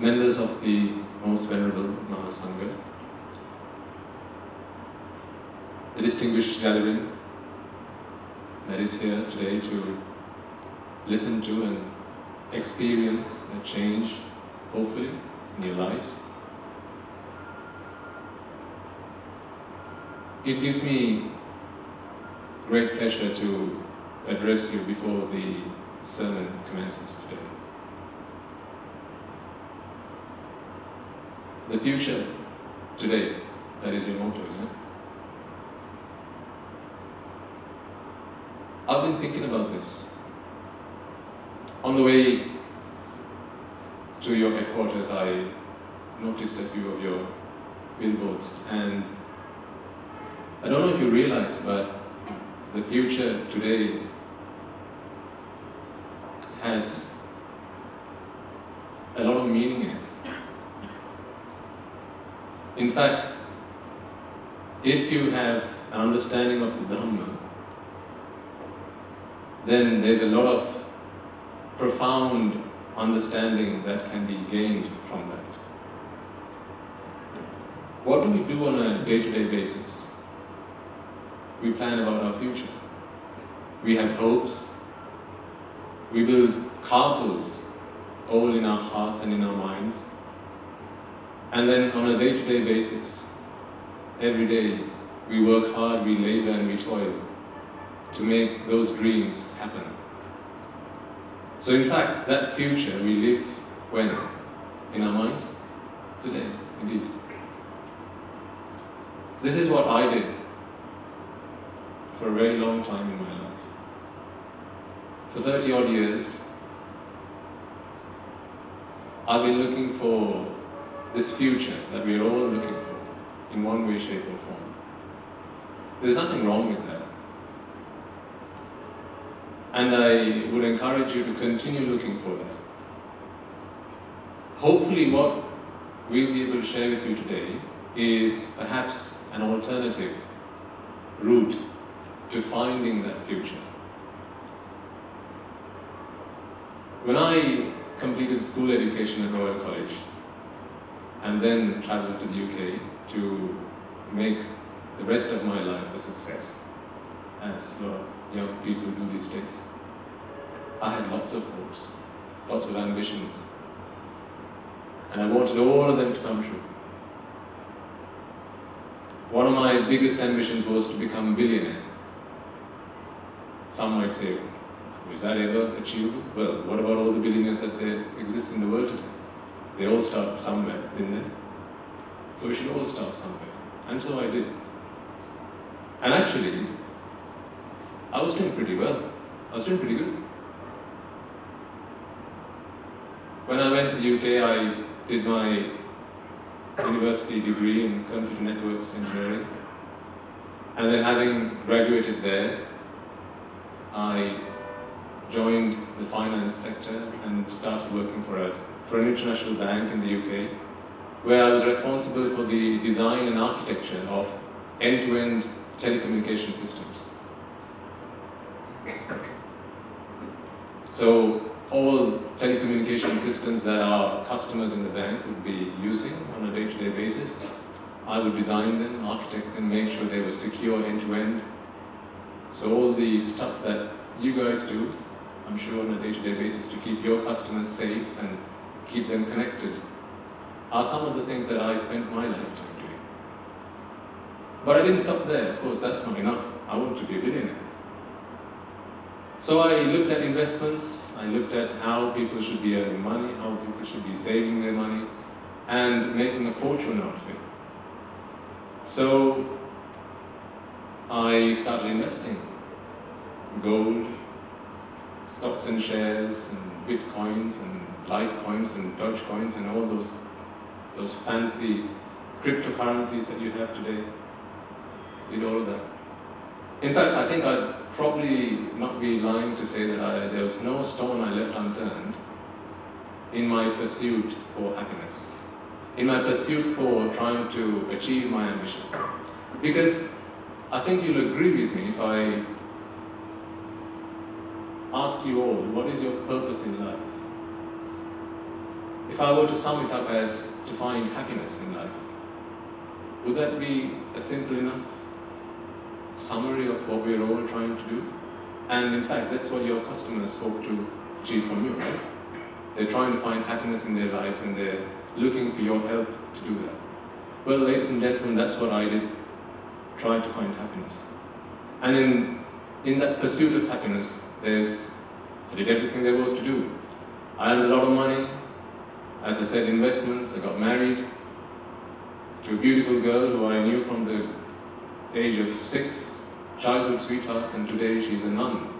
members of the Most Venerable Mahasangha, the distinguished gathering that is here today to listen to and experience a change, hopefully, in your lives. It gives me great pleasure to address you before the sermon commences today. The future today, that is your motto, isn't it? I've been thinking about this. On the way to your headquarters, I noticed a few of your billboards, and I don't know if you realize, but the future today has a lot of meaning in it. In fact, if you have an understanding of the Dhamma, then there's a lot of profound understanding that can be gained from that. What do we do on a day to day basis? We plan about our future. We have hopes. We build castles all in our hearts and in our minds. And then on a day to day basis, every day, we work hard, we labor, and we toil to make those dreams happen. So, in fact, that future we live when? In our minds? Today, indeed. This is what I did for a very long time in my life. For 30 odd years, I've been looking for this future that we are all looking for in one way, shape, or form. There's nothing wrong with that. And I would encourage you to continue looking for that. Hopefully, what we'll be able to share with you today is perhaps an alternative route to finding that future. When I completed school education at Royal College and then traveled to the UK to make the rest of my life a success, as young people do these days. I had lots of hopes, lots of ambitions, and I wanted all of them to come true. One of my biggest ambitions was to become a billionaire. Some might say, is that ever achievable? Well, what about all the billionaires that exist in the world today? They all start somewhere, didn't they? So we should all start somewhere. And so I did. And actually, I was doing pretty well. I was doing pretty good. When I went to UK, I did my university degree in computer networks engineering. And then having graduated there, I joined the finance sector and started working for, a, for an international bank in the UK, where I was responsible for the design and architecture of end-to-end telecommunication systems. So all telecommunication systems that our customers in the bank would be using on a day-to-day basis, I would design them, architect them, make sure they were secure end-to-end. So all the stuff that you guys do, I'm sure on a day-to-day basis to keep your customers safe and keep them connected, are some of the things that I spent my lifetime doing. But I didn't stop there. Of course, that's not enough. I want to be a billionaire. So I looked at investments, I looked at how people should be earning money, how people should be saving their money, and making a fortune out of it. So I started investing gold, stocks and shares, and bitcoins, and litecoins, and dogecoins, and all those those fancy cryptocurrencies that you have today. Did all of that. In fact, I think I'd probably not be lying to say that I, there was no stone I left unturned in my pursuit for happiness, in my pursuit for trying to achieve my ambition. Because I think you'll agree with me if I ask you all, what is your purpose in life? If I were to sum it up as to find happiness in life, would that be a simple enough summary of what we're all trying to do? And in fact, that's what your customers hope to achieve from you, right? They're trying to find happiness in their lives and they're looking for your help to do that. Well, ladies and gentlemen, that's what I did. Try to find happiness. And in, in that pursuit of happiness, there's, I did everything there was to do. I earned a lot of money. As I said, investments. I got married to a beautiful girl who I knew from the age of six, childhood sweethearts, and today she's a nun.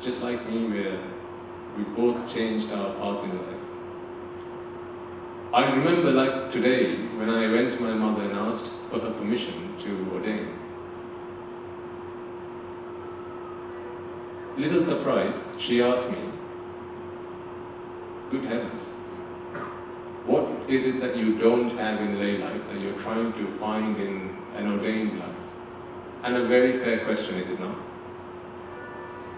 Just like me, we're, we both changed our path in life. I remember like today when I went to my mother and asked for her permission to ordain. Little surprised, she asked me, Good heavens, what is it that you don't have in lay life that you're trying to find in an ordained life? And a very fair question, is it not?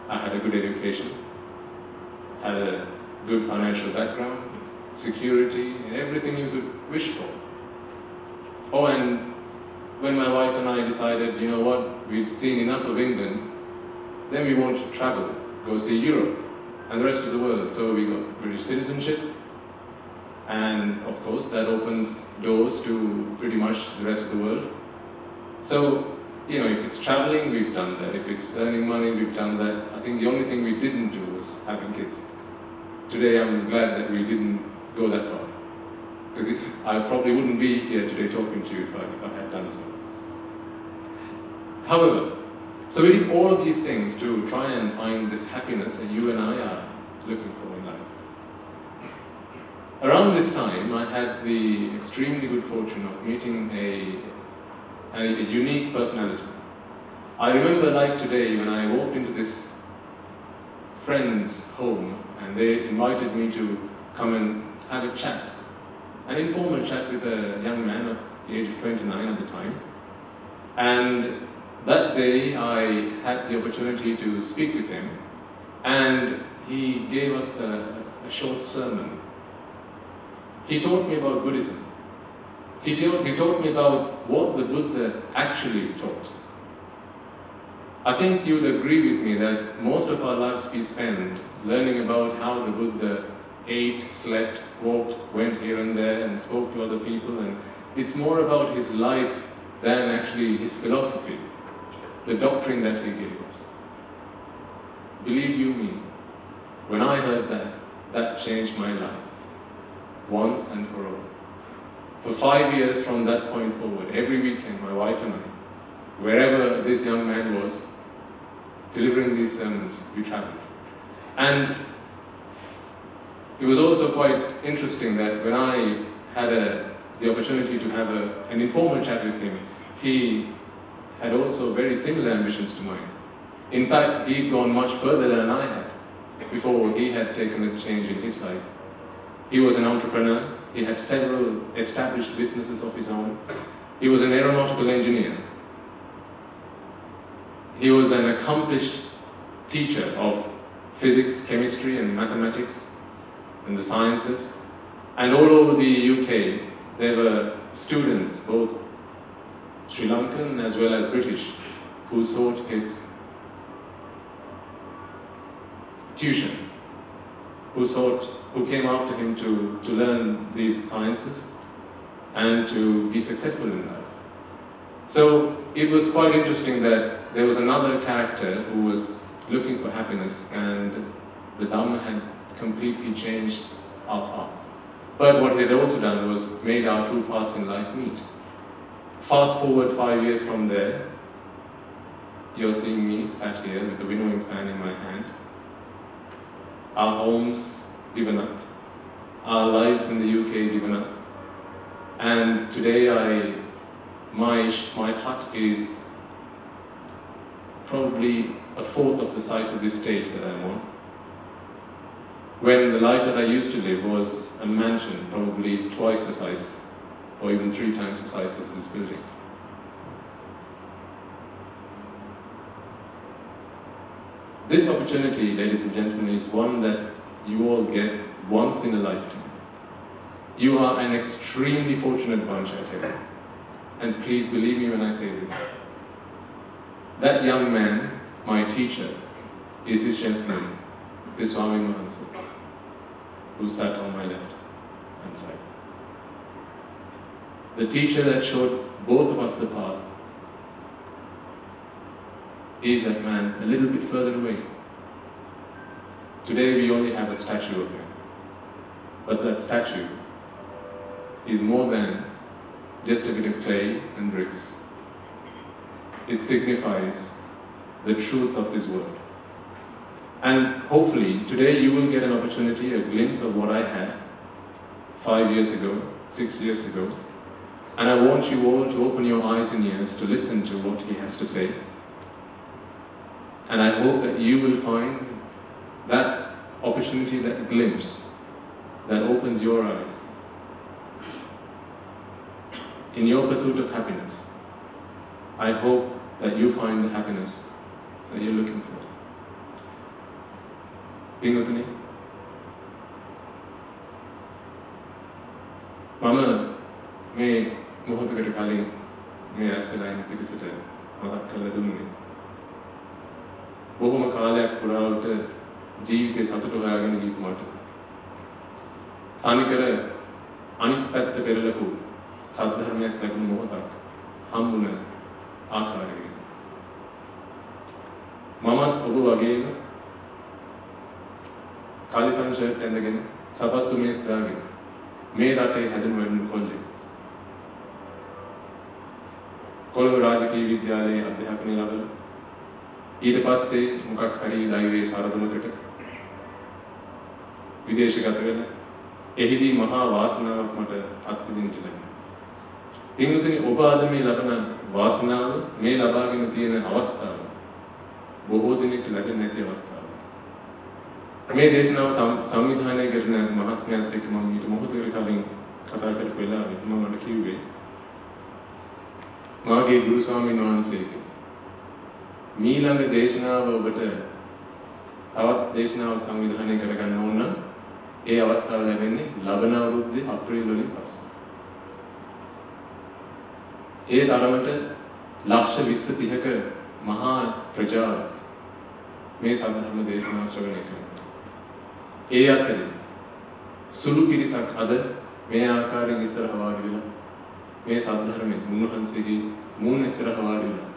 I had a good education, had a good financial background, security, everything you could wish for. Oh, and when my wife and I decided, you know what, we've seen enough of England, then we want to travel, go see Europe and the rest of the world. So we got British citizenship, and of course that opens doors to pretty much the rest of the world. So, you know, if it's traveling, we've done that. If it's earning money, we've done that. I think the only thing we didn't do was having kids. Today I'm glad that we didn't go that far. Because I probably wouldn't be here today talking to you if I, if I had done so. However, so we did all of these things to try and find this happiness that you and I are looking for in life. Around this time, I had the extremely good fortune of meeting a, a, a unique personality. I remember like today when I walked into this friend's home and they invited me to come and have a chat, an informal chat with a young man of the age of 29 at the time. And that day I had the opportunity to speak with him, and he gave us a, a short sermon. He taught me about Buddhism. He taught, he taught me about what the Buddha actually taught. I think you would agree with me that most of our lives we spend learning about how the Buddha ate, slept, walked, went here and there, and spoke to other people, and it's more about his life than actually his philosophy, the doctrine that he gave us. Believe you me, when I heard that, that changed my life, once and for all. For five years from that point forward, every weekend, my wife and I, wherever this young man was, delivering these sermons, we traveled. And it was also quite interesting that when I had a, the opportunity to have a, an informal chat with him, he had also very similar ambitions to mine. In fact, he'd gone much further than I had before he had taken a change in his life. He was an entrepreneur, he had several established businesses of his own, he was an aeronautical engineer, he was an accomplished teacher of physics, chemistry, and mathematics and the sciences. And all over the UK, there were students, both Sri Lankan as well as British, who sought his tuition, who sought, who came after him to, to learn these sciences and to be successful in life. So it was quite interesting that there was another character who was looking for happiness and the Dhamma had completely changed our paths. But what it had also done was made our two paths in life meet. Fast forward five years from there, you're seeing me sat here with a winnowing fan in my hand. Our homes given up, our lives in the UK given up. And today I, my, my hut is probably a fourth of the size of this stage that I'm on when the life that I used to live was a mansion, probably twice the size, or even three times the size of this building. This opportunity, ladies and gentlemen, is one that you all get once in a lifetime. You are an extremely fortunate bunch, I tell you. And please believe me when I say this. That young man, my teacher, is this gentleman, this Swami Mahansa, who sat on my left hand side. The teacher that showed both of us the path is that man a little bit further away. Today we only have a statue of him. But that statue is more than just a bit of clay and bricks. It signifies the truth of this world. And hopefully, today you will get an opportunity, a glimpse of what I had five years ago, six years ago. And I want you all to open your eyes and ears to listen to what he has to say. And I hope that you will find that opportunity, that glimpse that opens your eyes in your pursuit of happiness. I hope that you find the happiness that you're looking for. Being me? Mama, may මොහොතකට කලින් මේ ඇස්සලා ඉන්න පිරිසට මතක් කරලා දුන්නේ. බොහොම කාලයක් පුරාවට ජීවිතේ සතුට හොයාගෙන ගිහපු මට. තනිකර අනිත් පැත්ත පෙරලපු සද්ධර්මයක් ලැබුණු මොහොතක් හම්බුන ආකාරය මමත් ඔබ වගේම කාලිසන් ෂර්ට් ඇඳගෙන සපත්තු මේස් දාගෙන මේ රටේ හැදෙන වැඩුණු කොල්ලෙක්. කොළඹ රාජකීය විද්‍යාලයේ අධ්‍යාපනය ලබලා ඊට පස්සේ මොකක් හරි ධෛර්යයේ සරදමකට විදේශගත වෙලා එහිදී මහා වාසනාවක් මට අත්විඳින්නට ලැබුණා. පින්විතනි ඔබ අද මේ ලබන වාසනාව මේ ලබාගෙන තියෙන අවස්ථාව බොහෝ දිනෙකට ලැබෙන්නේ නැති අවස්ථාවක්. මේ දේශනාව සංවිධානය කරන මහත්මයාත් එක්ක මම ඊට මොහොතකට කලින් කතා කරපු වෙලාවෙ මම මට කිව්වේ මාගේ ගුරු ස්වාමීන් වහන්සේගේ මීළඟ දේශනාව ඔබට තවත් දේශනාවක් සංවිධානය කරගන්න ඕන නම් ඒ අවස්ථාව ලැබෙන්නේ ලබන අවුරුද්දේ අප්‍රේල් වලින් පස්සේ. ඒ තරමට ලක්ෂ 20 30ක මහා ප්‍රජාව මේ සම්ධර්ම දේශනා ශ්‍රවණය කරනවා. ඒ අතරේ සුළු පිරිසක් අද මේ ආකාරයෙන් ඉස්සරහ වාඩි වෙලා මේ සම්ධර්මයේ මුන්වහන්සේගේ මූණ ඉස්සරහ වාඩි වෙලා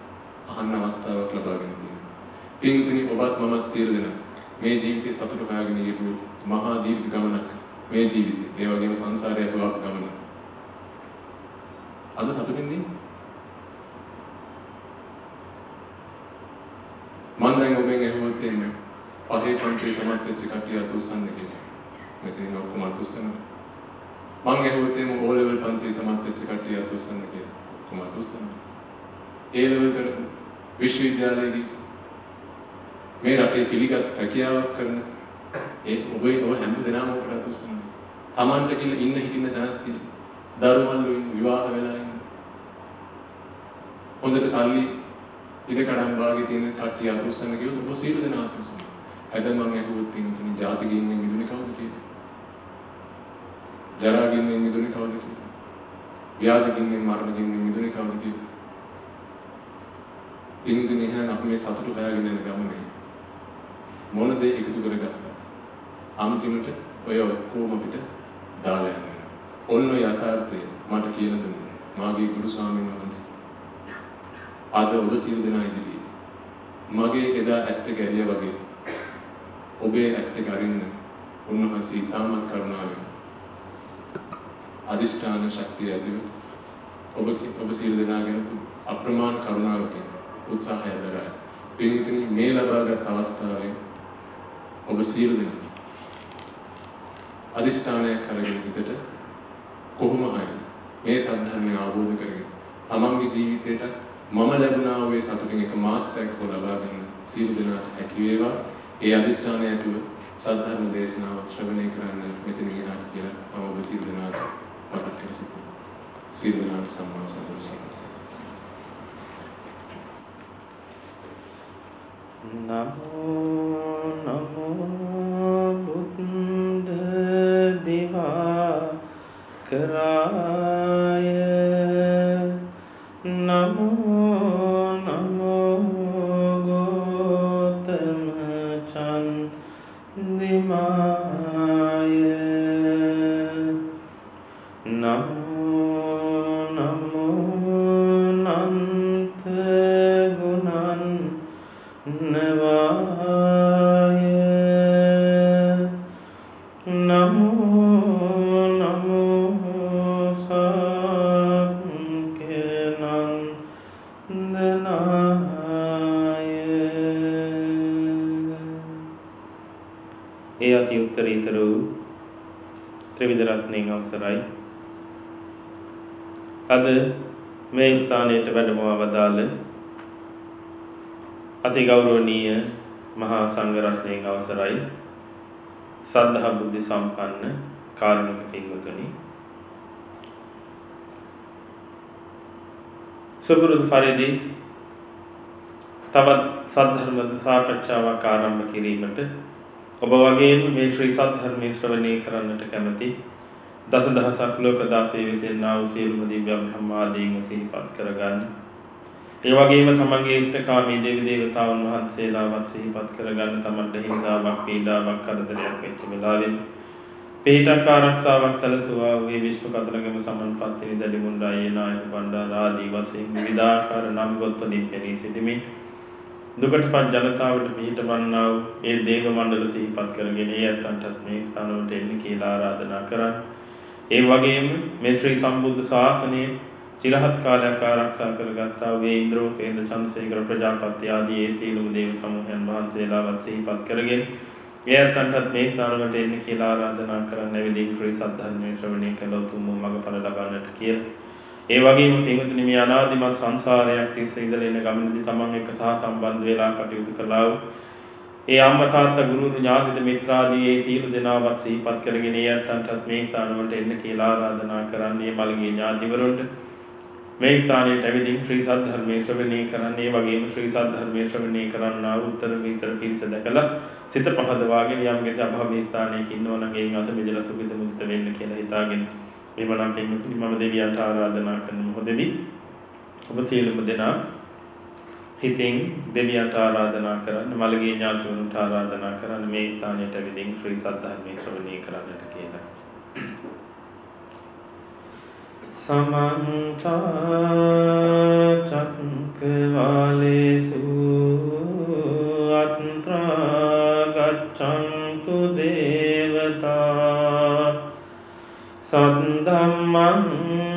අහන්න අවස්ථාවක් ලබාගෙන තියෙනවා. පින්තුනි ඔබත් මමත් සියලු දෙනා මේ ජීවිතේ සතුට හොයාගෙන ගියපු මහා දීර්ඝ ගමනක් මේ ජීවිතේ. ඒ වගේම සංසාරයේ පුරා ගමන. අද සතුටින් ඉන්නේ මම දැන් ඔබෙන් ඇහුවොත් එහෙම පහේ පන්තියේ සමත් වෙච්ච කට්ටිය අත උස්සන්න කියලා. මෙතන ඉන්න ඔක්කොම අත උස්සනවා. මම ඇහුවොත් එහෙම ඕ ලෙවල් පන්තියේ සමත් වෙච්ච කට්ටිය අත උස්සන්න කියලා. ඔක්කොම අත උස්සනවා. ඒ ලෙවල් කරපු විශ්වවිද්‍යාලයේදී මේ රටේ පිළිගත් රැකියාවක් කරන ඒ ඔබේ ඔබ හැම දෙනාම ඔකට අත උස්සනවා. Tamanට කියලා ඉන්න හිටින්න තැනක් තියෙනවා. දරුමල්ලු විවාහ වෙලා ඉන්න. හොඳට සල්ලි ඉඩ කඩම් වාගේ තියෙන කට්ටිය අත උස්සන්න කිව්වොත් ඔබ සියලු දෙනා අත උස්සනවා. හැබැයි මම ඇහුවොත් පින්තුනි ජාති ගින්නෙන් මිදුනේ කවුද කියලා? ජරා ගින්නෙන් මිදුනේ කවුද කියලා? ව්‍යාධි ගින්නෙන් මරණ ගින්නෙන් මිදුනේ කවුද කියලා? පින්තුනි එහෙනම් අපි මේ සතුට හොයාගෙන යන ගමනේ මොන දේ එකතු කරගත්තා? අන්තිමට ඔය ඔක්කොම අපිට දාලා යනවා. ඔන්න ඔය යථාර්ථය මට කියලා දුන්නේ මාගේ ගුරු ස්වාමීන් වහන්සේ. අද ඔබ සියලු දෙනා ඉදිරියේ මගේ එදා ඇස් දෙක ඇරියා වගේ ඔබේ ඇස් දෙක අරින්න උන්වහන්සේ තාමත් කරුණාවෙන් අදිෂ්ඨාන ශක්තිය ඇතිව ඔබ ඔබ සියලු දෙනා ගැන අප්‍රමාණ කරුණාවකින් උත්සාහය දරයි. පින්විතනි මේ ලබාගත් අවස්ථාවේ ඔබ සියලු දෙනා අදිෂ්ඨානයක් කරගෙන හිතට කොහොම හරි මේ සද්ධර්මය අවබෝධ කරගෙන තමන්ගේ ජීවිතයට මම ලැබුණා වූ සතුටින් එක මාත්‍රයක් හෝ ලබා ගන්න සියලු දෙනාට හැකි වේවා. ඒ අදිෂ්ඨානය ඇතුව සද්ධර්ම දේශනාව ශ්‍රවණය කරන්න මෙතන ගියාට කියලා මම ඔබ සියලු දෙනාට අපට සිද්ධ වෙනාට සම්මා සම්බුදු සරණයි නමෝ නමෝ බුද්ධ දිවා කරා අවසරයි. අද මේ ස්ථානයට වැඩමවා වදාළ අති ගෞරවනීය මහා සංඝරත්නයෙන් අවසරයි. සද්ධා බුද්ධ සම්පන්න කාරුණික පින්වතුනි. සුපුරුදු පරිදි තවත් සද්ධර්ම සාකච්ඡාවක් ආරම්භ කිරීමට ඔබ වගේම මේ ශ්‍රී සද්ධර්මයේ ශ්‍රවණය කරන්නට කැමති දසදහසක් ලෝක දාතේ විසින්නා වූ සියලුම දිව්‍ය බ්‍රහ්මාදීන් සිහිපත් කරගන්න. ඒ වගේම තමන්ගේ ඉෂ්ඨකාමී දෙවි දේවතාවුන් වහන්සේලාවත් සිහිපත් කරගන්න තමන්ට හිංසාවක් පීඩාවක් කරදරයක් වෙච්ච වෙලාවෙත් පිහිටක් ආරක්ෂාවක් සැලසුවා වූ විශ්ව කතරගම සමන්පත් නිදලි මුණ්ඩායේ නායක බණ්ඩාර ආදී වශයෙන් විවිධාකාර නම් ගොත් වලින් පෙනී සිටිමින් දුකටපත් ජනතාවට පිහිට වන්නා වූ ඒ දේව මණ්ඩල සිහිපත් කරගෙන ඒ ඇත්තන්ටත් මේ ස්ථානවලට එන්න කියලා ආරාධනා කරන්නේ ඒ වගේම මේ ශ්‍රී සම්බුද්ධ ශාසනය චිරහත් කාලයක් ආරක්ෂා කරගත්තා වූ ඉන්ද්‍රෝපේන්ද්‍ර චන්ද්‍රසේකර ප්‍රජාපති ආදී ඒ සීලම දේව සමූහයන් වහන්සේලාවත් සිහිපත් කරගෙන ඒ අතන්ටත් මේ ස්ථානවලට එන්න කියලා ආරාධනා කරන්න ඇවිදින් ශ්‍රී සද්ධර්මයේ ශ්‍රවණය කළ උතුම් මඟඵල ලබන්නට කියලා. ඒ වගේම පින්වතුනි මේ අනාදිමත් සංසාරයක් තිස්සේ ඉඳලා එන ගමනේදී තමන් එක්ක සහ සම්බන්ධ වෙලා කටයුතු කළා වූ ඒ අම්මා තාත්තා ගුරු ඥාතිත මිත්‍රාදී ඒ සීල දෙනාවත් සිහිපත් කරගෙන ඒ අතන්ටත් මේ ස්ථානවලට එන්න කියලා ආරාධනා කරන්නේ මළගිය ඥාතිවරුන්ට. මේ ස්ථානයට ඇවිදින් ශ්‍රී සද්ධර්මයේ ශ්‍රවණය කරන්නේ වගේම ශ්‍රී සද්ධර්මයේ ශ්‍රවණය කරන්නා වූ උත්තර විතර පිරිස දැකලා සිත පහදවාගෙන යම් කිසි අභාවී ස්ථානයක ඉන්නවා නම් ඒන් අත මෙදලා සුඛිත මුක්ත වෙන්න කියලා හිතාගෙන එහෙමනම් පින්වතුනි මම දෙවියන්ට ආරාධනා කරන මොහොතේදී ඔබ සියලුම දෙනා හිතින් දෙවියන්ට ආරාධනා කරන්න මළගිය ඥාතිවරුන්ට ආරාධනා කරන්න මේ ස්ථානයට ඇවිදින් ශ්‍රී සද්ධර්මයේ ශ්‍රවණය කරන්නට කියලා. සමන්ත චක්කවාලේසු අත්‍රා ගච්ඡන්තු දේවතා සද්ධම්මං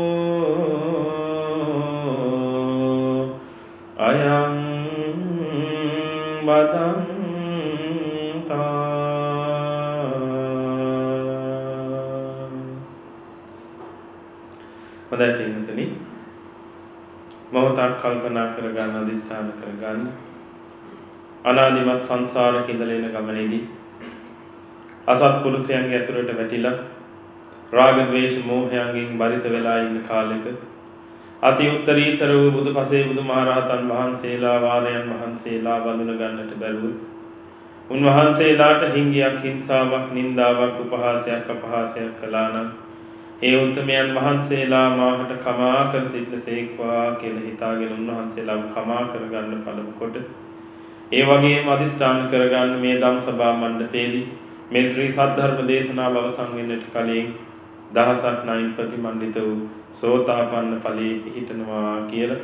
හොඳයි පින්වතුනි. මොහොතක් කල්පනා කරගන්න අධිෂ්ඨාන කරගන්න. අනාදිමත් සංසාරක ඉඳලා එන ගමනේදී අසත්පුරුෂයන්ගේ ඇසුරට වැටිලා රාග ద్వේෂ මෝහයන්ගෙන් බරිත වෙලා ඉන්න කාලෙක අති උත්තරීතර වූ බුදු පසේ බුදු මහරහතන් වහන්සේලා වාරයන් වහන්සේලා වඳුන ගන්නට බැරුව උන්වහන්සේලාට හිංගියක් හිංසාවක් නින්දාවක් උපහාසයක් අපහාසයක් කළා නම් ඒ උත්තමයන් වහන්සේලා මාහට කමා කර සිටින සේක්වා කියලා හිතාගෙන උන්වහන්සේලා කමා කරගන්න පළමු කොට. ඒ වගේම අදිස්ථාන කරගන්න මේ ධම් සභා මණ්ඩපයේදී මේ ශ්‍රී සද්ධර්ම දේශනාව අවසන් වෙන්නට කලින් දහසක් නයින් ප්‍රතිමන්විත වූ සෝතාපන්න ඵලයේ පිහිටනවා කියලා.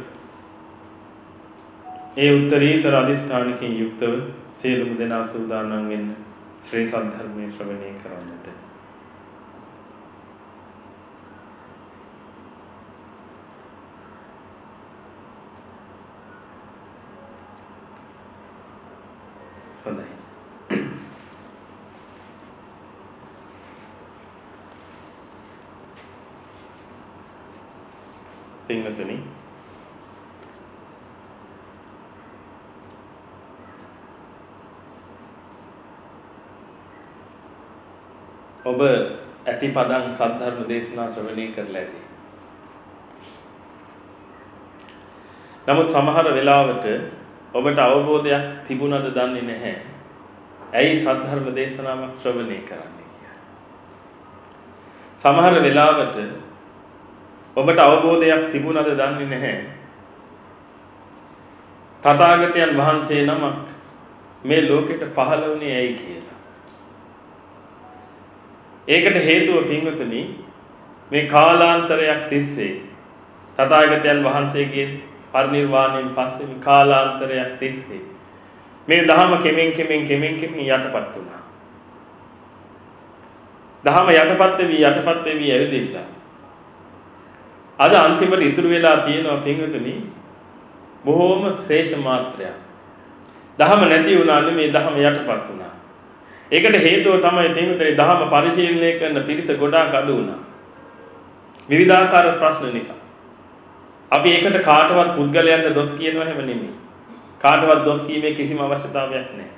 ඒ උත්තරීතර අදිස්ථානකින් යුක්තව සියලුම දෙනා සූදානම් වෙන්න ශ්‍රී සද්ධර්මයේ ශ්‍රවණය කරන්නට හොඳයි පින්වතුනි ඔබ ඇතිපදං සද්ධර්ම දේශනා ශ්‍රවණය කරලා ඇති. නමුත් සමහර වෙලාවට ඔබට අවබෝධයක් තිබුණද දන්නේ නැහැ. ඇයි සද්ධර්ම දේශනාවක් ශ්‍රවණය කරන්නේ කියලා. සමහර වෙලාවට ඔබට අවබෝධයක් තිබුණද දන්නේ නැහැ. තථාගතයන් වහන්සේ නමක් මේ ලෝකෙට පහළ වුණේ ඇයි කියලා. ඒකට හේතුව පින්වතුනි මේ කාලාන්තරයක් තිස්සේ තථාගතයන් වහන්සේගේ පරිනිර්වාණයෙන් පස්සේ මේ කාලාන්තරයක් තිස්සේ මේ ධහම කෙමෙන් කෙමෙන් කෙමෙන් කෙමෙන් යටපත් වුණා. ධහම යටපත් වෙවි යටපත් වෙවි ඇවිදිලා. අද අන්තිමට ඉතුරු වෙලා තියෙනවා පින්වතුනි බොහෝම ශේෂ මාත්‍රයක්. ධහම නැති වුණා නෙමේ ධහම යටපත් වුණා. ඒකට හේතුව තමයි තේමුතරේ දහම පරිශීලනය කරන පිරිස ගොඩාක් අඩු වුණා. විවිධාකාර ප්‍රශ්න නිසා. අපි ඒකට කාටවත් පුද්ගලයන්ට දොස් කියනවා හැම නෙමෙයි. කාටවත් දොස් කීමේ කිසිම අවශ්‍යතාවයක් නැහැ.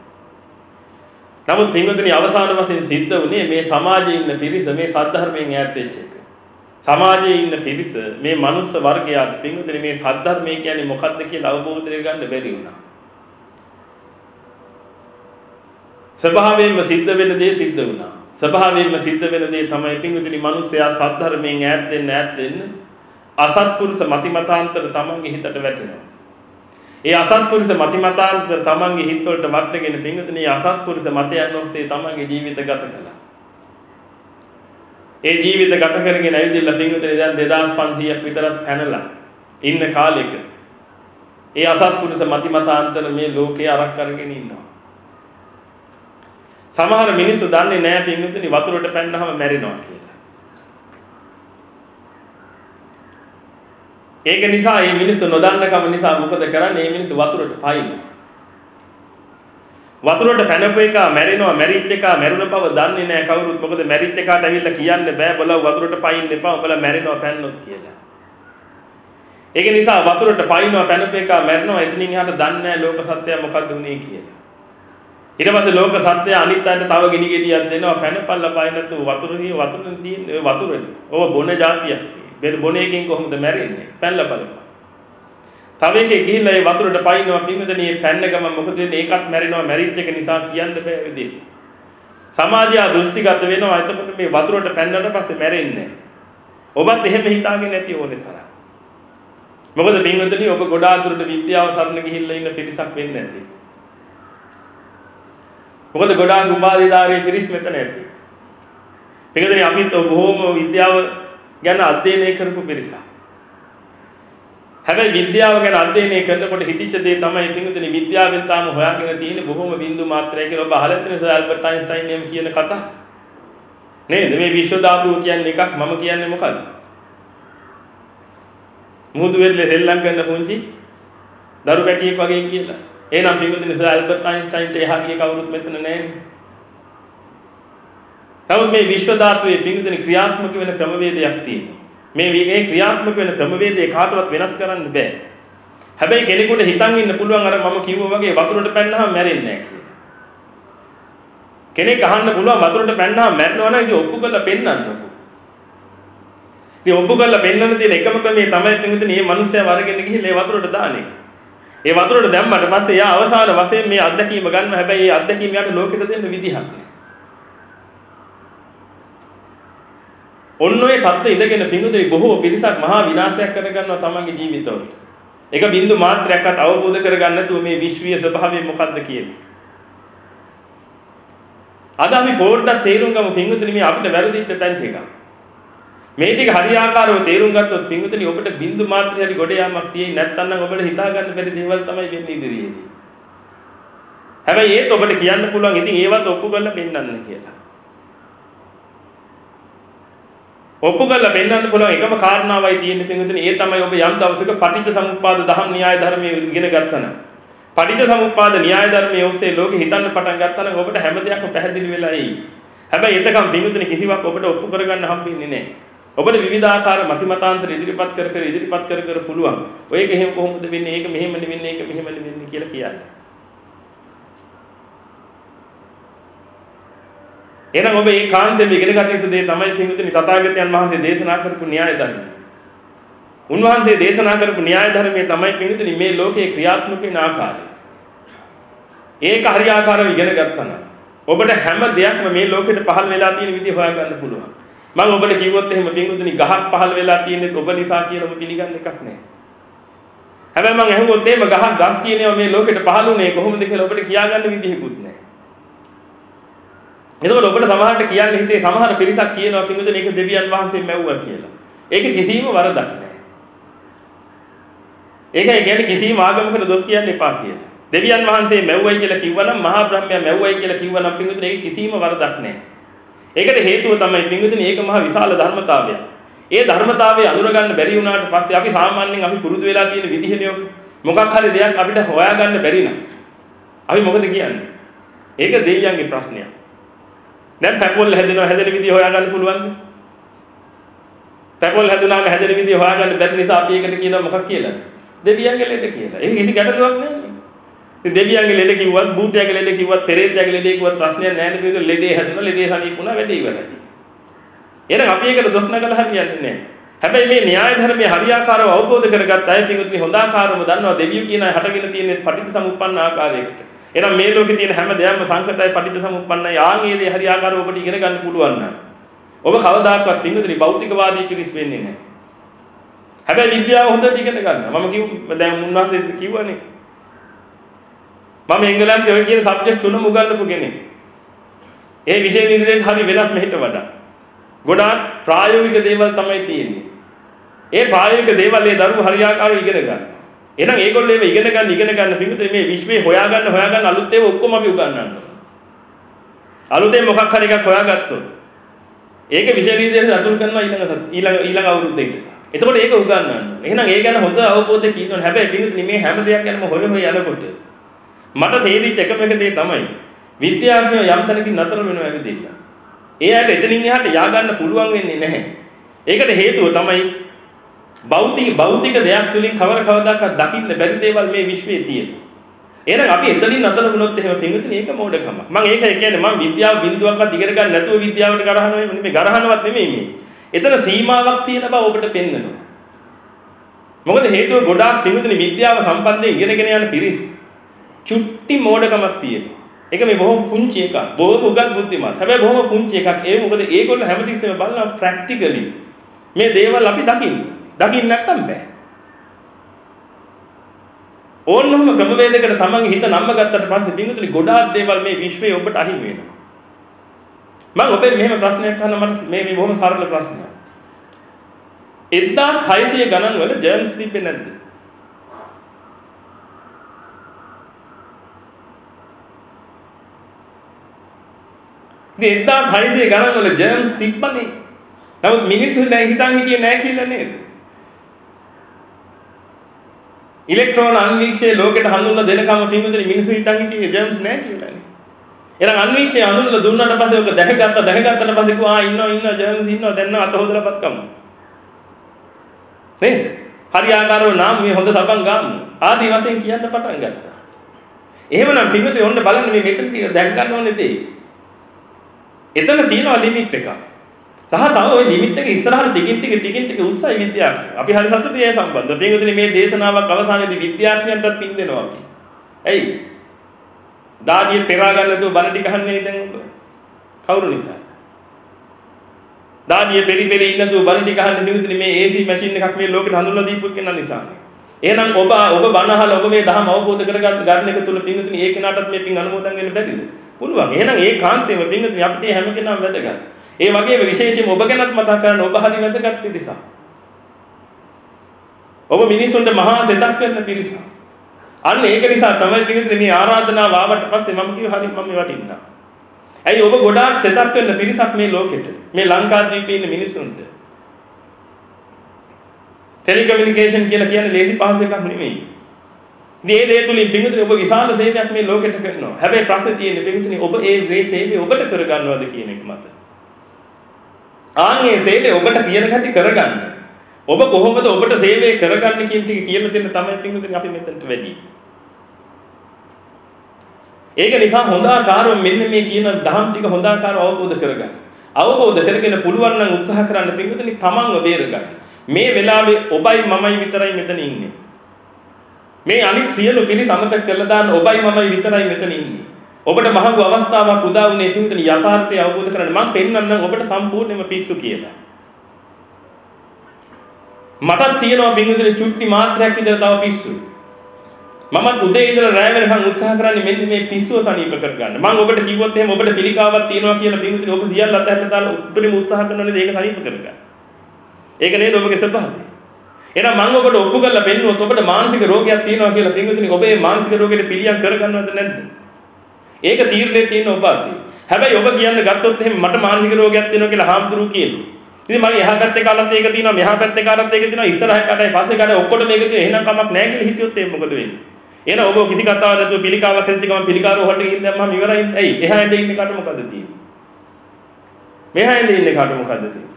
නමුත් පින්වතුනි අවසාන වශයෙන් සිද්ධ වුණේ මේ සමාජයේ ඉන්න පිරිස මේ සද්ධර්මයෙන් ඈත් වෙච්ච එක. සමාජයේ ඉන්න පිරිස මේ මනුස්ස වර්ගයාට පින්වතුනි මේ සද්ධර්මය කියන්නේ මොකක්ද කියලා අවබෝධ කරගන්න බැරි වුණා. ස්වභාවයෙන්ම සිද්ධ වෙන දේ සිද්ධ වුණා. ස්වභාවයෙන්ම සිද්ධ වෙන දේ තමයි පින්විතනි මිනිස්සයා සද්ධර්මයෙන් ඈත් වෙන්න ඈත් වෙන්න අසත්පුරුෂ මතිමතාන්තර තමන්ගේ හිතට වැටෙනවා. ඒ අසත්පුරුෂ මතිමතාන්තර තමන්ගේ හිත වලට වටගෙන පින්විතනි අසත්පුරුෂ මතයන් ඔස්සේ තමන්ගේ ජීවිත ගත කළා. ඒ ජීවිත ගත කරගෙන ඇවිදilla පින්විතනි දැන් 2500ක් විතරක් පැනලා ඉන්න කාලෙක ඒ අසත්පුරුෂ මතිමතාන්තර මේ ලෝකේ අරක් කරගෙන ඉන්නවා. සමහර මිනිස්සු දන්නේ නැහැ පින්විතනි වතුරට පැන්නහම මැරෙනවා කියලා. ඒක නිසා මේ මිනිස්සු නොදන්නකම නිසා මොකද කරන්නේ? මේ මිනිස්සු වතුරට පයින්නවා. වතුරට පැනපු එක මැරෙනවා මැරිච්ච එක මැරුණ බව දන්නේ නැහැ කවුරුත් මොකද මැරිච්ච එකාට ඇවිල්ලා කියන්න බෑ බලව වතුරට පයින් එපා උඹලා මැරෙනවා පැන්නොත් කියලා. ඒක නිසා වතුරට පයින්නවා පැනපු එක මැරෙනවා එතනින් එහාට දන්නේ නැහැ ලෝක සත්‍යය මොකද්ද උනේ කියලා. ඊට පස්සේ ලෝක සත්‍ය අනිත් අයට තව ගිනි ගෙඩියක් දෙනවා පැනපල්ලා පයි නැතු වතුරේ වතුරෙන් තියෙන වතුරනේ. ඕව බොන જાතියක්. බෙර බොන එකෙන් කොහොමද මැරෙන්නේ? පැනලා බලපන්. තව එකේ ගිහිල්ලා ඒ වතුරට පයින්නවා කිව්වද මේ පැන්න ගම මොකද වෙන්නේ? ඒකත් මැරෙනවා මැරිච්ච එක නිසා කියන්න බෑ විදිහ. සමාජය දෘෂ්ටිගත වෙනවා. එතකොට මේ වතුරට පැන්නට පස්සේ මැරෙන්නේ ඔබත් එහෙම හිතාගෙන නැති ඕනේ තරම්. මොකද පින්වතුනි ඔබ ගොඩාක් දුරට විද්‍යාව සරණ ගිහිල්ලා ඉන්න පිරිසක් වෙන්නේ නැති. මොකද ගොඩාක් උපාධිධාරී පිරිස් මෙතන ඇති. ඒකදනේ අපිත් බොහොම විද්‍යාව ගැන අධ්‍යයනය කරපු පිරිසක්. හැබැයි විද්‍යාව ගැන අධ්‍යයනය කරනකොට හිතිච්ච දේ තමයි පිටුදෙනි විද්‍යාවෙන් තාම හොයාගෙන තියෙන බොහොම බිඳු මාත්‍රය කියලා ඔබ අහලා තියෙන සර් ඇල්බර්ට් අයින්ස්ටයින් එම් කියන කතා. නේද? මේ විශ්ව ධාතුව කියන්නේ එකක් මම කියන්නේ මොකද්ද? මුහුදු වෙරළේ සෙල්ලම් කරන පුංචි දරු පැටියෙක් වගේ කියලා. එහෙනම් පින්වතුනි සර් ඇල්බර්ට් අයින්ස්ටයින්ට එහා ගිය කවුරුත් මෙතන නැහැ. නමුත් මේ විශ්ව ධාතුවේ පින්වතුනි ක්‍රියාත්මක වෙන ක්‍රමවේදයක් තියෙනවා. මේ මේ ක්‍රියාත්මක වෙන ක්‍රමවේදය කාටවත් වෙනස් කරන්න බෑ. හැබැයි කෙනෙකුට හිතන් ඉන්න පුළුවන් අර මම කිව්වා වගේ වතුරට පැන්නාම මැරෙන්නේ නැහැ කියලා. කෙනෙක් අහන්න පුළුවන් වතුරට පැන්නාම මැරෙනවා නම් ඒක ඔප්පු කරලා පෙන්නන්නකො. ඉතින් ඔප්පු කරලා පෙන්වන්න තියෙන එකම ක්‍රමය තමයි පින්වතුනි මේ මිනිස්සයා වරගෙන ගිහිල්ලා ඒ වතුරට දාන එක. ඒ වතුරට දැම්මට පස්සේ එයා අවසාන වශයෙන් මේ අත්දැකීම ගන්න හැබැයි ඒ අත්දැකීම යට ලෝකෙට දෙන්න විදිහක් නෑ. ඔන්න ඔය தත්ත්වය ඉඳගෙන පිඟුදේ බොහෝ පිරිසක් මහා විනාශයක් කරගන්නවා තමන්ගේ ජීවිතවලට. එක බින්දු මාත්‍රයක්වත් අවබෝධ කරගන්න නැතුව මේ විශ්වීය ස්වභාවය මොකද්ද කියන්නේ. අද අපි පොඩ්ඩක් තේරුම් ගමු පිඟුතුනි මේ අපිට වැරදිච්ච තැන් ටික. මේ ටික හරියාකාරව තේරුම් ගත්තොත් පින්විතනි ඔබට බින්දු මාත්‍රය හරි ගොඩ යාමක් තියෙන්නේ නැත්නම් නම් ඔබට හිතා ගන්න බැරි දේවල් තමයි වෙන්නේ ඉදිරියේදී. හැබැයි ඒත් ඔබට කියන්න පුළුවන් ඉතින් ඒවත් ඔප්පු කරලා පෙන්නන්න කියලා. ඔප්පු කරලා පෙන්නන්න පුළුවන් එකම කාරණාවයි තියෙන්නේ පින්විතනි ඒ තමයි ඔබ යම් දවසක පටිච්ච සමුප්පාද දහම් න්‍යාය ධර්මයේ ඉගෙන ගත්තා නම් පටිච්ච සමුප්පාද න්‍යාය ධර්මයේ ඔස්සේ ලෝකෙ හිතන්න පටන් ගත්තා නම් ඔබට හැම දෙයක්ම පැහැදිලි වෙලා එයි. හැබැයි එතකම් පින්විතනි කිසිවක් ඔබට ඔප්පු කරගන්න හම්බෙන්නේ නැහැ. ඔබට විවිධාකාර මතිමතාන්තර ඉදිරිපත් කර කර ඉදිරිපත් කර කර පුළුවන්. ඔය එක එහෙම කොහොමද වෙන්නේ? ඒක මෙහෙම නෙවෙන්නේ, ඒක මෙහෙම නෙවෙන්නේ කියලා කියන්නේ. එහෙනම් ඔබ මේ කාන්තෙම ඉගෙන ගන්න යුතු දේ තමයි පින්විතනි තථාගතයන් වහන්සේ දේශනා කරපු න්‍යාය ධර්මය. උන්වහන්සේ දේශනා කරපු න්‍යාය ධර්මයේ තමයි පින්විතනි මේ ලෝකේ ක්‍රියාත්මක වෙන ආකාරය. ඒක හරියාකාරව ඉගෙන ගත්තා නම් ඔබට හැම දෙයක්ම මේ ලෝකෙට පහළ වෙලා තියෙන විදිහ හොයාගන්න පුළුවන්. මම ඔබට කිව්වොත් එහෙම පින්විතනි ගහක් පහළ වෙලා තියෙන්නේ ඔබ නිසා කියලාම පිළිගන්න එකක් නෑ. හැබැයි මම අහුවොත් එහෙම ගහක් ගස් කියනවා මේ ලෝකෙට පහළ වුණේ කොහොමද කියලා ඔබට කියාගන්න විදිහකුත් නෑ. එතකොට ඔබට සමහරට කියන්න හිතේ සමහර පිරිසක් කියනවා පින්විතනි ඒක දෙවියන් වහන්සේ මැව්වා කියලා. ඒක කිසිම වරදක් නෑ. ඒකයි කියන්නේ කිසිම ආගමකට දොස් කියන්න එපා කියලා. දෙවියන් වහන්සේ මැව්වයි කියලා කිව්වනම් මහා බ්‍රහ්මයා මැව්වයි කියලා කිව්වනම් පින්විතනි ඒක කිසිම වරදක් නෑ. ඒකට හේතුව තමයි පින්විතනි ඒක මහා විශාල ධර්මතාවයක්. ඒ ධර්මතාවය අඳුරගන්න බැරි වුණාට පස්සේ අපි සාමාන්‍යයෙන් අපි පුරුදු වෙලා තියෙන විදිහනේ මොකක් හරි දෙයක් අපිට හොයාගන්න බැරි නම් අපි මොකද කියන්නේ? ඒක දෙයියන්ගේ ප්‍රශ්නයක්. දැන් පැකෝල් හැදෙනවා හැදෙන විදිහ හොයාගන්න පුළුවන්ද? පැකෝල් හැදුනාම හැදෙන විදිහ හොයාගන්න බැරි නිසා අපි ඒකට කියනවා මොකක් කියලාද? දෙවියන්ගේ ලෙඩ කියලා. ඒක කිසි ගැටලුවක් නෑ. ඉතින් දෙවියන්ගේ ලෙඩ කිව්වත්, භූතයාගේ ලෙඩ කිව්වත්, පෙරේතයාගේ ලෙඩ කිව්වත් ප්‍රශ්නයක් නෑ නේද? ඒක ලෙඩේ හැදුණා, ලෙඩේ සනීපුණා, වැඩේ ඉවරයි. එහෙනම් අපි ඒකට දොස් නගලා හරියන්නේ නෑ. හැබැයි මේ න්‍යාය ධර්මයේ හරියාකාරව අවබෝධ කරගත්ත අය පිටුතුනි හොඳ ආකාරව දන්නවා දෙවියෝ කියන අය හටගෙන තියෙන පටිච්චසමුප්පන්න ආකාරයකට. එහෙනම් මේ ලෝකේ තියෙන හැම දෙයක්ම සංකතයි පටිච්චසමුප්පන්නයි ආන්ගේ දේ හරියාකාරව ඔබට ඉගෙන ගන්න පුළුවන් නම් ඔබ කවදාකවත් පිටුතුනි භෞතිකවාදී පිරිස් වෙන්නේ නැහැ. හැබැයි විද්‍යාව හොඳට ඉගෙන ගන්න. මම කිව්ව දැන් මුන්වහන්සේ කිව්වනේ. මම එංගලන්තේ ඔය කියන සබ්ජෙක්ට් තුනම උගන්වපු කෙනෙක්. ඒ විෂය නිර්දේශ හරි වෙනස් මෙහෙට වඩා. ගොඩාක් ප්‍රායෝගික දේවල් තමයි තියෙන්නේ. ඒ ප්‍රායෝගික දේවල් ඒ දරුවෝ හරියාකාරව ඉගෙන ගන්න. එහෙනම් ඒගොල්ලෝ ඒව ඉගෙන ගන්න ඉගෙන ගන්න පිටුතේ මේ විශ්වේ හොයාගන්න හොයාගන්න අලුත් ඒවා ඔක්කොම අපි උගන්වන්න. අලුතෙන් මොකක් හරි එකක් හොයාගත්තොත් ඒක විෂය නිර්දේශ අතුල් කරනවා ඊළඟ ඊළඟ ඊළඟ අවුරුද්දේට. එතකොට ඒක උගන්වන්න. එහෙනම් ඒ ගැන හොඳ අවබෝධයක් ඉන්නවනේ. හැබැයි පිටුතේ මේ හැම දෙයක් ගැනම හොය හොය යනකොට මට තේරිච්ච එකම එක දේ තමයි විද්‍යාඥයෝ යම් තැනකින් නතර වෙනවා ඇවිදින්න. ඒ අයට එතනින් එහාට යා ගන්න පුළුවන් වෙන්නේ නැහැ. ඒකට හේතුව තමයි භෞතික භෞතික දෙයක් තුලින් කවර කවදාකවත් දකින්න බැරි දේවල් මේ විශ්වයේ තියෙන. එහෙනම් අපි එතනින් නතර වුණොත් එහෙම පින්විතනේ ඒක මෝඩකම. මම ඒකයි කියන්නේ මම විද්‍යාව බිඳුවක්වත් ඉගෙන ගන්න නැතුව විද්‍යාවට ගරහනවා නෙමෙයි ගරහනවත් නෙමෙයි මේ. එතන සීමාවක් තියෙන බව ඔබට පෙන්වනවා. මොකද හේතුව ගොඩාක් පින්විතනේ විද්‍යාව සම්බන්ධයෙන් ඉගෙනගෙන යන පිරිස් චුට්ටි මෝඩකමක් තියෙනවා. ඒක මේ බොහොම පුංචි එකක්. බොහොම උගත් බුද්ධිමත්. හැබැයි බොහොම පුංචි එකක්. ඒ මොකද ඒගොල්ලෝ හැමතිස්සෙම බලනවා ප්‍රැක්ටිකලි. මේ දේවල් අපි දකින්න. දකින්න නැත්තම් බෑ. ඕනම ක්‍රමවේදයකට තමන්ගේ හිත නම්ම ගත්තට පස්සේ බින්දුතුලි ගොඩාක් දේවල් මේ විශ්වයේ ඔබට අහිමි වෙනවා. මම ඔබෙන් මෙහෙම ප්‍රශ්නයක් අහන්න මට මේ මේ බොහොම සරල ප්‍රශ්නයක්. 1600 ගණන් වල ජර්ම්ස් තිබෙන්නේ නැද්ද? 1600 ගණන් වල ජර්ම්ස් තිබ්බනේ. නමුත් මිනිස්සු දැන් හිතන් හිටියේ නැහැ කියලා නේද? ඉලෙක්ට්‍රෝන අන්වීක්ෂයේ ලෝකෙට හඳුන්වලා දෙනකම පින්විතනි මිනිස්සු හිතන් හිටියේ ජර්ම්ස් නැහැ කියලා නේ. එහෙනම් අන්වීක්ෂය හඳුන්වලා දුන්නාට පස්සේ ඔක දැකගත්තා දැකගත්තට පස්සේ කිව්වා ආ ඉන්නවා ඉන්නවා ජර්ම්ස් ඉන්නවා දැන් නම් අත හොදලාපත් කමු. නේද? හරියාකාරව නාම මේ හොඳ සබන් ගන්න. ආදී වශයෙන් කියන්න පටන් ගත්තා. එහෙමනම් පින්විතනි ඔන්න බලන්න මේ මෙතන තියෙන දැක් ගන්න ඕනේ දේ. එතන තියෙනවා ලිමිට් එකක්. සහ තව ওই ලිමිට් එක ඉස්සරහට ටිකින් ටික ටිකින් ටික උස්සයි විද්‍යාඥයෝ. අපි හරි සතුටුයි ඒ සම්බන්ධව. පින්වතුනි මේ දේශනාවක් අවසානයේදී විද්‍යාඥයන්ටත් පින් දෙනවා අපි. ඇයි? දාඩිය පෙරා ගන්න නැතුව බණ ටික අහන්නේ දැන් ඔබ. කවුරු නිසා? දාඩිය පෙරි පෙරි ඉන්නතුව බණ ටික අහන්නේ පින්වතුනි මේ AC මැෂින් එකක් මේ ලෝකෙට හඳුන්වලා දීපු කෙනා නිසා. එහෙනම් ඔබ ඔබ බණ අහලා ඔබ මේ ධර්ම අවබෝධ කරගන්න ගන්න එක තුල පින්වතුනි ඒ කෙනාටත් මේ පින් අනුමෝදන් වෙන්න බැරිද? පුළුවන්. එහෙනම් ඒ කාන්තේම පින්වතුනි අපිට හැම කෙනාම වැදගත්. ඒ වගේම විශේෂයෙන්ම ඔබ ගැනත් මතක් කරන්න ඔබ හරි වැදගත් පිරිසක්. ඔබ මිනිසුන්ට මහා සෙතක් කරන පිරිසක්. අන්න ඒක නිසා තමයි පින්වතුනි මේ ආරාධනාව ආවට පස්සේ මම කිව්ව හරි මම වටින්නා. ඇයි ඔබ ගොඩාක් සෙතක් කරන පිරිසක් මේ ලෝකෙට. මේ ලංකාද්වීපයේ ඉන්න මිනිසුන්ට. ටෙලිකමියුනිකේෂන් කියලා කියන්නේ ලේසි පහසු එකක් නෙමෙයි. මේ දේ තුලින් පිටුතුනි ඔබ විශාල සේවයක් මේ ලෝකෙට කරනවා. හැබැයි ප්‍රශ්නේ තියෙන්නේ පිටුතුනි ඔබ ඒ දේ සේවය ඔබට කරගන්නවද කියන එක මත. ආන්ගේ සේවය ඔබට කියන කටි කරගන්න. ඔබ කොහොමද ඔබට සේවය කරගන්න කියන ටික කියලා දෙන්න තමයි පින්වතුනි අපි මෙතනට වැඩි. ඒක නිසා හොඳ ආකාරව මෙන්න මේ කියන දහම් ටික හොඳ ආකාරව අවබෝධ කරගන්න. අවබෝධ කරගෙන පුළුවන් නම් උත්සාහ කරන්න පින්වතුනි තමන්ව බේරගන්න. මේ වෙලාවේ ඔබයි මමයි විතරයි මෙතන ඉන්නේ. මේ අනිත් සියලු පිරිස අමතක කරලා දාන්න ඔබයි මමයි විතරයි මෙතන ඉන්නේ. ඔබට මහඟු අවස්ථාවක් උදා වුණේ පින්වතුනි යථාර්ථය අවබෝධ කරගන්න. මම පෙන්වන්නම් ඔබට සම්පූර්ණයෙන්ම පිස්සු කියලා. මටත් තියෙනවා පින්වතුනි චුට්ටි මාත්‍රයක් විතර තව පිස්සු. මමත් උදේ ඉඳලා රැය වෙනකන් උත්සාහ කරන්නේ මෙන්න මේ පිස්සුව සනීප කරගන්න. මම ඔබට කිව්වොත් එහෙම ඔබට පිළිකාවක් තියෙනවා කියලා පින්වතුනි ඔබ සියල්ල අතහැරලා දාලා උපරිම උත්සාහ කරනවානේ ඒක සනීප කරගන්න. ඒක නේද ඔබගේ ස්වභාවය. එහෙනම් මම ඔබට ඔප්පු කරලා පෙන්නුවොත් ඔබට මානසික රෝගයක් තියෙනවා කියලා පින්වතුනි ඔබේ මානසික රෝගෙට පිළියම් කරගන්නවද නැද්ද? ඒක තීරණය තියෙන ඔබ අතේ. හැබැයි ඔබ කියන්න ගත්තොත් එහෙම මට මානසික රෝගයක් තියෙනවා කියලා හාමුදුරුවෝ කියනවා. ඉතින් මම එහා පැත්තේ කාලත් ඒක තියෙනවා මෙහා පැත්තේ කාලත් ඒක තියෙනවා ඉස්සරහ කඩේ පස්සේ කඩේ ඔක්කොටම මේක තියෙනවා එහෙනම් කමක් නැහැ කියලා හිතුවොත් එහෙම මොකද වෙන්නේ? එහෙනම් ඔබ කිසි කතාවක් නැතුව පිළිකාවක් කරච්ච ගමන් පිළිකාරෝ හොල්ට ගිහින් දැම්මම ඉවරයි. ඇයි? එහා ඇඳේ ඉන්නේ කාට මොකද තියෙන්නේ? මෙහා ඇඳේ ඉන්නේ කාට මොකද තියෙන්නේ?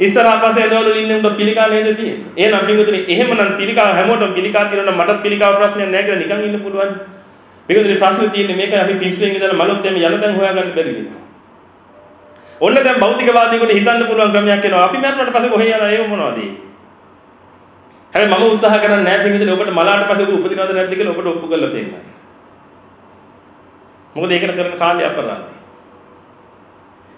ඉස්සරහා පස්සේ ඇඳවල ඉන්නේ උඹ පිළිකා නේද තියෙන්නේ? එහෙනම් පිටුතුනේ එහෙමනම් පිළිකා හැමෝටම පිළිකා තියෙනවා නම් මටත් පිළිකාව ප්‍රශ්නයක් නැහැ කියලා නිකන් ඉන්න පුළුවන්. පිටුතුනේ ප්‍රශ්නේ තියෙන්නේ මේක අපි පිස්සුවෙන් ඉඳලා මලොත් එමේ යනතන් හොයාගන්න බැරි වෙනවා. ඔන්න දැන් භෞතිකවාදීකට හිතන්න පුළුවන් ක්‍රමයක් එනවා. අපි මරණයට පස්සේ කොහේ යනවා ඒව මොනවද? හැබැයි මම උත්සාහ කරන්නේ නැහැ පිටින් ඔබට මලාට පස්සේ උපදිනවද නැද්ද කියලා ඔබට ඔප්පු කරලා පෙන්නන්න. මොකද ඒකට කරන කාලය අපරාධයි.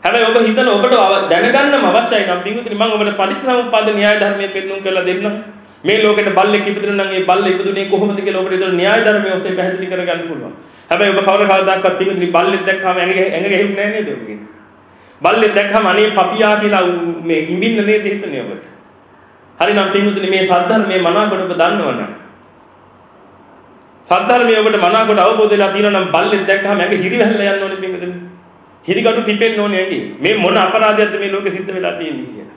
හැබැයි ඔබ හිතන ඔබට දැනගන්නම අවශ්‍යයි නම් පිටුතුනි මම ඔබට පටිච්චසමුප්පාද න්‍යාය ධර්මයේ පෙන්වුම් කරලා දෙන්නම්. මේ ලෝකෙට බල්ලෙක් ඉපදුණා නම් ඒ බල්ල ඉපදුනේ කොහොමද කියලා ඔබට ඒතර න්‍යාය ධර්මයේ ඔස්සේ පැහැදිලි කරගන්න පුළුවන්. හැබැයි ඔබ කවර කවදාකවත් පිටුතුනි බල්ලෙක් දැක්කම ඇඟ ඇඟ ගෙහින්නේ නැහැ නේද ඔබගේ? බල්ලෙක් දැක්කම අනේ පපියා කියලා මේ ඉඹින්න නේද හිතන්නේ ඔබට? හරිනම් පිටුතුනි මේ සද්ධර්මයේ මනාකොට ඔබ දන්නවනම් සද්ධර්මයේ ඔබට මනාකොට අවබෝධ වෙලා තියෙනවා නම් බල්ලෙක් දැක්කම ඇඟ හිරිවැල්ල යන්න ඕනේ පිටුතුනි. හිරිගඩු පිපෙන්න ඕනේ ඇඟේ. මේ මොන අපරාධයක්ද මේ ලෝකෙ සිද්ධ වෙලා තියෙන්නේ කියලා.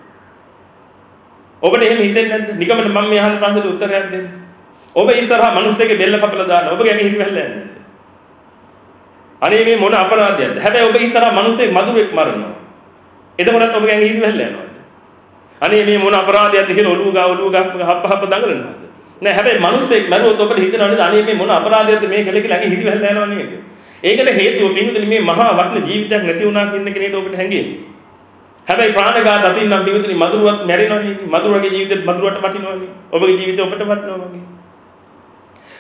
ඔබට එහෙම හිතෙන්නේ නැද්ද? නිකමට මම මේ අහන ප්‍රශ්නෙට උත්තරයක් දෙන්න. ඔබ ඉස්සරහා මිනිස්සෙගේ බෙල්ල කපලා දාන්න. ඔබගේ ඇඟ හිරිවැල්ල යන්නේ. අනේ මේ මොන අපරාධයක්ද? හැබැයි ඔබ ඉස්සරහා මිනිස්සෙක් මදුරෙක් මරනවා. එතකොටත් ඔබගේ ඇඟ හිරිවැල්ල යනවා. අනේ මේ මොන අපරාධයක්ද කියලා ඔළුව ගා ඔළුව ගා හප්ප හප්ප දඟලනවාද? නෑ හැබැයි මිනිස්සෙක් මරුවොත් ඔබට හිතෙනවද අනේ මේ මොන අපරාධයක්ද මේ කළේ කියලා ඇඟ හිරිවැල්ල යනවා නේද? ඒකට හේතුව පින්විතනි මේ මහා වටින ජීවිතයක් නැති වුණා කියන එක නේද ඔබට හැඟෙන්නේ. හැබැයි ප්‍රාණඝාත අතින් නම් පින්විතනි මදුරුවක් මැරෙනවනේ. මදුරුවගේ ජීවිතෙත් මදුරුවට වටිනවනේ. ඔබගේ ජීවිතේ ඔබට වටිනවා වගේ.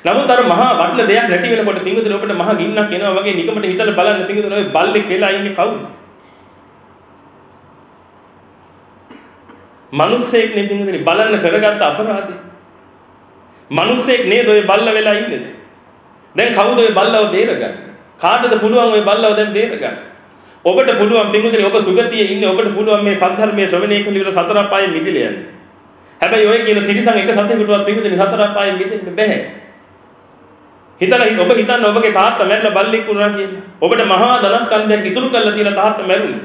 නමුත් අර මහා වටින දෙයක් නැති වෙනකොට පින්විතනි ඔබට මහා ගින්නක් එනවා වගේ නිකමට හිතලා බලන්න පින්විතනි ඔය බල්ලෙක් වෙලා ඉන්නේ කවුද? මිනිස්සෙක් නේ පින්විතනි බලන්න කරගත්ත අපරාධේ. මිනිස්සෙක් නේද ඔය බල්ල වෙලා ඉන්නේ. දැන් කවුද ඔය බල්ලව බේරගන්නේ? කාටද පුළුවන් ওই බල්ලව දැන් බේරගන්න? ඔබට පුළුවන් පිටුදේ ඔබ සුගතියේ ඉන්නේ ඔබට පුළුවන් මේ සද්ධර්මයේ ශ්‍රවණය කළ ඉවර සතර පායේ මිදෙල යන්න. හැබැයි ඔය කියන තිරිසන් එක සතෙකුටවත් පිටුදේ සතර පායේ මිදෙන්න බෑ. හිතලා ඔබ හිතන්න ඔබගේ තාත්තා මැරලා බල්ලෙක් වුණා කියලා. ඔබට මහා ධනස්කන්ධයක් ඉතුරු කරලා තියෙන තාත්තා මැරුණේ.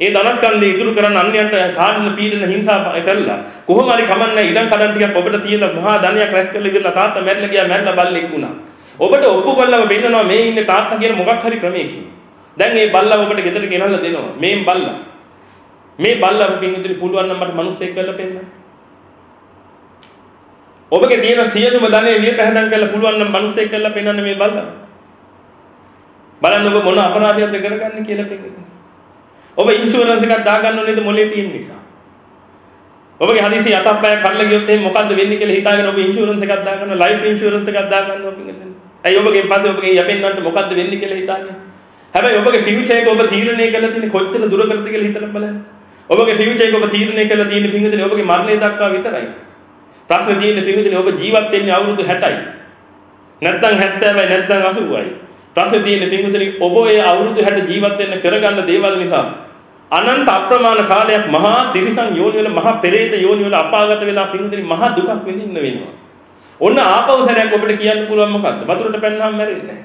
ඒ ධනස්කන්ධය ඉතුරු කරන් අන්‍යයන්ට කාඩන පීඩන හිංසා කරලා කොහොම හරි කමන්නේ ඉඩම් කඩන් ටිකක් ඔබට තියලා මහා ධනයක් රැස් කරලා ඉවරලා තාත්තා මැරලා ගියා මැරලා බල්ලෙක් වුණා. ඔබට ඔප්පු කරලම වෙන්නනවා මේ ඉන්නේ තාත්තා කියන මොකක් හරි ක්‍රමයකින්. දැන් මේ බල්ලා ඔබට ගෙදර ගෙනල්ලා දෙනවා. මේ බල්ලා. මේ බල්ලා පිටින් පුළුවන් නම් මට මිනිස්සෙක් කරලා පෙන්නන්න. ඔබගේ තියෙන සියලුම ධනෙ විය පැහැදම් කරලා පුළුවන් නම් මිනිස්සෙක් කරලා පෙන්නන්න මේ බල්ලා. බලන්න ඔබ මොන අපරාධයක්ද කරගන්නේ කියලා පෙන්නන්න. ඔබ ඉන්ෂුරන්ස් එකක් දාගන්න ඕනේද මොලේ තියෙන නිසා. ඔබගේ හදිසි අතප්පය කඩලා ගියොත් එහෙනම් මොකද්ද වෙන්නේ කියලා හිතාගෙන ඔබ ඉන්ෂුරන්ස් එකක් දාගන්නවා ලයිෆ් ඉන්ෂුරන්ස් එකක් දාගන්නවා කියන්නේ. ඇයි ඔබගෙන් පස්සේ ඔබගේ යපෙන්නන්ට මොකද්ද වෙන්නේ කියලා හිතාගෙන. හැබැයි ඔබගේ ෆියුචර් එක ඔබ තීරණය කරලා තියෙන්නේ කොච්චර දුරකටද කියලා හිතලා බලන්න. ඔබගේ ෆියුචර් එක ඔබ තීරණය කරලා තියෙන්නේ පින්විතනේ ඔබගේ මරණය දක්වා විතරයි. ප්‍රශ්නේ තියෙන්නේ පින්විතනේ ඔබ ජීවත් වෙන්නේ අවුරුදු 60යි. නැත්නම් 70යි නැත්නම් 80යි. ප්‍රශ්නේ තියෙන්නේ පින්විතනේ ඔබ ඒ අවුරුදු 60 ජීවත් වෙන්න කරගන්න දේවල් නිසා අනන්ත අප්‍රමාණ කාලයක් මහා තිරිසන් යෝනි වල මහා පෙරේත යෝනි වල අපාගත වෙලා පින්විතනේ මහා දුකක් විඳින්න වෙනවා. ඔන්න ආපහු සැරයක් ඔබට කියන්න පුළුවන් මොකද්ද? වතුරට පැන්නාම මැරෙන්නේ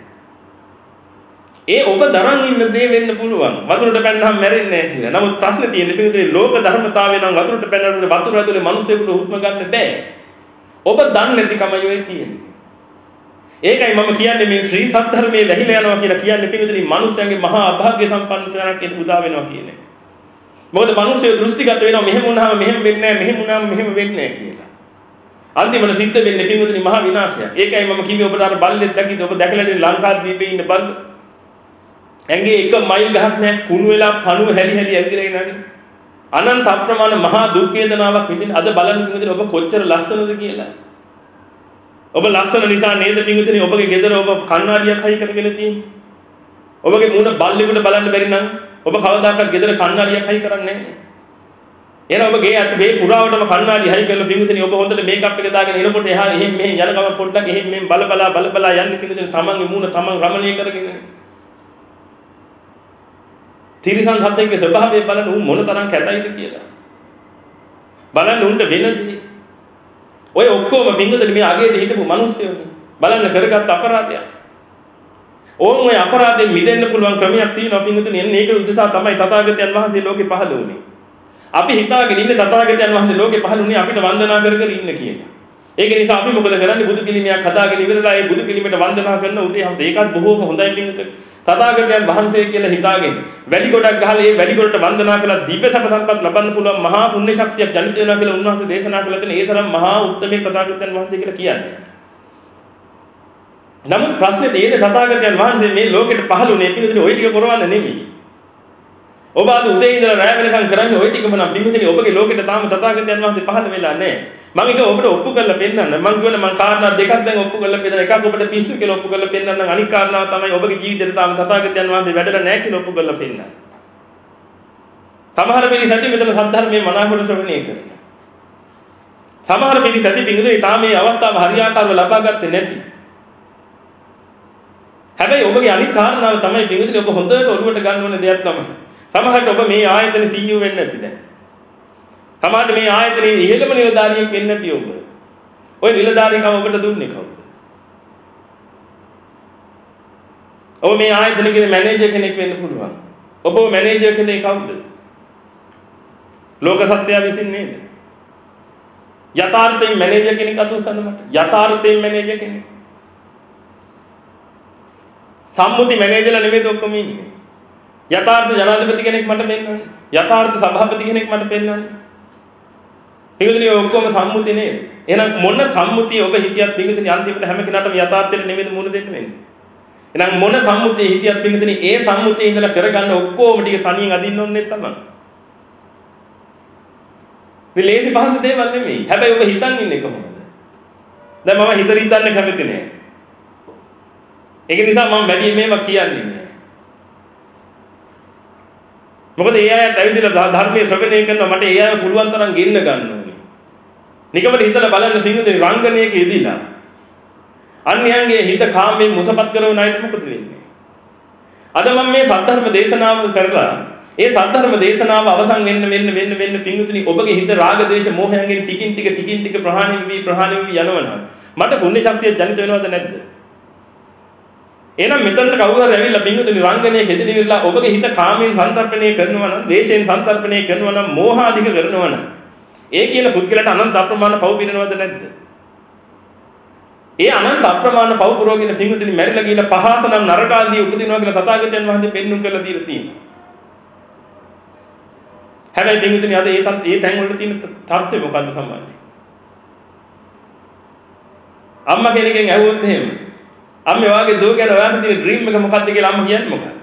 ඒ ඔබ දරන් ඉන්න දේ වෙන්න පුළුවන්. වතුරට පැන්නාම මැරෙන්නේ නැහැ කියලා. නමුත් ප්‍රශ්නේ තියෙන්නේ පිටුදේ ලෝක ධර්මතාවය නම් වතුරට පැනනකොට වතුර ඇතුලේ මිනිසෙකුට හුස්ම ගන්න බෑ. ඔබ දන්නේ නැතිකමයි ඔය තියෙන්නේ. ඒකයි මම කියන්නේ මේ ශ්‍රී සද්ධර්මයේ වැහිලා යනවා කියලා කියන්නේ පිටුදේ මිනිස්යන්ගේ මහා අභාග්‍ය සම්පන්න තැනක් උදා වෙනවා කියන්නේ. මොකද මිනිස්සු දෘෂ්ටිගත වෙනවා මෙහෙම වුණාම මෙහෙම වෙන්නේ නැහැ මෙහෙම වුණාම මෙහෙම වෙන්නේ නැහැ කියලා. අන්තිමට සිද්ධ වෙන්නේ පින්වතුනි මහා විනාශයක්. ඒකයි මම කිව්වේ ඔබට අර බල්ලෙක් දැකිද ඔබ දැකලා ඉතින් ලංකාද්වීපේ ඉන්න බල්ල. ඇඟේ එක මයිල් ගහක් නැහැ කුණු වෙලා පණුව හැලි හැලි ඇවිදලා ඉන්නනේ. අනන්ත අප්‍රමාණ මහා දුක් වේදනාවක් විඳින අද බලන්න පින්වතුනි ඔබ කොච්චර ලස්සනද කියලා. ඔබ ලස්සන නිසා නේද පින්වතුනි ඔබගේ ගෙදර ඔබ කණ්ණාඩියක් හයි කරගෙන තියෙන්නේ. ඔබගේ මූණ බල්ලෙකුට බලන්න බැරි නම් ඔබ කවදාකවත් ගෙදර කණ්ණාඩියක් හයි කරන්නේ නැහැ. එහෙනම් ඔබ ගේ අත ගේ පුරාවටම කණ්ණාඩි හයි කරලා පින්විතනි ඔබ හොඳට මේකප් එක දාගෙන එනකොට එහා එහෙන් මෙහෙන් යන ගම පොඩ්ඩක් එහෙන් මෙහෙන් බල බලා බල බලා යන්නේ පින්විතනි තමන්ගේ මූණ තමන් රමණීය කරගෙන. තිරිසන් සත්‍යයේ ස්වභාවය බලන උන් මොන තරම් කැතයිද කියලා. බලන්න උන්ට වෙනදී. ඔය ඔක්කොම පින්විතනි මේ අගේට හිටපු මිනිස්සුනේ. බලන්න කරගත් අපරාධයක්. ඕන් ඔය අපරාධයෙන් මිදෙන්න පුළුවන් ක්‍රමයක් තියෙනවා පින්විතනි. එන්නේ ඒක උදෙසා තමයි තථාගතයන් වහන්සේ ලෝකේ පහළ වුණේ. අපි හිතාගෙන ඉන්නේ තථාගතයන් වහන්සේ ලෝකේ පහළුනේ අපිට වන්දනා කර කර ඉන්න කියලා. ඒක නිසා අපි මොකද කරන්නේ බුදු පිළිමයක් හදාගෙන ඉවරලා ඒ බුදු පිළිමයට වන්දනා කරන උදේ හවස ඒකත් බොහෝම හොඳයි පිළිගත. තථාගතයන් වහන්සේ කියලා හිතාගෙන වැඩි ගොඩක් ගහලා ඒ වැඩි ගොඩට වන්දනා කළා දීප සප සම්පත් ලබන්න පුළුවන් මහා පුණ්‍ය ශක්තියක් ජනිත වෙනවා කියලා උන්වහන්සේ දේශනා කළා තියෙන ඒ තරම් මහා උත්මේ තථාගතයන් වහන්සේ කියලා කියන්නේ. නමුත් ප්‍රශ්නේ තියෙන්නේ තථාගතයන් වහන්සේ මේ ලෝකෙට පහළුනේ පිළිදෙන ওই ටික කරවන්න නෙමෙයි. ඔබ අද උදේ ඉඳලා රැය වෙනකම් කරන්නේ ওই ටිකම නම් බින්දුනේ ඔබගේ ලෝකෙට තාම තථාගතයන් වහන්සේ පහළ වෙලා නැහැ. මම ඒක ඔබට ඔප්පු කරලා පෙන්නන්න. මම කියන මම කාරණා දෙකක් දැන් ඔප්පු කරලා පෙන්නන. එකක් ඔබට පිස්සු කියලා ඔප්පු කරලා පෙන්නන්න. අනිත් කාරණාව තමයි ඔබගේ ජීවිතේට තාම තථාගතයන් වහන්සේ වැඩලා නැහැ කියලා ඔප්පු කරලා පෙන්නන්න. සමහර පිරිස ඇති මෙතන සද්ධර්මයේ මනාකොට ශ්‍රවණය කරනවා. සමහර පිරිස ඇති බින්දුනේ තාම මේ අවස්ථාව හරියාකාරව ලබා ගත්තේ නැති. හැබැයි ඔබගේ අනිත් කාරණාව තමයි බින්දුනේ ඔබ හොඳට ඔළුවට ගන්න ඕන දෙයක් තමයි. සමහරට ඔබ මේ ආයතන CEO වෙන්න නැති දැන්. සමහරට මේ ආයතනයේ ඉහළම නිලධාරියෙක් වෙන්න නැති ඔබ. ওই නිලධාරිකම ඔබට දුන්නේ කවුද? ඔබ මේ ආයතනයේ මැනේජර් කෙනෙක් වෙන්න පුළුවන්. ඔබ මැනේජර් කෙනෙක් කවුද? ලෝක සත්‍යය විසින් නේද? යථාර්ථයෙන් මැනේජර් කෙනෙක් අතුස්සන්න මට. යථාර්ථයෙන් මැනේජර් කෙනෙක්. සම්මුති මැනේජර්ලා නෙමෙයි ඔක්කොම ඉන්නේ. යථාර්ථ ජනාධිපති කෙනෙක් මට පෙන්වන්න. යථාර්ථ සභාපති කෙනෙක් මට පෙන්වන්න. පිටුදිනේ ඔක්කොම සම්මුති නේද? එහෙනම් මොන සම්මුතිය ඔබ හිතියත් පිටුදිනේ අන්තිමට හැම කෙනාටම යථාර්ථයට නෙමෙයි මුණ දෙන්න වෙන්නේ. එහෙනම් මොන සම්මුතිය හිතියත් පිටුදිනේ ඒ සම්මුතිය ඉඳලා කරගන්න ඔක්කොම ටික තනියෙන් අදින්න ඕනේ තමයි. මේ ලේසි පහසු දේවල් නෙමෙයි. හැබැයි ඔබ හිතන් ඉන්නේ කොහොමද? දැන් මම හිතර හිතන්න කැමති නෑ. ඒක නිසා මම වැඩි මේවා කියන්නේ නෑ. මොකද ඒ අයත් ඇවිදලා ධර්මයේ ශ්‍රවණය කරනවා මට ඒ අය පුළුවන් තරම් ගෙන්න ගන්න ඕනේ. නිකමට හිතලා බලන්න සිංහදේ රංගනයක යෙදিলা. අන්‍යයන්ගේ හිත කාමයෙන් මුසපත් කරන අයට මොකද වෙන්නේ? අද මම මේ සද්ධර්ම දේශනාව කරලා ඒ සද්ධර්ම දේශනාව අවසන් වෙන්න වෙන්න වෙන්න වෙන්න පිංගුතුනි ඔබගේ හිත රාග දේශ මොහයන්ගෙන් ටිකින් ටික ටිකින් ටික ප්‍රහාණය වී ප්‍රහාණය වී යනවනම් මට පුණ්‍ය ශක්තිය ජනිත වෙනවද නැද්ද? එහෙනම් මෙතනට කවුරු හරි ඇවිල්ලා බින්දුනි රංගනයේ හෙදිවිලා ඔබගේ හිත කාමයෙන් සංතරපණය කරනවා නම්, දේශයෙන් සංතරපණය කරනවා නම්, මෝහාධික කරනවා නම්, ඒ කියන පුද්ගලට අනන්ත අප්‍රමාණ පව් පිරෙනවද නැද්ද? ඒ අනන්ත අප්‍රමාණ පව් පුරවගෙන බින්දුනි මැරිලා ගිහින් පහත නම් නරකාදී උපදිනවා කියලා තථාගතයන් වහන්සේ පෙන්눔 කරලා දීලා තියෙනවා. හැබැයි බින්දුනි අද ඒ ඒ තැන් වල තියෙන තත්ත්වය මොකද්ද සම්බන්ධයි? අම්මා කෙනෙක්ගෙන් ඇහුවොත් එහෙම අම්මේ වාගේ දුව ගැන ඔයාට තියෙන ඩ්‍රීම් එක මොකක්ද කියලා අම්මා කියන්නේ මොකක්ද?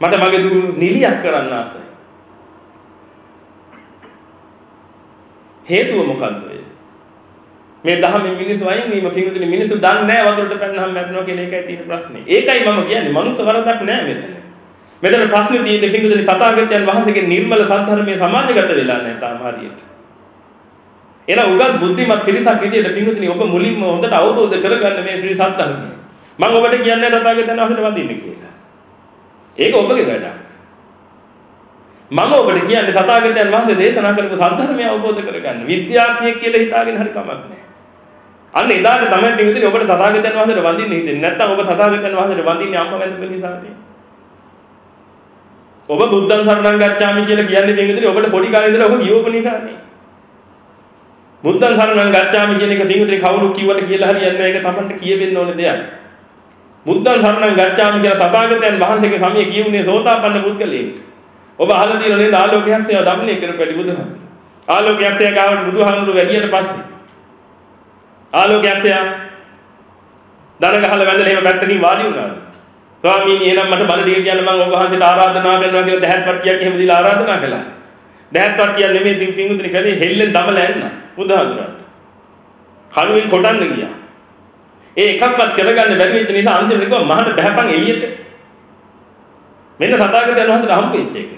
මට මගේ දුව නිලියක් කරන්න ආසයි. හේතුව මොකද්ද මේ දහමෙන් මිනිස්සු අයින් වීම පිටුතුනි මිනිස්සු දන්නේ නැහැ වතුරට පැනනහම මැරෙනවා කියන එකයි තියෙන ප්‍රශ්නේ. ඒකයි මම කියන්නේ මනුස්ස වරදක් නැහැ මෙතන. මෙතන ප්‍රශ්නේ තියෙන්නේ පිටුතුනි තථාගතයන් වහන්සේගේ නිර්මල සත්‍ය සමාජගත වෙලා නැහැ තාම හරියට. එන උගත් බුද්ධිමත් පිරිසක් විදියට පින්වතුනි ඔබ මුලින්ම හොඳට අවබෝධ කරගන්න මේ ශ්‍රී සත්‍යධර්මය. මම ඔබට කියන්නේ තථාගතයන් වහන්සේට වඳින්න කියලා. ඒක ඔබගේ වැඩක්. මම ඔබට කියන්නේ තථාගතයන් වහන්සේ දේශනා කරපු සත්‍යධර්මය අවබෝධ කරගන්න. විද්‍යාඥයෙක් කියලා හිතාගෙන හරි කමක් නැහැ. අන්න එදාට තමයි පින්වතුනි ඔබට තථාගතයන් වහන්සේට වඳින්න හිතෙන්නේ. නැත්තම් ඔබ තථාගතයන් වහන්සේට වඳින්නේ අම්මා වැඳපු නිසානේ. ඔබ බුද්ධං සරණං ගච්ඡාමි කියලා කියන්නේ පින්වතුනි ඔබට පොඩි කාලේ ඉඳලා ඔබ ගියෝප නිසානේ. බුද්ධං සරණං ගච්ඡාමි කියන එක දිනුතේ කවුරු කිව්වට කියලා හරියන්නේ නැහැ ඒක තමන්ට කියවෙන්න ඕනේ දෙයක්. බුද්ධං සරණං ගච්ඡාමි කියලා තථාගතයන් වහන්සේගේ සමයේ කියුනේ සෝතාපන්න පුද්ගලයෙක්. ඔබ අහලා තියෙන නේද ආලෝකයක් සේව දමනය කරපැලි බුදුහාමුදුරුවෝ. ආලෝකයක් සේව ගාවට බුදුහාමුදුරුවෝ වැඩියට පස්සේ ආලෝකයක් සේව දන ගහලා වැඳලා එහෙම පැත්තකින් වාඩි වුණාද? ස්වාමීනි එහෙනම් මට බල ටික කියන්න මම ඔබ වහන්සේට ආරාධනා කරනවා කියලා දැහැත් පට්ටියක් එහෙම දීලා ආරාධනා කළා. දැහැත් පට්ටියක් නෙමෙයි තින් පිංගුතුනි කලේ හෙල්ලෙන් දමලා එන්න බුදුහාමුදුරන්ට. කණුවෙන් කොටන්න ගියා. ඒ එකක්වත් කරගන්න බැරි වෙච්ච නිසා අන්තිමට කිව්වා මහාට බහැපන් එළියට. මෙන්න සතාගතයන් වහන්සේට හම්බෙච්ච එක.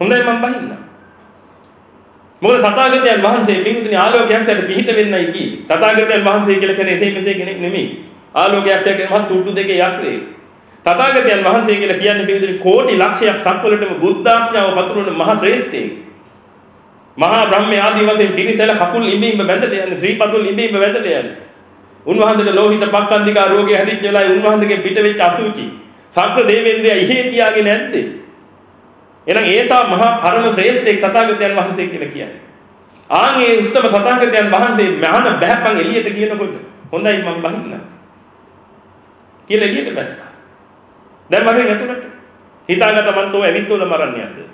හොඳයි මම බහින්න. මොකද තථාගතයන් වහන්සේ පින්තුනි ආලෝකයක් ඇට පිහිට වෙන්නයි කියේ. තථාගතයන් වහන්සේ කියලා කියන්නේ එසේ මෙසේ කෙනෙක් නෙමෙයි. ආලෝකයක් ඇට කියන්නේ මහත් තුඩු දෙකේ යක්ෂයෙක්. තථාගතයන් වහන්සේ කියලා කියන්නේ පින්තුනි කෝටි ලක්ෂයක් සක්වලටම බුද්ධාඥාව පතුරවන මහ ශ්‍රේෂ්ඨයෙක්. මහා බ්‍රහ්ම ආදී වශයෙන් තිරිසල කකුල් ඉඹීම බැඳලා යන්නේ ශ්‍රී පතුල් ඉඹීම බැඳලා යන්නේ. උන්වහන්සේට ලෝහිත පක්ඛන්දිකා රෝගය හැදිච්ච වෙලාවේ උන්වහන්සේගේ පිට වෙච්ච අසුචි සක්‍ර දේවේන්ද්‍රයා ඉහේ තියාගෙන නැද්ද? එහෙනම් ඒසා මහා පරම ශ්‍රේෂ්ඨ තථාගතයන් වහන්සේ කියලා කියන්නේ. ආන් ඒ උත්තම තථාගතයන් වහන්සේ මහාන බහැපන් එළියට කියනකොට හොඳයි මම බහින්න. කියලා එළියට බැස්සා. දැන් මගෙන් ඇතුළට හිතාගත්ත මන් තෝ ඇවිත් උල මරන්න යද්ද.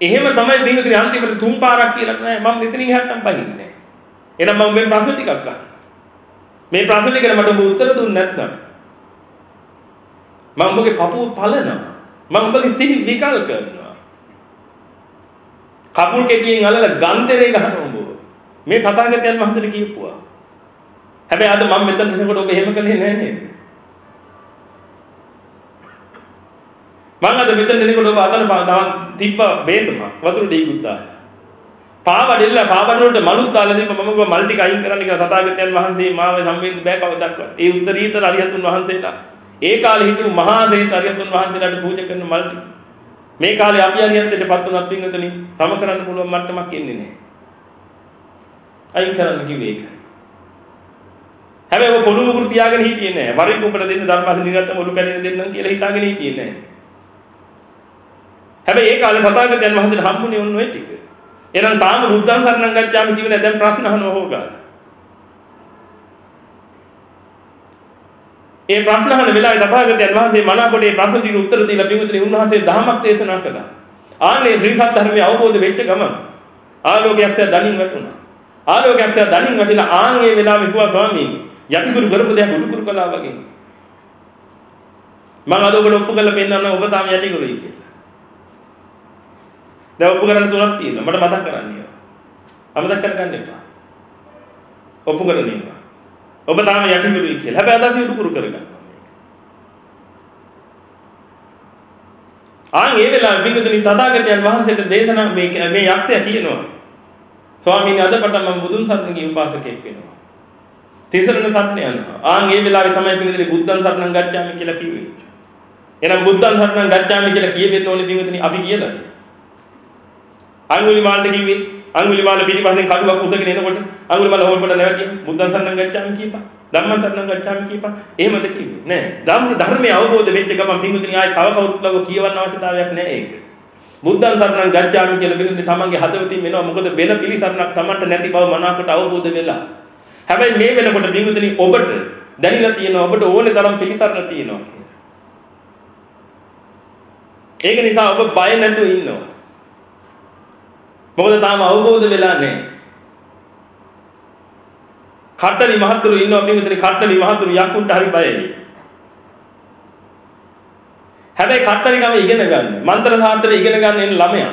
එහෙම තමයි බින්දුනේ අන්තිමට තුන් පාරක් කියලා නෑ මම මෙතනින් එහාට නම් බහින්නේ. එහෙනම් මම මේ ප්‍රශ්න ටිකක් අහන්න. මේ ප්‍රශ්න ටිකට මට ඔබ උත්තර දුන්නේ නැත්නම් මම ඔබගේ පපුව පලනවා. මම ඔබගේ සිහි විකල් කරනවා. කකුල් කෙටියෙන් අල්ලලා ගන්තරේ ගහනවා ඔබ. මේ තථාගතයන් වහන්සේට කියපුවා. හැබැයි අද මම මෙතන ඉන්නකොට ඔබ එහෙම කළේ නැහැ නේද? මම අද මෙතන ඉන්නකොට ඔබ අතන තිබ්බ බේසම වතුර දී ගුත්තා. පාවඩෙල්ල පාවඩ වලට මලුත් දාලා දීම මම ගෝ මල් ටික අයින් කරන්න කියලා සතාගතයන් වහන්සේ මාව සම්බෙන්න බෑ කවදාවත්. ඒ උත්තරීතර අරියතුන් වහන්සේලා ඒ කාලේ හිටපු මහා දේත අරියතුන් වහන්සේලාට පූජා කරන මල් ටික. මේ කාලේ අපි අරියන්තයටපත් වුණත් පින්වතුනි සම කරන්න පුළුවන් මට්ටමක් එන්නේ නැහැ. අයින් කරන්න කිව්වේ ඒක. හැබැයි ඔබ පොළු මුගුරු තියාගෙන හිටියේ නැහැ. වරින් උඹට දෙන්න ධර්මහස නිගත්තම ඔලු කැඩෙන්න දෙන්නම් කියලා හිතාගෙන හිටියේ නැහැ. හැබැයි ඒ කාලේ සතාගතයන් වහන්සේට හම්බුනේ ඔන්න ඔය ටික. එහෙනම් තාම බුද්ධං සරණං ගච්ඡාමි කියන දැන් ප්‍රශ්න අහනවා හොගා. ඒ ප්‍රශ්න අහන වෙලාවේ තථාගතයන් වහන්සේ මනාකොට ඒ ප්‍රශ්න දින උත්තර දීලා බිමුතුනි උන්වහන්සේ දහමක් දේශනා කළා. ආන්නේ ශ්‍රී සත්‍ය ධර්මයේ අවබෝධ වෙච්ච ගමන් ආලෝකයක් දණින් වැටුණා. ආලෝකයක් දණින් වැටිලා ආන් ඒ වෙලාවේ කිව්වා ස්වාමීනි යටිකුරු කරපු දෙයක් උඩුකුරු කළා වගේ. මම අද ඔබට ඔප්පු කරලා පෙන්නන්න ඔබ තාම යටිකුරුයි කියලා. දැන් ඔප්පු කරන්න තුනක් තියෙනවා. මට මතක් කරන්න ඒවා. අමතක කරගන්න එපා. ඔප්පු කරන්න ඒවා. ඔබ තාම යටිකුරුයි කියලා. හැබැයි අද අපි උඩුකුරු කරගන්න. ආන් ඒ වෙලාවේ විගතනි තථාගතයන් වහන්සේට දේශනා මේ මේ යක්ෂයා කියනවා. ස්වාමීනි අද පටන් මම බුදුන් සරණගේ උපාසකයෙක් වෙනවා. තිසරණ සරණ යනවා. ආන් ඒ වෙලාවේ තමයි විගතනි බුද්ධං සරණං ගච්ඡාමි කියලා කිව්වේ. එහෙනම් බුද්ධං සරණං ගච්ඡාමි කියලා කියෙන්න ඕනේ විගතනි අපි කියලා. අඟුලිමාලට කිව්වේ අඟුලිමාල පිටිපස්සෙන් කඩුවක් උසගෙන එනකොට අඟුලිමාල හොල්පට නැවතිය. බුද්ධං සරණං ගච්ඡාමි කියපන් ධම්මං සරණං ගච්ඡාමි කියපන් එහෙමද කිව්වේ? නෑ. ධම්ම ධර්මයේ අවබෝධ වෙච්ච ගමන් පිඟුතුනි ආයි තව කවුරුත් ලගෝ කියවන්න අවශ්‍යතාවයක් නෑ ඒක. බුද්ධං සරණං ගච්ඡාමි කියලා පිඟුතුනි තමන්ගේ හදවතින් වෙනවා. මොකද වෙන පිළිසරණක් තමන්ට නැති බව මනාවට අවබෝධ වෙලා. හැබැයි මේ වෙනකොට පිඟුතුනි ඔබට දැනিলা තියෙනවා ඔබට ඕනේ තරම් පිළිසරණ තියෙනවා ඒක නිසා ඔබ බය නැතුව ඉන්නවා. මොකද තාම අවබෝධ වෙලා නැහැ. කට්ටලි මහතුරු ඉන්නවා පින්විතනි කට්ටලි මහතුරු යකුන්ට හරි බයයි. හැබැයි කට්ටලි ගම ඉගෙන ගන්න. මන්ත්‍ර සාත්‍රය ඉගෙන ගන්න එන ළමයා.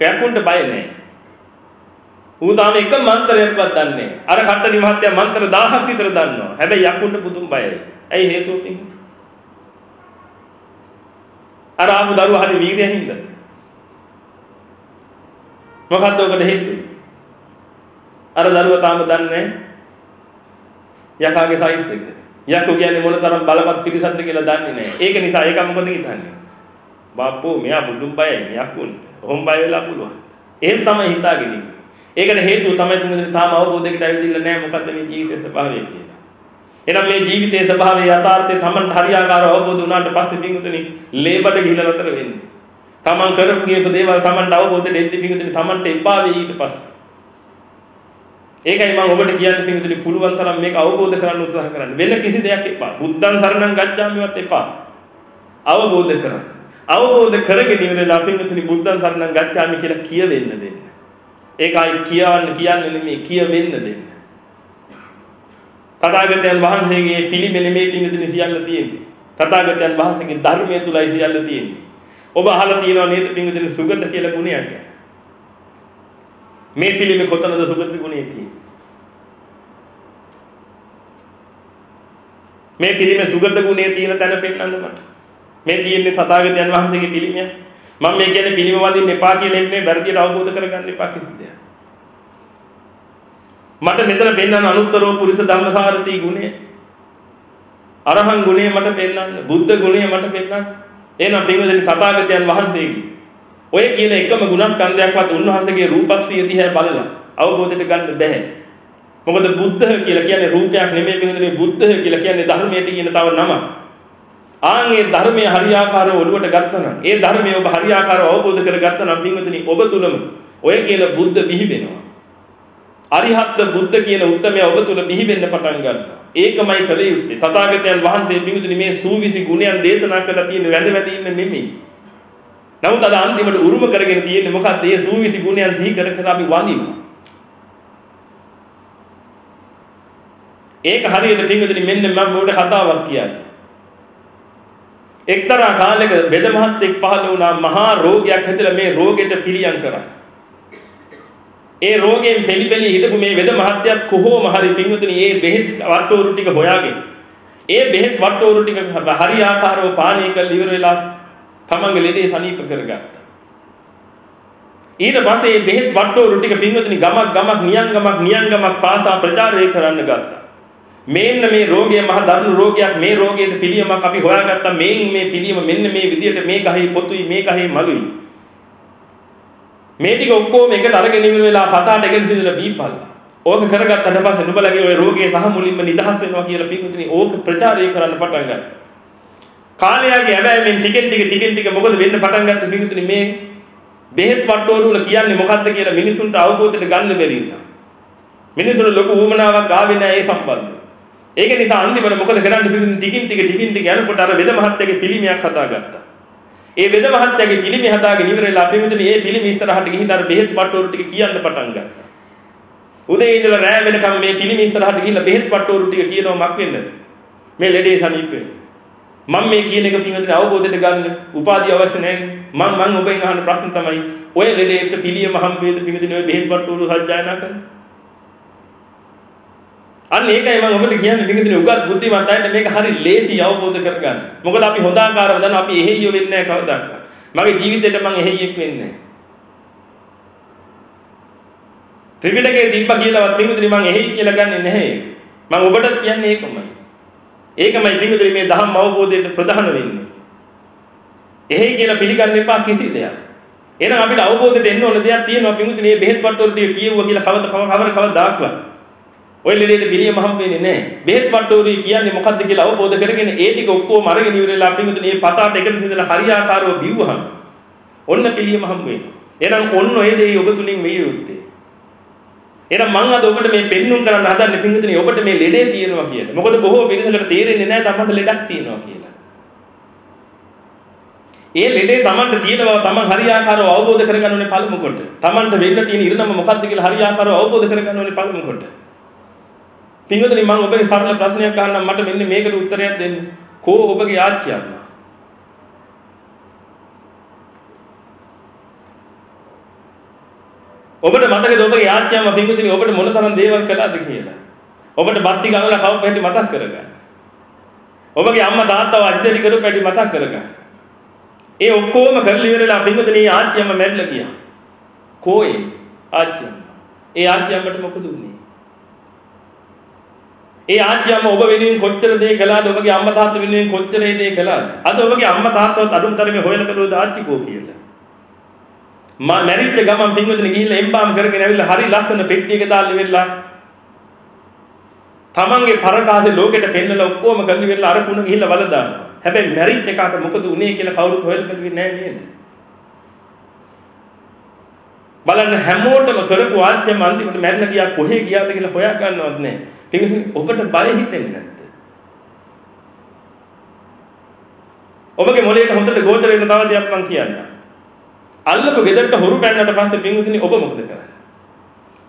යකුන්ට බය නැහැ. ඌ තාම එක මන්ත්‍රයක්වත් දන්නේ නැහැ. අර කට්ටලි මහත්තයා මන්ත්‍ර 1000ක් විතර දන්නවා. හැබැයි යකුන්ට පුදුම බයයි. ඇයි හේතුව පින්විතනි? අර ආපු දරුවා හරි වීර්යයෙන් හින්දා. මොකද්ද ඔකට හේතුව? අර දරුවා තාම දන්නේ යකාගේ සයිස් එක. යකෝ කියන්නේ මොන තරම් බලවත් පිරිසක්ද කියලා දන්නේ නැහැ. ඒක නිසා ඒක මොකද හිතන්නේ? බාප්පෝ මෙයා බුදුන් බයයි යකුන්. ඔහොම බය වෙලා පුළුවන්. එහෙම තමයි හිතාගෙන ඉන්නේ. ඒකට හේතුව තමයි තුන්දෙනා තාම අවබෝධයකට ඇවිදින්න නැහැ මොකද්ද මේ ජීවිතයේ ස්වභාවය කියලා. එහෙනම් මේ ජීවිතයේ ස්වභාවය යථාර්ථය Tamanට හරියාකාරව අවබෝධ වුණාට පස්සේ බින්දුතුනි ලේබඩ ගිහිලා නතර වෙන්නේ. තමන් කරපු කියපු දේවල් තමන්ට අවබෝධයට එද්දි පිඟුතුනි තමන්ට එපා වෙයි ඊට පස්සේ. ඒකයි මම ඔබට කියන්නේ පින්විතනි පුළුවන් තරම් මේක අවබෝධ කරගන්න උත්සාහ කරන්න. වෙන කිසි දෙයක් එපා. බුද්ධං සරණං ගච්ඡාමිවත් එපා. අවබෝධ කරගන්න. අවබෝධ කරගෙන ඉවරලා පින්විතනි බුද්ධං සරණං ගච්ඡාමි කියලා කියවෙන්න දෙන්න. ඒකයි කියවන්න කියන්නේ නෙමෙයි කියවෙන්න දෙන්න. තථාගතයන් වහන්සේගේ පිළිමෙල මේ පින්විතනි සියල්ල තියෙන්නේ. තථාගතයන් වහන්සේගේ ධර්මයේ තුලයි සියල්ල තියෙන්නේ. ඔබ අහලා තියෙනවා නේද පින්විතනි සුගත කියලා ගුණයක්. මේ පිළිමේ කොතනද සුගත ගුණය තියෙන්නේ? මේ පිළිමේ සුගත ගුණය තියෙන තැන පෙන්වන්න මට. මේ තියෙන්නේ තථාගතයන් වහන්සේගේ පිළිමය. මම මේ කියන්නේ පිළිම වදින්න එපා කියලා එන්නේ වැරදියට අවබෝධ කරගන්න එපා කිසි දෙයක්. මට මෙතන පෙන්වන්න අනුත්තරෝ පුරිස ධම්මසාරති ගුණය. අරහන් ගුණය මට පෙන්වන්න. බුද්ධ ගුණය මට පෙන්වන්න. එහෙනම් පින්වදින තථාගතයන් වහන්සේගේ ඔය කියන එකම ගුණස්කන්ධයක්වත් උන්වහන්සේගේ රූපස්ත්‍රිය දිහා බලලා අවබෝධයට ගන්න බැහැ. මොකද බුද්ධ කියලා කියන්නේ රූපයක් නෙමෙයි පින්වදින බුද්ධ කියලා කියන්නේ ධර්මයට කියන තව නමක්. ආන්ගේ ධර්මයේ හරියාකාරව ඔළුවට ගත්තා නම් ඒ ධර්මය ඔබ හරියාකාරව අවබෝධ කරගත්තා නම් පින්වතුනි ඔබ තුලම ඔය කියන බුද්ධ බිහි වෙනවා. අරිහත් බුද්ධ කියන උත්තරය ඔබ තුල බිහි වෙන්න පටන් ගන්නවා. ඒකමයි කළ යුත්තේ. තථාගතයන් වහන්සේ පින්වතුනි මේ සූවිසි ගුණයන් දේශනා කරලා තියෙන වැඳ වැඳ ඉන්න නෙමෙයි. නමුත් අද අන්තිමට උරුම කරගෙන තියෙන්නේ මොකක්ද? මේ සූවිසි ගුණයන් සිහි කර කර අපි වඳිනවා. ඒක හරියට පින්වතුනි මෙන්න මම ඔබට කතාවක් කියන්නේ. එක්තරා කාලයක බෙද මහත්තයෙක් පහළ වුණා මහා රෝගයක් හැදලා මේ රෝගෙට පිළියම් කරා. ඒ රෝගයෙන් පිළිපෙළි හිටපු මේ වෙද මහත්තයත් කොහොම හරි පින්වතුනි මේ බෙහෙත් වට්ටෝරු ටික හොයාගෙන ඒ බෙහෙත් වට්ටෝරු ටික හරි ආකාරව පානය කරලා ඉවර වෙලා තමන්ගේ ලෙඩේ සනීප කරගත්තා. ඊට පස්සේ මේ බෙහෙත් වට්ටෝරු ටික පින්වතුනි ගමක් ගමක් නියම් ගමක් නියම් ගමක් පාසා ප්‍රචාරය කරන්න ගත්තා. මේන්න මේ රෝගය මහ දරුණු රෝගයක් මේ රෝගයට පිළියමක් අපි හොයාගත්තා මේන් මේ පිළියම මෙන්න මේ විදියට මේ ගහේ පොතුයි මේ ගහේ මලුයි මේ ටික ඔක්කොම එකට අරගෙන ඉන්න වෙලාව පතාට එකෙන් සිදලා බීපල්. ඕක කරගත්තට පස්සේ නුඹලගේ ওই රෝගයේ සහ මුලින්ම නිදහස් වෙනවා කියලා පිටුතුනි ඕක ප්‍රචාරය කරන්න පටන් ගත්තා. කාලයාගේ ඇබෑමෙන් ටිකෙන් ටික ටිකෙන් ටික මොකද වෙන්න පටන් ගත්ත පිටුතුනි මේ බෙහෙත් වට්ටෝරු වල කියන්නේ මොකද්ද කියලා මිනිසුන්ට අවබෝධයට ගන්න බැරි වුණා මිනිසුන්ට ලොකු ඌමනාවක් ආවේ නැහැ ඒ සම්බන්ධව. ඒක නිසා අන්තිමට මොකද කරන්නේ පිටින් ටිකින් ටික ටිකින් ටික යනකොට අර වෙද මහත්තයාගේ පිළිමයක් හදාගත්තා. ඒ වෙද මහත්තයාගේ පිළිමය හදාගෙන ඉවර වෙලා අපි මෙතන මේ පිළිම ඉස්සරහට ගිහින් අර බෙහෙත් පට්ටෝරු ටික කියන්න පටන් ගත්තා. උදේ ඉඳලා රෑ වෙනකම් මේ පිළිම ඉස්සරහට ගිහිල්ලා බෙහෙත් පට්ටෝරු ටික කියනවා මක් වෙන්නද? මේ ලෙඩේ සනීප වෙන්න. මම මේ කියන එක පින්වදින අවබෝධයට ගන්න උපාධිය අවශ්‍ය නැහැ. මම මම ඔබෙන් අහන ප්‍රශ්න තමයි ඔය ලෙඩේට පිළියම හම්බෙන්න පින්වදින ඔය බෙහෙත් පට්ටෝරු සජ්ජායනා කරන්නේ. අන්න ඒකයි මම ඔබට කියන්නේ පිටින් උගත් බුද්ධිමත් අයට මේක හරි ලේසි අවබෝධ කරගන්න. මොකද අපි හොඳ ආකාරව දන්නවා අපි එහෙයියෝ වෙන්නේ නැහැ කවදාවත්. මගේ ජීවිතේට මම එහෙයියෙක් වෙන්නේ නැහැ. ත්‍රිවිධකේ දීප කියලාවත් පිටුදිරි මම එහෙයි කියලා ගන්නෙ නැහැ. මම ඔබටත් කියන්නේ ඒකමයි. ඒකමයි පිටුදිරි මේ ධම්ම අවබෝධයට ප්‍රධාන වෙන්නේ. එහෙයි කියලා පිළිගන්න එපා කිසි දෙයක්. එහෙනම් අපිට අවබෝධයට එන්න ඕන දෙයක් තියෙනවා පිටුදිරි මේ බෙහෙත් පට්ටෝල් ටික කියෙව්වා කියලා කවද කවර කවදාක්වත්. ඔය ලෙඩේට පිළියම හම් වෙන්නේ නැහැ. බෙහෙත් වට්ටෝරිය කියන්නේ මොකද්ද කියලා අවබෝධ කරගෙන ඒ ටික ඔක්කොම අරගෙන ඉවරලා පිටුතුනේ මේ පතාට එකට ඉඳලා හරියාකාරව බිව්වහම ඔන්න පිළියම හම් වෙනවා. එහෙනම් ඔන්න ඔය දේ ඔබ තුලින් මේ යුත්තේ. එහෙනම් මම අද ඔබට මේ පෙන්눔 කරන්න හදන්නේ පිටුතුනේ ඔබට මේ ලෙඩේ තියෙනවා කියලා. මොකද බොහෝ පිරිසකට තේරෙන්නේ නැහැ තමන්ට ලෙඩක් තියෙනවා කියලා. ඒ ලෙඩේ තමන්ට තියෙනවා තමන් හරියාකාරව අවබෝධ කරගන්න ඕනේ පළමු කොට. තමන්ට වෙන්න තියෙන ඉරණම මොකද්ද කියලා හරියාකාරව අවබෝධ කරගන්න ඕනේ පළමු කොට. පින්වතුනි මම ඔබගෙන් සරල ප්‍රශ්නයක් අහන්නම් මට මෙන්න මේකට උත්තරයක් දෙන්න. කෝ ඔබගේ ආච්චි අම්මා? ඔබට මතකද ඔබගේ ආච්චි අම්මා පින්වතුනි ඔබට මොන තරම් දේවල් කළාද කියලා? ඔබට බත්ති ගමලා කවප හැටි මතක් කරගන්න. ඔබගේ අම්මා තාත්තව අධිදලි කරපු හැටි මතක් කරගන්න. ඒ ඔක්කොම කරලා ඉවරලා පින්වතුනි ආච්චි අම්මා මැරිලා ගියා. කෝයේ ආච්චි අම්මා. ඒ ආච්චි අම්මට මොකද වුනේ? ඒ ආච්චි අම්මා ඔබ වෙනුවෙන් කොච්චර දේ කළාද? ඔබගේ අම්මා තාත්තා වෙනුවෙන් කොච්චර දේ කළාද? අද ඔබගේ අම්මා තාත්තවත් අඳුම් තරමේ හොයලා බලුවද ආච්චි කෝ කියලා? මා මැරිච්ච ගමන් පින්වතුනි ගිහිල්ලා එම්බාම් කරගෙන ඇවිල්ලා හරි ලස්සන පෙට්ටියක දාලා ඉවෙලා තමන්ගේ පරකාසේ ලෝකෙට පෙන්නලා ඔක්කොම කරලි වෙලා අර කුණ ගිහිල්ලා වල දානවා හැබැයි මැරිච්ච එකාට මොකද උනේ කියලා කවුරුත් හොයලා බලුවේ නැහැ නේද? බලන්න හැමෝටම කරපු ආච්චිම අන්තිමට මැරෙන්න ගියා කොහේ ගියාද කියලා හොයා ගන්නවත් නැහැ. පින්වතුනි ඔබට බය හිතෙන්නේ නැද්ද? ඔබගේ මොළයට හොඳට ගෝචර වෙන තව දෙයක් මම කියන්නම්. අල්ලපු ගෙදරට හොරු පැන්නට පස්සේ පින්වතුනි ඔබ මොකද කරන්නේ?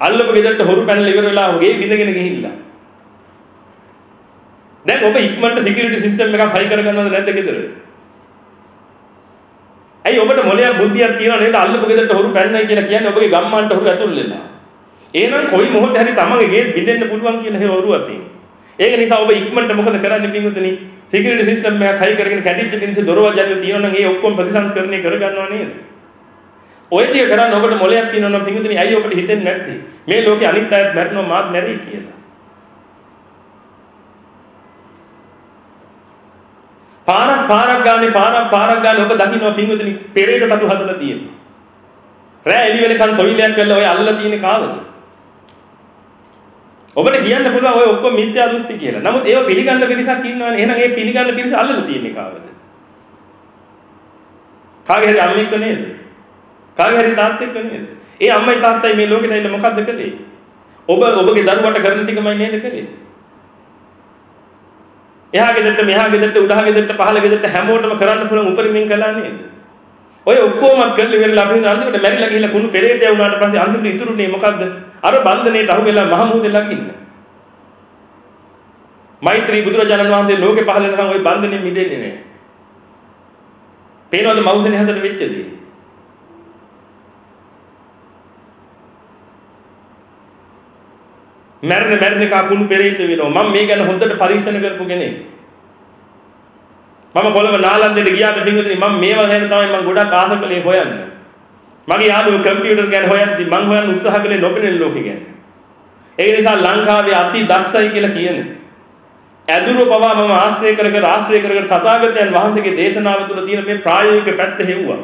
අල්ලපු ගෙදරට හොරු පැනලා ඉවර වෙලා ඔගේ බිඳගෙන ගිහිල්ලා. දැන් ඔබ ඉක්මනට සිකියුරිටි සිස්ටම් එකක් හයි කරගන්නවද නැද්ද ගෙදර? ඇයි ඔබට මොලයක් බුද්ධියක් තියෙනව නේද අල්ලපු ගෙදරට හොරු පැන්නයි කියලා කියන්නේ ඔබගේ ගම්මානට හොරු ඇතුල් වෙලා. එහෙනම් කොයි මොහොතේ හරි තමන්ගේ ගේ බින්දෙන්න පුළුවන් කියලා හේ ඔරුව අතින්. ඒක නිසා ඔබ ඉක්මනට මොකද කරන්නේ පින්වතුනි? සිකියුරිටි සිස්ටම් එකක් හයි කරගෙන කැඩිච්ච දිනසේ දොරවල් ජනෙල් තියෙනවා නම් ඒ ඔක්කොම ප්‍රතිසංස්කරණය කරගන්නව නේද? ඔය ටික කරන්න ඔබට මොලයක් තියෙනවා නම් පින්වතුනි ඇයි ඔබට හිතෙන්නේ නැත්තේ? මේ ලෝකේ අනිත් අයත් මැරෙනවා මාත් මැරෙයි කියලා. පාරක් පාරක් ගානේ පාරක් පාරක් ගානේ ඔබ දකින්න පින්වතුනි පෙරේත තටු හදලා තියෙනවා. රෑ එළි වෙනකන් තොইলයක් කරලා ඔය අල්ලලා තියෙන්නේ කාවද? ඔබට කියන්න පුළුවන් ඔය ඔක්කොම මිත්‍යා දෘෂ්ටි කියලා. නමුත් ඒව පිළිගන්න පිරිසක් ඉන්නවනේ. එහෙනම් ඒ පිළිගන්න පිරිස අල්ලලා තියෙන්නේ කාවද? කාගේ හරි අම්මෙක්ව නේද? කාගේ හරි තාත්තෙක්ව නේද? ඒ අම්මයි තාත්තයි මේ ලෝකෙට ඇවිල්ලා මොකද්ද කළේ? ඔබ ඔබගේ දරුවට කරන ටිකමයි නේද කළේ? එහා ගෙදරට මෙහා ගෙදරට උඩහා ගෙදරට පහළ ගෙදරට හැමෝටම කරන්න පුළුවන් උපරිමයෙන් කළා නේද? ඔය ඔක්කොම කරලා ඉවරලා අපි අන්තිමට මැරිලා ගිහිල්ලා කුණු පෙරේතය වුණාට පස්සේ අන්තිමට ඉතුරුනේ මොකද්ද? අර බන්ධනේට අහු වෙලා මහමුදේ ළඟින්න. මෛත්‍රී බුදුරජාණන් වහන්සේ ලෝකේ පහළ වෙනකන් ওই බන්ධනේ මිදෙන්නේ නැහැ. පේනවද මෞසනේ හදට වෙච්ච දේ? මැරෙන මැරෙන එක කුණු පෙරේත වෙනවා. මම මේ ගැන හොඳට පරීක්ෂණ කරපු කෙනෙක්. මම කොළඹ නාලන්දෙට ගියාට පින්විතනි මම මේවා ගැන තමයි මම ගොඩක් ආස කළේ හොයන්න. මගේ යාළුවෝ කම්පියුටර් ගැන හොයද්දි මම හොයන්න උත්සාහ කළේ නොපෙනෙන ලෝකෙ ගැන. ඒ නිසා ලංකාවේ අති දක්ෂයි කියලා කියන්නේ. ඇදුරු පවා මම ආශ්‍රය කර කර ආශ්‍රය කර කර තථාගතයන් වහන්සේගේ දේශනාව තුළ තියෙන මේ ප්‍රායෝගික පැත්ත හෙව්වා.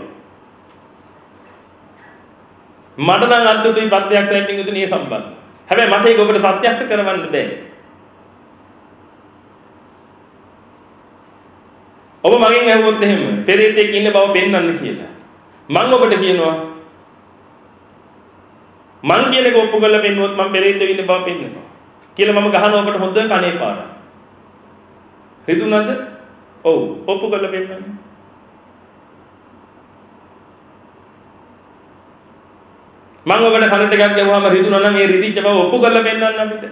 මට නම් අද්දුටුයි ප්‍රත්‍යක්ෂයෙන් පින්විතනි මේ සම්බන්ධ. හැබැයි මට ඒක ඔබට ප්‍රත්‍යක්ෂ කරවන්න බෑ. ඔබ මගෙන් අහුවොත් එහෙම පෙරේතෙක් ඉන්න බව පෙන්වන්න කියලා. මම ඔබට කියනවා මං කියන එක ඔප්පු කරලා පෙන්නුවොත් මම පෙරේතෙක් ඉන්න බව පෙන්වනවා. කියලා මම ගහනවා ඔබට හොඳ කණේ පාරක්. රිදුනද? ඔව් ඔප්පු කරලා පෙන්වන්න. මම ඔබට කන ටිකක් ගැහුවාම රිදුනා නම් ඒ රිදිච්ච බව ඔප්පු කරලා පෙන්නන්න අපිට.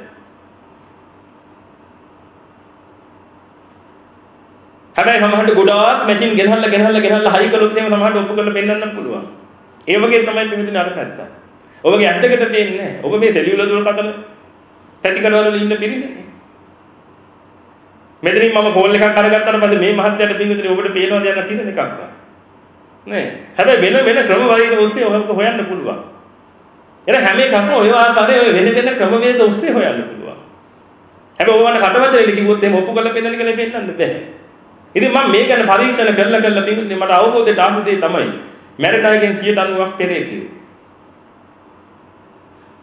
හැබැයි සමහරට ගොඩාක් මැෂින් ගෙනහල්ලා ගෙනහල්ලා ගෙනහල්ලා හයි කළොත් එහෙම සමහරට ඔප්පු කරලා පෙන්නන්න පුළුවන්. ඒ වගේ තමයි පිටින් අර පැත්ත. ඔබගේ ඇද්දකට පේන්නේ නැහැ. ඔබ මේ සෙලියුලර් දුරකථන පැතිකඩවල ඉන්න පිරිසනේ. මෙතනින් මම කෝල් එකක් අරගත්තාට පස්සේ මේ මහත්තයාට පින්විතනේ ඔබට පේනවද යන්න තියෙන එකක් නෑ. හැබැයි වෙන වෙන ක්‍රම වලින් ඔස්සේ ඔයක හොයන්න පුළුවන්. එන හැම එකක්ම ඔය ආකාරයේ ඔය වෙන වෙන ක්‍රමවේද ඔස්සේ හොයන්න පුළුවන්. හැබැයි ඕවන්න කටවද වෙලි කිව්වොත් එහෙම ඔප්පු කරලා පෙන්නන්න කියලා පෙන්නන්න බෑ. ඉතින් මම මේ ගැන පරීක්ෂණ කරලා කරලා තිබුණේ මට අවබෝධයට ආපු දේ තමයි මැරෙන අයගෙන් 90ක් පෙරේ කිව්වේ.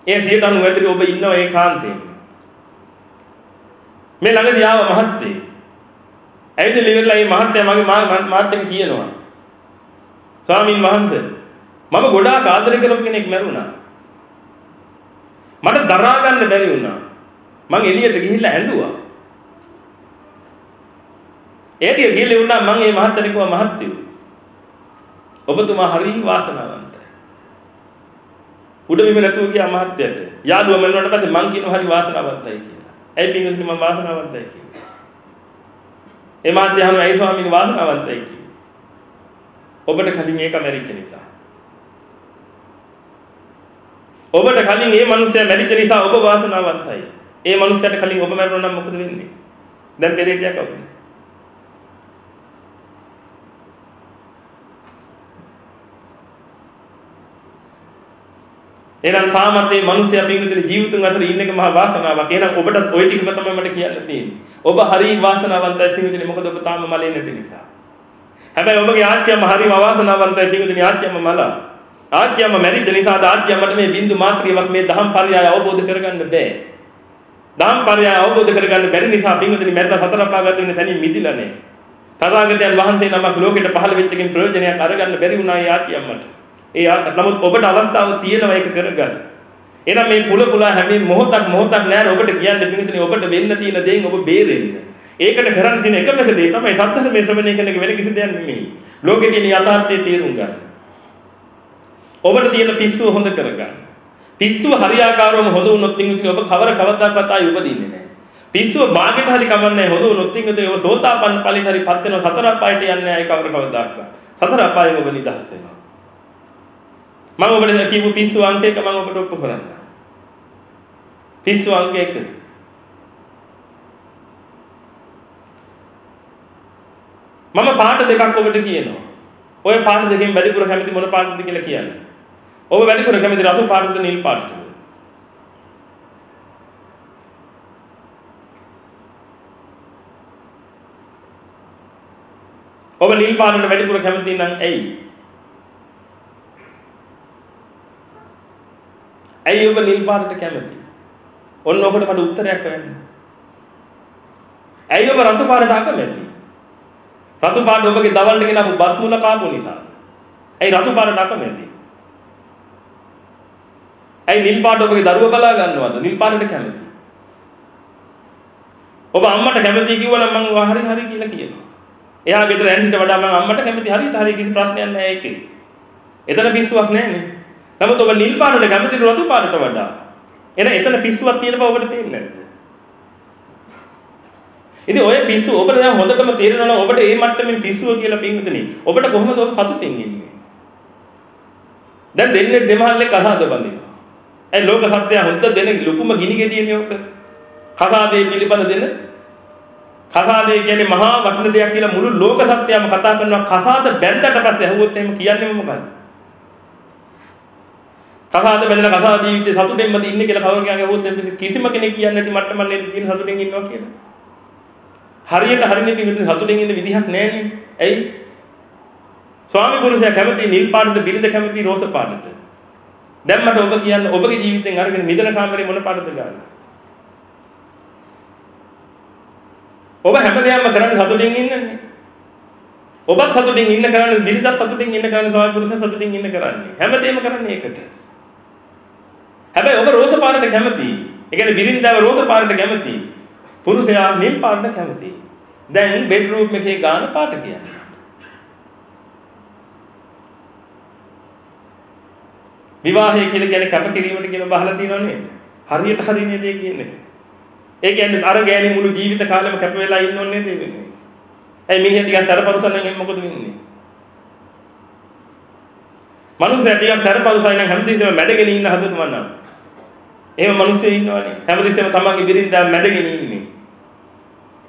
ඒ 90 ඇතුලේ ඔබ ඉන්නවා ඒකාන්තයෙන්. මේ ළඟදී ආව මහත්තයෙක්. ඇවිදලා ඉවරලා මේ මහත්තයා මගේ මාත් එක්ක කියනවා. ස්වාමින් වහන්සේ මම ගොඩාක් ආදරය කරපු කෙනෙක් මැරුණා. මට දරා ගන්න බැරි වුණා. මං එළියට ගිහිල්ලා ඇඬුවා. ඒ ටික ගිහිල්ලා වුණා මං මේ මහත්තයට කිව්වා මහත්තයෝ. ඔබතුමා හරි වාසනාවන්තයි. උඩ බිම නැතුව ගියා මහත්තයට. යාළුවා මැරුණාට පස්සේ මං කියනවා හරි වාසනාවන්තයි කියලා. ඇයි පින්වත්නි මම වාසනාවන්තයි කිව්වේ? ඒ මහත්තයා අහනවා ඇයි ස්වාමීනි වාසනාවන්තයි කිව්වේ? ඔබට කලින් ඒක මැරිච්ච නිසා. ඔබට කලින් මේ මිනිස්සයා මැරිච්ච නිසා ඔබ වාසනාවන්තයි. ඒ මිනිස්සයාට කලින් ඔබ මැරුණා නම් මොකද වෙන්නේ? දැන් පෙරේතයා කවුද? එහෙනම් තාමත් මේ මිනිස්සයා පින්විතේ ජීවිතුන් අතර ඉන්න එක මහා වාසනාවක්. එහෙනම් ඔබටත් ওই ටිකම තමයි මට කියන්න තියෙන්නේ. ඔබ හරි වාසනාවන්තයි පින්විතේ මොකද ඔබ තාම මලේ නැති නිසා. හැබැයි ඔබගේ ආච්චියම හරිම අවාසනාවන්තයි පින්විතේ ආච්චියම මලා. ආච්චියම මැරිච්ච නිසා ආච්චියමට මේ බින්දු මාත්‍රියක් මේ දහම් පරයය අවබෝධ කරගන්න බෑ. දහම් පරයය අවබෝධ කරගන්න බැරි නිසා පින්වතුනි මැරලා සතර පාගත වෙන තැනින් මිදිලා නැහැ. තථාගතයන් වහන්සේ නමක් ලෝකෙට පහළ වෙච්ච එකෙන් ප්‍රයෝජනයක් අරගන්න බැරි වුණා ඒ ආච්චියම්මට. ඒ නමුත් ඔබට අවස්ථාව තියෙනවා ඒක කරගන්න. එහෙනම් මේ පුල පුලා හැම මොහොතක් මොහොතක් නෑ ඔබට කියන්න පිටුනේ ඔබට වෙන්න තියෙන දේෙන් ඔබ බේරෙන්න. ඒකට කරන්න තියෙන එකම එක දේ තමයි සත්‍යධර්මයේ ශ්‍රවණය කරන එක වෙන කිසි දෙයක් නෙමෙයි. ලෝකේ තියෙන යථාර්ථය තේරුම් ගන්න. ඔබට තියෙන පිස්සුව හොඳ කරගන්න. පිස්සුව හරියාකාරවම හොඳ වුණොත් ඉතින් ඔබ කවර කවදාකවත් ආයි උපදින්නේ නැහැ. පිස්සුව මාගෙට හරි කමන්නේ හොඳ වුණොත් ඉතින් ඔබ සෝතාපන්න ඵලෙට හරි පත් වෙනවා සතර අපායට යන්නේ නැහැ කවර කවදාකවත්. සතර අපායෙන් ඔබ නිදහස් වෙනවා. මම ඔබට කියපු පිස්සුව අංක එක මම ඔබට ඔප්පු කරන්න. පිස්සුව අංක එක. මම පාට දෙකක් ඔබට කියනවා. ඔය පාට දෙකෙන් වැඩිපුර කැමති මොන පාටද කියලා කියන්න. ඔබ වැඩිපුර කැමති රතු පාටද නිල් පාටද? ඔබ නිල් පාටට වැඩිපුර කැමති නම් ඇයි? ඇයි ඔබ නිල් පාටට කැමති? ඔන්න ඔකට මට උත්තරයක් හොයන්න. ඇයි ඔබ රතු පාටට අකමැති? රතු පාට ඔබගේ දවල්ට ගෙනාපු බත් මුල කාපු නිසා. ඇයි රතු පාටට අකමැති? ඇයි නිල් පාට ඔබගේ දරුවා බලා ගන්නවද? නිල් පාටට කැමති. ඔබ අම්මට කැමති කිව්වනම් මම හරි හරි කියලා කියනවා. එයා ගෙදර ඇන්ටිට වඩා මම අම්මට කැමති හරියට හරි කිසි ප්‍රශ්නයක් නැහැ ඒකේ. එතන පිස්සුවක් නැහැ නමුත් ඔබ නිල් පාටට කැමති රතු පාටට වඩා. එන එතන පිස්සුවක් තියෙන බව ඔබට තේරෙන්නේ නැද්ද? ඉතින් ඔය පිස්සු ඔබට දැන් හොඳටම තේරෙනවා නම් ඔබට මේ මට්ටමින් පිස්සුව කියලා පින්විතනේ. ඔබට කොහොමද ඔබ සතුටින් ඉන්නේ? දැන් දෙන්නේ දෙමහල්ලේ කසාද බඳිනවා. ඒ ලෝක සත්‍ය හොඳ දෙන ලොකුම ගිනි ගෙඩියනේ ඔක. කසාදේ පිළිබඳ දෙන කසාදේ කියන්නේ මහා වටින දෙයක් කියලා මුළු ලෝක සත්‍යයම කතා කරනවා කසාද බැඳකට පස්සේ ඇහුවොත් එහෙම කියන්නේ මොකක්ද? කසාද බැඳලා කසාද ජීවිතේ සතුටෙන්මද ඉන්නේ කියලා කවුරු කියන්නේ ඇහුවොත් කිසිම කෙනෙක් කියන්නේ නැති මට්ටමක් නේද තියෙන සතුටෙන් ඉන්නවා කියලා. හරියට හරිනේ පිටින් සතුටෙන් ඉන්න විදිහක් නැහැනේ. ඇයි? ස්වාමි පුරුෂයා කැමති නිල් පාටද බිරිඳ කැමති රෝස පාටද? දැන් මට ඔබ කියන්න ඔබගේ ජීවිතෙන් අරගෙන නිදන කාමරේ මොන පාටද ගන්න? ඔබ හැමදේම කරන්නේ සතුටින් ඉන්නනේ. ඔබත් සතුටින් ඉන්න කරන්නේ බිරිඳත් සතුටින් ඉන්න කරන්නේ ස්වාමි පුරුෂයා සතුටින් ඉන්න කරන්නේ. හැමදේම කරන්නේ ඒකට. හැබැයි ඔබ රෝස පාටට කැමතියි. ඒ කියන්නේ බිරිඳව රෝස පාටට කැමතියි. පුරුෂයා නිල් පාටට කැමතියි. දැන් බෙඩ්රූම් එකේ ගාන පාට කියන්නේ. විවාහය කියලා කියන්නේ කැපකිරීමට කියලා බහලා තියෙනව නේද? හරියට හරිනේ දේ කියන්නේ. ඒ කියන්නේ අර ගෑණි මුළු ජීවිත කාලෙම කැප වෙලා ඉන්න ඕනේ නේද වෙන්නේ? ඇයි මිනිහ ටිකක් සරපරුසන් නම් මොකද වෙන්නේ? මනුස්සයා ටිකක් සරපරුසන් නම් හැමතිස්සෙම මැඩගෙන ඉන්න හදනවා නම්. එහෙම මිනිස්සු ඉන්නවනේ. හැමතිස්සෙම තමන්ගේ බිරින්දා මැඩගෙන ඉන්නේ.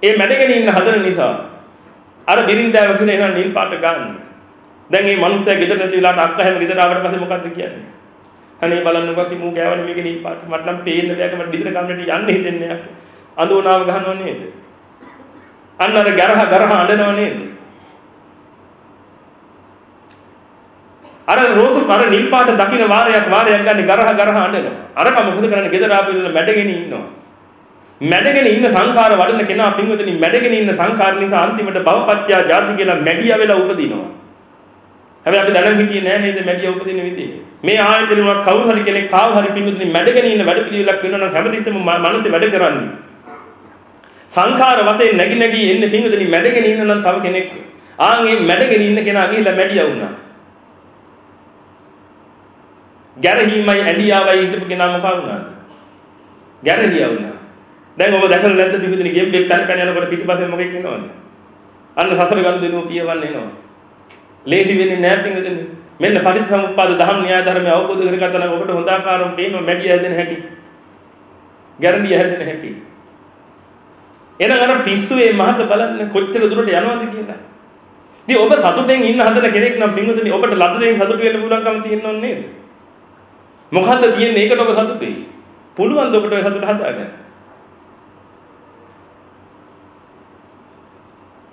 ඒ මැඩගෙන ඉන්න හදන නිසා අර බිරින්දාව කියන එනවා නිල් පාට ගන්න. දැන් මේ මිනිස්සයා ගෙදර නැති වෙලාවට අක්කා හැම ගෙදර ආවට පස්සේ මොකද්ද කියන්නේ? අනේ බලන්න මොකක්ද මූ ගෑවනේ මේක නිල් පාට. මට නම් පේන්න දෙයක් මට ගෙදර කන්නට යන්න හිතෙන්නේ නැහැ. අඳුනාව ගහනව නේද? අන්න අර ගරහ ගරහ අඬනව නේද? අර රෝස අර නිල් පාට දකින්න වාරයක් වාරයක් ගන්න ගරහ ගරහ අඬනවා. අරක මොකද කරන්නේ? ගෙදර ආපු ඉන්න මැඩගෙන ඉන්නවා. මැඩගෙන ඉන්න සංඛාර වඩන කෙනා පින්වතුනි මැඩගෙන ඉන්න සංඛාර නිසා අන්තිමට භවපත්‍යා ජාති කියලා මැඩිය වෙලා උපදිනවා. හැබැයි අපි දැනන් හිටියේ නෑ නේද මැඩිය උපදින විදිහ. මේ ආයතන උනත් කවුරු හරි කෙනෙක් කාව හරි පින්වතුනි මැඩගෙන ඉන්න වැඩ පිළිවෙලක් වෙනවා නම් හැමතිස්සෙම මනසේ වැඩ කරන්නේ. සංඛාර වශයෙන් නැగి නැగి එන්නේ පින්වතුනි මැඩගෙන ඉන්න නම් තව කෙනෙක්. ආන් මේ මැඩගෙන ඉන්න කෙනා ගිහිල්ලා මැඩියා වුණා. ගැරහීමයි ඇලියාවයි හිටපු කෙනා මොකක් වුණාද? ගැරහියා වුණා. දැන් ඔබ දැකලා නැද්ද පිටුදින ගෙම්බෙක් පැන පැන යනකොට පිටිපස්සෙන් මොකෙක් එනවද? අන්න සසර ගන්න දෙනුව පියවන්න එනවා. ලේසි වෙන්නේ නැහැ පිටුදින. මෙන්න පටිච්චසමුප්පාද දහම් න්‍යාය ධර්මය අවබෝධ කරගත්තා නම් ඔබට හොඳ ආකාරව පේනවා මැඩිය හැදෙන හැටි. ගැරන්ඩිය හැදෙන හැටි. එහෙනම් අර පිස්සුවේ මහත බලන්න කොච්චර දුරට යනවද කියලා. ඉතින් ඔබ සතුටෙන් ඉන්න හදන කෙනෙක් නම් පිටුදින ඔබට ලද්ද දෙයින් සතුට වෙන්න පුළුවන්කම තියෙනව නේද? මොකද්ද තියෙන්නේ ඒකට ඔබ සතුටුයි? පුළුවන් ද ඔබට ඔය සතුට හදාගන්න?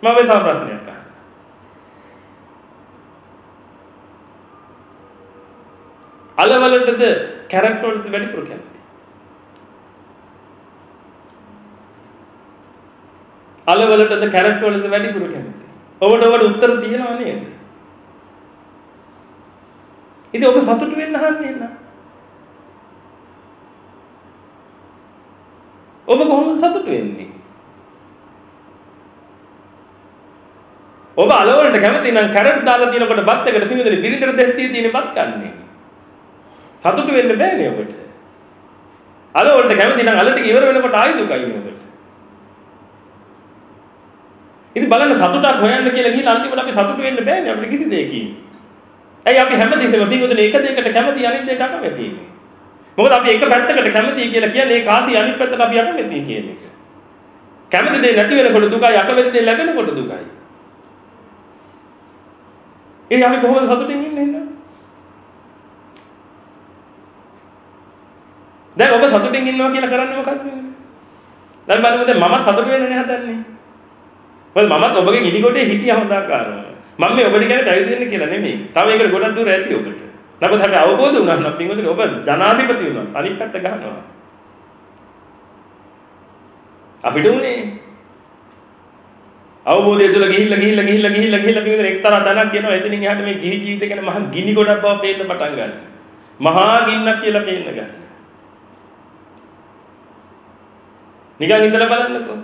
මම තව ප්‍රශ්නයක් අහන්න. අලවලටද කැරට් වලටද වැඩිපුර කැමති? අලවලටද කැරට් වලටද වැඩිපුර කැමති? ඔබට ඔබට උත්තර තියෙනව නේද? ඉතින් ඔබ සතුටු වෙන්න අහන්නේ නෑ. ඔබ කොහොමද සතුටු වෙන්නේ? ඔබ අලවලට කැමති නම් කැරට් දාලා තියෙනකොට බත් එකට පිඟුදලි පිරිතර දෙස්තිය තියෙන බත් කන්නේ. සතුටු වෙන්න බෑනේ ඔබට. අලවලට කැමති නම් අල ටික ඉවර වෙනකොට ආයි දුකයි ඔබට. ඉතින් බලන්න සතුටක් හොයන්න කියලා ගිහලා අන්තිමට අපි සතුටු වෙන්න බෑනේ අපිට කිසි දෙයකින්. ඇයි අපි හැමදේම පිඟුදලි එක දෙයකට කැමති අනිත් දෙයට අකමැති ඉන්නේ. මොකද අපි එක පැත්තකට කැමතියි කියලා කියන්නේ ඒ කාසිය අනිත් පැත්තට අපි අකමැතියි කියන එක. කැමති දේ නැති වෙනකොට දුකයි අකමැති දේ ලැබෙනකොට දුකයි. ඒ අපි කොහොමද සතුටින් ඉන්නේ නේද? දැන් ඔබ සතුටින් ඉන්නවා කියලා කරන්නේ මොකක්ද වෙන්නේ? දැන් බලමු දැන් මම සතුට වෙන්නේ හදන්නේ. මොකද මමත් ඔබගේ ගිනි කොටේ හිටියා හොඳ ආකාරව. මම මේ ඔබට කියන්නේ පැවිදි වෙන්න කියලා නෙමෙයි. තව ඒකට ගොඩක් දුර ඇති ඔබට. නමුත් හැබැයි අවබෝධ වුණා නම් පින්වතුනි ඔබ ජනාධිපති වුණා. අනිත් පැත්ත ගහනවා. අපිට උනේ අවබෝධය තුළ ගිහිල්ලා ගිහිල්ලා ගිහිල්ලා ගිහිල්ලා ගිහිල්ලා පින්වතුනි එක්තරා තැනක් කියනවා එතනින් එහාට මේ ගිහි ජීවිතය ගැන මහා ගිනි ගොඩක් බව පේන්න පටන් ගන්නවා. මහා ගින්නක් කියලා පේන්න ගන්නවා. නිකන් ඉඳලා බලන්නකෝ.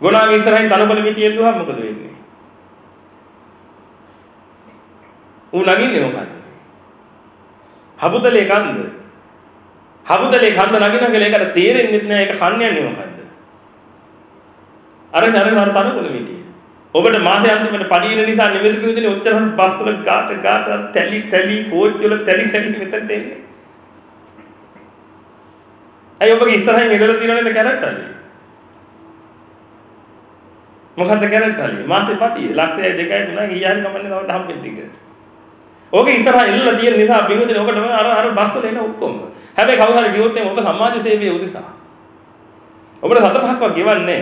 ගොනාගේ ඉස්සරහින් තනකොළ මිටියෙන් දුවහම මොකද වෙන්නේ? ඌ නගින්නේ මොකද්ද? හබුදලේ කන්ද. හබුදලේ කන්ද නගිනවා කියලා ඒකට තේරෙන්නේ නැහැ ඒක කන්නේ යන්නේ මොකද්ද? අර නර නර තනකොළ මිටිය. ඔබට මාසේ අන්තිමට පඩින නිසා නෙවෙයි කිව්වනේ ඔච්චර බස් වල ගාට ගාට තැලි තැලි කෝච්චි වල තැලි තැලි මෙතනට එන්නේ. ඇයි ඔබගේ ඉස්සරහින් එළවලා තියෙනවද කැරට් අලි? මොකද්ද කැරට් අලි? මාසේ පටිය ලක්ෂය 2යි 3යි ගියාරි කමන්නේ තවට හම්බෙන්න ටික. ඕකේ ඉස්සරහා එල්ලලා තියෙන නිසා බිහුදේ ඔකට අර අර බස් වල එන ඔක්කොම. හැබැයි කවුරු හරි ගියොත් ඔබ සමාජ සේවයේ උදෙසා. ඔබට සත පහක්වත් ගෙවන්නේ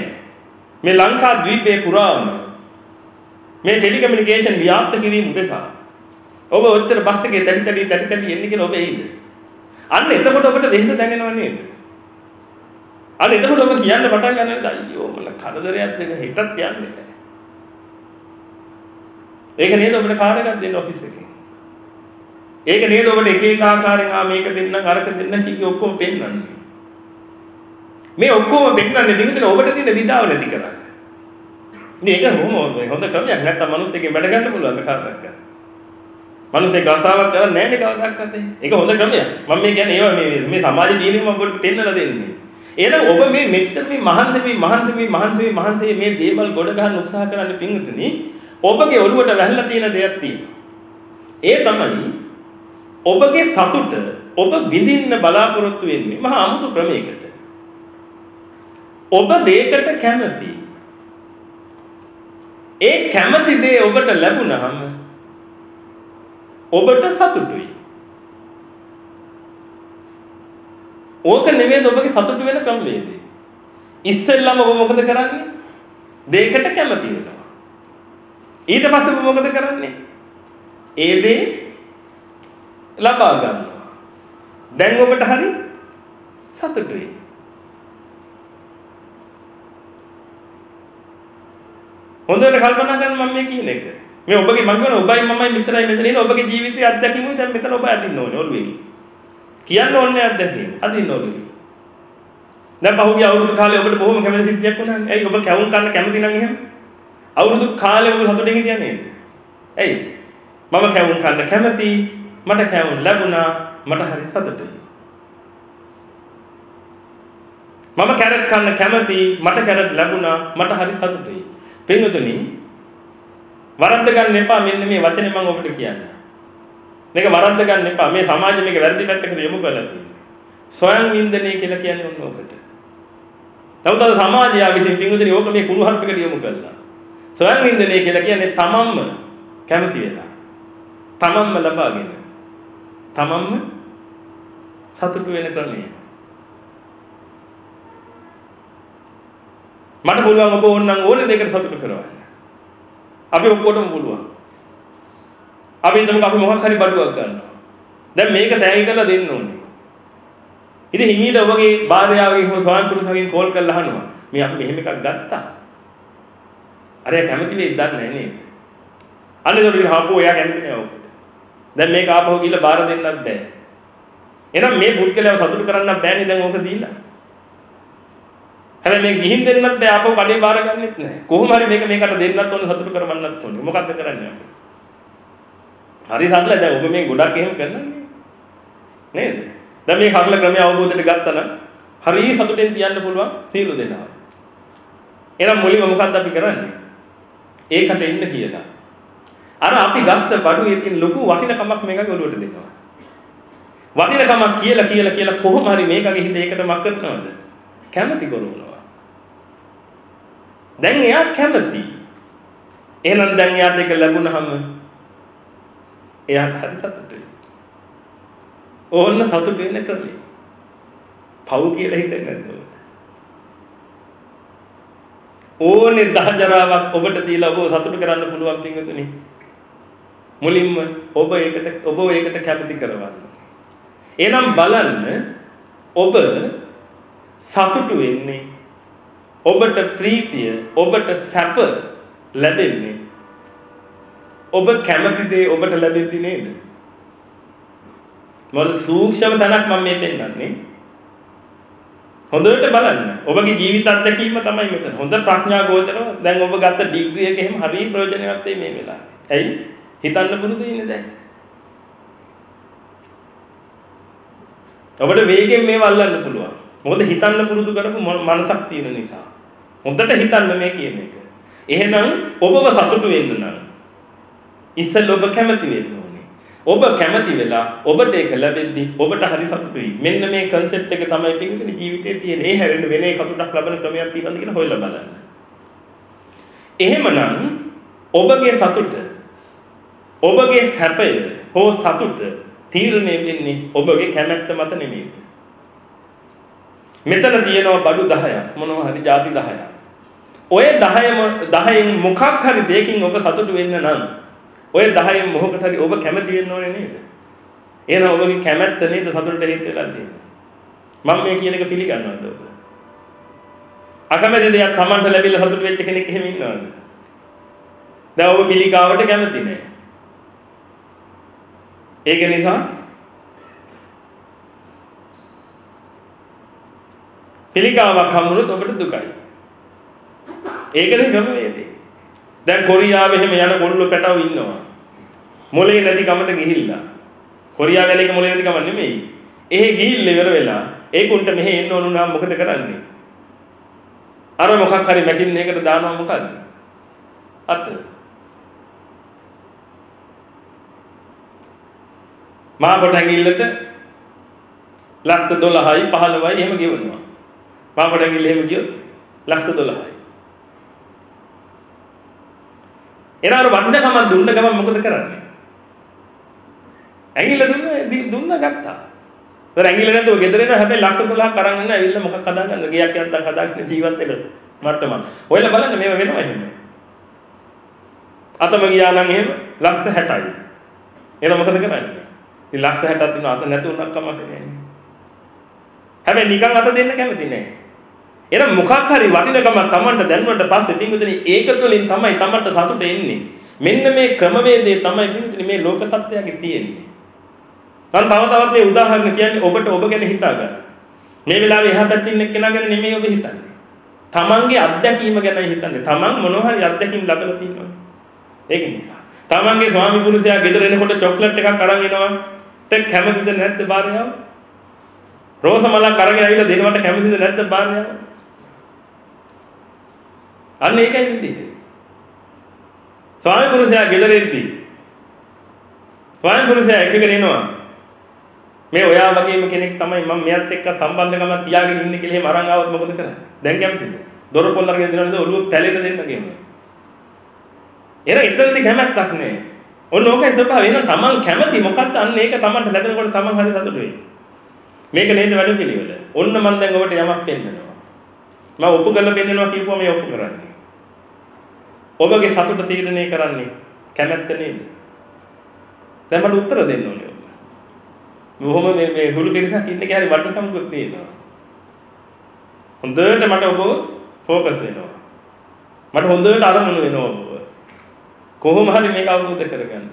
මේ ලංකා ද්වීපයේ පුරාම මේ ටෙලිකමියුනිකේෂන් ව්‍යාප්ත කිරීම උදෙසා. ඔබ ඔච්චර බස් එකේ තැටි තැටි තැටි තැටි එන්නේ කියලා ඔබ එයිද? අන්න එතකොට ඔබට වෙහෙස දැනෙනව නේද? අන්න එතකොට ඔබ කියන්න පටන් ගන්නවා අයියෝ මල කරදරයක් දෙක හිතත් යන්නේ. ඒක නේද ඔබට කාර් එකක් දෙන්න ඔෆිස් එකේ. ඒක නේද ඔබට එක එක ආකාරයෙන් ආ මේක දෙන්න අරක දෙන්න කීකේ ඔක්කොම පෙන්වන්නේ. මේ ඔක්කොම පෙන්වන්නේ නිවිතන ඔබට තියෙන විඩාව නැති කරන්න. මේක හොම හොඳ ක්‍රමයක් නැත්තම් මනුස්ස එකෙන් වැඩ ගන්න පුළුවන් කාර්යයක් කරන්න. මනුස්සේ ගාසාවක් කරන්නේ නැහැ නේ කවදාවත්. ඒක හොඳ ක්‍රමයක්. මම මේ කියන්නේ ඒවා මේ මේ සමාජයේ තියෙන මම ඔබට පෙන්නලා දෙන්නේ. එහෙනම් ඔබ මේ මෙච්චර මේ මහන්සි මේ මහන්සි මේ මහන්සි මේ මහන්සි මේ දේවල් ගොඩ ගන්න උත්සාහ කරන්න පිංගුතුනි ඔබගේ ඔළුවට වැහලා තියෙන දෙයක් තියෙනවා. ඒ තමයි ඔබගේ සතුට ඔබ විඳින්න බලාපොරොත්තු වෙන්නේ මහා අමුතු ක්‍රමයකට. ඔබ දෙයකට කැමති. ඒ කැමති දේ ඔබට ලැබුණාම ඔබට සතුටුයි. ඕක නෙමෙයි ඔබගේ සතුටු වෙන ක්‍රමවේදය. ඉස්සෙල්ලම ඔබ මොකද කරන්නේ? දෙයකට කැමති වෙනවා. ඊට පස්සේ ඔබ මොකද කරන්නේ? ඒ දේ ලබා ගන්නවා. දැන් ඔබට හරි සතුටුයි. හොඳට කල්පනා කරන්න මම මේ කියන එක. මේ ඔබගේ මම කියන ඔබයි මමයි විතරයි මෙතන ඉන්නේ ඔබගේ ජීවිතයේ අත්දැකීමුයි දැන් මෙතන ඔබ අදින්න ඕනේ ඔළුවේ. කියන්න ඕනේ අත්දැකීම. අදින්න ඕනේ. දැන් පහුගිය අවුරුදු කාලේ ඔබට බොහොම කැමති සිද්ධියක් වුණානේ. ඇයි ඔබ කැවුම් කන්න කැමති නම් එහෙම? අවුරුදු කාලේ ඔබ සතුටින් හිටියා නේද? ඇයි? මම කැවුම් කන්න කැමති මට කැවුම් ලැබුණා මට හරි සතුටුයි. මම කැරට් කන්න කැමති මට කැරට් ලැබුණා මට හරි සතුටුයි. පින්වතුනි වරද්ද ගන්න එපා මෙන්න මේ වචනේ මම ඔබට කියන්න. මේක වරද්ද ගන්න එපා. මේ සමාජෙ මේක වැරදි පැත්තකට යොමු කරලා තියෙනවා. ස්වයං වින්දනය කියලා කියන්නේ ඔන්න ඔකට. නමුත් අද සමාජය විසින් පින්වතුනි ඕක මේ කුණු හර්පයකට යොමු කළා. ස්වයං වින්දනය කියලා කියන්නේ තමන්ම කැමති වෙලා. තමන්ම ලබාගෙන. තමන්ම සතුටු වෙන ක්‍රමය. මට පුළුවන් ඔබ ඕනනම් ඕනේ දෙයකට සතුටු කරවන්න. අපි ඔක්කොටම පුළුවන්. අපි හිතමු අපි මොකක් හරි බඩුවක් ගන්නවා. දැන් මේක තෑගි කරලා දෙන්න ඕනේ. ඉතින් හිමීට ඔබගේ භාර්යාවගෙන් හෝ ස්වාමි පුරුෂයෙක්ගෙන් කෝල් කරලා අහනවා. මේ අපි මෙහෙම එකක් ගත්තා. අර එයා කැමති වෙයිද දන්නේ නැහැ නේද? අනේ දොරින් හාපෝ එයා කැමති නෑ ඔකට. දැන් මේක ආපහු ගිහලා බාර දෙන්නත් බෑ. එහෙනම් මේ පුද්ගලයාව සතුටු කරන්න බෑනේ දැන් ඕක දීලා. හැබැයි මේ ගිහින් දෙන්නත් බෑ ආපහු කඩේ බාර ගන්නෙත් නෑ. කොහොම හරි මේක මේකට දෙන්නත් ඕනේ සතුටු කරවන්නත් ඕනේ. මොකද්ද කරන්නේ අපි? හරි සරලයි දැන් ඔබ මේ ගොඩක් එහෙම කරනන්නේ. නේද? දැන් මේ සරල ක්‍රමය අවබෝධයට ගත්තා නම් හරි සතුටෙන් තියන්න පුළුවන් සීල දෙනවා. එහෙනම් මුලින්ම මොකක්ද අපි කරන්නේ? ඒකට ඉන්න කියලා. අර අපි ගත්ත බඩුවේ තියෙන ලොකු වටිනකමක් මේකගේ ඔළුවට දෙනවා. වටිනකමක් කියලා කියලා කියලා කොහොම හරි මේකගේ හිත ඒකට මක් කරනවද? කැමැති කරනවා. දැන් එයා කැමති. එහෙනම් දැන් එයාට ඒක ලැබුණාම එයාට හරි සතුටුයි. ඕන්න සතුට වෙන්න ක්‍රමය. පව් කියලා හිතන්නේ නැද්ද? ඕනේ දහජරාවක් ඔබට දීලා ඔබ සතුට කරන්න පුළුවන් පින්වතුනි. මුලින්ම ඔබ ඒකට ඔබ ඒකට කැමති කරවන්න. එහෙනම් බලන්න ඔබ සතුටු වෙන්නේ ඔබට ප්‍රීතිය ඔබට සැප ලැබෙන්නේ ඔබ කැමති දේ ඔබට ලැබෙද්දි නේද? මොකද සූක්ෂම තැනක් මම මේ පෙන්නන්නේ. හොඳට බලන්න. ඔබගේ ජීවිත අත්දැකීම තමයි මෙතන. හොඳ ප්‍රඥා ගෝචරව දැන් ඔබ ගත්ත ඩිග්‍රී එක එහෙම හරිය ප්‍රයෝජනවත් වෙයි මේ වෙලාවේ. ඇයි? හිතන්න පුරුදු වෙන්නේ දැන්. ඔබට වේගෙන් මේව අල්ලන්න පුළුවන්. මොකද හිතන්න පුරුදු කරපු මනසක් තියෙන නිසා. හොඳට හිතන්න මේ කියන එක. එහෙනම් ඔබව සතුටු වෙන්න නම් ඉස්සෙල්ලා ඔබ කැමති වෙන්න ඕනේ. ඔබ කැමති වෙලා ඔබට ඒක ලැබෙද්දි ඔබට හරි සතුටුයි. මෙන්න මේ concept එක තමයි පිටින් ජීවිතේ තියෙන. ඒ හැරෙන්න වෙන එකකට ලබන ක්‍රමයක් තියෙනවද කියලා හොයලා බලන්න. එහෙමනම් ඔබගේ සතුට ඔබගේ සැපය හෝ සතුට තීරණය වෙන්නේ ඔබගේ කැමැත්ත මත නෙමෙයි. මෙතන තියෙනවා බඩු 10ක් මොනවා හරි ಜಾති 10ක්. ඔය 10ම 10න් මොකක් හරි දෙයකින් ඔබ සතුටු වෙන්න නම් ඔය 10න් මොකකට හරි ඔබ කැමති වෙන්න ඕනේ නේද? එහෙනම් ඔබගේ කැමැත්ත නේද සතුටට හේතු වෙලා තියෙන්නේ. මම මේ කියන එක පිළිගන්නවද ඔබ? අකමැති දෙයක් Tamanට ලැබිලා සතුටු වෙච්ච කෙනෙක් එහෙම ඉන්නවද? දැන් ඔබ පිළිකාවට කැමති නෑ. ඒක නිසා පිළිකාවක් හම්බුනොත් ඔබට දුකයි. ඒකනේ ක්‍රමවේදය. දැන් කොරියාවේ එහෙම යන කොල්ලෝ පැටව ඉන්නවා. මොලේ නැති කමට ගිහිල්ලා. කොරියාව වැල එක මොලේ නැති කම නෙමෙයි. එහෙ ගිහිල්ල ඉවර වෙලා ඒකුන්ට මෙහෙ එන්න ඕන නම් මොකද කරන්නේ? අර මොකක් හරි මැකින් එකකට දානවා මොකද්ද? අත. මා කොට ඇඟිල්ලට ලක්ෂ 12යි 15යි එහෙම ගෙවනවා. මා කොට ඇඟිල්ල එහෙම ගියොත් ලක්ෂ 12යි. එනාර වටිනකම දුන්න ගමන් මොකද කරන්නේ? ඇඟිල්ල දුන්න දුන්න ගත්තා. ඒතර ඇඟිල්ල නැතුව ගෙදර එනවා හැබැයි ලක්ෂ 12ක් අරන් එන්න ඇවිල්ලා මොකක් හදාගන්න ගියක් යන්තම් හදාගෙන ජීවත් වෙන්න මට්ටම. ඔයලා බලන්න මේව වෙනවා එහෙම. අතම ගියා නම් එහෙම ලක්ෂ 60යි. එහෙනම් මොකද කරන්නේ? ඉතින් ලක්ෂ 60ක් දින අත නැතුණක් කමක් නැහැ. හැබැයි නිකන් අත දෙන්න කැමති නැහැ. එහෙනම් මොකක් හරි වටිනකමක් Tamanට දැනුණට පස්සේ පින්විතනි ඒක තුළින් තමයි Tamanට සතුට එන්නේ. මෙන්න මේ ක්‍රමවේදය තමයි පින්විතනි මේ ලෝක සත්‍යයේ තියෙන්නේ. මම තව තවත් මේ උදාහරණ කියන්නේ ඔබට ඔබ ගැන හිතා ගන්න. මේ වෙලාවේ එහා පැත්තේ ඉන්න කෙනා ගැන නෙමෙයි ඔබ හිතන්නේ. Tamanගේ අත්දැකීම ගැනයි හිතන්නේ. Taman මොනවා හරි අත්දැකීම් ලබලා තියෙනවා. ඒක නිසා. Tamanගේ ස්වාමි පුරුෂයා ගෙදර එනකොට චොක්ලට් එකක් අරන් එනවා. ඒක කැමතිද නැද්ද බාරයාව? රෝස මලක් අරගෙන ඇවිල්ලා දෙනවට කැමතිද නැද්ද බාරයාව? අන්න ඒකයි විදිහ. ස්වාමි පුරුෂයා ගෙදර එද්දී ස්වාමි පුරුෂයා එකගෙන එනවා. මේ ඔයා වගේම කෙනෙක් තමයි මම මෙයත් එක්ක සම්බන්ධකමක් තියාගෙන ඉන්නේ කියලා එහෙම අරන් ආවොත් මොකද කරන්නේ? දැන් කැමතිද? දොර පොල් අරගෙන දෙනවද ඔළුව පැලෙන දෙන්න කියනවා. එර එතනදී කැමැත්තක් නෑ. ඔන්න ඕකයි ස්වභාවය. එහෙනම් Taman කැමති මොකක්ද අන්න ඒක Tamanට ලැබෙනකොට Taman හරි සතුටු වෙයි. මේක නේද වැඩ පිළිවෙල. ඔන්න මම දැන් ඔබට යමක් පෙන්නනවා. මම ඔප්පු කරලා පෙන්නනවා කියපුවා මේ ඔප්පු කරන්නේ. ඔබගේ සතුට තීරණය කරන්නේ කැමැත්ත නේද? දැන් මට උත්තර දෙන්න ඕනේ ඔබ. බොහොම මේ මේ සුළු පිරිසක් ඉන්න කැරි වටකම්කුත් තියෙනවා. හොඳට මට ඔබ ફોකස් වෙනවා. මට හොඳට අරමුණු වෙනවා ඔබ. කොහොම හරි මේක අවබෝධ කරගන්න.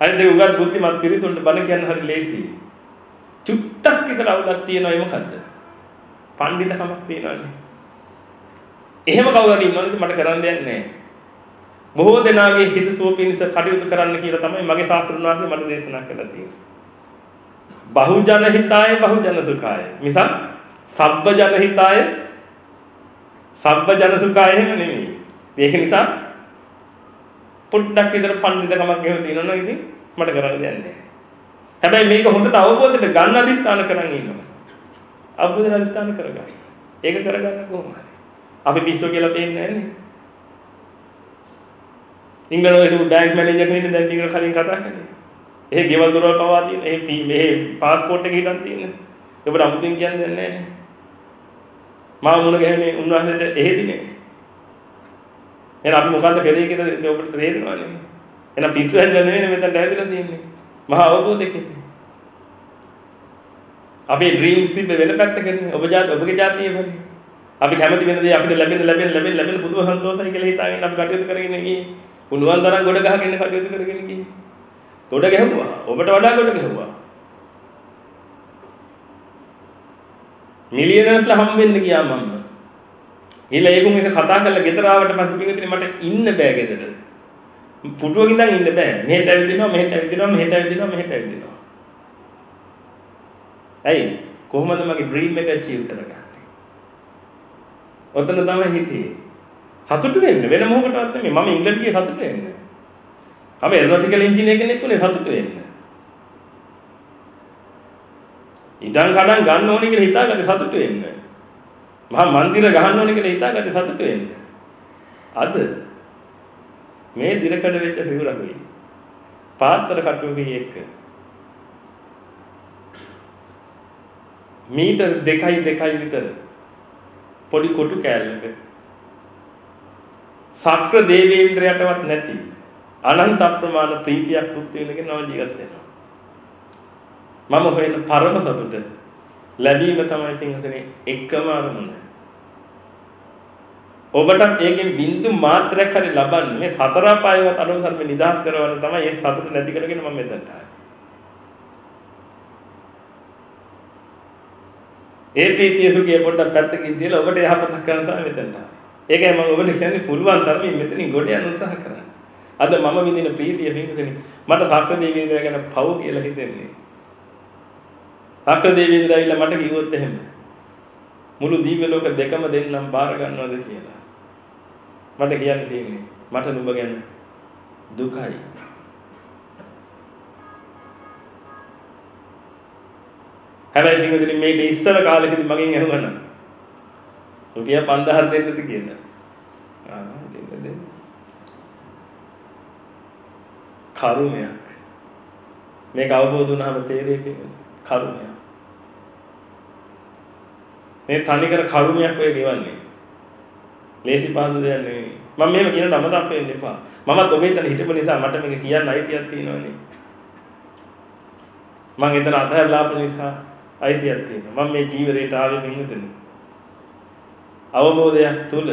අනිත් ඒ උගත් බුද්ධිමත් පිරිසුන්ට බණ කියන්න හරි ලේසියි. චුට්ටක් විතර අවුලක් තියෙනවා ඒ මොකද්ද? පඬිතකමක් තියෙනවානේ. එහෙම කවුරු හරි ඉන්නවද මට කරන්න දෙයක් නැහැ. බොහෝ දෙනාගේ හිත සුව පිණිස කටයුතු කරන්න කියලා තමයි මගේ ශාස්ත්‍රඥ වහන්සේ මට දේශනා කළා තියෙන්නේ. බහුජන හිතාය බහුජන සුඛාය. මිසක් සබ්බ ජන හිතාය සබ්බ ජන සුඛාය එහෙම නෙමෙයි. ඒක නිසා පොඩ්ඩක් විතර පඬිතකමක් එහෙම තියෙනවා ඉතින් මට කරන්න දෙයක් නැහැ. හැබැයි මේක හොඳට අවබෝධයට ගන්න අදිස්ථාන කරන් ඉන්නවා. අවබෝධය අදිස්ථාන කරගන්න. ඒක කරගන්න කොහොමද? අපි පිස්සු කියලා පේන්නේ නැහැ නේ. ඉංග්‍රීසි බැංක් මැනේජර් කෙනෙක් දැන් ටිකක් කලින් කතා කරේ. එහෙ ගෙවල් දොරවල් පවා තියෙන. එහෙ මේ පාස්පෝර්ට් එක හිටන් තියෙන. ඔබට අමුතුවෙන් කියන්නේ නැහැ නේ. මම මුණ ගැහුනේ උන්වහන්සේට එහෙදිනේ. එහෙනම් අපි මොකද්ද කරේ කියලා ඔබට තේරෙනවනේ. එහෙනම් පිස්සු හැදලා නෙවෙයි මෙතනට ඇවිදලා තියෙන්නේ. මහා අවබෝධයකින්. අපේ ඩ්‍රීම්ස් තිබ්බ වෙන පැත්තකනේ. ඔබ ජාත ඔබගේ ජාතිය වෙන්නේ. අපි කැමති වෙන දේ අපිට ලැබෙන ලැබෙන ලැබෙන ලැබෙන පුදුම සන්තෝෂයි කියලා හිතාගෙන අපි කටයුතු කරගෙන ගියේ. උණුවන් තරම් ගොඩ ගහගෙන කටයුතු කරගෙන ගියේ. ගොඩ ගැහුවා. ඔබට වඩා ගොඩ ගැහුවා. මිලියනර්ස්ලා හම් වෙන්න ගියා මම. ඊළ ඒකුම් එක කතා කරලා ගෙදර ආවට පස්සේ පිටින් මට ඉන්න බෑ ගෙදර. පුටුවක ඉඳන් ඉන්න බෑ. මෙහෙට ඇවිදිනවා, මෙහෙට ඇවිදිනවා, මෙහෙට ඇවිදිනවා, මෙහෙට ඇවිදිනවා. ඇයි? කොහොමද මගේ ඩ්‍රීම් එක අචීව් කරගන්නේ? ඔතන තමයි හිතේ. සතුටු වෙන්න වෙන මොකටවත් නෙමෙයි. මම ඉංග්‍රීසි ගියේ සතුටු වෙන්න. මම එලෙක්ට්‍රිකල් ඉංජිනේර කෙනෙක් වුණේ සතුටු වෙන්න. ඉඩම් කඩම් ගන්න ඕනේ කියලා හිතාගත්තේ සතුටු වෙන්න. මහා මන්දිර ගහන්න ඕනේ කියලා හිතාගත්තේ සතුටු වෙන්න. අද මේ දිරකඩ වෙච්ච සිවුරකුයි පාත්තර කටුවකයි එක්ක මීටර් දෙකයි දෙකයි විතර පොඩි කොටු කෑල්ලක සක්‍ර දේවේන්ද්‍රයටවත් නැති අනන්ත අප්‍රමාණ ප්‍රීතියක් භුක්ති විඳගෙන නව ජීවත් වෙනවා මම හොයන පරම සතුට ලැබීම තමයි පින්හතනේ එකම අරමුණ ඔබටත් ඒකෙන් බින්දු මාත්‍රයක් හරි ලබන්න මේ සතර පායවත් අනුන් සම්මේ නිදාස් කරවන්න තමයි ඒ සතුට නැති කරගෙන මම මෙතනට ආවේ. ඒ ප්‍රීතිය සුඛය පොඩ්ඩක් පැත්තකින් තියලා ඔබට යහපතක් කරන්න තමයි මෙතනට ආවේ. ඒකයි මම ඔබට කියන්නේ පුළුවන් තරමින් මෙතනින් ගොඩ යන්න උත්සාහ කරන්න. අද මම විඳින ප්‍රීතිය පින්කදෙනි මට සක්‍ර දේවීන්ද්‍රය ගැන පව් කියලා හිතෙන්නේ. සක්‍ර දේවීන්ද්‍රය ඇවිල්ලා මට කිව්වොත් එහෙම මුළු දිව්‍ය ලෝක දෙකම දෙන්නම් බාර ගන්නවද කියලා. මට කියන්න තියෙන්නේ මට නුඹ ගැන දුකයි. හැබැයි ඉතින් මේක ඉස්සර කාලෙකදී මගෙන් ඇහුවනම් රුපියල් 5000 දෙන්නද කියලා. ආ දෙන්න දෙන්න. කරුණයක්. මේක අවබෝධ වුණාම තේරෙන්නේ කරුණයක්. මේ තනිකර කරුණයක් ඔය ගෙවන්නේ. ලේසි පහසු දෙයක් නෙවෙයි. මම මේව කියන නමතක් වෙන්න එපා. මමත් ඔබ එතන හිටපු නිසා මට මේක කියන්න අයිතියක් තියෙනවනේ. මම එතන අතහැරලා ආපු නිසා අයිතියක් තියෙනවා. මම මේ ජීවිතේට ආවේ මිනිතුනේ. අවබෝධයක් තුල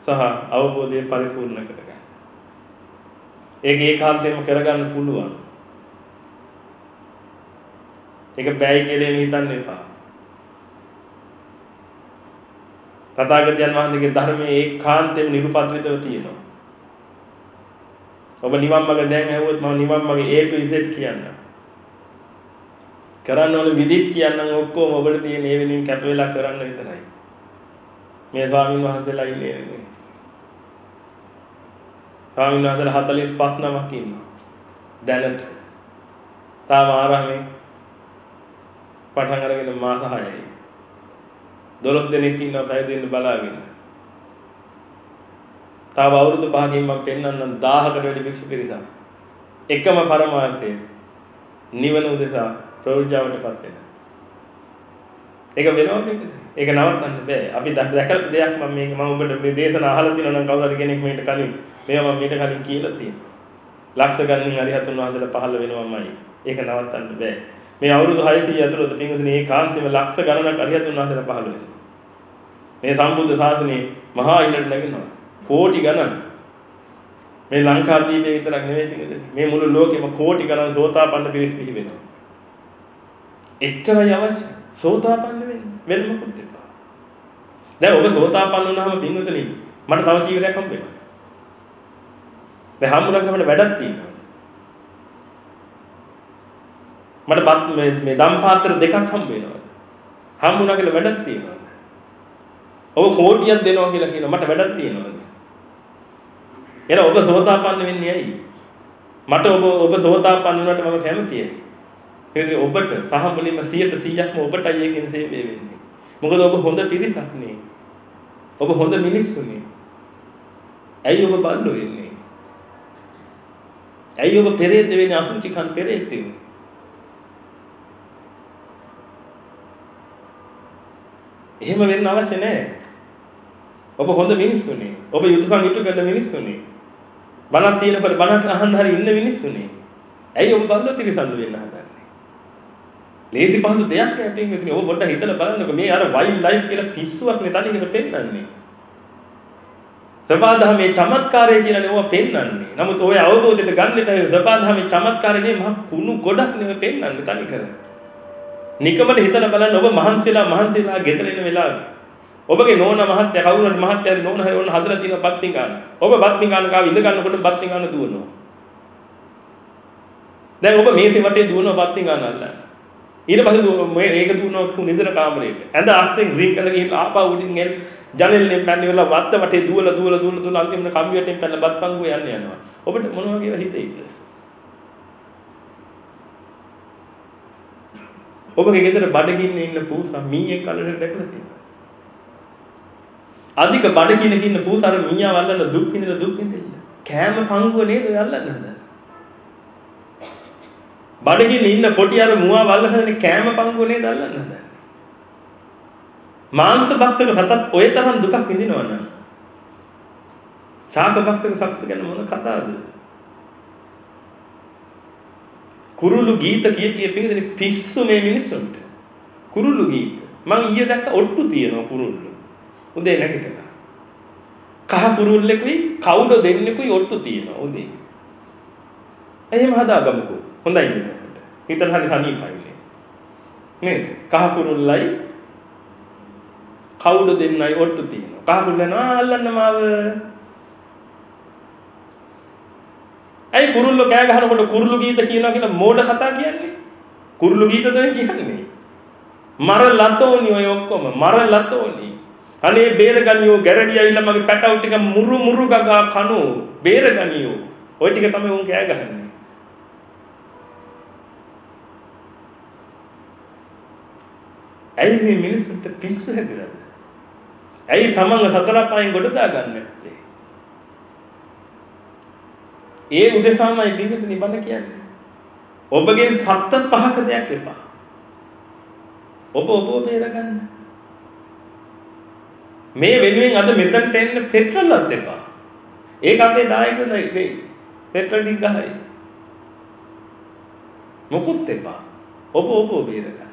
සහ අවබෝධය පරිපූර්ණ කරගන්න. ඒක ඒකාන්තයෙන්ම කරගන්න පුළුවන්. ඒක බෑයි කියලා හිතන්න එපා. තථාගතයන් වහන්සේගේ ධර්මයේ ඒකාන්තයෙන් නිරුපද්‍රිතව තියෙනවා. ඔබ නිවන් මාර්ග දැන් ඇහුවොත් මම නිවන් මාර්ග A to Z කියන්න. කරන්න ඕන විදිහත් කියන්නම් ඔක්කොම ඔබට තියෙන ඒ වෙනින් කැප වෙලා කරන්න විතරයි. මේ ස්වාමීන් වහන්සේලා ඉන්නේ නේ. ස්වාමීන් වහන්සේලා 45 නමක් ඉන්නවා. දැනට. තාම ආරාමේ පටන් අරගෙන මාස 6යි. 12 දෙනෙක් ඉන්නවා පැය දෙන්න බලාගෙන. තව අවුරුදු පහකින් මම පෙන්වන්නම් 1000කට වැඩි භික්ෂු පිරිසක්. එකම පරමාර්ථය නිවන උදෙසා ප්‍රෞಢජාවටපත් වෙන. ඒක වෙනවද ඒක නවත්තන්න බෑ. අපි දැකලා දෙයක් මම මේක මම ඔබට මේ දේශන අහලා තියෙනවා නම් කවුරු හරි කෙනෙක් මේකට කලින් මේවා මම මීට කලින් කියලා තියෙනවා. ලක්ෂ ගණන් අරිහතුන් වහන්සේලා පහළ වෙනවමයි. ඒක නවත්තන්න බෑ. මේ අවුරුදු 600 ඇතුළත පින්වතුනි මේ කාන්තේම ලක්ෂ ගණනක් අරිහතුන් වහන්සේලා පහළ වෙනවා. මේ සම්බුද්ධ ශාසනයේ මහා ඉලට නැගෙනවා. කෝටි ගණන්. මේ ලංකාදීපේ විතරක් නෙවෙයි පිටුදේ. මේ මුළු ලෝකෙම කෝටි ගණන් සෝතාපන්න පිරිස් පිහි වෙනවා. එච්චරයි අවශ්‍ය. සෝතාපන්න වෙන්න වෙන මොකුත් එපා. දැන් ඔබ සෝතාපන්න වුණාම පින්වතුනි මට තව ජීවිතයක් හම්බ වෙනවා. දැන් හම්බුනකම අපිට වැඩක් තියෙනවා. මට මේ මේ දම් පාත්‍ර දෙකක් හම්බ වෙනවා. හම්බුනා කියලා වැඩක් තියෙනවා. ඔබ කෝටියක් දෙනවා කියලා කියනවා මට වැඩක් තියෙනවා. එහෙනම් ඔබ සෝතාපන්න වෙන්නේ ඇයි? මට ඔබ ඔබ සෝතාපන්න වුණාට මම කැමතියි. ඒ ඔබට සහ මුලින්ම 100%ක්ම ඔබටයි ඒකෙන් සේවය වෙන්නේ. මොකද ඔබ හොඳ පිරිසක් නේ. ඔබ හොඳ මිනිස්සුනේ. ඇයි ඔබ බල්ලෝ වෙන්නේ? ඇයි ඔබ පෙරේත වෙන්නේ අසුචි කන් පෙරේත වෙන්නේ? එහෙම වෙන්න අවශ්‍ය නැහැ. ඔබ හොඳ මිනිස්සුනේ. ඔබ යුතුයකම් ඉටු කරන මිනිස්සුනේ. බණක් තියෙනකොට බණක් අහන්න හරි ඉන්න මිනිස්සුනේ. ඇයි ඔබ බල්ලෝ තිරසන්න වෙන්න හදන්නේ? ලේසි පහසු දෙයක් නෑ පින්විතනේ. ඔබ පොඩ්ඩක් හිතලා බලන්නකෝ මේ අර වයිල්ඩ් ලයිෆ් කියලා පිස්සුවක් නේ තනියම පෙන්වන්නේ. සබාධමේ චමත්කාරය කියලා නේ ඔවා පෙන්වන්නේ. නමුත් ඔය අවබෝධයට ගන්නට සබාධමේ චමත්කාරය නේ මහ කුණු ගොඩක් නෙවෙයි පෙන්වන්නේ තනි කර. නිකමට හිතලා බලන්න ඔබ මහන්සිලා මහන්සිලා ගෙදර ඉන්න වෙලාවේ ඔබගේ නෝනා මහත්තයා කවුරුහරි මහත්තයාගේ නෝනා හරි ඕන හදලා තියෙන බත්තින් ගන්න. ඔබ බත්තින් ගන්න කාව ඉඳ ගන්නකොට බත්තින් ගන්න දුවනවා. දැන් ඔබ මේසේ වටේ දුවනවා බත්තින් ගන්න අල්ලන්න. ඊට පස්සේ මේ ඒක දුවනවා කු නිදර කාමරේට. ඇඳ අස්සෙන් රින් කරලා ගිහින් ආපහු උඩින් එල් ජනෙල්ෙන් පැන්නේ වල වත්ත වටේ දුවලා දුවලා දුවලා දුවලා අන්තිමට කම්පියුටරෙන් පැනලා බත් පංගුව යන්න යනවා. ඔබට මොන වගේ හිතෙයිද? ඔබගේ ගෙදර බඩගින්නේ ඉන්න පූසා මීයක් කලකට දැකලා තියෙනවා. අධික බඩගින්නක ඉන්න පූසාර මීයා වල්ලන දුක් විඳින දුක් විඳින්න. කෑම පංගුව නේද ඔය අල්ලන්න හදන්නේ. බඩගින්න ඉන්න කොටියර මුවා වල්ලන කෑම පංගුව නේද අල්ලන්න හදන්නේ. මාංශ භක්ෂක සතත් ඔය තරම් දුකක් විඳිනවනම් ශාක භක්ෂක සත්ත්ව ගැන මොන කතාවද? කුරුළු ගීත කිය කිය පිළිදෙන පිස්සු මේ මිනිස්සුන්ට. කුරුළු ගීත. මං ඊයේ දැක්ක ඔට්ටු තියෙනවා කුරුල්ලු. උදේ නැගිටලා. කහ කුරුල්ලෙකුයි කවුඩ දෙන්නෙකුයි ඔට්ටු තියෙනවා උදේ. එහෙම හදාගමුකෝ. හොඳයි නේද? හිතන හරි සනීපයි නේද? කහ කුරුල්ලයි කවුඩ දෙන්නයි ඔට්ටු තියෙනවා. කහ කුරුල්ලනවා අල්ලන්න මාව ඇයි කුරුල්ලෝ කෑ ගහනකොට කුරුළු ගීත කියනවා කියලා මෝඩ කතා කියන්නේ? කුරුළු ගීතද කියන්නේ? මර ලතෝනි ඔය ඔක්කොම මර ලතෝනි. අනේ බේරගනියෝ ගැරඩි ඇවිල්ලා මගේ පැටවු ටික මුරු මුරු ගගා කනෝ බේරගනියෝ. ඔය ටික තමයි උන් කෑ ගහන්නේ. ඇයි මේ මිනිස්සුන්ට පිස්සු හැදිලාද? ඇයි තමන්ව සතර පහෙන් ගොඩ දාගන්නේ නැත්තේ? ඒ උදෙසාමයි පිළිතුරු නිබඳ කියන්නේ. ඔබගෙන් සත්‍ය පහක දෙයක් එපා. ඔබ ඔබ බේරගන්න. මේ වෙනුවෙන් අද මෙතනට එන්න පෙට්‍රල්වත් එපා. ඒක අපේ දායක නෙවෙයි. පෙට්‍රල් ටික ගහයි. මොකුත් එපා. ඔබ ඔබ බේරගන්න.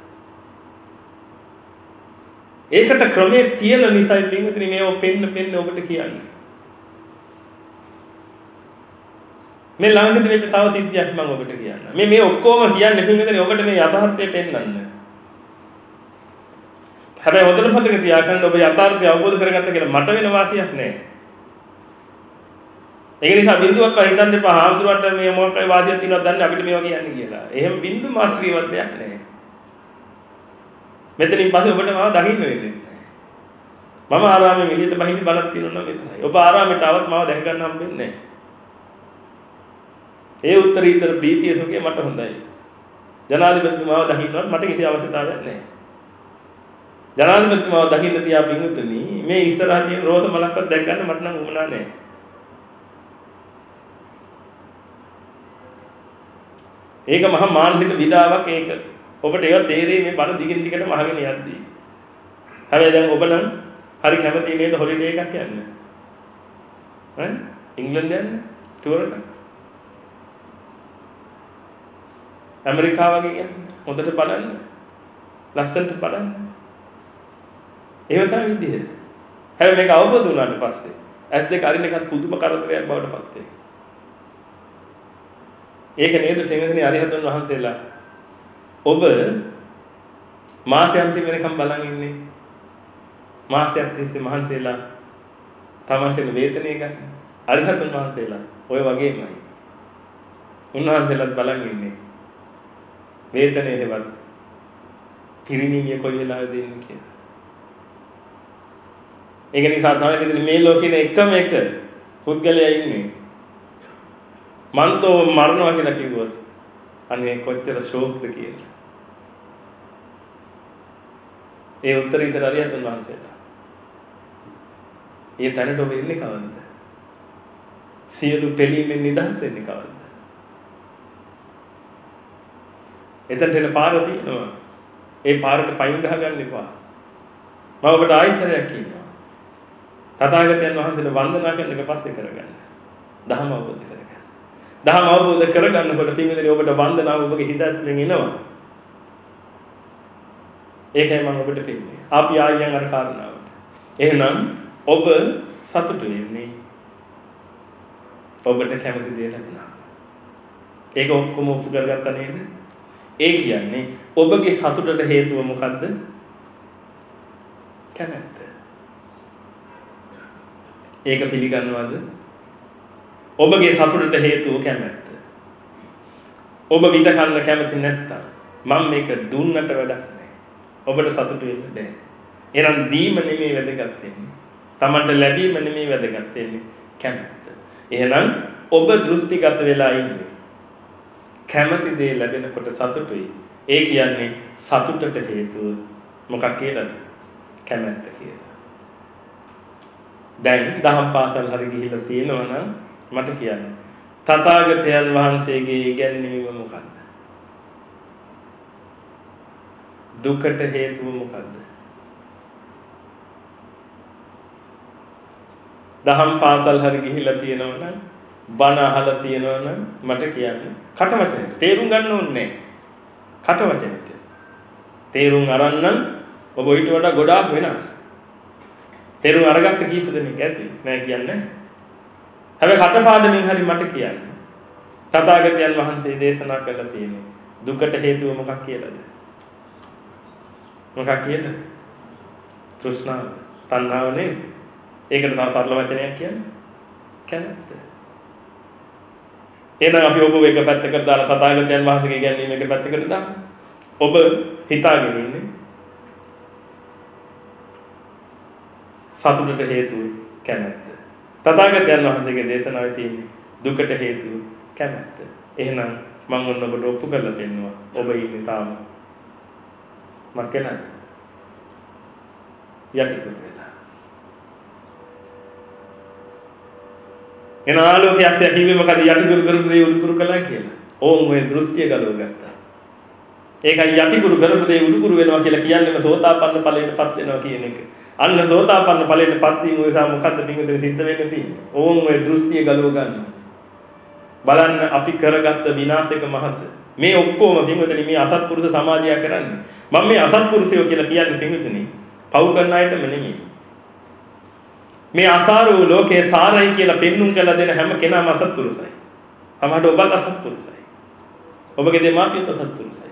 ඒකට ක්‍රමයේ තියෙන නිසායි පින්විතනි මේව පෙන්න පෙන්න ඔබට කියන්නේ. මේ ළඟදී වෙච්ච තව සිද්ධියක් මම ඔබට කියන්නම්. මේ මේ ඔක්කොම කියන්නේ පින්විතනේ ඔබට මේ යථාර්ථය පෙන්වන්න. හැබැයි හොඳට මතක තියාගන්න ඔබ යථාර්ථය අවබෝධ කරගත්ත කියලා මට වෙන වාසියක් නැහැ. ඒක නිසා බින්දුවක් හිතන්න එපා. ආම්දුරන්ට මේ මොකක්ද වාසියක් තියෙනවද දන්නේ අපිට මේවා කියන්නේ කියලා. එහෙම බින්දු මාත්‍රියවත් දෙයක් නැහැ. මෙතනින් පස්සේ ඔබට මාව දකින්න වෙන්නේ මම ආරාමයෙන් එළියට බහින්න බලක් තියෙනවා නම් මෙතනයි. ඔබ ආරාමයට આવත් මාව දැක ගන්න හම්බෙන්නේ නැහැ. ඒ උත්තරීතර ප්‍රීතිය සුඛය මට හොඳයි. ජනාධිපතිතුමාව දකින්නවත් මට කිසි අවශ්‍යතාවයක් නැහැ. ජනාධිපතිතුමාව දකින්න තියා බින්දුතුනි මේ ඉස්සරහ තියෙන රෝස මලක්වත් දැක් ගන්න මට නම් උවමනා නැහැ. ඒක මහා මානසික විඩාවක් ඒක. ඔබට ඒක තේරෙයි මේ බණ දිගින් දිගටම අහගෙන යද්දී. හැබැයි දැන් ඔබ නම් හරි කැමති නේද හොලිඩේ එකක් යන්න? ඈ ඉංග්‍රීසි යන්න ටුවර් එකක්. ඇමරිකාව වගේ කියන්නේ හොඳට බලන්න. ලස්සනට බලන්න. එහෙම තමයි විදිහ. හැබැයි මේක අවබෝධ වුණාට පස්සේ ඇස් දෙක අරින එකත් පුදුම කරදරයක් බවට පත් වෙනවා. ඒක නේද පින්වතුනි අරිහතුන් වහන්සේලා. ඔබ මාසයන් තිබෙනකම් බලන් ඉන්නේ. මාසයක් තිස්සේ මහන්සියලා තමන්ට වේතනය ගන්න. අරිහතුන් වහන්සේලා ඔය වගේමයි. උන්වහන්සේලාත් බලන් ඉන්නේ. වේතනය හේවත් පිරිණිවිය කොයි වෙලාවෙද දෙන්නේ කියලා. ඒක නිසා තමයි මෙතන මේ ලෝකේ එකම එක පුද්ගලයා ඉන්නේ. මන්තෝ මරනවා කියලා කිව්වොත් අනේ කොච්චර ෂෝක්ද කියලා. ඒ උත්තරීතර අරියතුන් වහන්සේලා. ඒ තැනට ඔබ ඉන්නේ කවද්ද? සියලු පිළීමෙන් නිදහස් වෙන්නේ කවද්ද? එතනට එන පාර තියෙනවා. ඒ පාරට පයින් ගහ ගන්න එපා. මම ඔබට ආයතරයක් කියනවා. තථාගතයන් වහන්සේට වන්දනා කරන එක පස්සේ කරගන්න. දහම අවබෝධ කරගන්න. දහම අවබෝධ කරගන්නකොට පින්විතනේ ඔබට වන්දනාව ඔබගේ හිත ඇතුලෙන් එනවා. ඒකයි මම ඔබට කියන්නේ. අපි ආයෙත් අර කාරණාවට. එහෙනම් ඔබ සතුටු වෙන්නේ ඔබට කැමති දේ ලැබුණා. ඒක ඔක්කොම ඔප්පු කරගත්තා නේද? ඒ කියන්නේ ඔබගේ සතුටට හේතුව මොකද්ද? කැමැත්ත. ඒක පිළිගන්නවද? ඔබගේ සතුටට හේතුව කැමැත්ත. ඔබ විඳ ගන්න කැමති නැත්තම් මම මේක දුන්නට වැඩක් නැහැ. ඔබට සතුට වෙන්න බෑ. එහෙනම් දීම නෙමෙයි වැදගත් වෙන්නේ. Tamanට ලැබීම නෙමෙයි වැදගත් වෙන්නේ. කැමැත්ත. එහෙනම් ඔබ දෘෂ්ටිගත වෙලා ඉන්නේ. කැමති දේ ලැබෙනකොට සතුටුයි. ඒ කියන්නේ සතුටට හේතුව මොකක් කියලාද? කැමැත්ත කියලා. දැන් දහම් පාසල් හරි ගිහිල්ලා තියෙනවා නම් මට කියන්න. තථාගතයන් වහන්සේගේ ඉගැන්වීම මොකක්ද? දුකට හේතුව මොකක්ද? දහම් පාසල් හරි ගිහිල්ලා තියෙනවා නම් බණ අහලා තියෙනවා නම් මට කියන්න. කටවචනෙට තේරුම් ගන්න ඕනේ කටවචනෙට. තේරුම් අරන් නම් ඔබ ඊට වඩා ගොඩාක් වෙනස්. තේරුම් අරගත්ත කීප දෙනෙක් ඇති නෑ කියන්නේ. හැබැයි කටපාඩමින් හරි මට කියන්න. තථාගතයන් වහන්සේ දේශනා කළා තියෙන්නේ දුකට හේතුව මොකක් කියලාද? මොකක් කියලාද? තෘෂ්ණාව, තණ්හාව නේ. ඒකට තව සරල වචනයක් කියන්නේ කැමැත්ත. එහෙනම් අපි ඔබ එක පැත්තකට දාලා තථාගතයන් වහන්සේගේ ඉගැන්වීම එක පැත්තකට දාමු. ඔබ හිතාගෙන ඉන්නේ සතුටට හේතුව කැමැත්ත. තථාගතයන් වහන්සේගේ දේශනාවේ තියෙන දුකට හේතුව කැමැත්ත. එහෙනම් මම ඔන්න ඔබට ඔප්පු කරලා දෙන්නවා. ඔබ ඉන්නේ තාම මක්කලා යටි වෙලා. එන ආලෝකයක් ඇතිවීම මොකද යටිකුරු කරපු දේ උඩුකුරු කළා කියලා. ඕන් ඔය දෘෂ්ටිය ගලව ගත්තා. ඒකයි යටිකුරු කරපු දේ උඩුකුරු වෙනවා කියලා කියන්නේම සෝතාපන්න ඵලයටපත් වෙනවා කියන එක. අන්න සෝතාපන්න ඵලයටපත් වීම නිසා මොකද්ද පින්විතේ සිද්ධ වෙන්නේ තියෙන්නේ? ඕන් ඔය දෘෂ්ටිය ගලව ගන්න. බලන්න අපි කරගත්ත විනාශක මහත. මේ ඔක්කොම පින්විතනි මේ අසත්පුරුෂ සමාජය කරන්නේ. මම මේ අසත්පුරුෂයෝ කියලා කියන්නේ පින්විතනි. පව් කරන අයටම නෙමෙයි. මේ අසාරෝ ලෝකේ සාරයි කියලා පෙන්눔 කළ දෙන හැම කෙනාම අසත්පුරුසයි. අපහට ඔබත් අසත්පුරුසයි. ඔබගේ දෙමාපියත් අසත්පුරුසයි.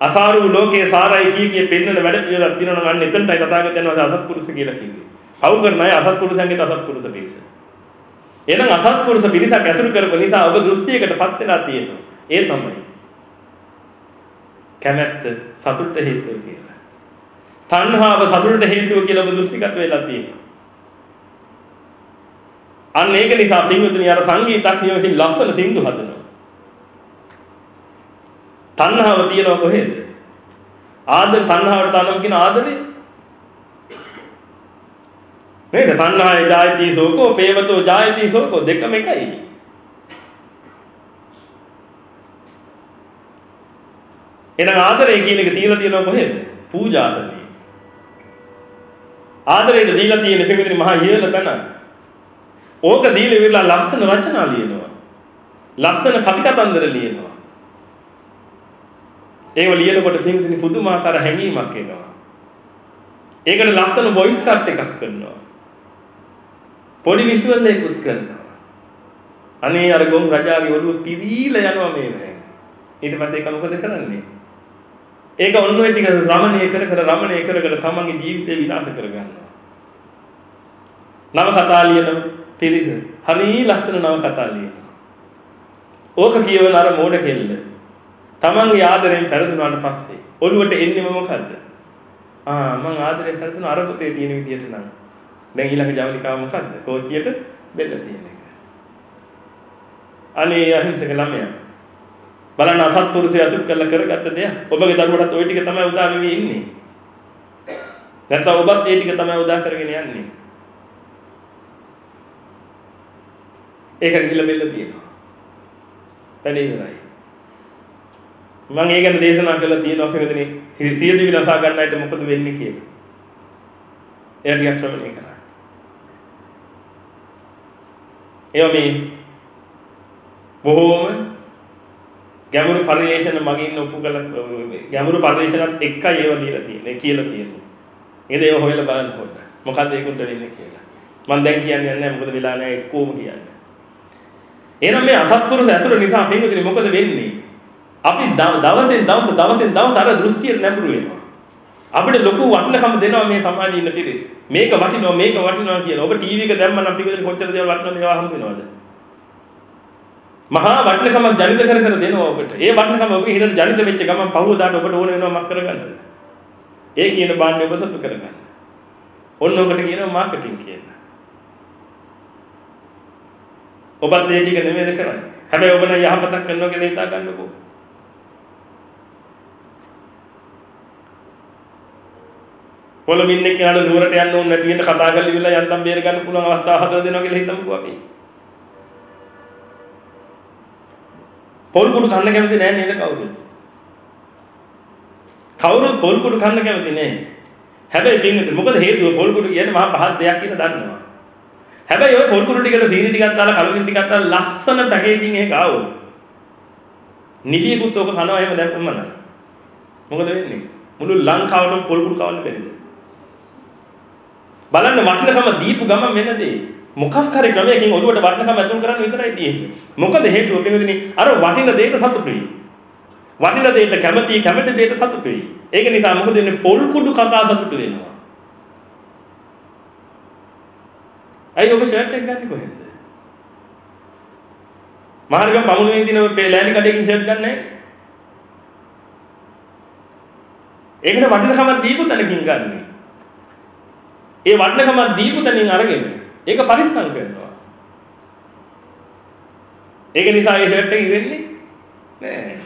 අසාරෝ ලෝකේ සාරයි කිය කිය පෙන්වන වැඩ පිළිවෙලක් දිනනවා අන්න එතනටයි තථාගතයන් වහන්සේ අසත්පුරුෂ කියලා කිව්වේ. පව් කරන අය අසත්පුරුෂයන්ගේ අසත්පුරුෂ පිරිස. එහෙනම් අසත්පුරුෂ පිරිසක් ඇසුරු කරපු නිසා ඔබ දෘෂ්ටියකටපත් වෙලා තියෙනවා. ඒ තමයි කැමැත්ත සතුට හේතුව කියලා. තණ්හාව සතුටට හේතුව කියලා ඔබ දෘෂ්ටිගත වෙලා තියෙනවා. අන්න ඒක නිසා පින්වතුනි අර සංගීතඥයෝ විසින් ලස්සන සින්දු හදනවා. තණ්හාව තියනවා කොහෙද? ආද තණ්හාවට තනම කියන ආදරේ නේද? තණ්හාය ජායති සෝකෝ පේවතෝ ජායති සෝකෝ දෙකම එකයි. එහෙනම් ආදරය කියන එක තියලා තියෙනවා කොහෙද? පූජාසනේ. ආදරයට දීලා තියෙන පිළිවිදින මහා ඉහළ තැන. ඕක දීලා ඉවරලා ලස්සන රචනා ලියනවා. ලස්සන කවි කතන්දර ලියනවා. ඒව ලියනකොට පිළිවිදින පුදුමාකාර හැඟීමක් එනවා. ඒකට ලස්සන වොයිස් කට් එකක් කරනවා. පොඩි විෂුවල් එකකුත් කරනවා. අනේ අර ගොන් රජාගේ ඔළුව පිරීලා යනවා මේ වෙන. ඊට පස්සේ ඒක මොකද කරන්නේ? ඒක ඔන්න ඔය ටික රමණීය කර කර රමණීය කර කර තමන්ගේ ජීවිතේ විනාශ කරගන්නවා. නව කතා ලියන පිරිස හරි ලස්සන නව කතා ලියනවා. ඕක කියවන අර මෝඩ කෙල්ල තමන්ගේ ආදරෙන් පෙරදුනාට පස්සේ ඔළුවට එන්නේම මොකද්ද? ආ මං ආදරෙන් පෙරදුන අර පුතේ තියෙන විදියට නම් දැන් ඊළඟ ජවනිකාව මොකද්ද? කෝච්චියට බෙල්ල තියෙන එක. අනේ අහිංසක ළමයා. බලන්න අසත්පුරුෂය අතුරු කරලා කරගත්ත දෙයක්. ඔබගේ දරුවටත් ওই ටික තමයි උදා වෙවි ඉන්නේ. නැත්නම් ඔබත් ඒ ටික තමයි උදා කරගෙන යන්නේ. ඒක ගිහිල්ලා බෙල්ල තියෙනවා. වැඩේ ඉවරයි. මම ඒ ගැන දේශනා කළා තියෙනවා කෙනෙක්නේ සියදි විනාශ ගන්නයිට මොකද වෙන්නේ කියලා. එයා ටිකක් ශ්‍රවණය කරා. ඒවා මේ බොහෝම ගැඹුරු පරිශ්‍රණ මගින් ඔප්පු කළ ගැඹුරු පරිශ්‍රණත් එක්කයි ඒවා ලියලා තියෙන්නේ කියලා තියෙන්නේ. ඒද ඒව හොයලා බලන්න ඕන. මොකද්ද ඒකට වෙන්නේ කියලා. මම දැන් කියන්නේ නැහැ මොකද වෙලා නැහැ කොහොම කියන්නේ. එහෙනම් මේ අසත්පුරුෂ ඇසුර නිසා පින්විතනේ මොකද වෙන්නේ? අපි දවසෙන් දවස දවසෙන් දවස අර දෘෂ්ටියට නැඹුරු වෙනවා. අපිට ලොකු වටිනකම දෙනවා මේ සමාජයේ ඉන්න පිරිස. මේක වටිනවා මේක වටිනවා කියලා. ඔබ ටීවී එක දැම්ම නම් පිටුදෙන කොච්චර දේවල් වටිනවද ඒවා හම්බ වෙනවද? මහා වටිනකමක් ජනිත කර කර දෙනවා ඔබට. ඒ වටිනකම ඔබේ හිතට ජනිත වෙච්ච ගමන් පහුවදාට ඔබට ඕන වෙනවා මක් කරගන්නද? ඒ කියන බාන්නේ ඔබ සතු කරගන්න. ඔන්න ඔකට කියනවා මාකටිං කියලා. ඔබත් ඒ ටික නෙමෙයිද කරන්නේ. හැබැයි ඔබ නම් යහපතක් කරනවා කියලා හිතා ගන්නකෝ. පොළොමින් එක්ක යන නුවරට යන්න ඕනේ නැති වෙන කතා කරලා ඉවිල්ලා යන්තම් බේර ගන්න පුළුවන් අවස්ථා හදලා දෙනවා කියලා හිතමුකෝ අපි. පොල් කුඩු කන්න කැමති නෑ නේද කවුරුත්? කවුරුත් පොල් කුඩු කන්න කැමති නෑ. හැබැයි පින්විත මොකද හේතුව පොල් කුඩු කියන්නේ මහා පහත් දෙයක් කියලා දන්නවා. හැබැයි ওই පොල් කුඩු ටිකට සීනි ටිකක් දාලා කලුරින් ටිකක් දාලා ලස්සන පැකේජින් එක ආවොත් නිදියකුත් ඔක කනවා එහෙම දැම්මම නෑ. මොකද වෙන්නේ? මුළු ලංකාවටම පොල් කුඩු කවන්න බැරිද? බලන්න වටිනකම දීපු ගමන් වෙන දේ. මොකක් හරි ක්‍රමයකින් ඔළුවට වටිනකම ඇතුල් කරන්න විතරයි තියෙන්නේ. මොකද හේතුව පිළිවෙදිනේ අර වටින දෙයට සතුටුයි. වටින දෙයට කැමති කැමති දෙයට සතුටුයි. ඒක නිසා මොකද වෙන්නේ පොල් කුඩු කතා සතුටු වෙනවා. ඇයි ඔබ ෂර්ට් එක ගන්නේ කොහෙන්ද? මාර්ගම් පමුණුවෙන් දින ලෑලි කඩේකින් ෂර්ට් ගන්න නැහැ. ඒකට වටිනකමක් දීපු තැනකින් ගන්නේ. ඒ වටිනකමක් දීපු තැනින් අරගෙන ඒක පරිස්සම් කරනවා. ඒක නිසා ඒ ෂර්ට් එක ඉරෙන්නේ නෑ.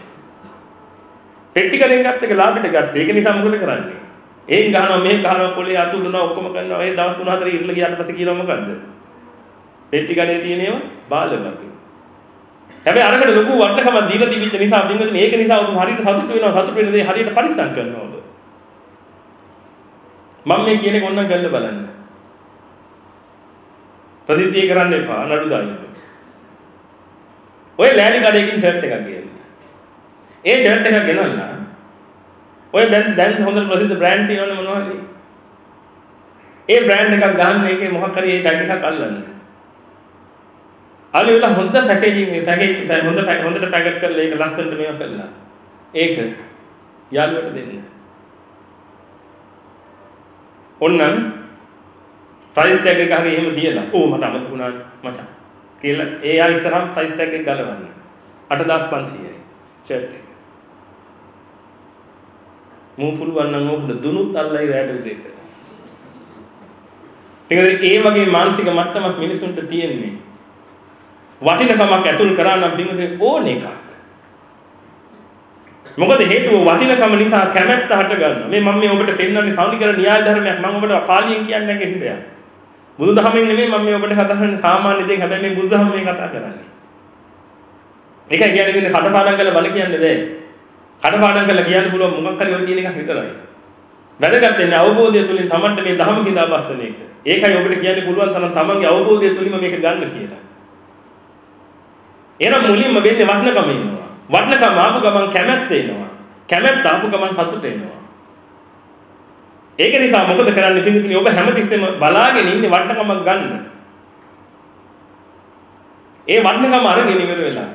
පෙට්ටි කලෙන් ගත්ත එක ලාභෙට ගත්ත. ඒක නිසා මොකද කරන්නේ? ඒන් ගහනවා මේ ගහනවා පොලේ අතුල්නවා ඔක්කොම කරනවා. ඒ දවස් 3-4 ඉරලා ගියාට පස්සේ කියනවා මොකද්ද? පෙට්ටි කලේ තියෙන ඒවා බාලවගේ. හැබැයි අරකට ලොකු වටිනකමක් දීලා තිබිච්ච නිසා පින්වතුනි ඒක නිසා ඔබ හරියට සතුට වෙනවා. සතුට වෙන දේ හරියට පරිස්සම් කරනවා ඔබ. මම මේ කියන්නේ කොන්නම් කරලා බලන්න. ප්‍රසිද්ධිය කරන්න එපා නඩු දාන්න. ඔය ලෑලි කඩේකින් ෂර්ට් එකක් ගේන්න. ඒ ෂර්ට් එකක් ගෙනල්ලා ඔය දැන් දැන් හොඳ ප්‍රසිද්ධ බ්‍රෑන්ඩ් තියෙනවනේ මොනවද? ඒ බ්‍රෑන්ඩ් එකක් ගන්න එකේ මොකක් හරි ඒ ටැග් එකක් අල්ලන්න. අලියුල හොඳ පැකේජින් මේ පැකේජ් හොඳ හොඳට පැකට් කරලා ඒක ලස්සනට මේව කළා. ඒක යාළුවට දෙන්න. ඔන්නම් ප්‍රයිස් ටැග් එක හරි එහෙම දීලා ඕ මට අමතක වුණා මචං. කියලා ඒ ආ ඉස්සරහම ප්‍රයිස් ටැග් එක ගලවන්න. 8500යි ෂර්ට් එක. මූ පුළුවන් නම් ඕකද දුනුත් අල්ලයි රැට උදේක ඒකද ඒ වගේ මානසික මට්ටමක් මිනිසුන්ට තියෙන්නේ. වටිනකමක් ඇතුල් කරා නම් බින්දුවේ ඕන එකක්. මොකද හේතුව වටිනකම නිසා කැමැත්ත හට ගන්නවා මේ මම මේ ඔබට පෙන්වන්නේ සෞනිකර න්‍යාය ධර්මයක් මම ඔබට පාලියෙන් කියන්නේ නැහැ කිසිදයක් බුදුදහමෙන් නෙමෙයි මම මේ ඔබට කතා කරන්නේ සාමාන්‍ය දෙයක්. හැබැයි මේ බුදුදහම මේ කතා කරන්නේ. ඒකයි කියන්නේ ඉන්නේ කටපාඩම් කරලා බල කියන්නේ බෑ. කටපාඩම් කරලා කියන්න පුළුවන් මොකක් හරි ඔය කියන එකක් විතරයි. වැදගත් වෙන්නේ අවබෝධය තුලින් Tamanට මේ ධර්ම කිඳා බස්සන එක. ඒකයි ඔබට කියන්න පුළුවන් තරම් Tamanගේ අවබෝධය තුලින්ම මේක ගන්න කියලා. එහෙනම් මුලින්ම වෙන්නේ වටනකම එනවා. වටනකම ආපු ගමන් කැමැත්ත එනවා. කැමැත්ත ආපු ගමන් සතුට එනවා. ඒක නිසා මොකද කරන්නේ පින්විතනි ඔබ හැමතිස්සෙම බලාගෙන ඉන්නේ වටනකමක් ගන්න. ඒ වටිනකම අරගෙන ඉවර වෙලා.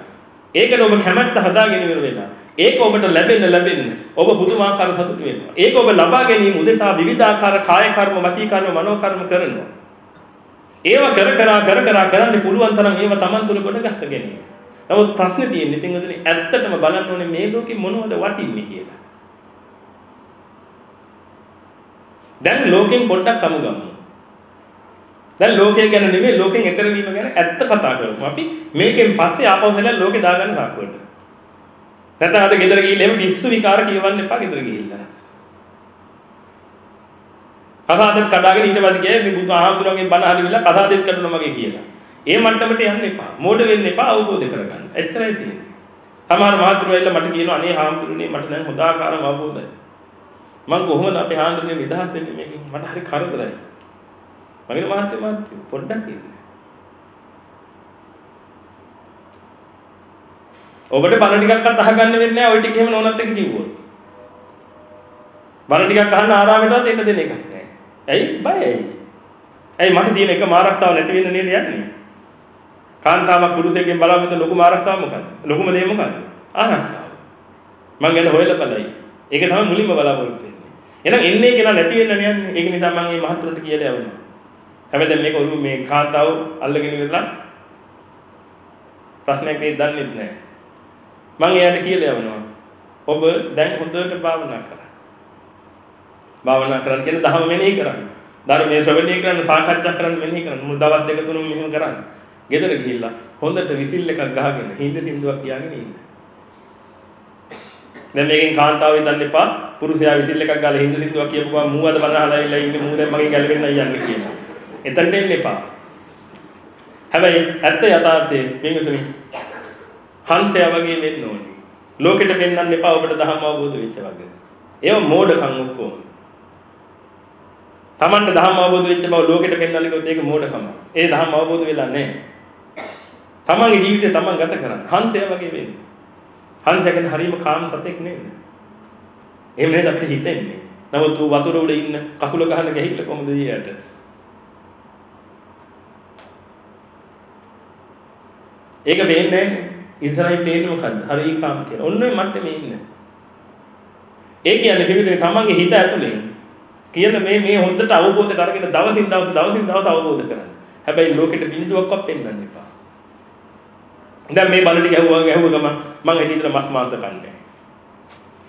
ඒකට ඔබ කැමැත්ත හදාගෙන ඉවර වෙලා. ඒක ඔබට ලැබෙන්න ලැබෙන්න ඔබ පුදුමාකාර සතුට වෙනවා. ඒක ඔබ ලබා ගැනීම උදෙසා විවිධාකාර කාය කර්ම, වචී කර්ම, මනෝ කර්ම කරනවා. ඒව කර කර කර කර කරන්න පුළුවන් තරම් ඒව Taman තුල කොට ගස්ස ගැනීම. නමුත් ප්‍රශ්නේ තියෙන්නේ පින්වතුනි ඇත්තටම බලන්න ඕනේ මේ ලෝකෙ මොනවද වටින්නේ කියලා. දැන් ලෝකෙන් පොඩ්ඩක් සමුගමු. දැන් ලෝකය ගැන නෙමෙයි ලෝකෙන් එතර වීම ගැන ඇත්ත කතා කරමු. අපි මේකෙන් පස්සේ ආපහු හැලලා ලෝකේ දාගන්න සාක්කුවට. නැත්නම් අද ගෙදර ගිහින් එහෙම පිස්සු විකාර කියවන්න එපා ගෙදර ගිහිල්ලා. කසාදෙත් කඩාගෙන ඊට පස්සේ ගියේ මේ බුදු ආහඳුරගෙන් බණ අහලිවිලා කසාදෙත් කඩනවා මගේ කියලා. ඒ මට්ටමට යන්න එපා. මෝඩ වෙන්න එපා අවබෝධ කරගන්න. එච්චරයි තියෙන්නේ. සමහර මහතුරු ඇවිල්ලා මට කියනවා අනේ හාමුදුරනේ මට දැන් හොඳ ආකාරව අවබෝධයි. මම කොහොමද අපේ හාමුදුරනේ නිදහස් වෙන්නේ මේකෙන්? මට හරි කරදරයි. මගේ මහත්ය මහත්ය පොඩ්ඩක් ඉන්න. ඔබට බණ ටිකක්වත් අහගන්න වෙන්නේ නැහැ ওই ටික එහෙම නෝනත් එක්ක කිව්වොත්. බණ ටිකක් අහන්න ආරාමයටවත් එන්න දෙන එකක් නැහැ. ඇයි බයයි. ඇයි මට තියෙන එකම ආරක්ෂාව නැති වෙන්න නේද යන්නේ? කාන්තාවක් පුරුෂයෙක්ගෙන් බලාපොරොත්තු ලොකුම ආරක්ෂාව මොකක්ද? ලොකුම දේ මොකක්ද? ආරක්ෂාව. මං ගැන හොයලා බලයි. ඒක තමයි මුලින්ම බලාපොරොත්තු වෙන්නේ. එහෙනම් එන්නේ කියලා නැති වෙන්න යන්නේ. ඒක නිසා මම මේ මහත්තුන්ට කියලා යවනවා. හැබැයි මේක ඔළුව මේ කාන්තාව අල්ලගෙන ඉවරලා ප්‍රශ්නයක් මේ දන්නේ නැහැ. මම එයාට කියලා යවනවා. ඔබ දැන් හොඳට භාවනා කරා. භාවනා කරන්න කියන දහම මෙනෙහි කරන්න. ධර්මයේ ශ්‍රවණය කරන්න සාකච්ඡා කරන්න මෙනෙහි කරන්න. මුල් දවස් දෙක තුනම මෙහෙම කරන්න. ගෙදර ගිහිල්ලා හොඳට විසිල් එකක් ගහගෙන හිඳ සින්දුවක් කියාගෙන ඉන්න. දැන් මේකෙන් කාන්තාව හිතන්න එපා පුරුෂයා විසිල් එකක් ගාලා හිඳ සින්දුවක් කියපු ගමන් මූ අද බනහලා ඉල්ල ඉන්නේ මූ දැන් මගෙන් ගැලවෙන්න යන්නේ කියලා. එතනට එන්න එපා. හැබැයි ඇත්ත යථාර්ථයේ මේකතුනි හංසයා වගේ වෙන්න ඕනේ. ලෝකෙට පෙන්වන්න එපා ඔබට ධර්ම අවබෝධ වෙච්ච වගේ. ඒව මෝඩකම් ඔක්කොම. Tamanට ධර්ම අවබෝධ වෙච්ච බව ලෝකෙට පෙන්වන්න ගියොත් ඒක මෝඩකම. ඒ ධර්ම අවබෝධ වෙලා නැහැ. තමන්ගේ ජීවිතය තමන් ගත කරන්න. හංසයා වගේ වෙන්න. හංසයා කියන්නේ හරීම කාම සතෙක් නෙවෙයි. එහෙම නේද අපිට හිතෙන්නේ. නමුත් ඌ වතුර උඩ ඉන්න කකුල ගහන ගහිල්ල කොහොමද ඊයට? ඒක වෙන්නේ නැහැ. ඉස්සරහින් පේන්නේ මොකද්ද? හරි කාම කියලා. ඔන්න ඔය මට්ටමේ ඉන්න. ඒ කියන්නේ පිළිතුරේ තමන්ගේ හිත ඇතුලේ කියන මේ මේ හොඳට අවබෝධ කරගෙන දවසින් දවස දවසින් දවස අවබෝධ කරගන්න. හැබැයි ලෝකෙට බිඳුවක්වත් පෙන්වන්න එපා. දැන් මේ බල ටික ඇහුවා ඇහුව ගම මම හිතේ මස් මාංශ කන්නේ.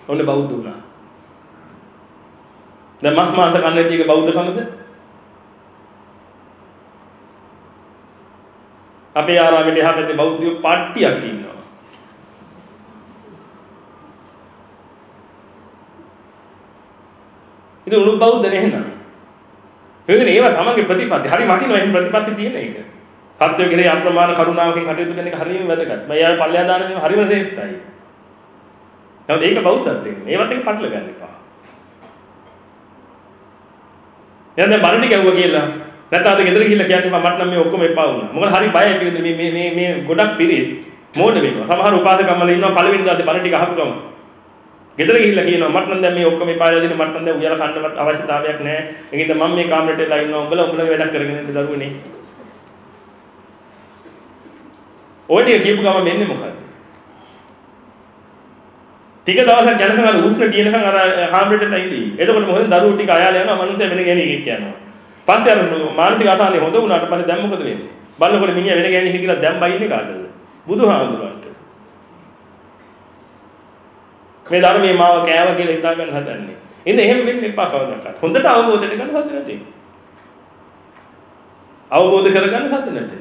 ඔන්න බෞද්ධ වුණා. දැන් මස් මාංශ කන්නේ නැති එක බෞද්ධකමද? අපේ ආරාමයේ එහා පැත්තේ බෞද්ධයෝ පාට්ටියක් ඉන්නවා. ඉතින් උණු බෞද්ධ නෙහෙනම්. එතන ඒවා තමන්ගේ ප්‍රතිපත්ති. හරි වටිනවා එහෙම ප්‍රතිපත්ති තියෙන එක. සත්‍ය කෙරේ අප්‍රමාණ කරුණාවකින් කටයුතු කරන එක හරියම වැදගත්. මම යාර පල්ලෙහා දාන මේ හරිම ශ්‍රේෂ්ඨයි. නමුත් ඒක බෞද්ධත්වයෙන්. ඒවත් එක පටල ගන්න එපා. දැන් දැන් බණ ටික ඇහුවා කියලා නැත්නම් අද ගෙදර ගිහිල්ලා කියන්නේ මට නම් මේ ඔක්කොම එපා වුණා. මොකද හරි බයයි කියන්නේ මේ මේ මේ මේ ගොඩක් පිරිස් මෝඩ වෙනවා. සමහර උපාසකම්මල ඉන්නවා පළවෙනි දාසේ බණ ටික අහපු ගමන්. ගෙදර ගිහිල්ලා කියනවා මට නම් දැන් මේ ඔක්කොම එපා වෙලා දෙන මට නම් දැන් උයලා කන්නවත් අවශ්‍යතාවයක් නැහැ. ඒකින්ද මම මේ කාමරේට එලා ඉන්නවා. උඹලා උඹලා වැඩක් කරගෙන ඉන්න දරුවනේ. ඔය ටික කියපු ගමන් මෙන්නේ මොකද? ටික දවසක් යනකම් අර උස්න කියනකම් අර කාමරේට එලා ඉඳී. එතකොට මොකද දරුවෝ ටික අයාලා යනවා මනුස්සය වෙන කෙනෙක් යනවා. පස්සේ අර මානසික අසහනේ හොඳ වුණාට පස්සේ දැන් මොකද වෙන්නේ? බලනකොට මිනිහා වෙන ගෑණි කියලා දැන් බයින්නේ කාටද? බුදුහාමුදුරන්ට. මේ ධර්මයේ මාව කෑව කියලා හිතා ගන්න හදන්නේ. ඉතින් එහෙම වෙන්න එපා කවදාවත්. හොඳට අවබෝධ කරගන්න හද නැති. අවබෝධ කරගන්න හද නැති.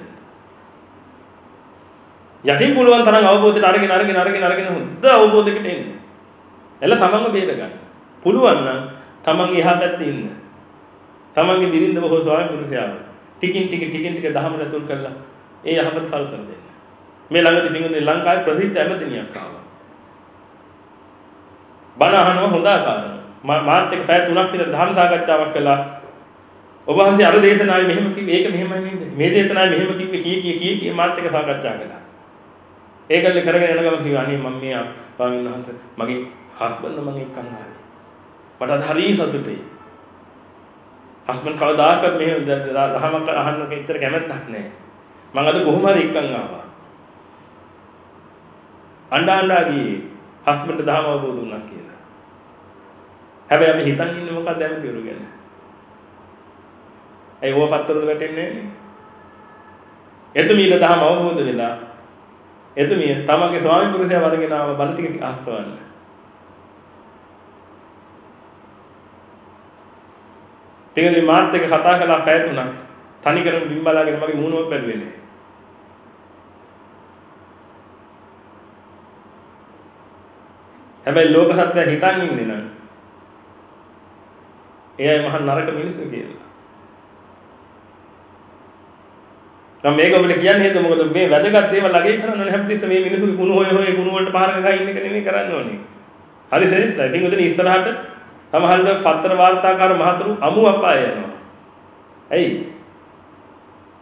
යටින් පුළුවන් තරම් අවබෝධයට අරගෙන අරගෙන අරගෙන අරගෙන හොඳ අවබෝධයකට එන්න. එල තමන්ව බේර ගන්න. පුළුවන් නම් තමන් එහා පැත්තේ ඉන්න. තමන්ගේ බිරිඳව හෝ ස්වාමි පුරුෂයාව ටිකින් ටික ටිකින් ටික දහම රතුල් කරලා ඒ යහපත් සල්සන දෙන්න. මේ ළඟදී බින්දුනේ ලංකාවේ ප්‍රසිද්ධ ඇමතිනියක් ආවා. බණ අහනවා හොඳ ආකාරව. මාත් එක්ක පැය 3ක් විතර ධර්ම සාකච්ඡාවක් කළා. ඔබ වහන්සේ අර දේශනාවේ මෙහෙම කිව්වේ ඒක මෙහෙමයි නේද? මේ දේශනාවේ මෙහෙම කිව්වේ කී කී කී කී මාත් එක්ක සාකච්ඡා කළා. ඒකල්ල කරගෙන යන ගමන් කිව්වා අනේ මම මේ ස්වාමීන් වහන්සේ මගේ හස්බන්ඩ් මම එක්කන් ආවේ. මට හරි සතුටුයි. හස්බන්ඩ් කවදාකවත් මෙහෙම රහමක් අහන්න කෙච්චර කැමැත්තක් නැහැ. මම අද කොහොම හරි එක්කන් ආවා. අඬා අඬා ගියේ හස්බන්ඩ් දහම අවබෝධ වුණා කියලා. හැබැයි අපි හිතන් ඉන්නේ මොකක්ද ඇමතිවරු ගැන? ඒ ඕව පත්තරවල වැටෙන්නේ නැහැ එතුමීට දහම අවබෝධ වෙලා එතුමිය තමන්ගේ ස්වාමි පුරුෂයා වරගෙන ආව බල ටික ආස්තවන්න. ටිකදී මාත් එක්ක කතා කළා පැය තුනක්. තනි කරම බිම් බලාගෙන මගේ මූණවත් බැලුවේ නැහැ. හැබැයි ලෝක සත්‍ය හිතන් ඉන්නේ නම් එයයි මහ නරක මිනිස්සු කියලා. නම් මේක ඔබට කියන්නේ හේතුව මොකද මේ වැදගත් දේවල් අගේ කරන්න ඕනේ හැමතිස්සෙම මේ මිනිස්සු කුණු හොය හොය කුණු වලට පාරක ගහ ඉන්න එක නෙමෙයි කරන්න ඕනේ. හරි සෙරිස්ලා. ඉතින් උදේ ඉස්සරහට සමහරවිට පත්‍ර වාර්තාකාර මහතුරු අමු අපාය යනවා. ඇයි?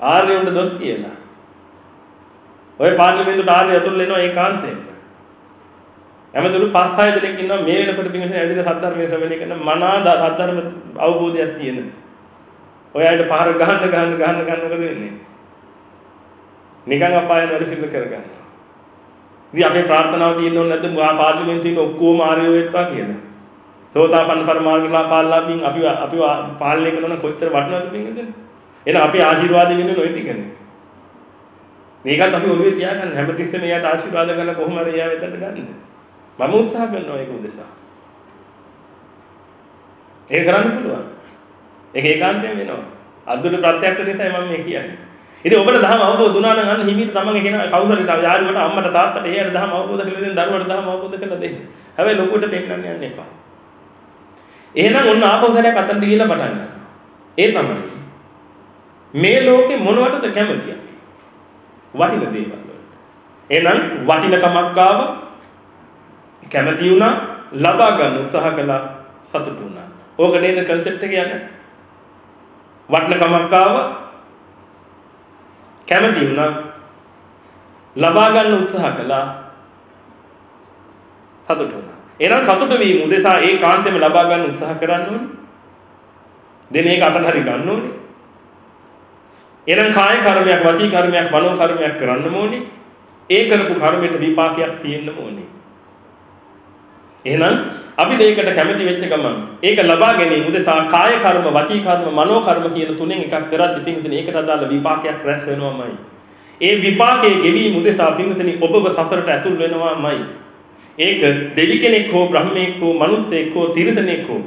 ආර්යුන්ට දොස් කියලා. ඔය පාර්ලිමේන්තුවට ආර්ය ඇතුල් වෙනවා ඒකාන්තයෙන්. හැමදෙරු පස් හය දෙනෙක් ඉන්නවා මේ වෙනකොට පිටින් ඇවිල්ලා සද්ධර්මයේ ශ්‍රවණය කරන මනා සද්ධර්ම අවබෝධයක් තියෙන. ඔයාලට පාර ගහන්න ගහන්න ගහන්න ගන්න මොකද වෙන්නේ? නිකන් අපායන වැඩ පිළිවෙල කරගන්නවා. ඉතින් අපේ ප්‍රාර්ථනාව තියෙන්නේ නැද්ද මහා පාර්ලිමේන්තුවේ ඔක්කොම ආර්යෝ වෙත්වා කියලා. සෝතාපන්න පරමාර්ගලා පාලලාමින් අපි අපි පාලනය කරන කොච්චර වටිනවද පින්වදින? එහෙනම් අපේ ආශිර්වාද වෙන්නේ ඔය ටිකනේ. මේකත් අපි ඔළුවේ තියාගන්න හැමතිස්සෙම එයාට ආශිර්වාද කරලා කොහොම හරි එයා වෙතට ගන්න. මම උත්සාහ කරනවා ඒක උදෙසා. ඒක කරන්න පුළුවන්. ඒක ඒකාන්තයෙන් වෙනවා. අද්දුට ප්‍රත්‍යක්ෂ නිසායි මම මේ කියන්නේ. ඉතින් ඔබට දහම අවබෝධ වුණා නම් අන්න හිමීට තමන්ගේ කෙනා කවුරු හරි යාළුවට අම්මට තාත්තට ඒ අර දහම අවබෝධ කරලා දෙන්න දරුවට දහම අවබෝධ කරලා දෙන්න. හැබැයි ලොකුවට පෙන්නන්න යන්න එපා. එහෙනම් ඔන්න ආපෞසරයක් අතට ගිහිල්ලා පටන් ගන්න. ඒ තමයි මේ ලෝකේ මොනවටද කැමති අපි? වටින දේවල් වලට. එහෙනම් වටිනකමක් ආව කැමති වුණා ලබා ගන්න උත්සාහ කළා සතුටු වුණා. ඕක නේද කන්සෙප්ට් එක යන්නේ? වටිනකමක් ආව කැමති වුණා. ලබා ගන්න උත්සාහ කළා. සතුට වුණා. එහෙනම් සතුට වීම උදෙසා ඒ කාන්තෙම ලබා ගන්න උත්සාහ කරන්න ඕනේ. දෙන එක අතට හරි ගන්න ඕනේ. එහෙනම් කාය කර්මයක් වචී කර්මයක් මනෝ කර්මයක් කරන්න ඕනේ. ඒ කරපු කර්මයට විපාකයක් තියෙන්න ඕනේ. එහෙනම් අපි මේකට කැමති වෙච්ච ගමන් ඒක ලබා ගැනීම උදෙසා කාය කර්ම, වචී කර්ම, මනෝ කර්ම කියන තුනෙන් එකක් කරද්දී පින්විතනි ඒකට අදාළ විපාකයක් රැස් වෙනවාමයි. ඒ විපාකයේ ගෙවීම උදෙසා පින්විතනි ඔබව සසරට ඇතුල් වෙනවාමයි. ඒක දෙවි කෙනෙක් හෝ බ්‍රහ්මෙක් හෝ මනුස්සයෙක් හෝ තිරිසනෙක් හෝ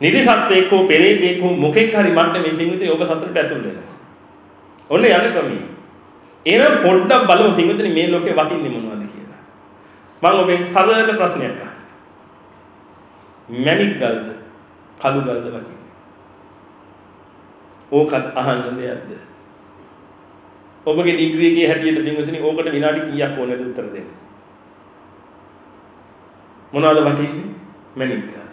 නිරිසත්වෙක් හෝ පෙරේතෙක් හෝ මොකෙක් හරි මට්ටමේ පින්විතනි ඔබ සසරට ඇතුල් වෙනවා. ඔන්න යන්නේ ක්‍රමී. එහෙනම් පොඩ්ඩක් බලමු පින්විතනි මේ ලෝකේ වටින්නේ මොනවද කියලා. මම ඔබෙන් සරල ප්‍රශ්නයක් අහනවා. මැණික් ගල්ද කළු ගල්ද වටින්නේ ඕකත් අහන්න දෙයක්ද? ඔබගේ ඩිග්‍රී එකේ හැටියට පින්වතුනි ඕකට විනාඩි කීයක් ඕනද උත්තර දෙන්න? මොනවද වටින්නේ? මැණික් ගල්.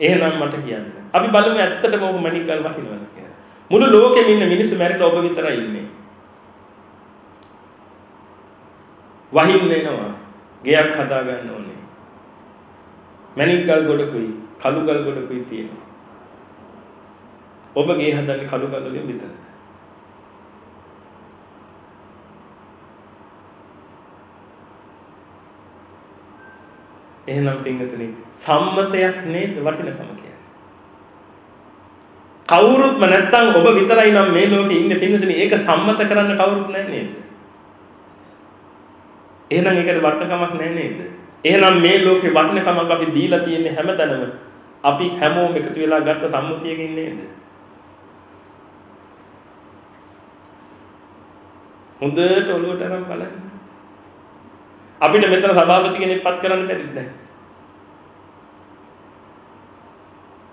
එහෙනම් මට කියන්න. අපි බලමු ඇත්තටම ඔබ මැණික් ගල් වටිනවද කියලා. මුළු ලෝකෙම ඉන්න මිනිස්සු මැරිලා ඔබ විතරයි ඉන්නේ. වහින්න එනවා. ගෙයක් හදා ගන්න ඕනේ. මැණික් ගල් ගොඩකුයි කළු ගල් ගොඩකුයි තියෙනවා. ඔබ ගේ හදන්නේ කළු ගල් වලින් විතරද? එහෙනම් පින්වතුනි සම්මතයක් නේද වටිනකම කියන්නේ. කවුරුත්ම නැත්තම් ඔබ විතරයි නම් මේ ලෝකේ ඉන්නේ පින්වතුනි ඒක සම්මත කරන්න කවුරුත් නැහැ නේද? එහෙනම් ඒකට වටිනකමක් නැහැ නේද? එහෙනම් මේ ලෝකේ වටිනකමක් අපි දීලා තියෙන හැමතැනම අපි හැමෝම එකතු වෙලා ගත්ත සම්මුතියකින් නේද? හොඳට ඔළුවට අරන් බලන්න. අපිට මෙතන සභාපති කෙනෙක් පත් කරන්න බැරිද දැන්?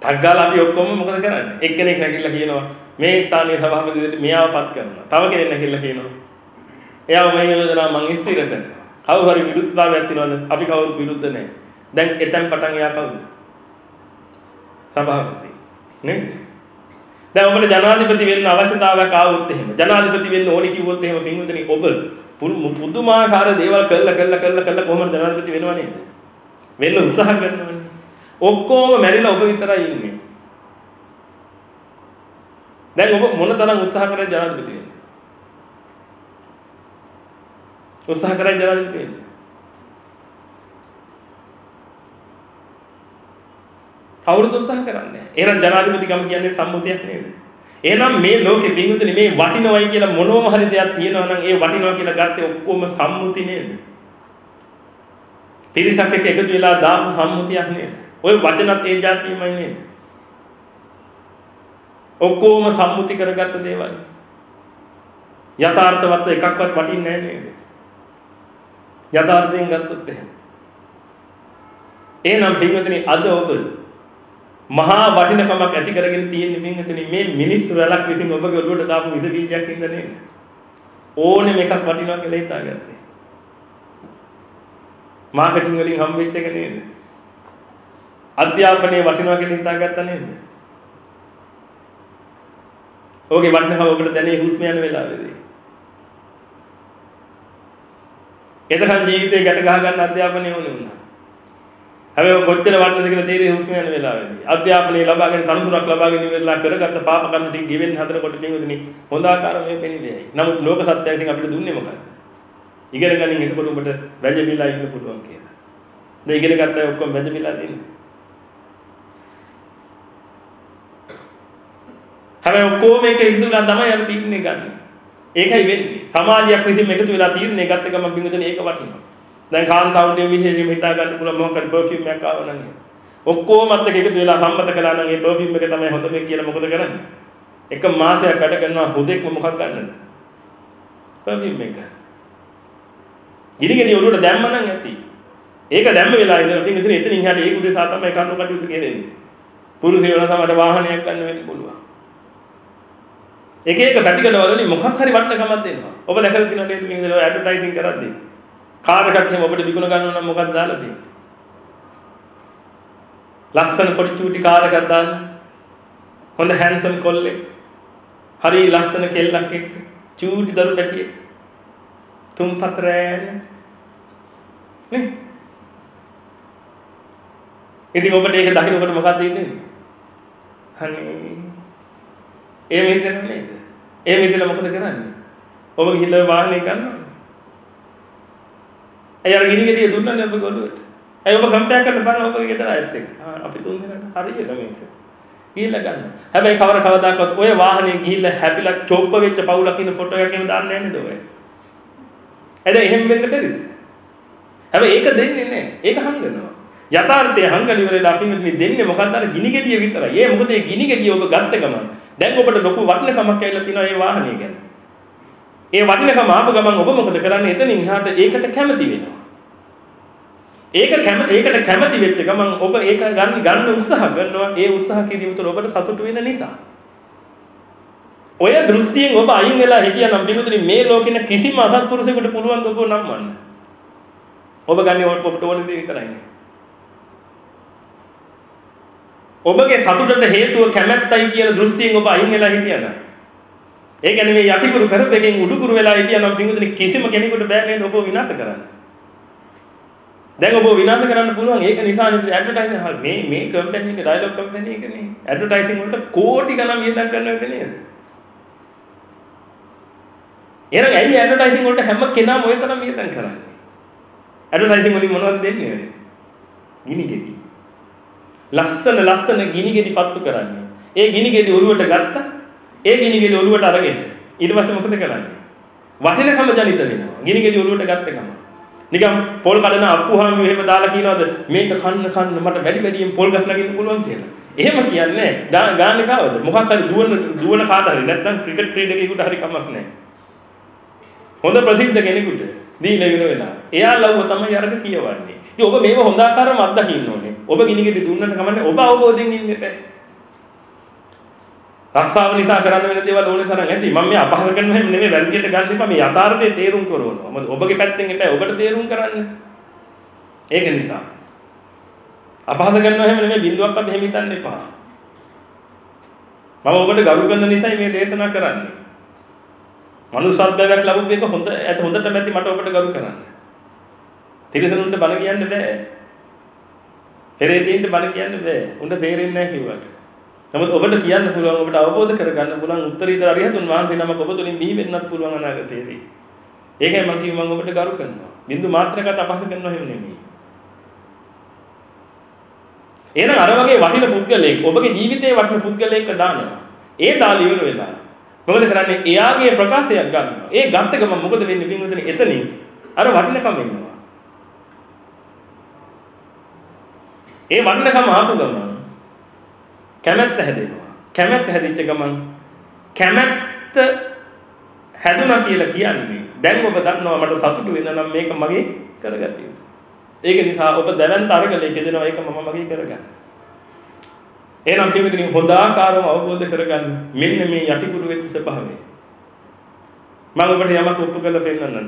ටග්ගාලා අපි ඔක්කොම මොකද කරන්නේ? එක්කෙනෙක් නැගිටලා කියනවා මේ ස්ථානයේ සභාපතිට මෙයාව පත් කරනවා. තව කෙනෙක් නැගිටලා කියනවා එයාව මේ යෝජනාව මං ස්ථිර කරනවා. කවුරු හරි විරුද්ධතාවයක් තියෙනවද? අපි කවුරුත් විරුද්ධ නැහැ. දැන් එතෙන් පටන් එයා කවුද? සභාපති. නේද? දැන් ඔබට ජනාධිපති වෙන්න අවශ්‍යතාවයක් ආවොත් එහෙම ජනාධිපති වෙන්න ඕනි කිව්වොත් එහෙම පින්වතුනි ඔබ පුදුමාකාර දේවල් කරලා කරලා කරලා කරලා කොහොමද ජනාධිපති වෙනව නේද? වෙන්න උත්සාහ කරනවනේ. ඔක්කොම මැරිලා ඔබ විතරයි ඉන්නේ. දැන් ඔබ මොන තරම් උත්සාහ කරලා ජනාධිපති වෙන්න? උත්සාහ කරයි ජනාධිපතිතුමනි. කවුරුත් උත්සාහ කරන්නේ. එහෙනම් ජනාධිපතිකම කියන්නේ සම්මුතියක් නේද? එහෙනම් මේ ලෝකේ බින්දුනේ මේ වටිනවයි කියලා මොනවම හරි දෙයක් තියෙනවා නම් ඒ වටිනවා කියලා ගත්තේ ඔක්කොම සම්මුති නේද? පිරිසක් එක්ක එකතු වෙලා දාපු සම්මුතියක් නේද? ওই වචනත් ඒ જાතියමයි නේද? ඔක්කොම සම්මුති කරගත්ත දේවල්. යථාර්ථවත් එකක්වත් වටින්නේ නැහැ නේද? යථාර්ථයෙන් ගත්තොත් එහෙම. එහෙනම් පින්වතුනි අද ඔබ මහා වටිනකමක් ඇති කරගෙන තියෙන පින්වතුනි මේ මිනිස්සු රැලක් විසින් ඔබගේ ඔළුවට දාපු විස බීජයක් ඉඳ නේද? ඕනෙම එකක් වටිනවා කියලා හිතාගත්තේ. මාකටිං වලින් හම්බෙච්ච එක නේද? අධ්‍යාපනයේ වටිනවා කියලා හිතාගත්තා නේද? ඔබගේ වටිනකම ඔබට දැනේ හුස්ම යන වෙලාවේදී. එතකන් ජීවිතේ ගැට ගහ ගන්න අධ්‍යාපනය ඕනේ වුණා. හැබැයි කොච්චර වටිනද කියලා තේරෙන්නේ හුස්ම යන වෙලාවේදී. අධ්‍යාපනය ලබාගෙන තනතුරක් ලබාගෙන ඉවරලා කරගත්ත පාප කර්ම ටික ගෙවෙන්න හදනකොට තියෙන්නේ හොඳ ආකාරව මේ පෙනිදෙයි. නමුත් ලෝක සත්‍යය ඉතින් අපිට දුන්නේ මොකක්ද? ඉගෙන ගනින් එතකොට ඔබට වැජබිලා ඉන්න පුළුවන් කියලා. දැන් ඉගෙන ගත්තා ඔක්කොම වැජබිලා දෙන්නේ. හැබැයි ඔක්කොම එක ඉඳලා තමයි අර තීරණය ගන්න. ඒකයි වෙන්නේ. සමාජයක් විසින් එකතු වෙලා තීරණය ගත්ත ගමන් බින්දුනේ ඒක වටිනවා. දැන් කාන්තාවුන්ට විශේෂයෙන්ම හිතා ගන්න පුළුවන් මොකක් හරි පර්ෆියුම් එකක් ආව නම් ඔක්කොමත් එක්ක එකතු වෙලා සම්මත කළා නම් ඒ පර්ෆියුම් එක තමයි හොඳ මේ කියලා මොකද කරන්නේ? එක මාසයක් වැඩ කරනවා හුදෙක්ම මොකක් ගන්නද? පර්ෆියුම් එක. ගිනිගෙන ඔළුවට දැම්ම නම් ඇති. ඒක දැම්ම වෙලා ඉඳලා ඉතින් ඉතින් එතනින් එහාට ඒක උදෙසා තමයි කන්නු කටයුතු කෙරෙන්නේ. පුරුෂයෝ නම් තමයි වාහනයක් ගන්න වෙන්න පුළුවන්. එක එක පැතිකඩ වලින් මොකක් හරි වටිනකමක් දෙනවා. ඔබ දැකලා තියෙනවා නේද මේ ඉඳලා ඇඩ්වර්ටයිසින් කරද්දී. කාර් එකක් එහෙම ඔබට විකුණ ගන්නවා නම් මොකක්ද දාලා තියෙන්නේ? ලස්සන පොඩි චූටි කාර් එකක් දාන්න. හොඳ හැන්සම් කොල්ලෙක්. හරි ලස්සන කෙල්ලක් එක්ක චූටි දරු පැටියෙක්. තුන්පත් රෑන. නේ? ඉතින් ඔබට ඒක දකින්නකොට මොකක්ද හිතෙන්නේ? අනේ ඒ විදිහට නේද? ඒ විදිහට මොකද කරන්නේ? ඔබ ගිහිල්ලා වාහනේ කරනවා. ඇයි අර ගිනි ගෙඩිය දුන්නනේ ඔබ ගොළුවට? ඇයි ඔබ කම්පෙයාර් කරලා බලන්න ඔබගේ ගෙදර අයත් එක්ක. අපි තුන් දෙනාට හරියට මේක. ගිහිල්ලා ගන්න. හැබැයි කවර කවදාකවත් ඔය වාහනේ ගිහිල්ලා හැපිලා චොප්ප වෙච්ච පවුලක් ඉන්න ෆොටෝ එකක් එහෙම දාන්නේ නැහැ නේද ඔය? එද එහෙම වෙන්න බැරිද? හැබැයි ඒක දෙන්නේ නැහැ. ඒක හංගනවා. යථාර්ථය හංගන ඉවරලා අපි මෙතන දෙන්නේ මොකක්ද අර ගිනි ගෙඩිය විතරයි. ඒ මොකද ඒ ගිනි ගෙඩිය ඔබ ගත්ත ගමන් දැන් ඔබට ලොකු වටිනකමක් ඇවිල්ලා තිනවා ඒ වාහනේ ගැන. ඒ වටිනකම ආපු ගමන් ඔබ මොකද කරන්නේ? එතනින් එහාට ඒකට කැමති වෙනවා. ඒක කැමති ඒකට කැමති වෙච්ච ගමන් ඔබ ඒක ගන්න ගන්න උත්සාහ කරනවා. ඒ උත්සාහ කිරීම තුළ ඔබට සතුටු වෙන නිසා. ඔය දෘෂ්ටියෙන් ඔබ අයින් වෙලා හිටියනම් පිටුතුනි මේ ලෝකෙන කිසිම අසත්පුරුෂයෙකුට පුළුවන් ඔබ නම්වන්න. ඔබ ගන්නේ ඔබට ඕන දේ විතරයි. ඔබගේ සතුටට හේතුව කැමැත්තයි කියන දෘෂ්ටියෙන් ඔබ අයින් වෙලා හිටියනම් ඒ කියන්නේ මේ යටිකුරු කරපෙකින් උඩුකුරු වෙලා හිටියනම් පිටුතුනි කිසිම කෙනෙකුට බෑ නේද ඔබ විනාශ කරන්න. දැන් ඔබ විනාශ කරන්න පුළුවන් ඒක නිසා ඇඩ්වර්ටයිසින් මේ මේ කම්පැනි එක ඩයලොග් කම්පැනි එකනේ ඇඩ්වර්ටයිසින් වලට කෝටි ගණන් වියදම් කරනවද නේද? එහෙනම් ඇයි ඇඩ්වර්ටයිසින් වලට හැම කෙනාම ඔය තරම් වියදම් කරන්නේ? ඇඩ්වර්ටයිසින් වලින් මොනවද දෙන්නේ ඔය? ගිනි ගෙඩි. ලස්සන ලස්සන ගිනි ගෙඩි පත්තු කරන්නේ. ඒ ගිනි ගෙඩි ඔළුවට ගත්තා. ඒ ගිනි ගෙඩි ඔළුවට අරගෙන ඊට පස්සේ මොකද කරන්නේ? වටිනකම ජනිත වෙනවා. ගිනි ගෙඩි ඔළුවට ගත්ත ගමන්. නිකම් පොල් කඩන අප්පුහාම එහෙම දාලා කියනවාද මේක කන්න කන්න මට වැඩි වැඩියෙන් පොල් ගස් නගින්න පුළුවන් කියලා. එහෙම කියන්නේ ගාන්නේ කවද? මොකක් හරි දුවන දුවන කාට හරි නැත්නම් ක්‍රිකට් ක්‍රීඩකයෙකුට හරි කමක් නැහැ. හොඳ ප්‍රසිද්ධ කෙනෙකුට දීලා ඉවර වෙලා. එයා ලව්ව තමයි අරක කියවන්නේ. ඉතින් ඔබ මේව හොඳ ආකාරව අත්දකින්න ඕනේ. ඔබ ගිනිගෙඩි දුන්නට කමන්නේ ඔබ අවබෝධයෙන් ඉන්න එපා. රස්සාව නිසා කරන්න වෙන දේවල් ඕනේ තරම් ඇති. මම මේ අපහාස කරනවා එහෙම නෙමෙයි වැරදියට ගන්න එපා. මේ යථාර්ථය තේරුම් කරවනවා. මොකද ඔබගේ පැත්තෙන් එපා ඔබට තේරුම් කරන්න. ඒක නිසා. අපහාස කරනවා එහෙම නෙමෙයි බින්දුවක්වත් එහෙම හිතන්න එපා. මම ඔබට ගරු කරන නිසායි මේ දේශනා කරන්නේ. මනුස්සත්වයක් ලැබුව එක හොඳ ඇත හොඳටම ඇති මට ඔබට ගරු කරන්න. තිරසනුන්ට බල කියන්න බෑ. පෙරේතීන්ට බල කියන්න බෑ. උන්ට තේරෙන්නේ නැහැ කිව්වට. නමුත් ඔබට කියන්න පුළුවන් ඔබට අවබෝධ කරගන්න පුළුවන් උත්තරීතර අරිහතුන් වහන්සේ නමක් ඔබ තුලින් බිහි වෙන්නත් පුළුවන් අනාගතයේදී. ඒකයි මම කිව්ව මම ඔබට ගරු කරනවා. බින්දු මාත්‍රකට අපහසු කරනවා එහෙම නෙමෙයි. එහෙනම් අර වගේ වටින පුද්ගලයෙක් ඔබගේ ජීවිතේ වටින පුද්ගලයෙක් දානවා. ඒ දාලා ඉවර වෙලා. මොකද කරන්නේ? එයාගේ ප්‍රකාශයක් ගන්නවා. ඒ ගත්ත ගමන් මොකද වෙන්නේ පින්වතුනි? එතනින් අර වටිනකම එනවා. ඒ වටිනකම ආපු ගමන් කැමැත්ත හැදෙනවා. කැමැත්ත හැදිච්ච ගමන් කැමැත්ත හැදුනා කියලා කියන්නේ දැන් ඔබ දන්නවා මට සතුටු වෙන නම් මේක මගේ කරගatiya යුතුයි. ඒක නිසා ඔබ දැවැන්ත අරගලේ කියදෙනවා ඒක මම මගේ කරගන්න. එහෙනම් පින්විතනි හොඳ ආකාරව අවබෝධ කරගන්න මෙන්න මේ යටිකුරු වෙච්ච ස්වභාවය. මම ඔබට යමක් ඔප්පු කරලා පෙන්නන්නම්.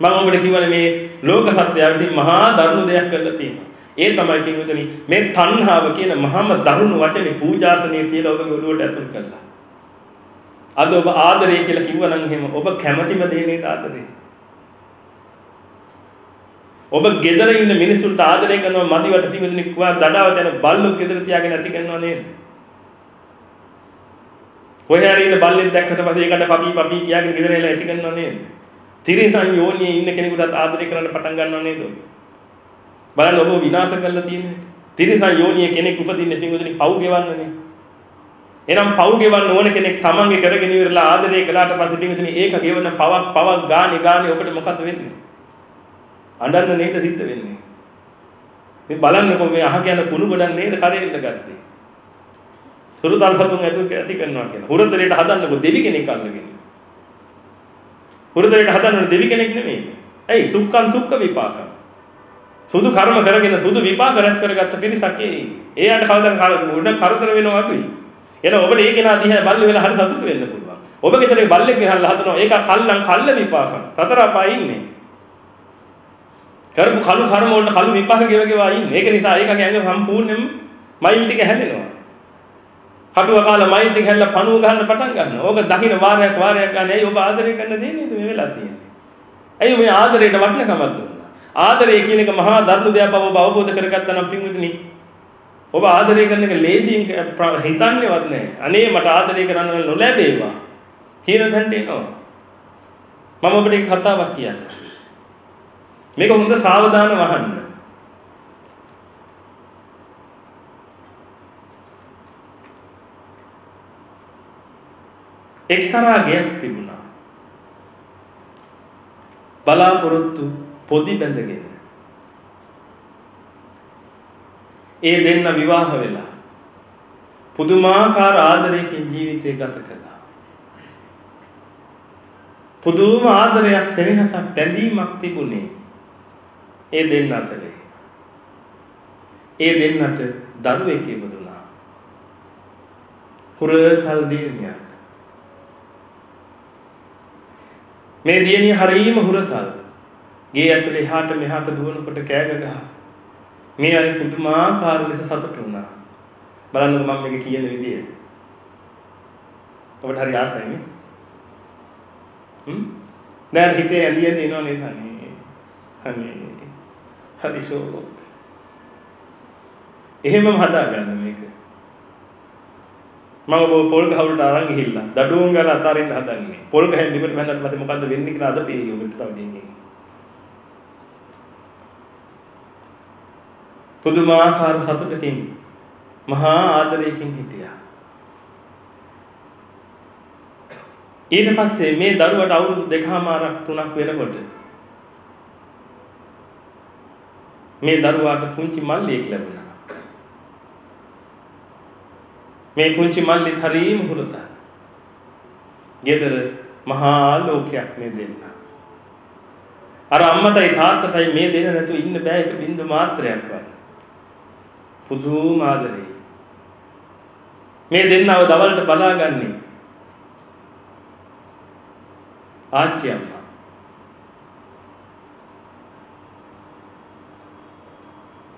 මම ඔබට කියවනේ මේ ලෝක සත්‍යය විසින් මහා දරුණු දෙයක් කරලා තියෙනවා. ඒ තමයි පින්විතනි මේ තණ්හාව කියන මහාම දරුණු වචනේ පූජාසනයේ තියලා ඔබගේ ඔළුවට ඇතුල් කළා. අද ඔබ ආදරය කියලා කිව්වනම් එහෙම ඔබ කැමැතිම දේ නේද ආදරේ? ඔබ ගෙදර ඉන්න මිනිසුන්ට ආදරය කරනවා මදිවට පිඟුදුනි කුවා දඩාවට යන බල්ලෝ ගෙදර තියාගෙන ඇති කරනවා නේද? කොහේ හරි ඉන්න බල්ලෙක් දැක්කට පස්සේ ඒකට පපි පපි කියාගෙන ගෙදර එලා ඇති කරනවා නේද? තිරිසන් යෝනියේ ඉන්න කෙනෙකුටත් ආදරය කරන්න පටන් ගන්නවා නේද? බලන්න ඔබ විනාශ කරලා තියෙන්නේ. තිරිසන් යෝනියේ කෙනෙක් උපදින්නේ පිඟුදුනි පව් ගෙවන්නනේ. එනම් පව් ගෙවන්න ඕන කෙනෙක් තමන්ගේ කරගෙන ඉවරලා ආදරය කළාට පස්සේ පිඟුදුනි ඒක ගෙවන පවක් පවක් ගානේ ගානේ ඔබට මොකද වෙන්නේ? අඬන්න නේද සිද්ධ වෙන්නේ. මේ බලන්නකො මේ අහ කියන කුණු ගොඩක් නේද කරේන්න ගත්තේ. සුරුතල් සතුන් ඇතු ඇති කරනවා කියන. හුරතරේට හදන්නකො දෙවි කෙනෙක් අල්ලගෙන. හුරතරේට හදන්න දෙවි කෙනෙක් නෙමෙයි. ඇයි සුක්කන් සුක්ක විපාක. සුදු කර්ම කරගෙන සුදු විපාක රැස් කරගත්ත පිරිසක් ඒ. එයාට කවදාද උඩ කරදර වෙනව අඩුයි. එන ඔබට ඒ කෙනා දිහා බල්ල වෙලා හරි සතුටු වෙන්න පුළුවන්. ඔබ ගෙදරේ බල්ලෙක් ගහලා හදනවා. ඒක කල්ලන් කල්ල විපාක. සතර අපායි ඉන්නේ. කරපු කලු කර්ම වලට කලු විපාක ගෙව ගෙවා ඉන්නේ. ඒක නිසා ඒකගේ ඇඟ සම්පූර්ණයෙන්ම මයිල් ටික හැදෙනවා. කටුව කාලා මයිල් ටික හැදලා පණුව ගන්න පටන් ගන්නවා. ඕක දකින්න වාරයක් වාරයක් ගන්න. ඇයි ඔබ ආදරය කරන දේ නේද මේ වෙලා තියෙන්නේ? ඇයි මේ ආදරයට වටිනකමක් දුන්නා? ආදරය කියන එක මහා දරුණු දෙයක් බව ඔබ අවබෝධ කරගත්තා නම් පින්විතනි ඔබ ආදරය කරන එක ලේසියෙන් හිතන්නේවත් නැහැ. අනේ මට ආදරය කරන්න නොලැබේවා. කියන තැනට එනවා. මම ඔබට එක කතාවක් කියන්නම්. මේක හොඳ සාවධාන වහන්න. එක්තරා ගයක් තිබුණා. බලාපොරොත්තු පොදි බැඳගෙන. ඒ දෙන්න විවාහ වෙලා පුදුමාකාර ආදරයකින් ජීවිතය ගත කළා. පුදුම ආදරයක් සෙනෙහසක් බැඳීමක් තිබුණේ ඒ දෙන්න අතරේ. ඒ දෙන්නට දරුවෙක් ඉපදුනා. හුරතල් දියණියක්. මේ දියණිය හරීම හුරතල්. ගේ ඇතුලේ එහාට මෙහාට දුවනකොට කෑග ගහ. මේ අය පුදුමාකාර ලෙස සතුටු වුණා. බලන්නකො මම මේක කියන විදිය. ඔබට හරි ආසයි නේ? හ්ම්? දැන් හිතේ ඇලිය දෙනව නේද අනේ? අනේ හරි ෂෝක්. එහෙමම හදාගන්න මේක. මම ඔබ පොල් ගහවලට අරන් ගිහිල්ලා දඩුවම් ගාලා අතාරින්න හදන්නේ. පොල් ගහෙන් නිමට මැන්නත් මට මොකද්ද වෙන්නේ කියලා අද පේයි ඔබට තව දෙන්නේ. පුදුමාකාර සතුටකින් මහා ආදරයකින් හිටියා. ඊට පස්සේ මේ දරුවට අවුරුදු දෙකමාරක් තුනක් වෙනකොට මේ දරුවාට පුංචි මල්ලියෙක් ලැබුණා. මේ පුංචි මල්ලිත් හරීම හුරතයි. ගෙදර මහා ලෝකයක් මේ දෙන්න. අර අම්මටයි තාත්තටයි මේ දෙන්න නැතුව ඉන්න බෑ එක බින්දු මාත්‍රයක්වත්. පුදුම ආදරේ. මේ දෙන්නව දවල්ට බලාගන්නේ ආච්චි අම්මා.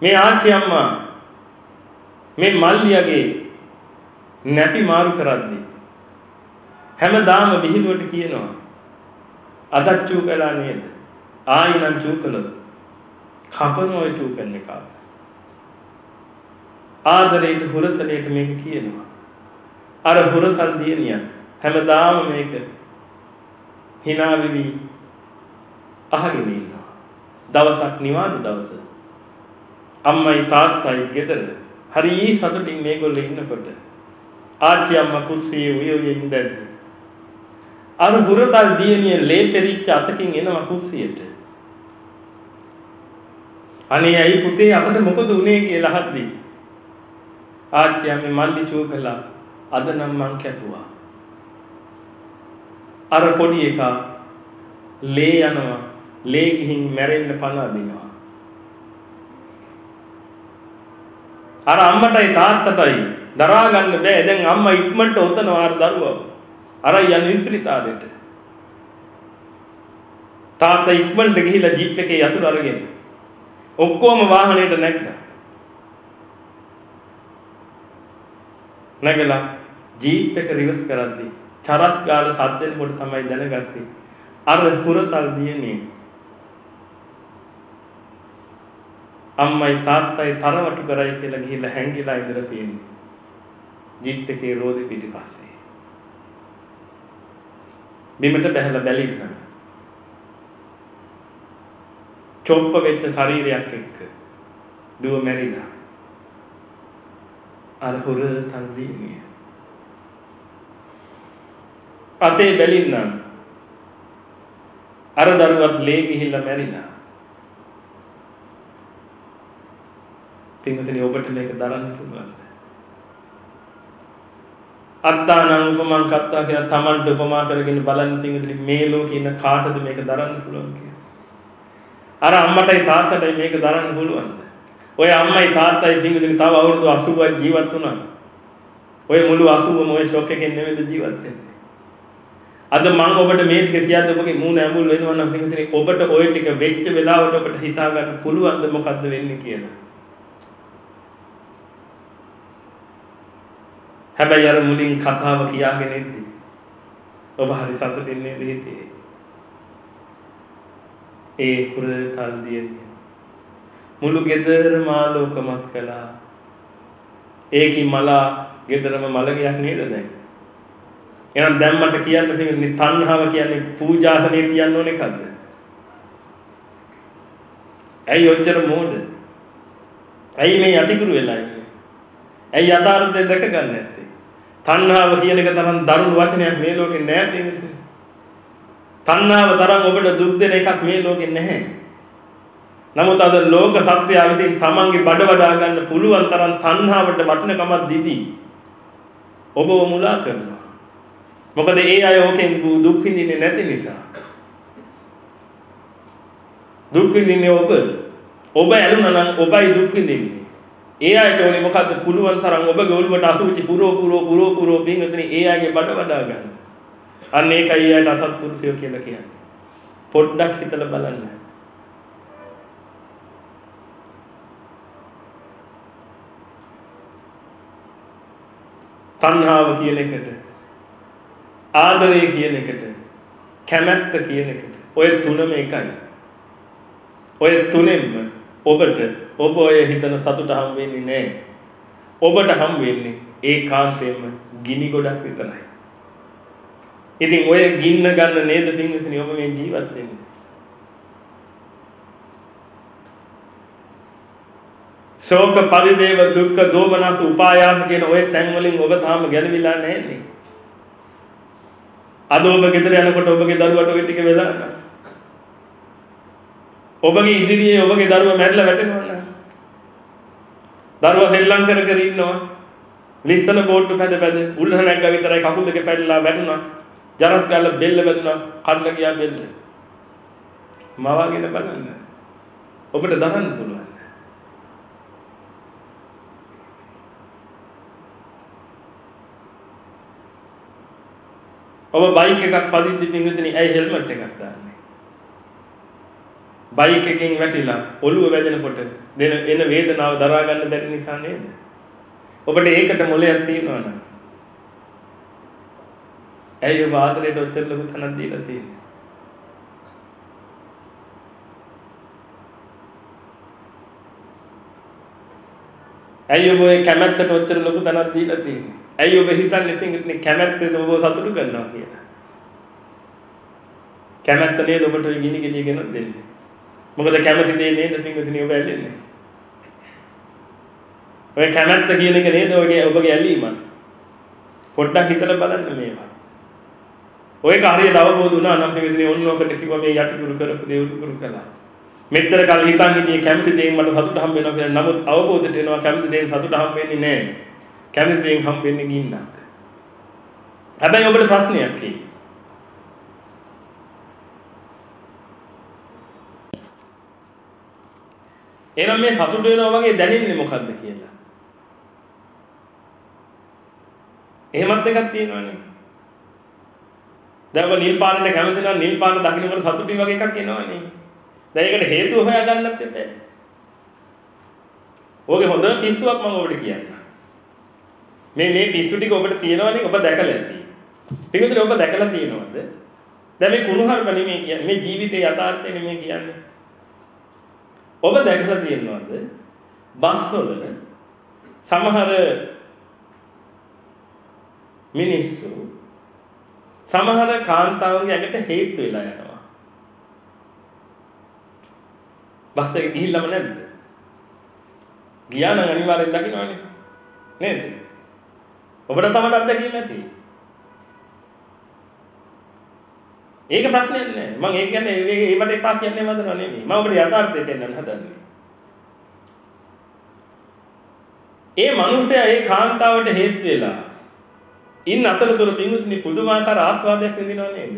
මේ ආච්චි අම්මා මේ මල්ලියගේ නැපි මාරු කරද්දී හැමදාම විහිළුවට කියනවා අදත් චූ කළා නේද ආයි නම් චූ කළොත් කපනෝ චූ කරන එක ආදරේට හුරතලයට මේක කියනවා. අර හුරතල් දියණිය හැමදාම මේක hina වෙවි අහගෙන ඉන්නවා. දවසක් නිවාඩු දවස. අම්මයි තාත්තයි ගෙදර හරි සතුටින් මේගොල්ලෝ ඉන්නකොට ආච්චි අම්මා කුස්සියේ උය උය ඉඳද්දි අර හුරතල් දියණිය ලේ පෙරිච්ච අතකින් එනවා කුස්සියට. අනේ ඇයි පුතේ අපට මොකද උනේ? කියලා අහද්දි ආච්චි අම්මේ මල්ලි චූ කළා. අද නම් මං කැපුවා. අර පොඩි එකා ලේ යනවා. ලේ ගිහින් මැරෙන්න පණ අදිනවා අර අම්මටයි තාත්තටයි දරා ගන්න බෑ. දැන් අම්මා ඉක්මනට උතනවා අර දරුවව. අර යන ඉස්පිරිතාලෙට තාත්තා ඉක්මනට ගිහිල්ලා ජීප් එකේ යතුරු අරගෙන. ඔක්කොම වාහනේට නැග්ගා. නැගලා ජීප් එක රිවර්ස් කරද්දී චරස් ගාලා සද්දෙනකොට තමයි දැනගත්තේ අර හුරතල් දියනේ අම්මයි තාත්තයි තරවටු කරයි කියලා ගිහිල්ලා හැංගිලා ඉඳලා තියෙන්නේ. ජීප් එකේ රෝදෙ පිටිපස්සේ. බිමට බැහැලා බැලින්න. චොප්ප වෙච්ච ශරීරයක් එක්ක දුව මැරිලා. අර හොර තන්දීනිය. අතේ බැලින්නම් අර දරුවත් ලේ ගිහිල්ලා මැරිලා. පින්වතුනි ඔබට මේක දරන්න පුළුවන්ද? අත්තානං උපමං කත්තා කියලා Tamanට උපමා කරගෙන බලන්න පින්වතුනි මේ ලෝකේ ඉන්න කාටද මේක දරන්න පුළුවන් කියලා. අර අම්මටයි තාත්තටයි මේක දරන්න පුළුවන්ද? ඔය අම්මයි තාත්තයි පින්වතුනි තව අවුරුදු 80ක් ජීවත් වුණා. ඔය මුළු 80ම ඔය ෂොක් එකෙන් නෙමෙයිද ජීවත් වෙන්නේ. අද මම ඔබට මේ ටික කියද්දි ඔබගේ මූණ ඇඹුල් වෙනවා නම් පින්වතුනි ඔබට ওই ටික වෙච්ච වෙලාවට ඔබට හිතා ගන්න පුළුවන්ද මොකද්ද වෙන්නේ කියලා. හැබැයි අර මුලින් කතාව කියාගෙන ඉද්දි ඔබ හරි සතුටින් නේද හිටියේ? ඒ කුරතල් දියන්නේ මුළු ගෙදරම ආලෝකමත් කළා. ඒකි මලා ගෙදරම මලගයක් නේද දැන්? එහෙනම් දැන් මට කියන්න තියෙන්නේ තණ්හාව කියන්නේ පූජාසනේ කියන්න ඕන එකක්ද? ඇයි ඔච්චර මෝඩ? ඇයි මේ යටිකුරු වෙලා ඉන්නේ? ඇයි යථාර්ථය දැක ගන්න නැත්තේ? තණ්හාව කියන එක තරම් දරුණු වචනයක් මේ ලෝකේ නෑ දෙන්නේ. තණ්හාව තරම් ඔබට දුක් දෙන එකක් මේ ලෝකේ නැහැ. නමුත් අද ලෝක සත්‍යය විසින් තමන්ගේ බඩ වඩා ගන්න පුළුවන් තරම් තණ්හාවට වටිනකමක් දීදී ඔබව මුලා කරනවා. මොකද ඒ අය ඕකෙන් දුක් විඳින්නේ නැති නිසා. දුක් විඳින්නේ ඔබ. ඔබ ඇලුනා නම් ඔබයි දුක් විඳින්නේ. ඒ අයට ඕනේ මොකද්ද පුළුවන් තරම් ඔබගේ ඔළුවට අසුචි පුරෝ පුරෝ පුරෝ පුරෝ පින්වතුනි ඒ අයගේ බඩ වඩා ගන්න. අන්න ඒකයි ඒ අයට අසත්පුරුෂයෝ කියලා කියන්නේ. පොඩ්ඩක් හිතලා බලන්න. තණ්හාව කියන එකට ආදරය කියන එකට කැමැත්ත කියන එකට ඔය තුනම එකයි. ඔය තුනෙන්ම ඔබට ඔබ ඔය හිතන සතුට හම් වෙන්නේ නැහැ. ඔබට හම් වෙන්නේ ඒකාන්තයෙන්ම ගිනි ගොඩක් විතරයි. ඉතින් ඔය ගින්න ගන්න නේද පින්විතනි ඔබ මේ ජීවත් වෙන්නේ. ශෝක පරිදේව දුක්ඛ දෝමනස් උපායාස කියන ඔය තැන් වලින් ඔබ තාම ගැලවිලා නැන්නේ. අද ඔබ ගෙදර යනකොට ඔබගේ දරුවට ඔය ටික වෙලා නැහැ. ඔබගේ ඉදිරියේ ඔබගේ දරුවා මැරිලා වැටෙනවා නේද? දරුවා සෙල්ලම් කර කර ඉන්නවා. ලිස්සන බෝට්ටු පැද පැද උල්හ නැග්ගා විතරයි කකුල් දෙක පැටලලා වැටුණා. ජරස් ගාල බෙල්ල වැදුනා. කන්න ගියා බෙල්ල. මවාගෙන බලන්න. ඔබට දරන්න පුළුවන්. ඔබ බයික් එකක් පදිද්දි පින්විතනි ඇයි හෙල්මට් එකක් දාන්නේ? බයික් එකකින් වැටිලා ඔළුව වැදෙනකොට දෙන එන වේදනාව දරා ගන්න බැරි නිසා නේද? ඔබට ඒකට මොලයක් තියෙනවා නම් ඇයි ඔබ ආදරයට ඔච්චර ලොකු තැනක් දීලා තියෙන්නේ? ඇයි ඔබ ඒ කැමැත්තට ඔච්චර ලොකු තැනක් දීලා තියෙන්නේ? ඇයි ඔබ හිතන්නේ ඉතින් කැමැත්තෙන් ඔබ සතුටු කරනවා කියලා? කැමැත්ත නේද ඔබට ওই ගිනි ගෙඩිය ගෙනත් දෙන්නේ? මොකද කැමති දේ නේද පින්වතුනි ඔබ ඇල්ලන්නේ. ඔය කැමැත්ත කියන එක නේද ඔයගේ ඔබගේ ඇලීම. පොඩ්ඩක් හිතලා බලන්න මේවා. ඔය කාර්යයට අවබෝධ වුණා නම් මේ ඔන්න ඔකට කිව්වා මේ යටිකුරු කරපු දේ උඩුකුරු කළා. මෙච්චර කල් හිතන් හිටියේ කැමති දේෙන් මට සතුට හම්බ වෙනවා කියලා. නමුත් අවබෝධයට එනවා කැමති දේෙන් සතුට හම්බ වෙන්නේ නැහැ. කැමති දේෙන් හම්බ වෙන්නේ ගින්නක්. හැබැයි ඔබට ප්‍රශ්නයක් තියෙනවා. එහෙනම් මේ සතුට වෙනවා වගේ දැනෙන්නේ මොකද්ද කියලා. එහෙමත් එකක් තියෙනවනේ. දැන් ඔබ නිල් පාටට කැමති නම් නිල් පාට දකින්නකොට සතුටුයි වගේ එකක් එනවනේ. දැන් ඒකට හේතුව හොයාගන්නත් එපා. ඕකේ හොඳ පිස්සුවක් මම ඔබට කියන්නම්. මේ මේ පිස්සු ටික ඔබට තියෙනවනේ ඔබ දැකලා ඇති. පිටුදේ ඔබ දැකලා තියෙනවද? දැන් මේ කුණුහරුප නෙමෙයි කියන්නේ මේ ජීවිතයේ යථාර්ථය නෙමෙයි කියන්නේ. ඔබ දැකලා තියෙනවද? බස්වල සමහර මිනිස්සු සමහර කාන්තාවන්ගේ ඇඟට හේතු වෙලා යනවා. බස් එක ගිහිල්ලාම නැද්ද? ගියා නම් අනිවාර්යෙන් දකින්නවනේ. නේද? ඔබට තමයි අත්දැකීම නැති. ඒක ප්‍රශ්නයක් නෑ. මම ඒ කියන්නේ ඒවට එපා කියන්නේ මන්දන නෙමෙයි. මම ඔබට යථාර්ථය දෙන්නන්න හදන්නේ. ඒ මනුස්සයා ඒ කාන්තාවට හේතු වෙලා ඉන් අතරතුර පින්විතනි පුදුමාකාර ආස්වාදයක් විඳිනව නේද?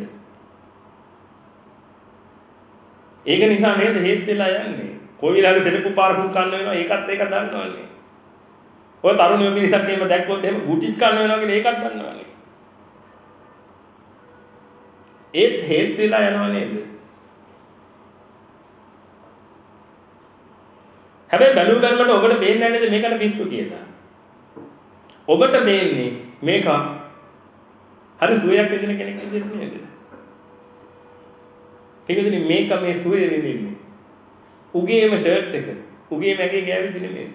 ඒක නිසා නේද හේත් වෙලා යන්නේ. කොවිලාගේ දෙලපු පාරකුත් කන්න වෙනවා ඒකත් ඒක දන්නවනේ. ඔය තරුණයෝ මිනිස්සුන්ට එහෙම දැක්කොත් එහෙම ගුටිත් කන්න වෙනවා කියලා ඒකත් දන්නවනේ. ඒත් හේත් වෙලා යනව නේද? හැබැයි බැලු බැලමට ඔබට පේන්නේ නැද්ද මේකට පිස්සු කියලා? ඔබට පේන්නේ මේක හරි සුවයක් විඳින කෙනෙක් විදිහට නේද? ඒකදනේ මේක මේ සුවය විඳින්නේ. උගේම ෂර්ට් එක, උගේම ඇගේ ගෑවිදි නෙමෙයි.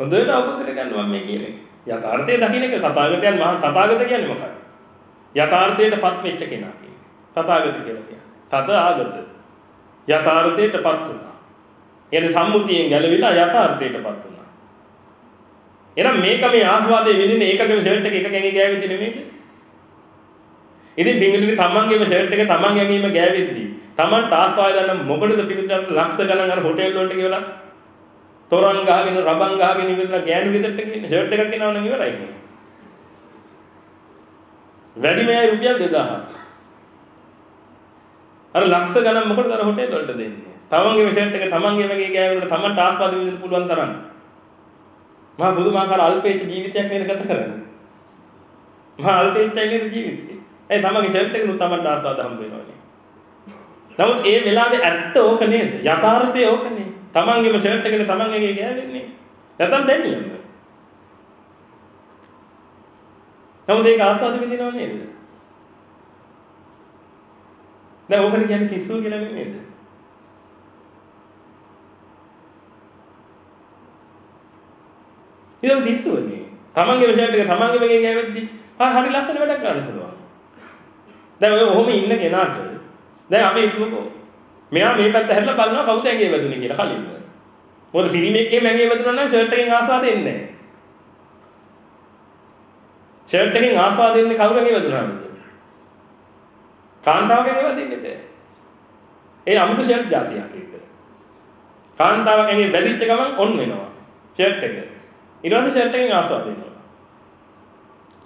හොඳට අවබෝධ කරගන්න මම මේ කියන්නේ. යථාර්ථය දකින්න එක තථාගතයන් මහා තථාගත කියන්නේ මොකක්ද? යථාර්ථයටපත් වෙච්ච කෙනා කියන්නේ. තථාගත කියලා කියන්නේ. තථාගත. යථාර්ථයටපත් වුණා. එයානේ සම්මුතියෙන් ගැලවිලා යථාර්ථයටපත් වුණා. එහෙනම් මේක මේ ආස්වාදයේ විඳින ඒකගේම ෂර්ට් එක එක කැඟේ ගෑවෙද්දි නෙමෙයිද? ඉතින් බින්දුලේ තමන්ගේම ෂර්ට් එක තමන් ගැනීම ගෑවෙද්දි තමන්ට ආස්වාද ගන්න මොකටද පිටුදට ලක්ෂ ගණන් අර හොටෙල් වලට ගිහලා තොරන් ගහගෙන රබන් ගහගෙන ඉඳලා ගෑනු ගෙදරට ගිහින් ෂර්ට් එකක් ගෙනවනම් ඉවරයි නේ. වැඩිමයි රුපියල් 2000. අර ලක්ෂ ගණන් මොකටද අර හොටෙල් වලට දෙන්නේ? තමන්ගේ ෂර්ට් එක තමන්ගේ වගේ ගෑවෙන්න තමන්ට ආස්වාද විඳින්න පුළුවන් තරම්. මහා පුදුමාකාර අල්පේච්ච ජීවිතයක් නේද ගත කරන්නේ. මහා අල්පේච්චයි නේද ජීවිතේ. ඒ තමන්ගේ ෂර්ට් එකනු තමන්ට ආස්වාද හම්බ වෙනවනේ. නමුත් ඒ වෙලාවේ ඇත්ත ඕක නේද? යථාර්ථය ඕකනේ. තමන්ගේම ෂර්ට් එකනේ තමන්ගේ ගෑවෙන්නේ. නැත්නම් දැනියම. නමුත් ඒක ආස්වාද විඳිනව නේද? දැන් ඕකට කියන්නේ පිස්සුව කියලා නේද? ඉතින් පිස්සුවනේ. තමන්ගේම ෂර්ට් එක තමන්ගේම ගේ ගෑවෙද්දි හරි ලස්සන වැඩක් ගන්න පුළුවන්. දැන් ඔය ඔහොම ඉන්න කෙනාට දැන් අපි හිතමුකෝ මෙයා මේ පැත්ත හැරිලා බලනවා කවුද ඇඟේ වැදුනේ කියලා කලින්ම. මොකද පිරිමෙක්ගේ ඇඟේ වැදුනා නම් ෂර්ට් එකෙන් ආස්වාද එන්නේ නැහැ. ෂර්ට් එකෙන් ආස්වාද එන්නේ කවුරුන්ගේ වැදුනාද? කාන්තාවගෙන් වැදින්නේ නැහැ. ඒ අමුතු ෂර්ට් જાතියක් ඒක. කාන්තාවක් ඇඟේ වැදිච්ච ගමන් ඔන් වෙනවා. ෂර්ට් එක. ඊට පස්සේ ෂර්ට් එකෙන් ආස්වාද වෙනවා.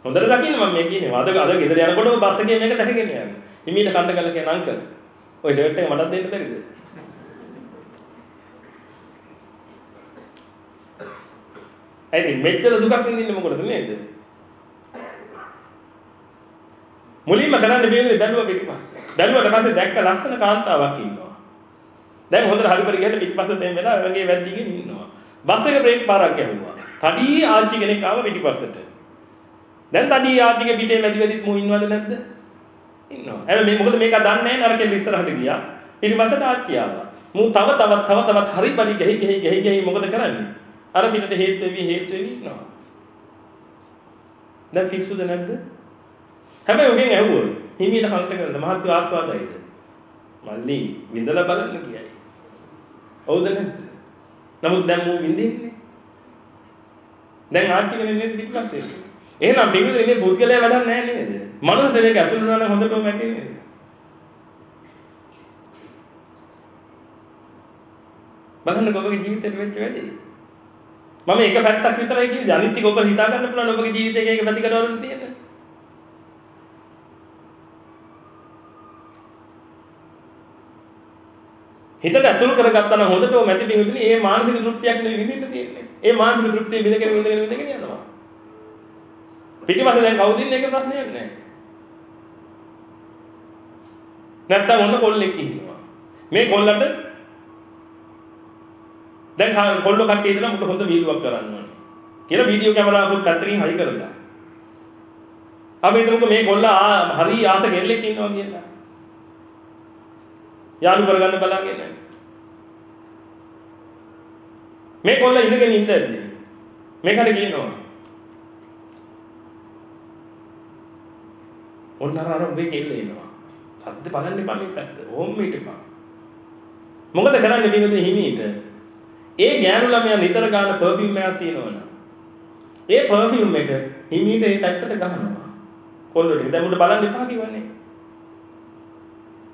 හොඳට දකින්න මම මේ කියන්නේ. අද අද ගෙදර යනකොට බස් එකේ මේක දැකගෙන යනවා. හිමීට කන්ට කළ කියන අංකල්. ඔය ෂර්ට් එක මටත් දෙන්න බැරිද? ඇයි මෙච්චර දුකක් විඳින්නේ මොකටද නේද? මුලින්ම කරන්න බෑනේ බැලුවා පිටිපස්සේ. බැලුවට පස්සේ දැක්ක ලස්සන කාන්තාවක් ඉන්නවා. දැන් හොඳට හරිපරි ගිහලා පිටිපස්සට දෙන්න වෙලා වගේ වැද්දිගෙන ඉන්නවා. බස් එක බ්‍රේක් පාරක් ගැහුවා. තඩී ආච්චි කෙනෙක් ආව පිටිපස්සට. දැන් තඩී ආච්චිගේ පිටේ වැදි වැදිත් මූ ඉන්නවද නැද්ද? ඉන්නවා. හැබැයි මේ මොකද මේක දන්නේ නැහැ නරකෙන් ඉස්සරහට ගියා. පිටිපස්සට ආච්චි ආවා. මූ තව තවත් තව තවත් හරි බලි ගෙහි ගෙහි ගෙහි ගෙහි මොකද කරන්නේ? අර පිටට හේතු වෙවි හේතු වෙවි ඉන්නවා. දැන් පිස්සුද නැද්ද? හැබැයි ඔගෙන් ඇහුවොත් හිමීට කන්ට කරන මහත්ව ආස්වාදයිද? මල්ලි විඳලා බලන්න කියයි. හවුද නැද්ද? නමුත් දැන් මූ විඳින්නේ. දැන් ආච්චි කෙනෙක් නේද පිටිපස්සේ. එහෙනම් පිටුදේ මේ පුද්ගලයා වැඩක් නැහැ නේද? මනසට මේක ඇතුළට යන හොඳටම ඇති නේද? බලන්න ඔබගේ ජීවිතේට වෙච්ච වැඩේ. මම එක පැත්තක් විතරයි කිව්වේ. අනිත් ටික ඔබ හිතා ගන්න පුළුවන් ඔබගේ ජීවිතයේ එක පැතිකඩවල තියෙන. හිතට ඇතුළු කරගත්තා නම් හොඳට ඔය මැටි පිඟුතුනි ඒ මානසික තෘප්තියක් නෙවෙයි විඳින්න තියෙන්නේ. ඒ මානසික තෘප්තිය විඳගෙන විඳගෙන විඳගෙන යනවා. පිටිපස්සේ දැන් කවුද ඉන්නේ ඒක ප්‍රශ්නයක් නෑ. නැත්තම් ඔන්න කොල්ලෙක් ඉන්නවා. මේ කොල්ලට දැන් කොල්ලෝ කට්ටිය ඉඳලා මුට හොඳ වීඩියෝවක් කරන්න ඕනේ. කියලා වීඩියෝ කැමරාවකුත් පැත්තකින් හයි කරලා. අපි හිතමුකෝ මේ කොල්ලා හරි ආස ගෙල්ලෙක් ඉන්නවා කියලා. යාළු කරගන්න බලාගෙන. මේ කොල්ල ඉඳගෙන ඉඳද්දි මේකට කියනවා ඔන්න අර අර ඔබේ කෙල්ල එනවා. සද්ද බලන්න එපා මේ පැත්ත. ඕම් හිටපන්. මොකද කරන්නේ පින්වතුනි හිමීට? ඒ ගෑනු ළමයා නිතර ගන්න පර්ෆියුම් එකක් තියෙනවනේ. ඒ පර්ෆියුම් එක හිමීට ඒ පැත්තට ගහනවා. කොල්ලට. දැන් උඩ බලන්න එපා කිව්වනේ.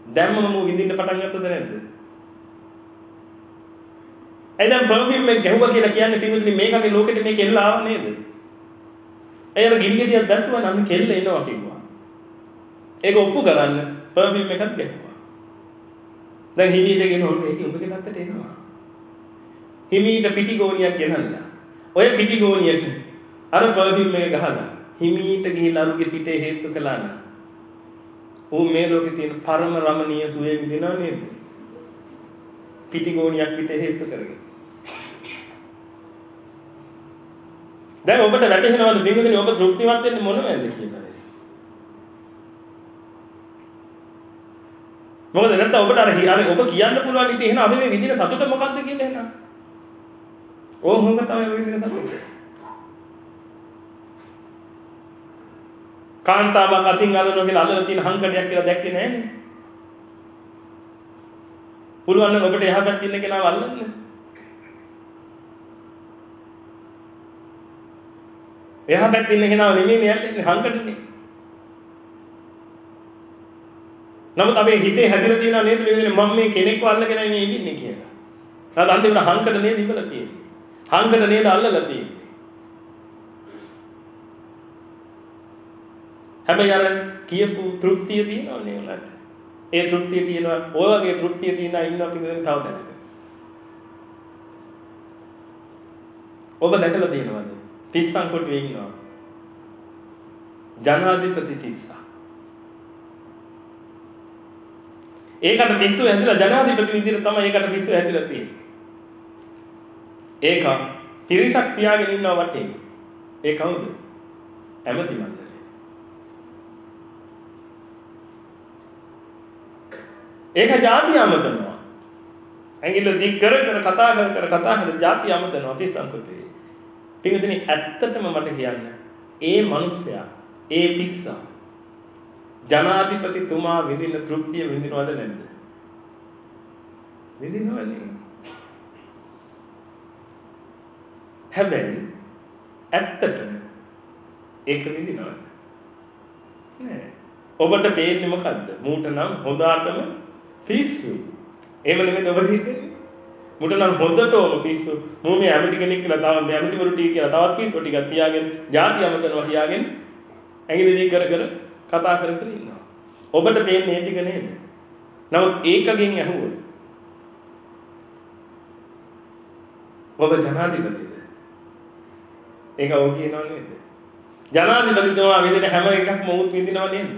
දැම්මම මූ විඳින්න පටන් ගත්තද නැද්ද? එයි දැන් පර්ෆියුම් එක ගැහුවා කියලා කියන්නේ පින්වතුනි මේකගේ ලෝකෙට මේ කෙල්ල ආව නේද? එයාලා ගිල්ගෙඩියක් දැක්ුවා නම් කෙල්ල එනවා කිව්වා. ඒක ඔප්පු කරන්න පර්ෆියුම් එකක් ගැහුවා. දැන් හිමීට ගෙනොත් ඒක ඔබගේ පැත්තට එනවා. හිමීට පිටිගෝනියක් ගෙනල්ලා. ඔය පිටිගෝනියට අර පර්ෆියුම් එක ගහලා හිමීට ගිහිල්ලා අරුගේ පිටේ හේතු කළා නම් ඌ මේ ලෝකේ තියෙන පරම රමණීය සුවේ විඳිනව නේද? පිටිගෝනියක් පිටේ හේතු කරගෙන. දැන් ඔබට වැටහෙනවද පින්වතුනි ඔබ තෘප්තිමත් වෙන්නේ මොනවද කියලා? මොකද නැත්නම් ඔබට අර අර ඔබ කියන්න පුළුවන් ඉතින් එහෙනම් අපි මේ විඳින සතුට මොකක්ද කියලා එහෙනම්. ඕම හොඟ තමයි ඔය විඳින සතුට. කාන්තාවක් අතින් අල්ලනවා කියලා අල්ලලා තියෙන හංකඩයක් කියලා දැක්කේ නෑනේ. පුළුවන් නම් ඔබට එහා පැත්තේ ඉන්න කෙනාව අල්ලන්න. එහා පැත්තේ ඉන්න කෙනාව නෙමෙයි යන්නේ හංකඩනේ. නමුත් අපේ හිතේ හැදිලා තියෙනවා නේද මේ විදිහට මම මේ කෙනෙක්ව අල්ලගෙන මේ ඉන්නේ කියලා. නැත්නම් අන්තිමට හංකඩ නේද ඉවලා තියෙන්නේ. හංකඩ නේද අල්ලලා තියෙන්නේ. හැබැයි අර කියපු තෘප්තිය තියෙනවනේ උනට. ඒ තෘප්තිය තියෙනවා ඔය වගේ තෘප්තිය තියෙන අය ඉන්නවා කියන තව දැනගන්න. ඔබ දැකලා තියෙනවද? තිස්සන් කොටුවේ ඉන්නවා. ජනාධිපති තිස්සා. ඒකට පිස්සු ඇඳලා ජනාධිපති විදිහට තමයි ඒකට පිස්සු ඇඳලා තියෙන්නේ. ඒක තිරිසක් පියාගෙන ඉන්නවා වටේ. ඒ කවුද? ඇමති ඒක ಜಾති අමතනවා. ඇඟිල්ල දික් කර කර කතා කර කර කතා කර ಜಾති අමතනවා තිස්සංකුතේ. පින්විතනි ඇත්තටම මට කියන්න ඒ මිනිස්සයා ඒ පිස්සා ජනාධිපතිතුමා විඳින තෘප්තිය විඳිනවද නැද්ද? විඳිනවනේ. හැබැයි ඇත්තටම ඒක විඳිනවද? නෑ. ඔබට පේන්නේ මොකද්ද? මූට නම් හොඳටම පිස්සු. එහෙම නෙමෙයි ඔබට හිතෙන්නේ. මුට නම් හොඳටම පිස්සු. මූ මේ ඇමති කෙනෙක් කියලා තව ඇමතිවරු ටික කියලා තවත් පිස්සු ටිකක් තියාගෙන ಜಾති අමතනවා කියාගෙන ඇඟිලි දී කර කර කතා කර කර ඉන්නවා. ඔබට පේන්නේ ඒ ටික නේද? නමුත් ඒකගෙන් ඇහුවොත් ඔබ ජනාධිපතිද? ඒක ඔව් කියනව නේද? ජනාධිපතිතුමා විදිහට හැම එකක්ම උත් විඳිනව නේද?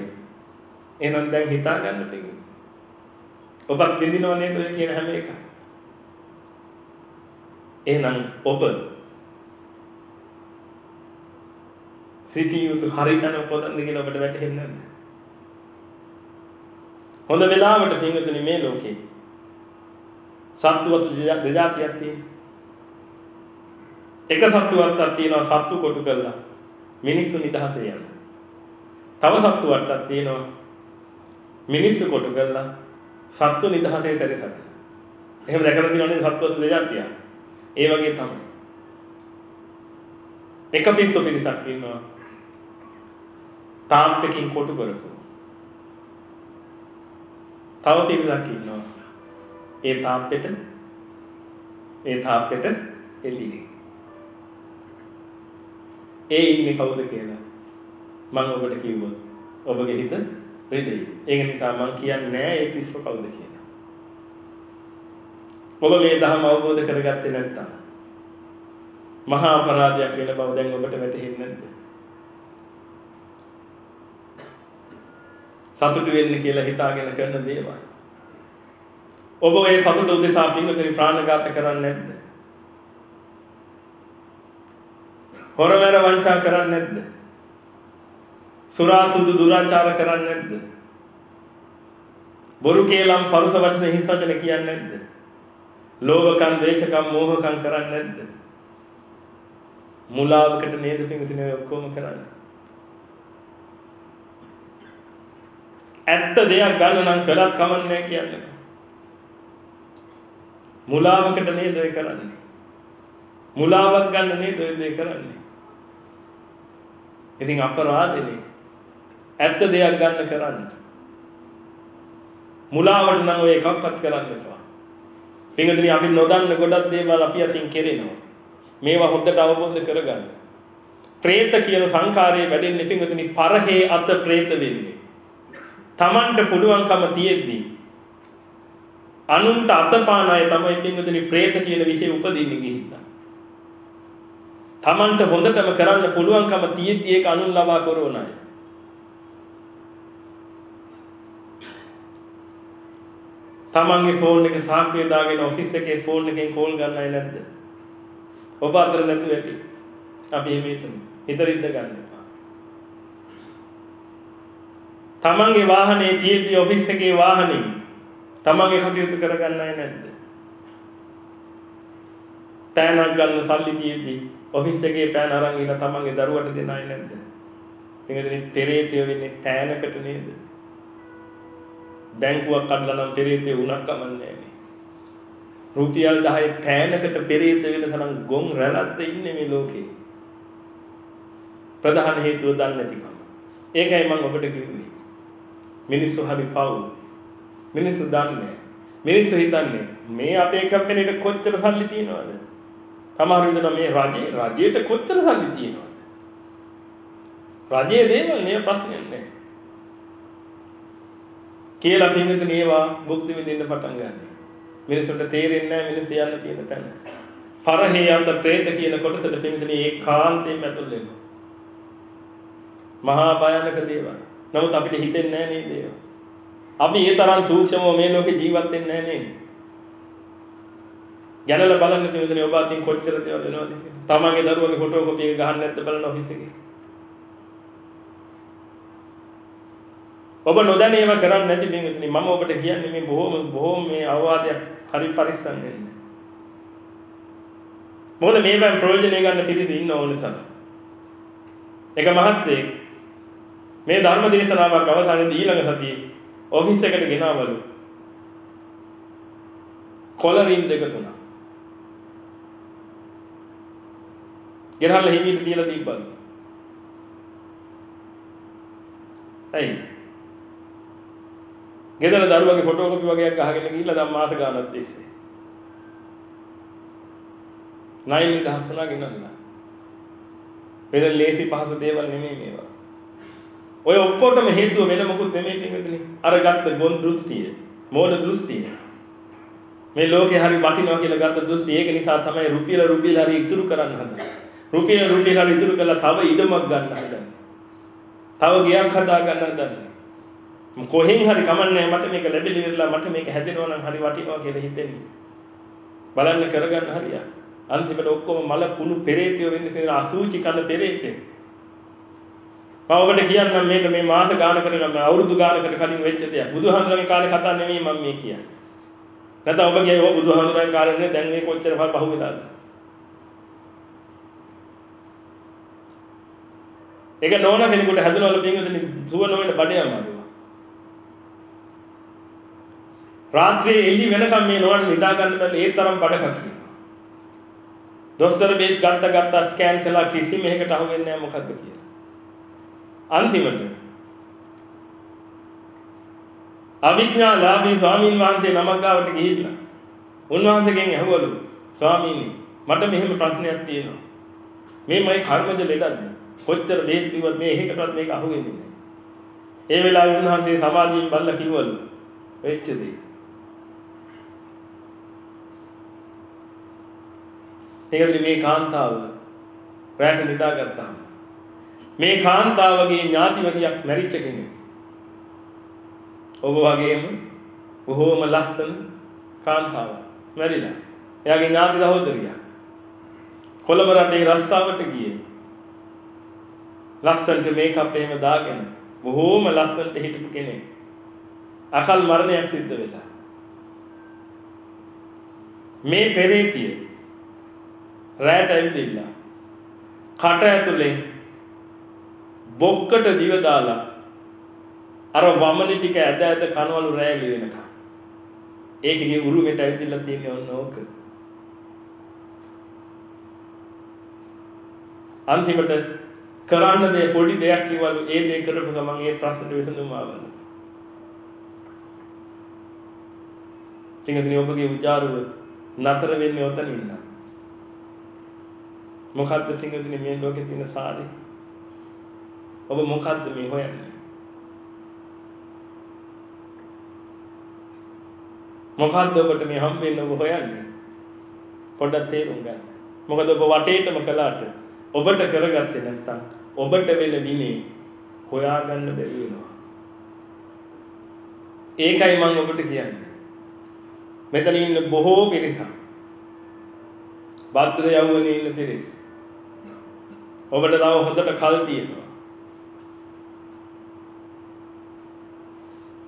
එහෙනම් දැන් හිතා ගන්න තියෙන්නේ. ඔබත් විඳිනව නේද ඔය කියන හැම එකක්? එහෙනම් ඔබ සිටිය යුතු හරියන පොතක් කියලා ඔබට වැටහෙන්නේ නැද්ද? හොඳ වෙලාවට පින්වතුනි මේ ලෝකේ සත්තුවත් දෙජාතියක් තියෙනවා. එක සත්තුවක්ක් තියෙනවා සත්තු කොටු කරලා මිනිස්සු නිදහසේ යන. තව සත්තුවක්ක් තියෙනවා මිනිස්සු කොටු කරලා සත්තු නිදහසේ සැරිසරන. එහෙම දැකලා තියෙනවනේ සත්පුරුෂ දෙජාතිය. ඒ වගේ තමයි. එක පිස්සු පිරිසක් ඉන්නවා. තාම්පකින් කොටු කරපු. තව පිරිසක් ඉන්නවා. ඒ තාම්පෙට ඒ තාම්පෙට එළියේ. ඒ ඉන්නේ කවුද කියලා මම ඔබට කිව්වොත් ඔබගේ හිත රිදෙයි. ඒක නිසා මම කියන්නේ නෑ ඒ පිස්සු කවුද කියලා. ඔබ මේ ධර්ම අවබෝධ කරගත්තේ නැත්නම් මහා අපරාධයක් වෙන බව දැන් ඔබට වැටහෙන්නේ නැද්ද? සතුටු වෙන්න කියලා හිතාගෙන කරන දේවල්. ඔබ ඒ සතුට උදෙසා පින්වතුනි ප්‍රාණඝාත කරන්නේ නැද්ද? හොරවැර වංචා කරන්නේ නැද්ද? සුරා සුදු දුරාචාර කරන්නේ නැද්ද? බොරු කේලම් පරුස වචන හිස් වචන කියන්නේ නැද්ද? ලෝභකම්, ද්වේෂකම්, මෝහකම් කරන්නේ නැද්ද? මුලාවකට නේද පින්වතුනි ඔක්කොම කරන්නේ? ඇත්ත දෙයක් ගන්න නම් කළත් කමන්නේ කියන්නේ. මුලාවකට නේද ඔය කරන්නේ. මුලාවක් ගන්න නේද ඔය දේ කරන්නේ. ඉතින් අපරාධනේ. ඇත්ත දෙයක් ගන්න කරන්න. මුලාවට නම් ඔය එකක්වත් කරන්න එපා. පින්වතුනි අපි නොදන්න ගොඩක් දේවල් අපි අතින් කෙරෙනවා. මේවා හොද්දට අවබෝධ කරගන්න. പ്രേත කියන සංකාරයේ වැඩෙන්නේ පින්වතුනි පරහේ අත പ്രേත වෙන්නේ. Tamanට පුළුවන්කම තියෙද්දී අනුන්ට අතපාන අය තමයි පින්වතුනි പ്രേත කියන විශේෂ උපදින්නේ ගිහිල්ලා. Tamanට හොඳටම කරන්න පුළුවන්කම තියෙද්දී ඒක අනුන් ලබා කරෝන අය. තමන්ගේ ෆෝන් එක සාක්කුවේ දාගෙන ඔෆිස් එකේ ෆෝන් එකෙන් කෝල් ගන්නයි නැද්ද? ඔබ අතර නැතුව ඇති. අපි එහෙම හිතමු. හිතරින්ද ගන්න එපා. තමන්ගේ වාහනේ තියෙද්දි ඔෆිස් එකේ වාහනේ තමන්ගේ කටයුතු කරගන්නයි නැද්ද? පෑනක් ගන්න සල්ලි තියෙද්දි ඔෆිස් එකේ පෑන අරන් ඉන්න තමන්ගේ දරුවට දෙන්නයි නැද්ද? එංගදෙනි පෙරේතය වෙන්නේ පෑනකට නේද? බැංකුවක් කඩලා නම් පෙරේතය වුණක් කමන්නේ නැහැ. රුපියල් 10 පෑනකට පෙරේත වෙන තරම් ගොන් රැළද්ද ඉන්නේ මේ ලෝකේ. ප්‍රධාන හේතුව දන්නේ නැතිකම. ඒකයි මම ඔබට කිව්වේ. මිනිස්සු හරි පව්. මිනිස්සු දන්නේ මිනිස්සු හිතන්නේ මේ අපේ කම්පැනිට කොච්චර සල්ලි තියෙනවද? සමහර විට මේ රජේ රජයට කොච්චර සල්ලි තියෙනවද? රජයේ දේවල් නේ ප්‍රශ්නයක් නැහැ. කියලා පින්විතනේ ඒවා භුක්ති විඳින්න පටන් ගන්නවා. මිනිසුන්ට තේරෙන්නේ නැහැ මිනිස්සු යන්න තියෙන තැන. පරහේ යන්ත പ്രേත කියන කොටසට පින්විතනේ ඒකාන්තයෙන්ම ඇතුල් වෙනවා. මහා භයානක දේවල්. නමුත් අපිට හිතෙන්නේ නැහැ නේද ඒවා. අපි ඒ තරම් සූක්ෂමව මේ ලෝකේ ජීවත් වෙන්නේ නැහැ නේද? ගැනලා බලන්න පින්විතනේ ඔබ අතින් කොච්චර දේවල් වෙනවද කියලා. තමන්ගේ දරුවගේ ෆොටෝ කොපි එක ගහන්න නැද්ද බලන්න ඔෆිස් එකේ. ඔබ නොදැන ඒවා කරන්නේ නැති පින්විතනි මම ඔබට කියන්නේ මේ බොහොම බොහොම මේ අවවාදයක් හරි පරිස්සම් වෙන්න. මොකද මේවෙන් ප්‍රයෝජනය ගන්න පිරිස ඉන්න ඕනේ තමයි. එක මහත්තයෙක් මේ ධර්ම දේශනාවක් අවසානයේදී ඊළඟ සතියේ ඔෆිස් එකට ගෙනාවලු. කොලරින් දෙක තුනක්. ගෙනල්ලා හිමීට තියලා තිබ්බලු. ඇයි? ගෙදර දරුවගේ ෆොටෝ කොපි වගේක් අහගෙන ගිහිල්ලා දැන් මාස ගානක් තිස්සේ. නයින් නිදහස් වුණා ගෙනල්ලා. වෙන ලේසි පහසු දේවල් නෙමෙයි මේවා. ඔය ඔක්කොටම හේතුව වෙන මොකුත් නෙමෙයි කියන්නේ. අර ගත්ත ගොන් දෘෂ්ටිය, මෝඩ දෘෂ්ටිය. මේ ලෝකේ හරි වටිනවා කියලා ගත්ත දෘෂ්ටි ඒක නිසා තමයි රුපියල රුපියල හරි ඉතුරු කරන්න හදන්නේ. රුපියල රුපියල හරි ඉතුරු කරලා තව ඉඩමක් ගන්න හදන්නේ. තව ගියක් හදා ගන්න හදන්නේ. කොහෙන් හරි කමන්නේ මට මේක ලැබෙලි ඉවරලා මට මේක හැදෙනවා නම් හරි වටිනවා කියලා හිතෙන්නේ. බලන්න කරගන්න හරිය. අන්තිමට ඔක්කොම මල කුණු පෙරේතයෝ වෙන්න තියෙන අසූචි කන පෙරේතේ. මම ඔබට කියන්නම් මේක මේ මාස ගානකට නම් අවුරුදු ගානකට කලින් වෙච්ච දෙයක්. බුදුහාමුදුරන්ගේ කාලේ කතා නෙමෙයි මම මේ කියන්නේ. නැත්නම් ඔබ කියයි ඔය බුදුහාමුදුරන්ගේ කාලේ නේ දැන් මේ කොච්චර පහු වෙලාද? ඒක නෝන කෙනෙකුට හැදුනවල පින්වදින සුව නොවන බඩේ අමාරුව. රාත්‍රියේ එළි වෙනකම් මේ නොවන් නිදා ගන්න බැරි ඒ තරම් බඩ කකිනවා. දොස්තර බේත් ගත්ත ගත්ත ස්කෑන් කළා කිසිම එකකට අහු වෙන්නේ නැහැ මොකද්ද කියලා. අන්තිමට අවිඥාලාභී ස්වාමීන් වහන්සේ නමක් ගාවට ගිහිල්ලා උන්වහන්සේගෙන් ඇහුවලු ස්වාමීනි මට මෙහෙම ප්‍රශ්නයක් තියෙනවා. මේ මයි කර්මජ ලෙඩක්ද? කොච්චර බේත් කිව්වත් මේ එකකටවත් මේක අහු වෙන්නේ නැහැ. ඒ වෙලාවේ උන්වහන්සේ සමාධියෙන් බල්ලා කිව්වලු වෙච්ච දේ. ඒකද මේ කාන්තාව රැට නිදාගත්තාම මේ කාන්තාවගේ ඥාතිවරියක් මැරිච්ච කෙනෙක්. ඔබ වගේම බොහෝම ලස්සන කාන්තාවක් මැරිලා. එයාගේ ඥාති සහෝදරියක්. කොළඹ රටේ රස්තාවට ගියේ. ලස්සනට මේකප් එහෙම දාගෙන බොහෝම ලස්සනට හිටපු කෙනෙක්. අකල් මරණයක් සිද්ධ වෙලා. මේ පෙරේතිය රැට ඇවිදින්න. කට ඇතුලෙන් බොක්කට දිව දාලා අර වමනේ ටික ඇද ඇද කනවලු රැලි වෙනකම් ඒකේ උරුමෙට ඇවිදලා තියෙන්නේ ඔන්න ඕක. අන්තිමට කරන්න දේ පොඩි දෙයක් කිව්වලු ඒ දේ කරපු ගමන් ඒ ප්‍රශ්නෙට විසඳුම ආවලු. සිංහදිනේ ඔබගේ උචාරුව නතර වෙන්නේ ඔතන ඉන්න මොකද්ද සිංහදිනේ මේ ලෝකේ තියෙන සාරේ ඔබ මොකද්ද මේ හොයන්නේ? මොකද්ද ඔබට මේ හම්බෙන්න ඔබ හොයන්නේ? පොඩ්ඩක් තේරුම් ගන්න. මොකද ඔබ වටේටම කළාට ඔබට කරගත්තේ නැත්නම් ඔබට වෙන විනේ හොයාගන්න බැරි වෙනවා. ඒකයි මම ඔබට කියන්නේ. මෙතන ඉන්න බොහෝ පිරිසක් භද්‍ර යවුවනේ ඉන්න පිරිස. ඔබට තව හොඳට කල් තියෙනවා.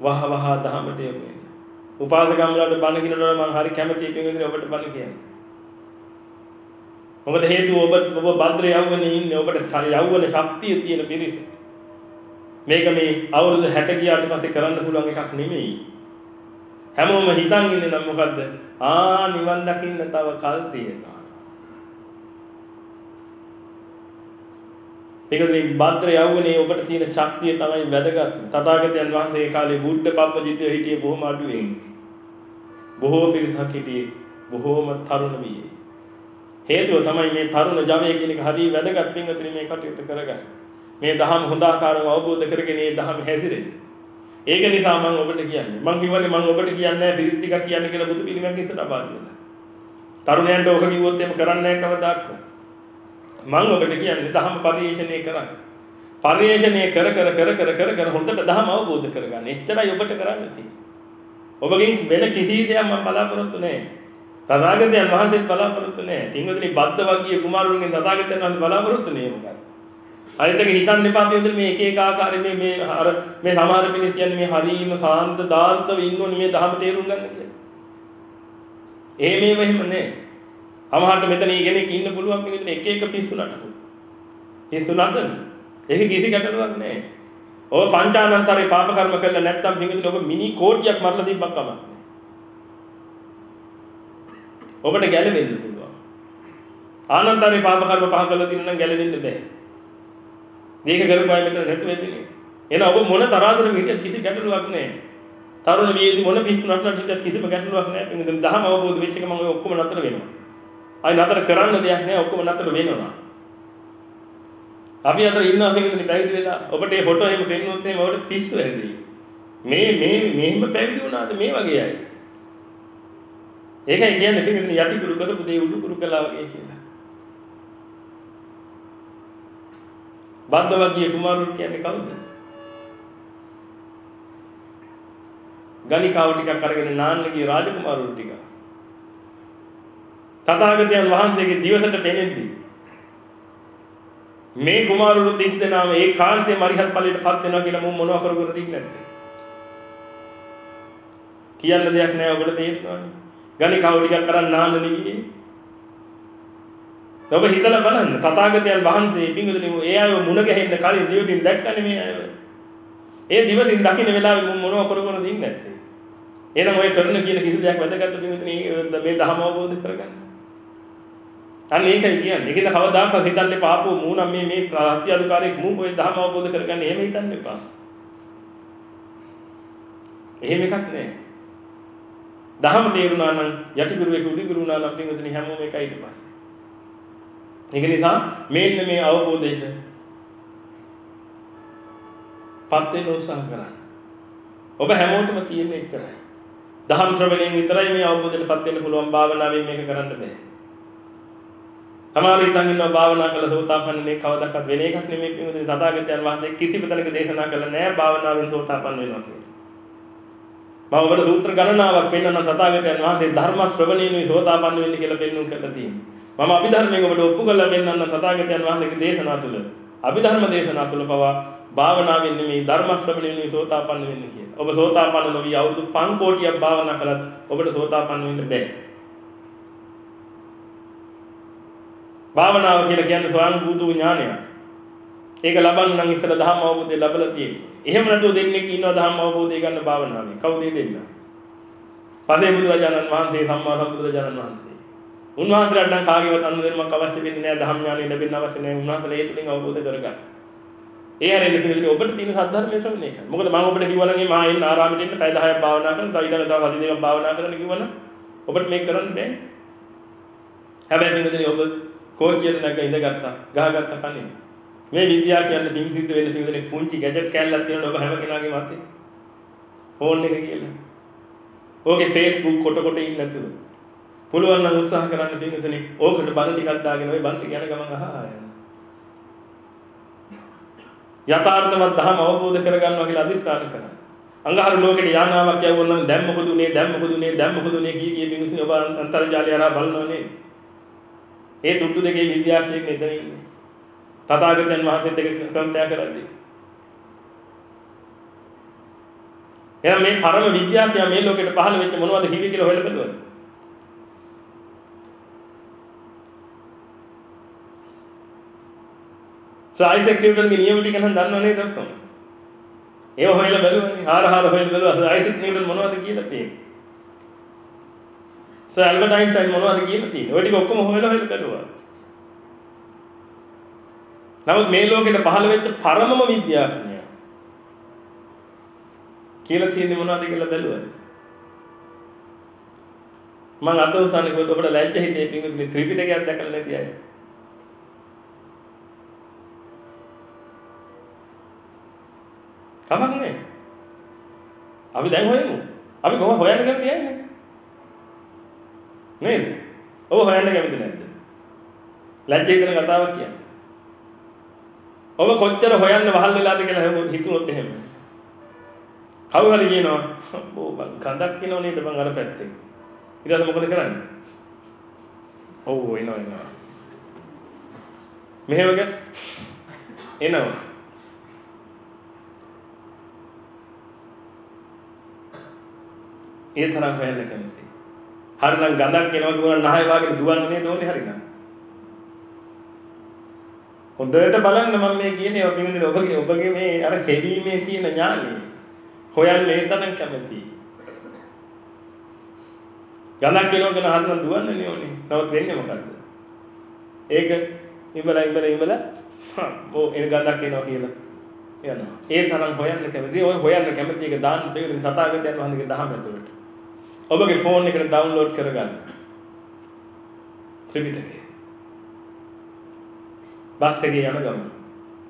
වහ වහ දහමට යොමු වෙන්න. උපාසකම්ලට බණ කියනකොට මම හරි කැමතියි පින්විතනේ ඔබට බණ කියන්න. මොකද හේතුව ඔබ ඔබ භද්‍ර යවුවනේ ඉන්නේ ඔබට යවුවන ශක්තිය තියෙන පිරිස. මේක මේ අවුරුදු 60 ගියාට පස්සේ කරන්න පුළුවන් එකක් නෙමෙයි. හැමෝම හිතන් ඉන්නේ නම් මොකද්ද? ආ නිවන් දකින්න තව කල් තියෙනවා. ඒකද මේ භද්‍ර යවුනේ ඔබට තියෙන ශක්තිය තමයි වැදගත්. තථාගතයන් වහන්සේ ඒ කාලේ බුද්ධ පබ්බජිතය හිටියේ බොහොම අඩුවෙන්. බොහෝ පිරිසක් හිටියේ බොහෝම තරුණ වියේ. හේතුව තමයි මේ තරුණ ජවය කියන එක හරිය වැදගත් පින්වතුනි මේ කටයුතු කරගන්න. මේ දහම් හොඳ ආකාරව අවබෝධ කරගෙන මේ දහම් හැසිරෙන්න. ඒක නිසා මම ඔබට කියන්නේ. මම කිව්වනේ මම ඔබට කියන්නේ නැහැ පිරිත් ටිකක් කියන්න කියලා බුදු පිළිමයක් ඉස්සරහ බාන්න. තරුණයන්ට ඔක කිව්වොත් එහෙම කරන්නේ නැහැ කවදාවත්. මම ඔබට කියන්නේ දහම පරිශ්‍රණය කරන්න. පරිශ්‍රණය කර කර කර කර කර කර හොඳට දහම අවබෝධ කරගන්න. එච්චරයි ඔබට කරන්න තියෙන්නේ. ඔබගෙන් වෙන කිසි දෙයක් මම බලාපොරොත්තු නැහැ. තථාගතයන් වහන්සේත් බලාපොරොත්තු නැහැ. තින්වදිනේ බද්ද වග්ගිය කුමාරුන්ගෙන් තථාගතයන් වහන්සේ බලාපොරොත්තු නෙමෙයි මොකක්ද? අනිත් එක හිතන්න එපා පියුදල් මේ එක එක ආකාරයේ මේ මේ අර මේ සමහර මිනිස් කියන්නේ මේ හරීම සාන්ත දාන්තව ඉන්නෝනේ මේ දහම තේරුම් ගන්න කියලා. ඒ මේව එහෙම නෑ. සමහරට මෙතන කෙනෙක් ඉන්න පුළුවන් මෙතන එක එක පිස්සු නටපු. පිස්සු නටන. ඒක කිසි ගැටලුවක් නෑ. ඔය පංචානන්තරේ පාප කර්ම කළා නැත්නම් පිටින් ඔබ මිනි කෝටියක් මරලා තිබ්බක් කමක් ඔබට ගැලවෙන්න පුළුවන්. ආනන්තරේ පාප කර්ම පහ කළා දින නම් ගැලවෙන්න බෑ. මේක කරපුවා මෙතන නැතු වෙන්නේ. එහෙනම් ඔබ මොන තරහටද හිටියත් කිසි ගැටලුවක් නෑ. තරුණ වියේදී මොන පිස්සු නටන හිටියත් කිසිම ගැටලුවක් නෑ. පිටින් දහම අවබෝධ වෙච්ච එක මම ඔය ඔක්කොම නතර වෙනවා. අය නතර කරන්න දෙයක් නෑ ඔක්කොම නතර වෙනවා. අපි අතර ඉන්න අපි ඉන්නේ පැවිදි වෙලා ඔබට මේ ෆොටෝ එහෙම පෙන්නුවොත් එහෙම ඔබට පිස්සු හැදෙයි. මේ මේ මෙහෙම පැවිදි වුණාද මේ වගේ අය. ඒකයි කියන්නේ පිටින් යටි කුරු කරපු දේ උඩු කුරු කළා වගේ කියලා. බද්දවගිය කුමාරුන් කියන්නේ කවුද? ගණිකාව ටිකක් අරගෙන නාන්න ගිය රාජකුමාරුන් ටික. තථාගතයන් වහන්සේගේ දිවසට පෙනෙද්දී මේ කුමාරුරු තිස් දෙනාම ඒ කාන්තේ මරිහත් ඵලයට පත් වෙනවා කියලා මම මොනව කර කර දින්නේ නැද්ද? කියන්න දෙයක් නැහැ ඔබට තේරෙනවනේ. ගණිකාව ටිකක් කරන් නාන්න නෙගියේ. ඔබ හිතලා බලන්න තථාගතයන් වහන්සේ පිංගුදුනි ඒ අයව මුණ ගැහෙන්න කලින් දිවසින් දැක්කනේ මේ අයව. ඒ දිවසින් දකින්න වෙලාවේ මම මොනව කර කර දින්නේ නැත්තේ. එහෙනම් ඔය කරන කියන කිසි දෙයක් වැදගත් පින්විතනේ මේ ධර්ම අවබෝධ කරගන්න. අන්න ඒකයි කියන්නේ. ඒකද කවදාකවත් හිතන්නේ පාපෝ මූණම් මේ මේ ප්‍රත්‍ය අධිකාරයේ මූ ඔය ධර්ම අවබෝධ කරගන්න එහෙම හිතන්න එපා. එහෙම එකක් නෑ. දහම තේරුණා නම් යටිගුරුවෙකු උඩිගුරුණා නම් පින්විතනේ හැමෝම එකයි ඊට පස්සේ. ඒක නිසා මේන්න මේ අවබෝධයට පත් වෙන්න උත්සාහ කරන්න. ඔබ හැමෝටම තියෙන එක කරයි. දහම් ශ්‍රවණයෙන් විතරයි මේ අවබෝධයට පත් වෙන්න පුළුවන් භාවනාවෙන් මේක කරන්න බෑ. සමහර හිතන් ඉන්නවා භාවනා කළ සෝතාපන්නනේ කවදාවත් වෙන එකක් නෙමෙයි පිටුදින තථාගතයන් වහන්සේ කිසි විතරක දේශනා කළා නෑ භාවනාවෙන් සෝතාපන්න වෙනවා කියලා. මම ඔබට සූත්‍ර ගණනාවක් පෙන්වන්න තථාගතයන් වහන්සේ ධර්ම ශ්‍රවණයෙන්ුයි සෝතාපන්න වෙන්නේ කියලා පෙන්වන්න කරලා තියෙනවා. මම අභිධර්මයෙන් ඔබට ඔප්පු කරලා පෙන්වන්න තථාගතයන් වහන්සේගේ දේශනා තුළ අභිධර්ම දේශනා තුළ පවා භාවනාවෙන් නෙමෙයි ධර්ම ශ්‍රවණයෙන්ුයි සෝතාපන්න වෙන්නේ කියලා. ඔබ සෝතාපන්න නොවි අවුරුදු 5 කෝටියක් භාවනා කළත් ඔබට සෝතාපන්න වෙන්න බෑ. භාවනාව කියලා කියන්නේ ස්වයං භූතු ඥානය. ඒක ලබන්න නම් ඉස්සෙල්ලා ධම්ම අවබෝධය ලැබලා තියෙන්නේ. එහෙම නැතුව දෙන්නේ ඉන්නවා ධම්ම අවබෝධය ගන්න භාවනාවේ. කවුද දෙන්න? පදේ බුදුරජාණන් වහන්සේ සම්මා සම්බුදුරජාණන් වහන්සේ. උන්වහන්සේලාට නම් කාගේවත් අනුදෙන්නමක් අවශ්‍ය වෙන්නේ නැහැ ධම්ම ඥානෙ ලැබෙන්න අවශ්‍ය නැහැ. උන්වහන්සේලා ඒ තුලින් අවබෝධ කරගන්න. ඒ හැරෙන්න කිව්වේ ඔබට තියෙන සද්ධර්මයේ ශ්‍රවණය කරන්න. මොකද මම ඔබට කිව්වා නම් මා එන්න ආරාමෙට එන්න පැය 10ක් භාවනා කරන්න, තව ඊළඟ තව සති දෙකක් භාවනා කරන්න කිව්වනම් ඔබට මේක කරන්න බෑ. හැබැයි මෙතනදී ඔබ කෝච්චියට නැග ඉඳගත්තා, ගහගත්තා කන්නේ. මේ විද්‍යාව කියන්නේ පින් සිද්ධ වෙන්න තියෙන පුංචි ගැජට් කෑල්ලක් තියෙනවා ඔබ හැම කෙනාගේම අතේ. ෆෝන් එක කියලා. ඕකේ Facebook කොට කොට ඉන්න නැතුව. පුළුවන් නම් උත්සාහ කරන්න පින්විතනේ ඕකට බල ටිකක් දාගෙන ওই බන් ටික යන ගමන් අහා යන්න. යථාර්ථවත් ධර්ම අවබෝධ කරගන්නවා කියලා අදිස්ථාන කරා. අංගහරු ලෝකෙට යානාවක් යවුවා නම් දැන් මොකද උනේ දැන් මොකද උනේ දැන් මොකද උනේ කී කී පින්විතනේ ඔබ අන්තර්ජාලය හරහා බලනවා නේද? ඒ තුට්ටු දෙකේ විද්‍යාඥයෙක් මෙතන ඉන්නේ. තථාගතයන් වහන්සේත් එක්ක කම්පයා කරද්දී. එහෙනම් මේ පරම විද්‍යාඥයා මේ ලෝකෙට පහළ වෙච්ච මොනවද හිවි කියලා හොයලා බලුවද? සායිසෙක් නිව්ටන්ගේ නියම ටික නම් දන්නව නේද ඔක්කොම? ඒව හොයලා බලුවනේ. හාර හාර හොයලා බලුවා. සායිසෙක් නිව්ටන් මොනවද කියලා තියෙන්නේ? සර් ඇල්බර්ට් අයින්ස්ටයින් මොනවද කියලා තියෙන්නේ? ඔය ටික ඔක්කොම හොයලා හොයලා බලුවා. නමුත් මේ ලෝකෙට පහළ වෙච්ච පරමම විද්‍යාඥයා කියලා තියෙන්නේ මොනවද කියලා බැලුවද? මම අත උසන්නේ කිව්වොත් ඔබට ලැජ්ජ හිතේ පිංගුතුනි ත්‍රිපිටකයක් දැකලා නැති අය. කමක් නෑ. අපි දැන් හොයමු. අපි කොහොම හොයන්න කැමති යන්නේ? නේද? ඔබ හොයන්න කැමති නැද්ද? ලැජ්ජ හිතෙන කතාවක් කියන්නේ. ඔබ කොච්චර හොයන්න වහල් වෙලාද කියලා හිතුවොත් එහෙම. කවුරු හරි කියනවා "ඕ බං කඳක් කියනව නේද බං අර පැත්තේ." ඊට පස්සේ මොකද කරන්නේ? ඔව් එනවා එනවා. මෙහෙම එනවා. ඒ තරම් හොයන්න කැමති. හරිනම් ගඳක් එනවා කියනවා නහය වාගෙන දුවන්නේ නේද ඕනේ හරිනම්. හොඳට බලන්න මම මේ කියන්නේ ඔබ පිළිඳින ඔබගේ ඔබගේ මේ අර හෙවීමේ තියෙන ඥානෙ හොයන්න ඒ තරම් කැමති. ගඳක් එනවා කියන හරිනම් දුවන්නේ ඕනේ. නමුත් වෙන්නේ මොකද්ද? ඒක ඉඹලා ඉඹලා ඉඹලා ඕ එන ගඳක් එනවා කියලා යනවා. ඒ තරම් හොයන්න කැමති. ඔය හොයන්න කැමති එක දාන්න තේරෙන සතාගතයන් වහන්සේගේ දහම ඇතුළට. ඔබගේ ෆෝන් එකට ඩවුන්ලෝඩ් කරගන්න. ත්‍රිපිටකය. බස් එකේ යන ගමන්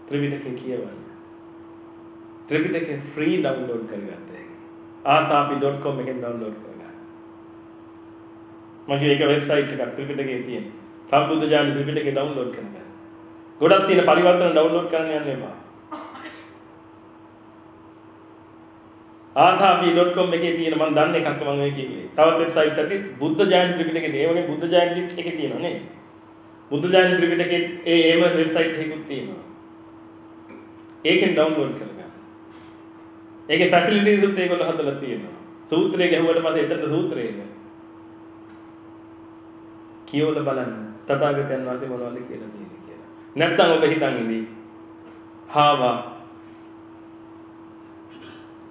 ත්‍රිපිටකය කියවන්න. ත්‍රිපිටකය ෆ්‍රී ඩවුන්ලෝඩ් කරගන්න. ආතාපි.com එකෙන් ඩවුන්ලෝඩ් කරගන්න. මගේ එක වෙබ්සයිට් එකක් ත්‍රිපිටකයේ තියෙන. සම්බුද්ධ ජාන ත්‍රිපිටකය ඩවුන්ලෝඩ් කරගන්න. ගොඩක් තියෙන පරිවර්තන ඩවුන්ලෝඩ් කරන්න යන්න එපා. ආථාපි.com එකේ තියෙන මම දන්න එකක් මම මේ කිව්වේ. තවත් වෙබ්සයිට්ස් ඇති බුද්ධ ජයන්ති ත්‍රිපිටකේ ඒ වගේ බුද්ධ ජයන්ති එකේ තියෙනවා නේ. බුද්ධ ජයන්ති ත්‍රිපිටකේ ඒ ඒම වෙබ්සයිට් එකකුත් තියෙනවා. ඒකෙන් ඩවුන්ලෝඩ් කරගන්න. ඒකේ ෆැසිලිටිස් උත් ඒගොල්ලෝ හදලා තියෙනවා. සූත්‍රය ගැහුවට පස්සේ එතන සූත්‍රය එන්නේ. කියවල බලන්න. තථාගතයන් වහන්සේ මොනවද කියලා තියෙන්නේ කියලා. නැත්තම් ඔබ හිතන් ඉඳී. හාවා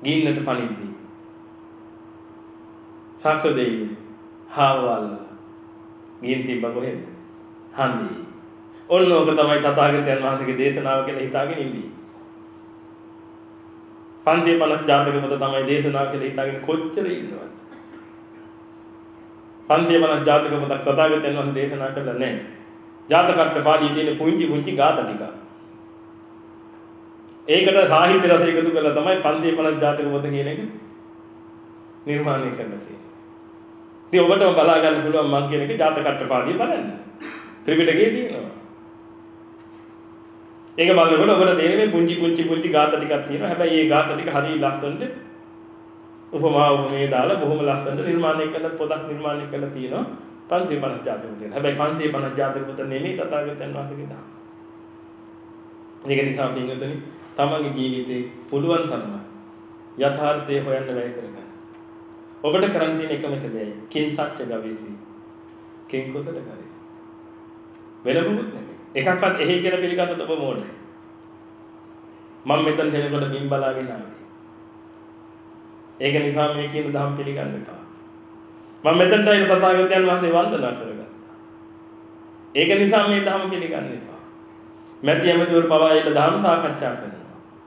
ගින්නට පනිද්දී සක්‍ර දෙවියෝ හාවවල් ගින් තිබ්බ කොහෙද? හන්දියේ. ඔන්න ඕක තමයි තථාගතයන් වහන්සේගේ දේශනාව කියලා හිතාගෙන ඉන්නේ. 550 ජාතක පොත තමයි දේශනාව කියලා හිතාගෙන කොච්චර ඉන්නවද? 550 ජාතක පොතක් තථාගතයන් වහන්සේ දේශනා කළා නැහැ. ජාතකත්ව පාළියේ තියෙන පුංචි පුංචි ගාථා ටික. ඒකට සාහිත්‍ය රස එකතු කරලා තමයි 550 ජාතක පොත කියන එක නිර්මාණය කරලා තියෙන්නේ. ඉතින් ඔබටම බලා ගන්න පුළුවන් මම කියන එක ජාතකත්ව පාළිය බලන්න. ත්‍රිපිටකයේ තියෙනවා. ඒක බලනකොට ඔබට තේරෙන්නේ මේ පුංචි පුංචි පුංචි ગાත ටිකක් තියෙනවා. හැබැයි මේ ગાත ටික හරිය ලස්සනට උපමා උපමේ දාලා බොහොම ලස්සනට නිර්මාණය කරලා පොතක් නිර්මාණය කරලා තියෙනවා. 550 ජාතක තියෙනවා. හැබැයි 550 ජාතක පොත නෙමෙයි තථාගතයන් වහන්සේගේ දහම. ඒක නිසා පින්වතුනි තමන්ගේ ජීවිතේ පුළුවන් තරම යථාර්ථය හොයන්න වැය කරගන්න. ඔබට කරන්න තියෙන එකම එක දෙයයි. කිං සත්‍ය ගවේෂී. කිං කුසල කරේ. වෙන මොකුත් නෙමෙයි. එකක්වත් එහි කියලා පිළිගන්නත් ඔබ මොඩයි. මම මෙතන එනකොට බිම් බලාගෙන ආවේ. ඒක නිසා මේ කියන දහම් පිළිගන්න එපා. මම මෙතනට එන තථාගතයන් වහන්සේ වන්දනා කරගත්තා. ඒක නිසා මේ දහම පිළිගන්න එපා. මැති ඇමතිවරු පවා ඒක දහම් සාකච්ඡා කරනවා.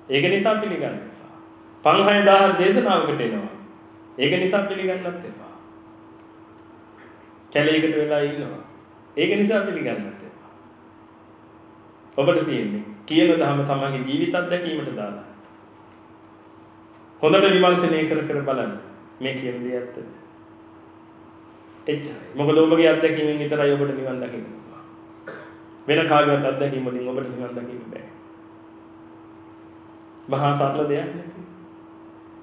ඒක නිසා පිළිගන්න එපා. 5000 දේශනාවකට එනවා. ඒක නිසා පිළිගන්නත් එපා. කැලේකට වෙලා ඉන්නවා. ඒක නිසා පිළිගන්නත් ඔබට තියෙන්නේ කියන ධර්ම තමන්ගේ ජීවිත අත්දැකීමට දාලා. හොඳට විමර්ශනය කර කර බලන්න මේ කියන දේ ඇත්තද? එච්චරයි. මොකද ඔබගේ අත්දැකීමෙන් විතරයි ඔබට නිවන් දකින්න වෙන කාගේවත් අත්දැකීම වලින් ඔබට නිවන් දකින්න බෑ. මහා සරල දෙයක් නෙවෙයි.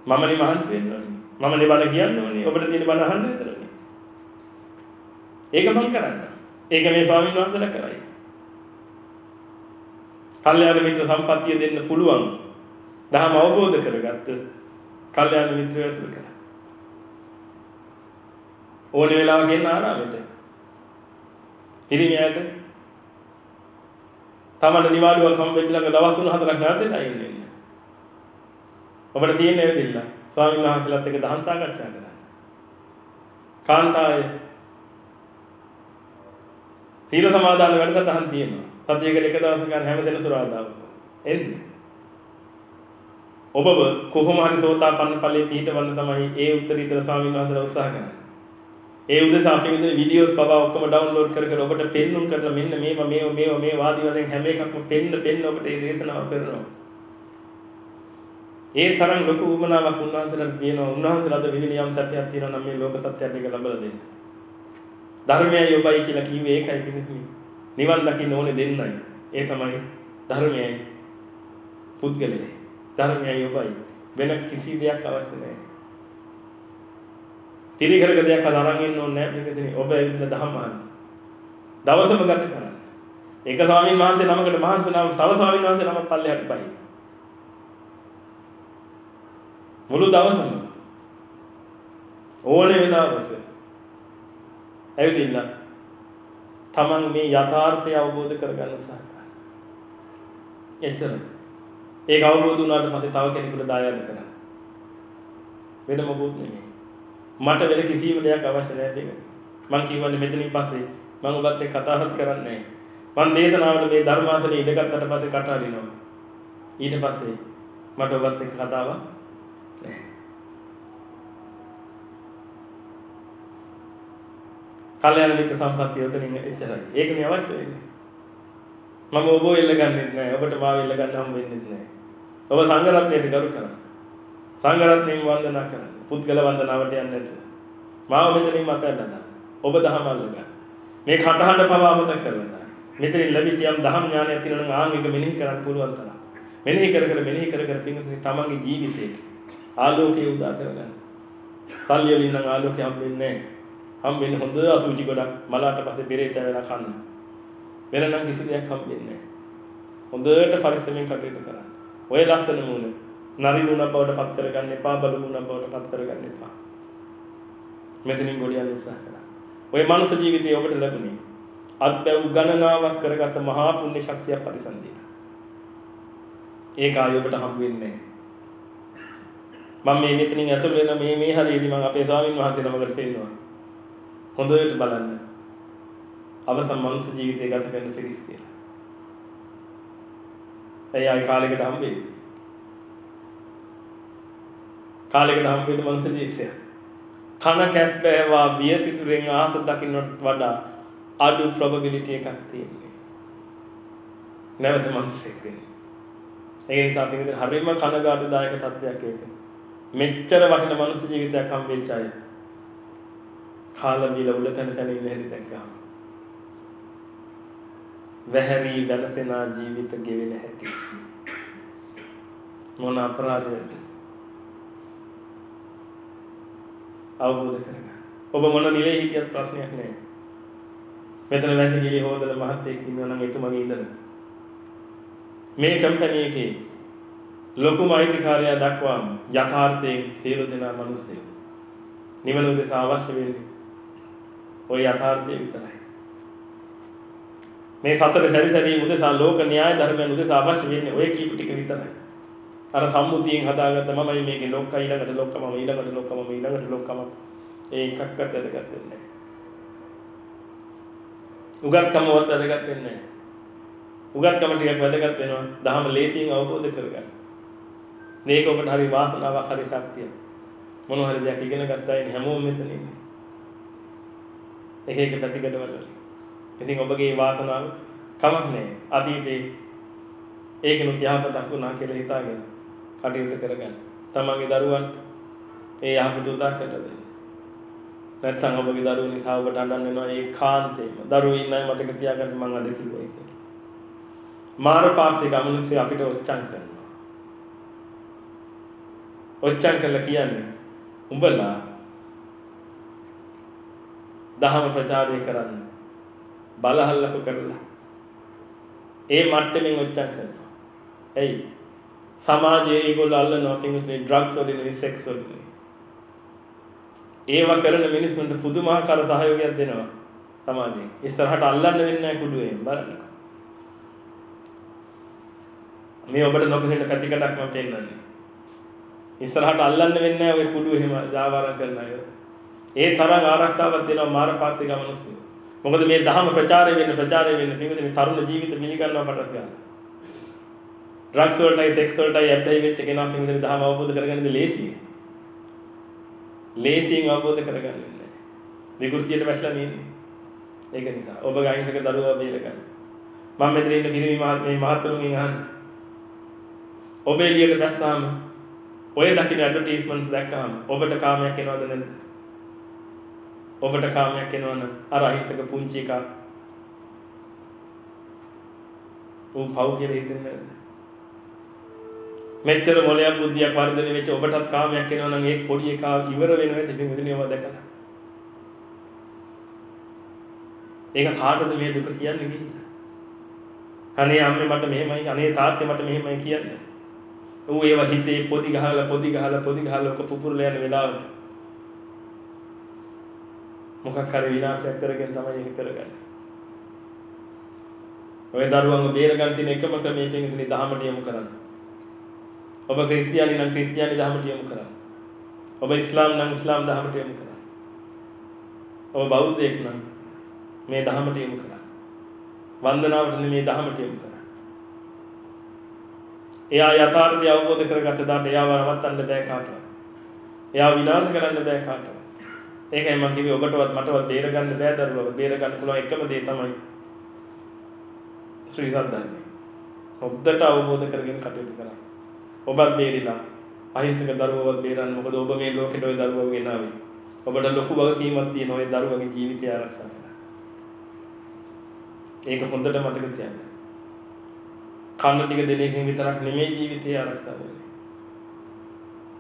මමනේ මහන්සි වෙන්න ඕනේ. මමනේ බල කියන්න ඕනේ. ඔබට තියෙන බල අහන්න විතරනේ. ඒක මම කරන්න. ඒක මේ ස්වාමීන් වහන්සේලා කරයි. කල්යාණ මිත්‍ර සම්පත්තිය දෙන්න පුළුවන්. දහම අවබෝධ කරගත්ත කල්යාණ මිත්‍රය ඇසුරු කරා. ඕනේ වෙලාවක එන්න ආරාමෙට. හිරිමියට තමන්න නිවාඩුවක් හම්බෙච්ච ළඟ දවස් 3-4ක් නැවතලා ඉන්නේ. ඔබට තියෙන ඇවිදින්න ස්වාමීන් වහන්සේලාත් එක්ක දහම් සාකච්ඡා කරන්න. කාන්තාවේ සීල සමාදාන වැඩසටහන් තියෙනවා. සතියකට එක දවසක් ගන්න හැම සෙනසුරාදාම එන්න. ඔබව කොහොම හරි සෝතාපන්න ඵලයේ පිහිටවන්න තමයි ඒ උත්තරීතර ස්වාමීන් වහන්සේලා උත්සාහ කරන්නේ. ඒ උදෙසා අපි විදිහේ වීඩියෝස් පවා ඔක්කොම ඩවුන්ලෝඩ් කර කර ඔබට පෙන්눔 කරලා මෙන්න මේවා මේවා මේවා මේ වාදී වශයෙන් හැම එකක්ම පෙන්න පෙන්න ඔබට ඒ දේශනාව කරනවා. ඒ තරම් ලොකු උමනාවක් උන්වහන්සේලාට තියෙනවා. උන්වහන්සේලාද විදිහේ යම් සත්‍යයක් තියෙනවා නම් මේ ලෝක සත්‍යයක් එක ලබලා දෙන්න. ධර්මයයි ඔබයි කියලා කිව්වේ ඒකයි පිළිතුරු. නිවන් දකින්න ඕනේ දෙන්නයි. ඒ තමයි ධර්මයයි පුද්ගලයයි. ධර්මයයි ඔබයි. වෙන කිසි දෙයක් අවශ්‍ය නැහැ. පිළිගරක දෙයක් අරන් ඉන්න ඕනේ නැහැ මේකදී ඔබ ඇවිල්ලා දහම් අහන්න. දවසම ගත කරන්න. එක ස්වාමීන් වහන්සේ නමකට මහන්සි නම් තව ස්වාමීන් වහන්සේ නමක් පල්ලෙහාට පයි. මුළු දවසම ඕනේ වෙලාවක ඇවිදින්න තමන් මේ යථාර්ථය අවබෝධ කරගන්න උත්සාහ කරන්න. එතරම්. ඒක අවබෝධ වුණාට පස්සේ තව කෙනෙකුට දායම් කරන්න. වෙන මොකුත් නෙමෙයි. මට වෙන කිසිම දෙයක් අවශ්‍ය නැහැ දෙක. මං කියවන්නේ මෙතනින් පස්සේ මම ඔබත් එක්ක කතාවත් කරන්නේ නැහැ. මං දේශනාවල මේ ධර්මාසනේ ඉඳගත්තට පස්සේ කට අරිනවා. ඊට පස්සේ මට ඔබත් එක්ක කතාවක් නැහැ. කල්යාණ මිත්‍ර සම්පත්තිය උතනින් එච්චරයි. ඒකනේ අවශ්‍ය වෙන්නේ. මම ඔබ එල්ලගන්නෙත් නෑ. ඔබට මාව එල්ලගන්න හම් වෙන්නෙත් නෑ. ඔබ සංඝ රත්නයට ගරු කරන්න. සංඝ රත්නයෙන් වන්දනා කරන්න. පුද්ගල වන්දනාවට යන්නේ නැත. මාව මෙතනින් මතන්න ඔබ දහම අල්ලගන්න. මේ කටහඬ පවා අමතක කරලා මෙතනින් ලැබිච්ච යම් දහම් ඥානයක් තියෙනවා නම් ආන් එක මෙනෙහි කරන්න පුළුවන් තරම්. මෙනෙහි කර කර මෙනෙහි කර කර පින්වතුනි තමන්ගේ ජීවිතේ ආලෝකය උදා කරගන්න. සල්ලි වලින් නම් ආලෝකය හම්බෙන්නේ නැහැ. හම්බෙන්නේ හොඳ අසුචි ගොඩක් මලාට පස්සේ බෙරේත වෙලා කන්න. වෙන නම් කිසි දෙයක් හම්බෙන්නේ නැහැ. හොඳට පරිස්සමෙන් කටයුතු කරන්න. ඔය ලස්සන මූණ නරි මූණක් බවට පත් කරගන්න එපා බලු මූණක් බවට පත් කරගන්න එපා. මෙතනින් ගොඩියන්න උත්සාහ කරන්න. ඔය මනුෂ්‍ය ජීවිතයේ ඔබට ලැබුණේ අත්බැව් ගණනාවක් කරගත්ත මහා පුණ්‍ය ශක්තිය පරිසන්දිය. ඒක ආයෙ ඔබට හම්බ වෙන්නේ නැහැ. මම මේ මෙතනින් ඇතුල් වෙන මේ මේ හරියදී මම අපේ ස්වාමීන් වහන්සේ නමකට පෙන්නනවා. හොඳට බලන්න. අවසන් මනුස්ස ජීවිතය ගත කරන පිරිස් කියලා. ඇයි ආයි කාලයකට හම්බෙන්නේ? කාලයකට හම්බෙන්න මනුස්ස ජීවිතය. කන කැස් බෑවා බිය සිතුරෙන් ආස දකින්නට වඩා අඩු probability එකක් තියෙනවා. නැවත මනුස්සෙක් වෙන්නේ. ඒ නිසා අපි විතර හරියම කනගාටුදායක තත්ත්වයක් ඒක. මෙච්චර වටින මනුස්ස ජීවිතයක් හම්බෙච්ච අය. කාලා බීලා උඩ තැන තැන ඉන්න හැටි දැක්කම. වැහැරි වෙනසෙනා ජීවිත ගෙවෙන හැටි. මොන අපරාධයක්ද? අවබෝධ කරගන්න. ඔබ මොන නිලේ හිටියත් ප්‍රශ්නයක් නෑ. මෙතන වැසිකිලි හොදලා මහත්තයෙක් ඉන්නවා නම් එතුමගේ ඉඳලා මේ කම්පැනි එකේ ලොකුම අයිතිකාරයා දක්වාම යථාර්ථයෙන් සියලු දෙනා මිනිස්සු. නිවන උදෙසා අවශ්‍ය වෙන්නේ ওই යථාර්ථය විතරයි. මේ සතර සැරිසැරීම උදෙසා ලෝක න්‍යාය ධර්මයන් උදෙසා අවශ්‍ය වෙන්නේ ওই කීප ටික විතරයි. අර සම්මුතියෙන් හදාගත්ත මමයි මේකේ ලොක්ක ඊළඟට ලොක්කම ඊළඟට ලොක්කම ඊළඟට ලොක්කම ඒ එකක්වත් වැදගත් වෙන්නේ නැහැ. උගත්කමවත් වැදගත් වෙන්නේ නැහැ. උගත්කම ටිකක් වැදගත් වෙනවා. දහම ලේසියෙන් අවබෝධ කරගන්න. මේක ඔබට හරි වාසනාවක් හරි ශක්තියක්. මොන හරි දෙයක් ඉගෙන ගත්තා ඉන්නේ හැමෝම මෙතන ඉන්නේ. එක එක පැතිකඩවල. ඉතින් ඔබගේ වාසනාව කමක් නැහැ. අතීතේ ඒකනොත් යහපතක් වුණා කියලා හිතාගෙන කටයුතු කරගන්න. තමන්ගේ දරුවන් ඒ යහපත උදා කරලා දෙන්න. නැත්තම් ඔබගේ දරුවෝ නිසා ඔබට අඬන්න වෙනවා ඒ කාන්තේම. දරුවෝ ඉන්නයි මතක තියාගන්න මම අද කිව්වා ඒක. මාර පාක්ෂික අමනුෂ්‍ය අපිට ඔච්චම් කරනවා. ඔච්චම් කළා කියන්නේ උඹලා දහම ප්‍රචාරය කරන්න බලහල්ලක කරලා ඒ මට්ටමින් ඔච්චම් කරනවා. එයි සමාජයේ ඒගොල්ලෝ අල්ලනවා පිටුනේ ඩ්‍රග්ස් වලින් සෙක්ස් වලින්. ඒව කරන මිනිස්සුන්ට පුදුමාකාර සහයෝගයක් දෙනවා සමාජයෙන්. ඉස්සරහට අල්ලන්න වෙන්නේ නැහැ කුඩුවෙන් බලන්නකෝ. මේ ඔබට නොපෙනෙන පැතිකඩක් මම පෙන්නන්නේ. ඉස්සරහට අල්ලන්න වෙන්නේ නැහැ ඔය කුඩු එහෙම ජාවාරම් කරන අය. ඒ තරම් ආරක්ෂාවක් දෙනවා මාරපාක්ෂික මිනිස්සු. මොකද මේ ධර්ම ප්‍රචාරය වෙන ප්‍රචාරය වෙන පිළිවෙල මේ තරුණ ජීවිත පිළිගන්නවා පටස් ගන්න. ඩ්‍රග්ස් වලටයි සෙක්ස් වලටයි ඇබ්බැහි වෙච්ච කෙනා පිළිවෙල ධර්ම අවබෝධ කරගන්න ලේසියි. ලේසියෙන් අවබෝධ කරගන්න නැහැ. විකෘතියට වැටලා ඉන්නේ. ඒක නිසා ඔබ ගායනික දරුවා බේරගන්න. මම මෙතන ඉන්න පිරිමි මේ මහත්තුරුන්ගෙන් අහන්නේ ඔබ එළියට දැස්සාම ඔය දකින්න ඇඩ්වර්ටයිස්මන්ට්ස් දැක්කම ඔබට කාමයක් එනවද නැද්ද? ඔබට කාමයක් එනවනම් අර අහිංසක පුංචි එකා උන් පව් කියලා හිතන්නේ නැද්ද? මෙච්චර මොලයක් බුද්ධියක් වර්ධනය වෙච්ච ඔබටත් කාමයක් එනවනම් ඒ පොඩි එකා ඉවර වෙනවා ඉතින් මෙතනම දැකලා. ඒක කාටද මේ දුක කියන්නේ කියලා? අනේ අම්මේ මට මෙහෙමයි අනේ තාත්තේ මට මෙහෙමයි කියන්නේ. ඌ ඒව හිතේ පොඩි ගහලා පොඩි ගහලා පොඩි ගහලා ඔක පුපුරලා යන වෙලාවට මොකක් හරි විනාශයක් කරගෙන තමයි ඒක කරගන්නේ. ඔය දරුවන්ව බේරගන්න තියෙන එකම ක්‍රමය තියෙන්නේ දහමට යොමු කරන්න. ඔබ ක්‍රිස්තියානි නම් ක්‍රිස්තියානි දහමට යොමු කරන්න. ඔබ ඉස්ලාම් නම් ඉස්ලාම් දහමට යොමු කරන්න. ඔබ බෞද්ධයෙක් නම් මේ දහමට යොමු කරන්න. වන්දනාවට මේ දහමට යොමු කරන්න. එයා යථාර්ථය අවබෝධ කරගත්ත දාට එයාව නවත්තන්න බෑ කාටවත්. එයාව විනාශ කරන්න බෑ කාටවත්. ඒකයි මම කිව්වේ ඔබටවත් මටවත් බේර ගන්න බෑ දරුවව. බේර ගන්න පුළුවන් එකම දේ තමයි ශ්‍රී සද්ධර්මය. හොද්දට අවබෝධ කරගෙන කටයුතු කරන්න. ඔබත් බේරිලා අහිංසක දරුවවත් බේරන්න. මොකද ඔබ මේ ලෝකෙට ওই දරුවව ගෙනාවේ. ඔබට ලොකු වගකීමක් තියෙන ওই දරුවගේ ජීවිතය ආරක්ෂා කරන්න. ඒක හොඳට මතක තියාගන්න. කන්න ටික දෙන එකෙන් විතරක් නෙමෙයි ජීවිතය ආරක්ෂා වෙන්නේ.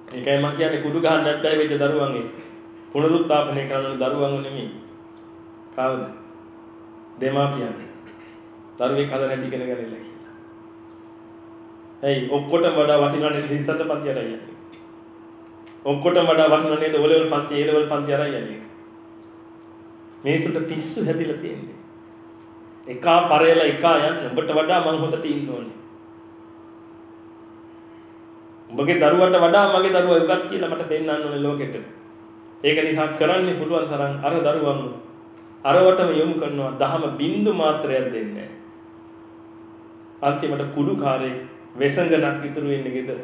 ඒකයි මම කියන්නේ කුඩු ගහන්න නැත්නම් වෙච්ච දරුවන්ගේ පුනරුත්ථාපනය කරන දරුවන්ව නෙමෙයි. කවුද? දෙමාපියන්. දරුවෙක් හදන හැටි ඉගෙන ගන්නilla කියලා. එයි ඔක්කොටම වඩා වටිනා නේද හිස්සත පන්ති අරයි යන්නේ. ඔක්කොටම වඩා වටිනා නේද ඔලෙවල් පන්ති ඒ ලෙවල් පන්ති අරයි යන්නේ. මේසුට පිස්සු හැදිලා තියෙන්නේ. එකා පරේලා එකා යන්න ඔබට වඩා මං හොඳට ඉන්න ඕනේ. උඹගේ දරුවට වඩා මගේ දරුවා උගත් කියලා මට පෙන්වන්න ඕනේ ලෝකෙට. ඒක නිසා කරන්න පුළුවන් තරම් අර දරුවන් අරවටම යොමු කරනවා දහම බින්දු මාත්‍රයක් දෙන්නේ අන්තිමට කුඩු කාරේ වෙසඟනක් ඉතුරු වෙන්නේ ගෙදර.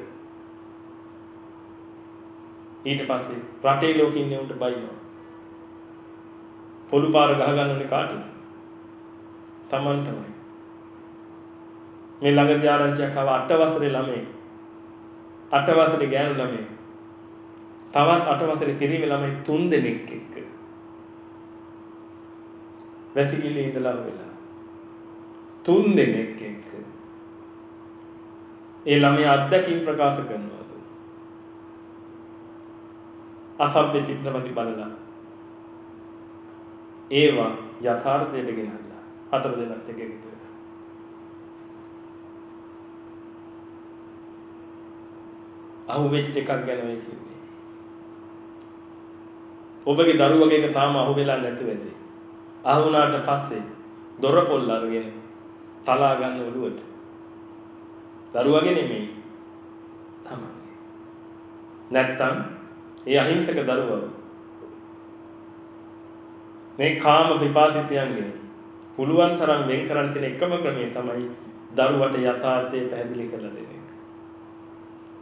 ඊට පස්සේ රටේ ලෝකෙ ඉන්නේ උන්ට බයිනවා. පොළු පාර ගහ ගන්න ඕනේ කාටද? Taman තමයි. මේ ළඟදී ආරංචියක් ආව 8 වසරේ ළමයි. 8 වසරේ ගෑනු ළමයි. තවත් 8 වසරේ පිරිමි ළමයි 3 දෙනෙක් එක්ක. වැසිකිලි ඉඳලා වෙලා. 3 දෙනෙක් එක්ක. ඒ ළමයා අත්දැකීම් ප්‍රකාශ කරනවා. අසභ්‍ය චිත්‍රපටි බලලා ඒවා යථාර්ථයට ගෙනල්ලා හතර දෙනත් එක එකතු වෙලා අහුවෙච්ච එකක් ගැන ඔය කිව්වේ. ඔබගේ දරුවගේ එක තාම අහුවෙලා නැතුව ඇති අහුණාට පස්සේ දොර පොල් අරගෙන තලා ගන්න ඔළුවට. දරුවගේ නෙමෙයි තමයි නැත්තම් ඒ අහිංසක දරුවව මේ කාම විපාදිතයන්ගෙන් පුළුවන් තරම් වෙන් කරන්න තියෙන එකම ක්‍රමය තමයි දරුවට යථාර්ථය පැහැදිලි කරලා දෙන එක.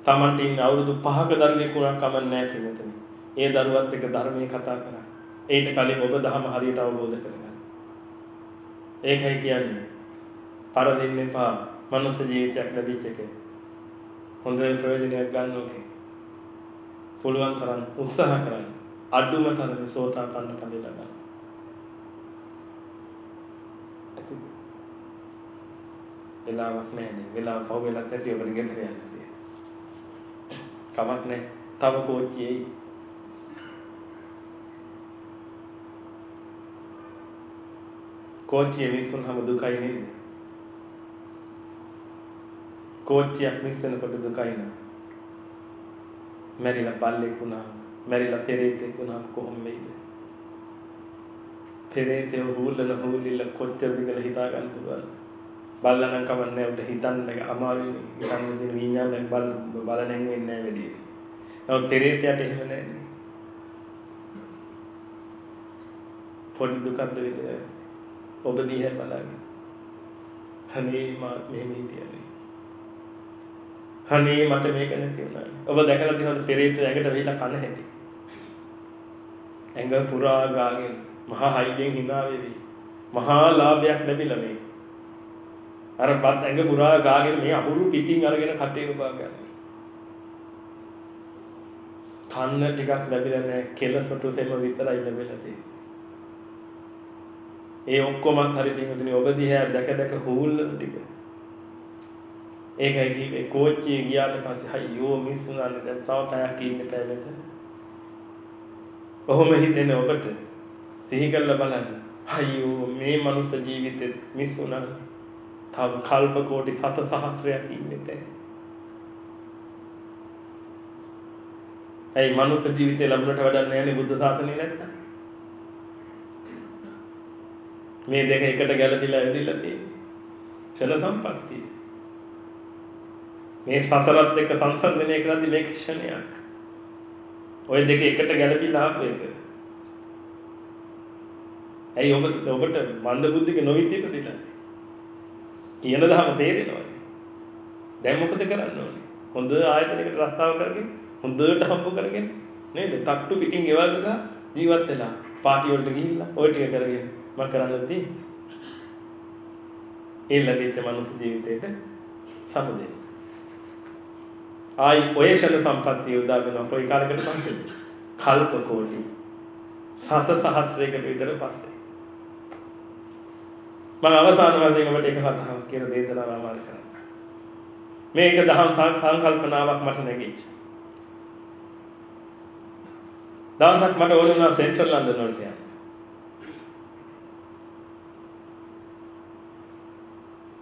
Tamanට ඉන්න අවුරුදු 5ක දරුවෙක් වුණා කමන්නේ නැහැ කිව්වතනේ. ඒ දරුවත් එක්ක ධර්මයේ කතා කරා. ඒට කලින් ඔබ දහම හරියට අවබෝධ කරගන්න. ඒකයි කියන්නේ. පරදින්න එපා. මනුස්ස ජීවිතයක් ලැබිච්ච එක. හොඳ ප්‍රයෝජනයක් ගන්න ඕනේ. පුළුවන් තරම් උත්සාහ කරන්න. අඩුම තරමේ සෝතාපන්න ඵලෙ ලබන්න. වෙලාවක් නැහැ නේ. වෙලාව පහු වෙලත් ඇති ඔබට ගෙදර යන්න. කමක් නැහැ. තව කෝච්චියේ කෝච්චිය මිස්සුන් හැම දුකයි නේද? කෝච්චියක් මිස් වෙනකොට දුකයි නේද? මැරිලා බල්ලෙක් වුණා, මැරිලා පෙරේතෙක් වුණා කොහොම වෙයිද? පෙරේතය හූල්ලන හූලිල්ල කොච්චරද කියලා හිතා ගන්න පුළුවන්. බල්ලා නම් කමන්නේ උට හිතන්න අමාරුයි. හිතන්න දෙන විඤ්ඤාණය බල බල නැංගෙන්නේ නැහැ වැඩි. නමුත් පෙරේතයට එහෙම නැහැ. පොඩි දුකක්ද විතරයි. ඔබ දිහා බලන්න. අනේ මා මෙහෙම හිටියනේ. අනේ මට මේක නැති වුණා. ඔබ දැකලා තියෙනවද පෙරේත ඇඟට වෙයිලා කන හැටි? ඇඟ පුරා ගාගෙන මහා හයියෙන් hina වෙවි. මහා ලාභයක් ලැබිලා මේ. අර බත් ඇඟ පුරා ගාගෙන මේ අහුරු පිටින් අරගෙන කටේ උපා ගන්න. කන්න ටිකක් ලැබිලා නැහැ. කෙලසොටු සෙම විතරයි ලැබිලා තියෙන්නේ. ඒ ඔක්කොමත් හරි පින්වතුනි ඔබ දිහා දැක දැක හූල්ල ටික. ඒකයි කිව්වේ කෝච්චියේ ගියාට පස්සේ අයියෝ මිස්සුනානේ දැන් තව පැයක් ඉන්න බෑ මෙතන. ඔහොම හිතෙන ඔබට සිහි කරලා බලන්න. අයියෝ මේ මනුස්ස ජීවිතෙත් මිස්සුනා. තව කල්ප කෝටි සත සහස්‍රයක් ඉන්නේ බෑ. ඇයි මනුස්ස ජීවිතේ ලැබුණට වඩා නෑනේ බුද්ධ ශාසනය නැත්තම්? මේ දෙක එකට ගැළපීලා ඇවිදලා තියෙන්නේ. ක්ෂණ සම්පත්තිය. මේ සසරත් එක්ක සංසන්දනය කරද්දී මේ ක්ෂණයක්. ওই දෙක එකට ගැළපීලා ආපු එක. ඇයි ඔබ ඔබට මන්ද බුද්ධික නොවිද්‍ය ඉපදිලා? කියන දහම තේරෙනවද? දැන් මොකද කරන්න ඕනේ? හොඳ ආයතනයකට රස්සාව කරගෙන හොඳට හම්බ කරගෙන නේද? තට්ටු පිටින් ගෙවල් ගහ ජීවත් වෙලා පාටි වලට ගිහිල්ලා ওই ටික කරගෙන මම කරන්න තියෙන්නේ. ඒ ලැබිච්ච මනුස්ස ජීවිතේට සමුදේ. ආයි ඔය ෂණ සම්පත්තිය උදා වෙන කොයි කාලයකට පස්සේද? කල්ප කෝටි සත සහස්‍රයකට විතර පස්සේ. මම අවසාන වශයෙන් ඔබට එක කතාවක් කියන දේශනාව ආමාර කරන්න. මේක දහම් සංකල්පනාවක් මට නැගිච්ච. දවසක් මට ඕන වුණා සෙන්ට්‍රල් ලන්ඩන් වලට යන්න.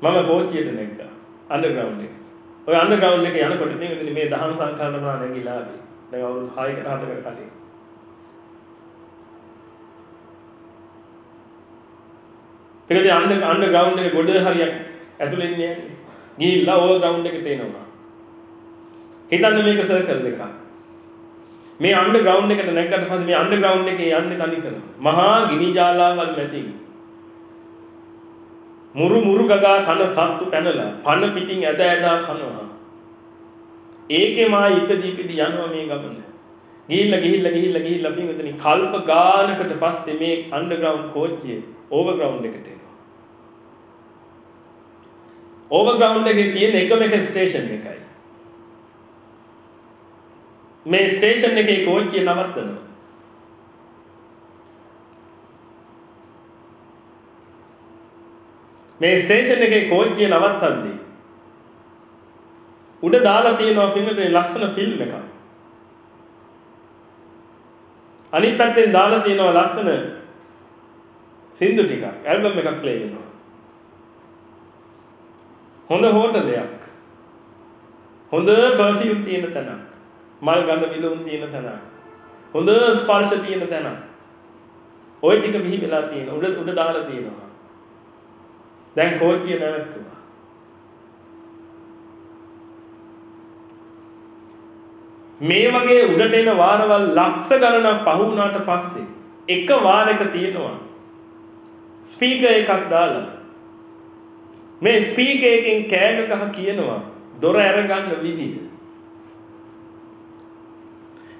මම කෝච්චියට නැග්ගා අන්ඩර්ග්‍රවුන්ඩ් එක. ඔය අන්ඩර්ග්‍රවුන්ඩ් එක යනකොට මේ මේ දහම් සංකල්පනා නැගිලා ආවේ. දැන් අවුරුදු 6කට 7කට කලින්. ඊට අන්ඩර් අන්ඩර්ග්‍රවුන්ඩ් එක ගොඩ හරියක් ඇතුලේ ඉන්නේ ගිහිල්ලා ඕවර් ග්‍රවුන්ඩ් එකට එනවා. හිතන්න මේක සර්කල් එකක්. මේ අන්ඩර්ග්‍රවුන්ඩ් එකට නැග්ගට පස්සේ මේ අන්ඩර්ග්‍රවුන්ඩ් එකේ යන්නේ තනි කරම. මහා ගිනි ජාලාවල් නැති. මුරු මුරු ගගා කන සත්තු පැනලා පන පිටින් ඇද ඇදා කනවා. ඒකේ මා ඉපදී ඉපදී යනවා මේ ගමන. ගිහිල්ලා ගිහිල්ලා ගිහිල්ලා ගිහිල්ලා පින්විතනි කල්ප ගානකට පස්සේ මේ අන්ඩර්ග්‍රවුන්ඩ් කෝච්චිය ඕවර්ග්‍රවුන්ඩ් එකට එනවා. ඕවර්ග්‍රවුන්ඩ් එකේ තියෙන එකම එක ස්ටේෂන් එකයි. මේ ස්ටේෂන් එකේ කෝච්චිය නවත්තනවා. මේ ස්ටේෂන් එකේ කෝච්චිය නවත්තද්දී උඩ දාලා තියෙනවා පින්විතේ ලස්සන ෆිල්ම් එකක්. අනිත් පැත්තෙන් දාලා තියෙනවා ලස්සන සින්දු ටිකක් ඇල්බම් එකක් ප්ලේ වෙනවා. හොඳ හෝටලයක්. හොඳ පර්ෆියුම් තියෙන තැනක්. මල් ගඳ විලවුන් තියෙන තැනක්. හොඳ ස්පර්ශ තියෙන තැනක්. ওই ටික මිහි වෙලා තියෙන උඩ උඩ දාලා තියෙනවා. දැන් කෝච්චිය නැවතුණා. මේ වගේ උඩට එන වාරවල් ලක්ෂ ගණනක් පහ වුණාට පස්සේ එක වාරයක තියෙනවා ස්පීකර් එකක් දාලා මේ ස්පීකර් එකෙන් කෑග ගහ කියනවා දොර අරගන්න විදිහ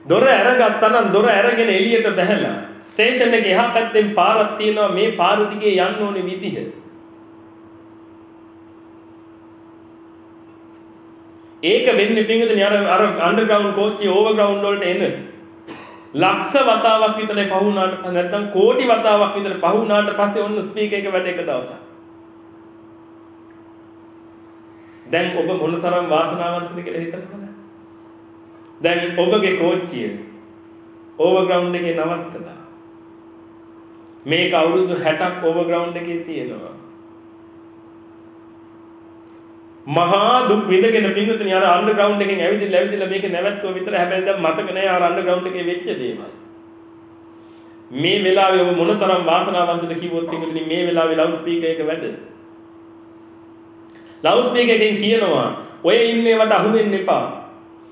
දොර අරගත්තා නම් දොර අරගෙන එළියට බහැලා ස්ටේෂන් එකේ එහා පැත්තෙන් පාරක් තියෙනවා මේ පාර දිගේ යන්න ඕනේ විදිහ. ඒක වෙන්නේ පින්විතනි අර අර අන්ඩර්ග්‍රවුන්ඩ් කෝච්චිය ඕවර්ග්‍රවුන්ඩ් වලට එන ලක්ෂ වතාවක් විතර පහ වුණාට නැත්නම් කෝටි වතාවක් විතර පහ වුණාට පස්සේ ඔන්න ස්පීකර් එක වැඩ එක දවසක්. දැන් ඔබ මොනතරම් වාසනාවන්තද කියලා හිතලා බලන්න. දැන් ඔබගේ කෝච්චිය ඕවර්ග්‍රවුන්ඩ් එකේ නවත්තලා. මේක අවුරුදු 60ක් ඕවර්ග්‍රවුන්ඩ් එකේ තියෙනවා. මහා දුක් විඳගෙන පින්විතනි අර අන්ඩර්ග්‍රවුන්ඩ් එකෙන් ඇවිදලා ඇවිදලා මේක නැවැත්තුව විතර හැබැයි දැන් මතක නෑ අර අන්ඩර්ග්‍රවුන්ඩ් එකේ වෙච්ච දේවල්. මේ වෙලාවේ ඔබ මොනතරම් වාසනාවන්තද කිව්වොත් පින්විතනි මේ වෙලාවේ ලවුඩ් ස්පීකර් එක වැඩ. ලවුඩ් ස්පීකර් එකෙන් කියනවා ඔය ඉන්නේවට අහු වෙන්න එපා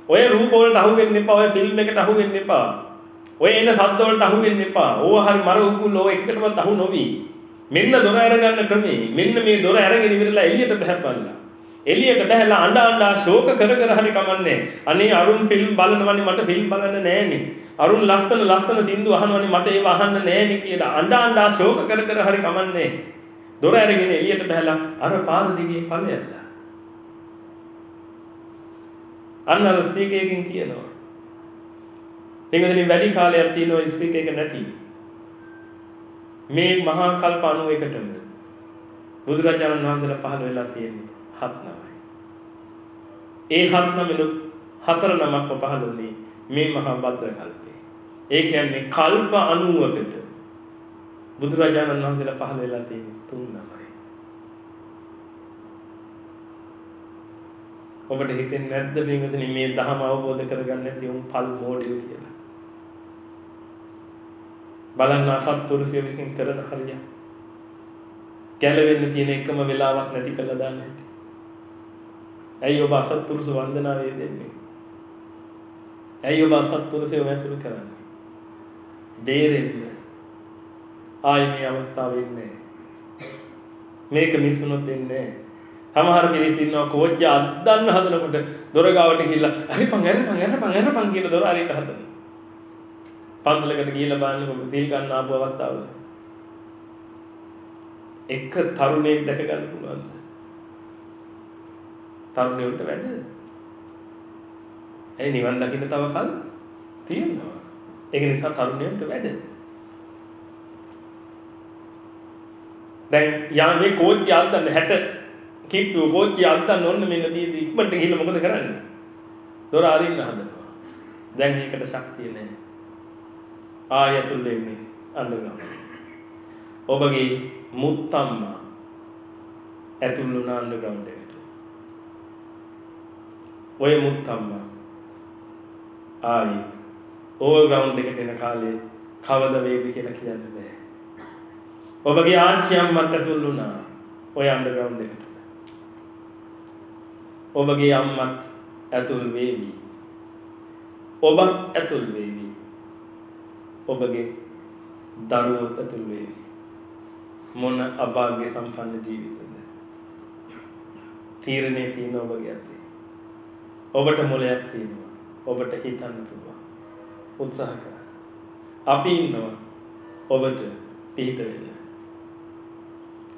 ඔය රූප වලට අහු වෙන්න එපා. ඔය ෆිල්ම් එකට අහු වෙන්න එපා. ඔය එන ශබ්ද වලට අහු වෙන්න එපා. ඕවා හරි මර උකුල් ඕවා එකකටවත් අහු නොවි. මෙන්න දොර අරගන්න ක්‍රමේ. මෙන්න මේ දොර අරගෙන ඉවරලා එළියට බහැපල්ලා. එළියට බහැලා අඬ අඬා ශෝක කර කර හරි කමන්නේ. අනේ අරුන් ෆිල්ම් බලනවනේ මට ෆිල්ම් බලන්න නෑනේ. අරුන් ලස්සන ලස්සන සින්දු අහනවනේ මට ඒව අහන්න නෑනේ කියලා අඬ අඬා ශෝක කර කර හරි කමන්නේ. දොර අරගෙන එළියට බහැලා අර පාද දිගේ ඵලයල්ලා. අන්න අර ස්පීකර් එකකින් කියනවා. ඒකෙන් වැඩි කාලයක් තියෙනවා ස්පීකර් එක නැති. මේ මහා කල්ප 91ටම බුදුරජාණන් වහන්සේලා පහළ වෙලා තියෙන්නේ හත් නමයි. ඒ හත් නමෙනුත් හතර නමක්ම පහළ වුණේ මේ මහා භද්‍ර කල්පේ. ඒ කියන්නේ කල්ප 90කට බුදුරජාණන් වහන්සේලා පහළ වෙලා තියෙන්නේ තුන් නමයි. ඔබට හිතෙන්නේ නැද්ද පින්වතුනි මේ ධහම අවබෝධ කරගන්න නැති උන් පල් මොඩියෝ කියලා. බලන්න අසත්පුරුෂය විසින් කරන හරිය. ගැලවෙන්න තියෙන එකම වෙලාවක් නැති කළා දාන්නේ. ඇයි ඔබ අසත්පුරුෂ වන්දනාවේ දෙන්නේ? ඇයි ඔබ අසත්පුරුෂය වැසුරු කරන්නේ? බේරෙන්න. ආයි මේ අවස්ථාවේ ඉන්නේ. මේක මිසුනොත් දෙන්නේ නැහැ. සමහර පිරිස් ඉන්නවා කෝච්චිය අද්දන්න හදනකොට දොර ගාවට ගිහිල්ලා හරිපන් ඇරපන් ඇරපන් ඇරපන් කියලා දොර අරින්න හදනවා. පන්සලකට ගිහිල්ලා බලන්න කොහොමද සීල් ගන්න ආපු අවස්ථාවල. එක තරුණයෙක් දැක ගන්න පුළුවන්ද? තරුණයෙකුට වැඩ. ඒ නිවන් දකින්න තව කල් තියෙනවා. ඒක නිසා තරුණයෙකුට වැඩ. දැන් යා මේ කෝච්චිය අද්දන්න 60 කිට්ටුව කෝච්චිය අද්දන්න ඕන්න මෙන්න තියෙදි ඉක්මනට ගිහිල්ලා මොකද කරන්නේ? දොර අරින්න හදනවා. දැන් ඒකට ශක්තිය නැහැ. ආයතුල් වෙන්නේ අඬනවා. ඔබගේ මුත්තම්මා ඇතුල් වුණා අන්ඩර්ග්‍රවුන්ඩ් එකට. ඔය මුත්තම්මා ආයි ඕවර්ග්‍රවුන්ඩ් එකට එන කාලේ කවද වේවි කියලා කියන්න බෑ. ඔබගේ ආච්චි අම්මත් ඇතුල් වුණා ඔය අන්ඩර්ග්‍රවුන්ඩ් එකට. ඔබගේ අම්මත් ඇතුල් වේවි. ඔබ ඇතුල් වේවි. ඔබගේ දරුවොත් ඇතුල් වේවි. මොන අභාග්‍ය සම්පන්න ජීවිතද. තීරණය තියෙන ඔබගේ අතේ. ඔබට මොලයක් තියෙනවා. ඔබට හිතන්න පුළුවන්. උත්සාහ කරන්න. අපි ඉන්නවා ඔබට පිහිට වෙන්න.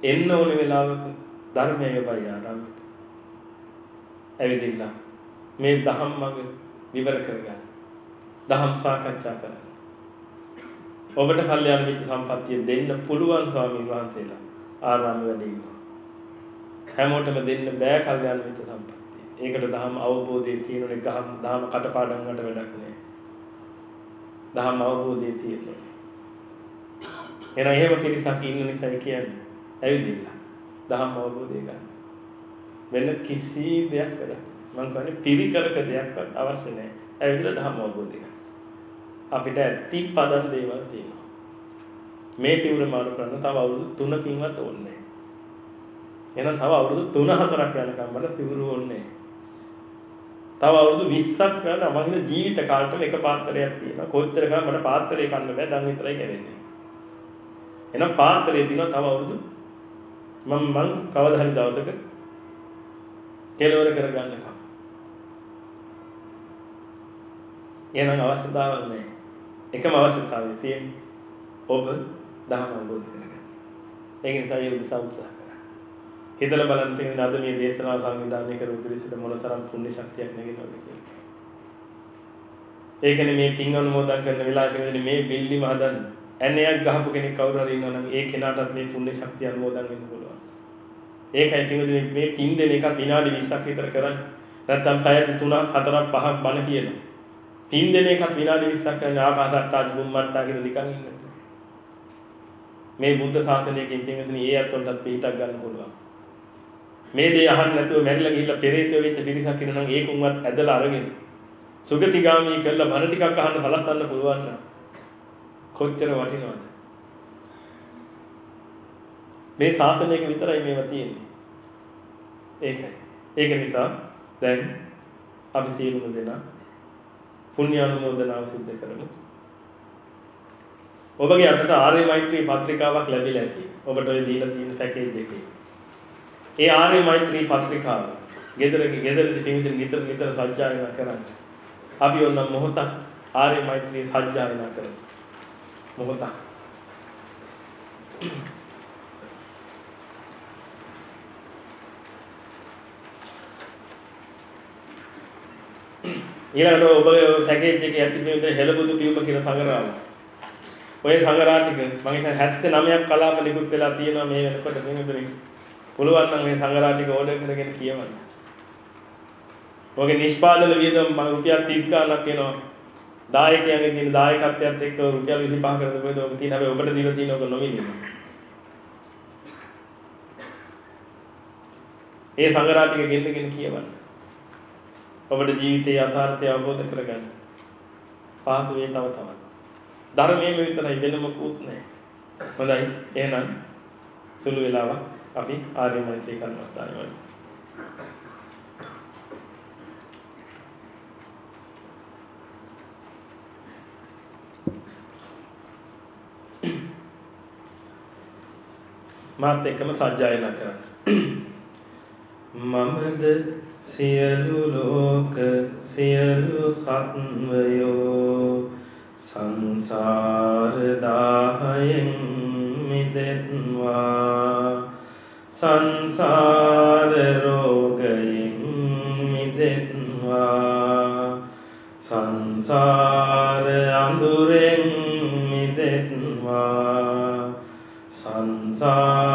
එන්න ඕන වෙලාවක ධර්මය යොබයි ආරම්භයට. ඇවිදින්න මේ දහම් මඟ විවර කරගන්න. දහම් සාකච්ඡා කරන්න. ඔබට කල්යාණ මිත්‍ර සම්පත්තිය දෙන්න පුළුවන් ස්වාමීන් වහන්සේලා ආරාම වැඩ ඉන්නවා. හැමෝටම දෙන්න බෑ කල්යාණ මිත්‍ර සම්පත්තිය. ඒකට දහම් අවබෝධයේ තියෙනුනේ ගහම් දහම කටපාඩම් වලට වැඩක් නෑ. දහම් අවබෝධයේ තියෙන්නේ. එහෙනම් එහෙම පිරිසක් ඉන්න නිසා කියන්නේ ඇවිදින්න. දහම් අවබෝධය ගන්න. වෙන කිසි දෙයක් වැඩක් මම කියන්නේ පිරිකරක දෙයක්වත් අවශ්‍ය නැහැ. ඇවිල්ලා දහම් අවබෝධය ගන්න. අපිට ඇති පදන් දේවල් තියෙනවා. මේ පියවර මාරු කරන්න තව අවුරුදු 3කින්වත් ඕනේ එහෙනම් තව අවුරුදු 3-4ක් යනකම් වල පියවර ඕනේ තව අවුරුදු 20ක් යන මගේ ජීවිත කාලෙට එක පාත්‍රයක් තියෙනවා. කොච්චර කම මට පාත්‍රය කන්න බෑ. දැන් විතරයි කැවෙන්නේ. එහෙනම් පාත්‍රය තියෙනවා තව අවුරුදු මම මං කවදා හරි දවසක කෙලවර කරගන්නකම්. එහෙනම් අවශ්‍යතාවයක් නැහැ. එකම අවශ්‍යතාවය තියෙන්නේ ඔබ දහම අවබෝධ කරගන්න. ඒක නිසා ඒ උදෙසා උත්සාහ කරන්න. හිතලා බලන්න තියෙන අද මේ දේශනාව සංවිධානය කරපු පිළිසෙට මොනතරම් පුණ්‍ය ශක්තියක් නැගෙනවද කියලා. ඒකනේ මේ පින් අනුමෝදන් කරන වෙලාවකදී මේ බිල්ඩිම හදන්න ඇණයක් ගහපු කෙනෙක් කවුරු හරි ඉන්නවා නම් ඒ කෙනාටත් මේ පුණ්‍ය ශක්තිය අනුමෝදන් වෙන්න පුළුවන්. ඒකයි පින්වතුනි මේ පින් දෙන එක විනාඩි 20ක් විතර කරන්නේ. නැත්තම් පැය 3ක් 4ක් 5ක් බණ කියනවා. පින් දෙන එකත් විනාඩි 20ක් කරන ආකාසට්ටා බුම්මට්ටා කියලා නිකන් ඉන්න. මේ බුද්ධ ශාසනයකින් පින්වතුනි ඒ අත්වලට පිටක් ගන්න පුළුවන්. මේ දේ අහන්න නැතුව මැරිලා ගිහිල්ලා පෙරේතයෝ වෙච්ච පිරිසක් ඉන්නවා නම් ඒකුන්වත් ඇදලා අරගෙන සුගතිගාමී කරලා බණ ටිකක් අහන්න සලස්සන්න පුළුවන් නම් කොච්චර වටිනවද? මේ ශාසනයක විතරයි මේවා තියෙන්නේ. ඒකයි. ඒක නිසා දැන් අපි සියලුම දෙනා පුණ්‍ය අනුමෝදනාව සිද්ධ කරමු. ඔබගේ අතට ආර්ය මෛත්‍රී පත්‍රිකාවක් ලැබිලා ඇති. ඔබට ඔය දීලා තියෙන පැකේජ් එකේ. ඒ ආර්ය මෛත්‍රී පත්‍රිකාව ගෙදරගේ ගෙදරදී පින්විත නිතර නිතර සජ්ජායනා කරන්න. අපි ඔන්න මොහොතක් ආර්ය මෛත්‍රී සජ්ජායනා කරමු. මොහොතක්. ඊළඟට ඔබ පැකේජ් එකේ ඇති මේ හෙළබුදු පියුම කියන සංග්‍රහය. ඔය සංග්‍රහ ටික මම හිතන්නේ 79ක් කලාප නිකුත් වෙලා තියෙනවා මේ වෙනකොට මෙහෙමදරි. පුළුවන් නම් මේ සංග්‍රහ ටික ඕඩර් කරගෙන කියවන්න. ඔගේ නිෂ්පාදන වියදම මම රුපියල් 30 ගණනක් වෙනවා. දායකයන්ගේ තියෙන දායකත්වයත් එක්ක රුපියල් 25 කරද කොහෙද ඔබ තියෙන හැබැයි ඔබට දීලා තියෙන ඔක නොමිලේ. ඒ සංග්‍රහ ටික ගෙන්නගෙන කියවන්න. ඔබට ජීවිතයේ යථාර්ථය අවබෝධ කරගන්න. පහසු වේ තව තවත්. ධර්මයේ විතරයි වෙන මොකුත් නැහැ. හොඳයි. එහෙනම් සුළු වෙලාවක් අපි ආර්ය මෛත්‍රී කර්මස්ථානයේ වඩමු. මාත් එක්කම සජ්ජායනා කරන්න. මමද සියලු ලෝක සියලු සත්වයෝ සංසාර දාහයෙන් මිදෙත්වා සංසාර රෝගයෙන් මිදෙත්වා සංසාර අඳුරෙන් මිදෙත්වා සංසාර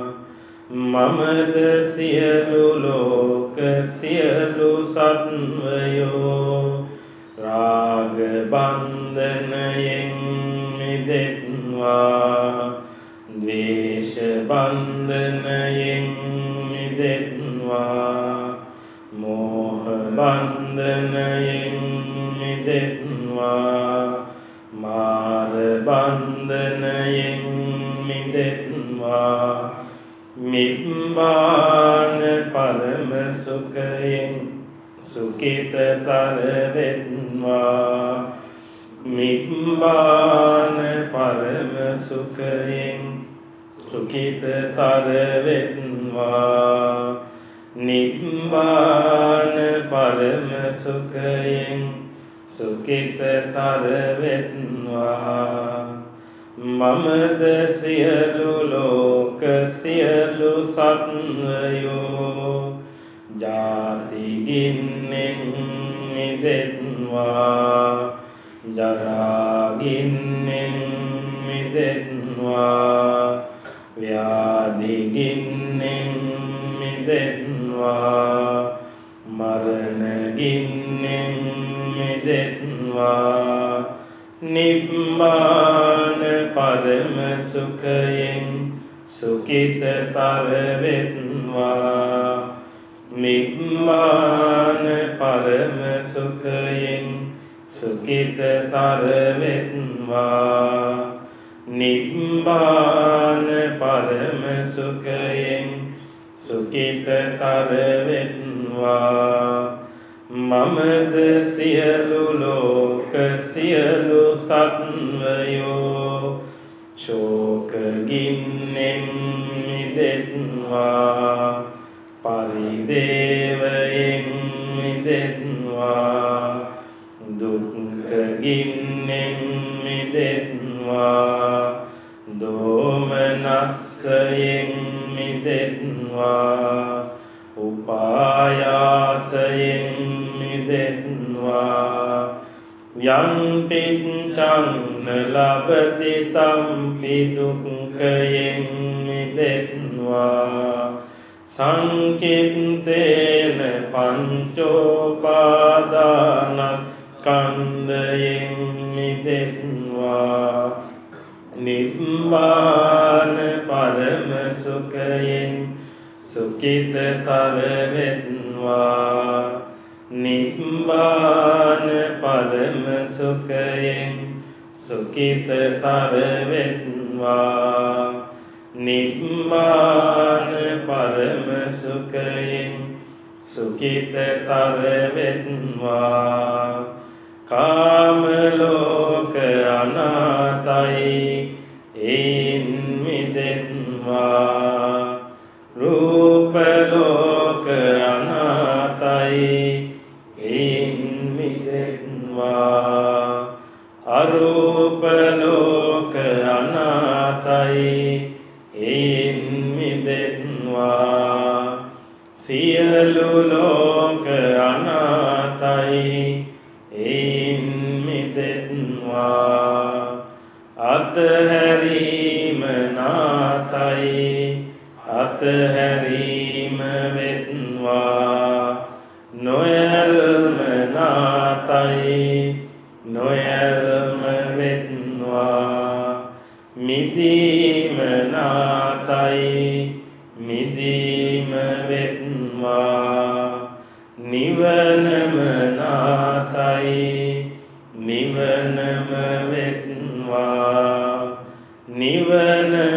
මමද සියලු ලෝක සියලු සත්වයෝ රාග බන්ධනයෙන් මිදෙත්වා ද්වේෂ බන්ධනයෙන් මිදෙත්වා මෝහ බන්ධනයෙන් මිදෙත්වා මාර බන්ධනයෙන් මිදෙත්වා නිබ්බාන පරම සුඛයෙන් සුඛිතතර වෙත්වා නිබ්බාන පරම සුඛයෙන් සුඛිතතර වෙත්වා නිබ්බාන පරම සුඛයෙන් සුඛිතතර වෙත්වා මමද සියලු ලෝක සියලු සත්වයෝ ජාතිගින්නෙන් මිදෙත්වා ජරාගින්නෙන් මිදෙත්වා ව්‍යාධිගින්නෙන් මිදෙත්වා මරණගින්නෙන් මිදෙත්වා නිබ්බාන පරම සුඛයෙන් සුඛිතතර වෙත්වා නිබ්බාන පරම සුඛයෙන් සුඛිතතර වෙත්වා නිබ්බාන පරම සුඛයෙන් සුඛිතතර වෙත්වා මමද සියලු ලෝක සියලු සත්වයෝ ශෝක ගින්නෙන් මිදෙත්වා පරිදේවයෙන් මිදෙත්වා දුක්ඛ ගින්නෙන් මිදෙත්වා දෝමනස්සයෙන් මිදෙත්වා උපායාසයෙන් මිදෙත්වා යං පිච්ඡං ලබති තම්පි දුක්ඛයෙන් මිදෙත්වා. සංකිත්තේන පංචෝපාදානස්කන්ධයෙන් මිදෙත්වා. නිබ්බාන පරම සුඛයෙන් සුඛිතතර වෙත්වා. නිබ්බාන පරම සුඛයෙන් සුඛිතතර වෙත්වා නිබ්බාන පරම සුඛයෙන් සුඛිතතර වෙත්වා කාම ලෝක අනාතයි ඒන් මිදෙත්වා. රූප ලෝක අනාතයි සියලු ලෝක අනාතයි ඒන් මිදෙත්වා අතහැරීම නාතයි. අතහැරීම වෙත්වා නොයල්ම නාතයි. නොයල්ම වෙත්වා මිදීම जीवन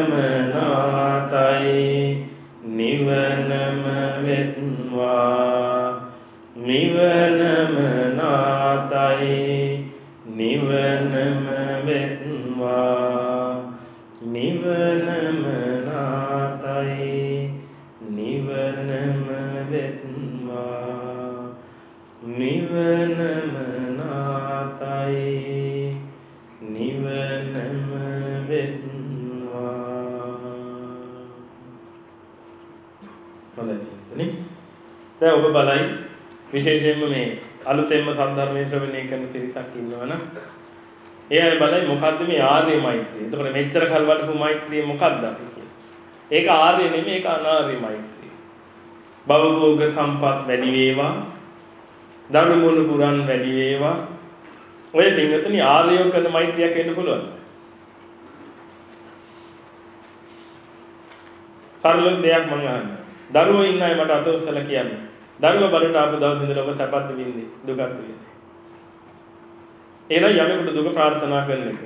විශේෂයෙන්ම මේ අලුතෙන්ම සද්ධර්මයේ ශ්‍රවණය කරන පිරිසක් ඉන්නවනම් ඒ අය බලයි මොකද්ද මේ ආර්ය මෛත්‍රිය. එතකොට මෙච්චර කල් වඩපු මෛත්‍රිය මොකක්ද අපි කියන්නේ? ඒක ආර්ය නෙමෙයි ඒක අනාර්ය මෛත්‍රිය. භවභෝග සම්පත් වැඩි වේවා. ධර්ම මුණු පුරන් වැඩි වේවා. ඔය පින්වතුනි ආර්යෝ කරන මෛත්‍රියක් වෙන්න පුළුවන්. සරල දෙයක් මම අහන්නේ. දරුවෝ ඉන්න අය මට අත උස්සලා කියන්නේ. දරුවා බඩට ආපු දවස් ඉඳලා ඔබ සැපත් විඳින්නේ දුකත් විඳින්නේ. එහෙනම් යමෙකුට දුක ප්‍රාර්ථනා කරන එක.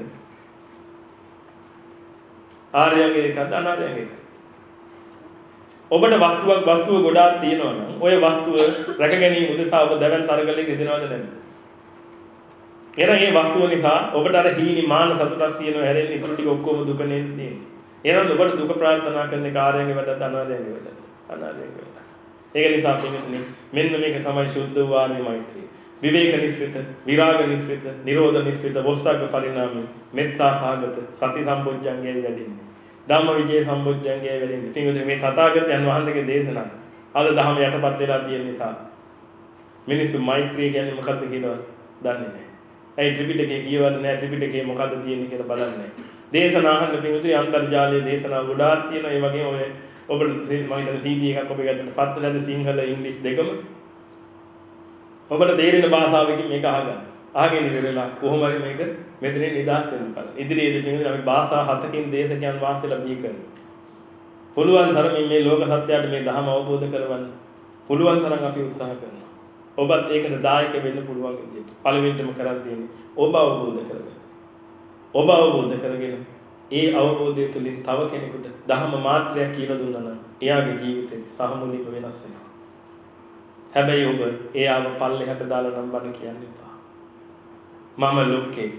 ආර්යයන්ගේ එකක්ද අනාර්යයන්ගේ එකක්ද? ඔබට වස්තුවක් වස්තුව ගොඩාක් තියෙනවා නම් ওই වස්තුව රැක ගැනීම උදෙසා ඔබ දැවැන් තරගලේ යෙදෙනවද නැද්ද? එහෙනම් මේ වස්තුව නිසා ඔබට අර හීනි මාන සතුටක් තියෙනවා හැරෙන්න ඉතුරු ටික ඔක්කොම දුක නේද තියෙන්නේ. එහෙනම් ඔබට දුක ප්‍රාර්ථනා කරන කාර්යයන්ගේ වැඩද අනාර්යයන්ගේ වැඩද? අනාර්යයන්ගේ වැඩ. ඒක නිසා පින්වතුනි මෙන්න මේක තමයි සුද්ධ වූ ආර්ය මෛත්‍රිය. විවේක නිස්සිත, විරාග නිස්සිත, නිරෝධ නිස්සිත, වොස්සග්ග පරිණාමී, මෙත්තා සාගත, සති සම්බොජ්ජංගයේ වැඩින්නේ. ධම්ම විජේ සම්බොජ්ජංගයේ වැඩින්නේ. පින්වතුනි මේ තථාගතයන් වහන්සේගේ දේශනා අද ධහම යටපත් වෙලා තියෙන නිසා මිනිස්සු මෛත්‍රිය කියන්නේ මොකක්ද කියලාවත් දන්නේ නැහැ. ඇයි ත්‍රිපිටකේ කියවන්නේ නැහැ ත්‍රිපිටකේ මොකද්ද තියෙන්නේ කියලා බලන්නේ. දේශනා අහන්න පිටුතුයි අන්තර්ජාලයේ දේශනා ගොඩාක් තියෙනවා. ඒ වගේම ඔය ඔබට මම හිතන්නේ CD එකක් ඔබ ගත්තට පස්සෙලද සිංහල ඉංග්‍රීසි දෙකම ඔබට තේරෙන භාෂාවකින් මේක අහගන්න. අහගෙන ඉවරලා කොහොම හරි මේක මෙතනින් නිදහස් වෙන්න බලන්න. ඉදිරියේදී පිටුතුයි අපි භාෂා හතකින් දේශකයන් වහන්සේලා බිහි කරනවා. පුළුවන් තරමින් මේ ලෝක සත්‍යයට මේ ධර්ම අවබෝධ කරවන්න පුළුවන් තරම් අපි උත්සාහ කරනවා. ඔබත් ඒකට දායක වෙන්න පුළුවන් විදිහට. පළවෙනිටම කරන් තියෙන්නේ ඔබ අවබෝධ කරගන්න. ඔබ අවබෝධ කරගෙන ඒ අවබෝධය තුළින් තව කෙනෙකුට ධර්ම මාත්‍රයක් කියලා දුන්නා නම් එයාගේ ජීවිතේ සහමුලික වෙනස් වෙනවා. හැබැයි ඔබ එයාව පල්ලෙහාට දාලා නම් බණ කියන්න එපා. මම ලොක්කේ.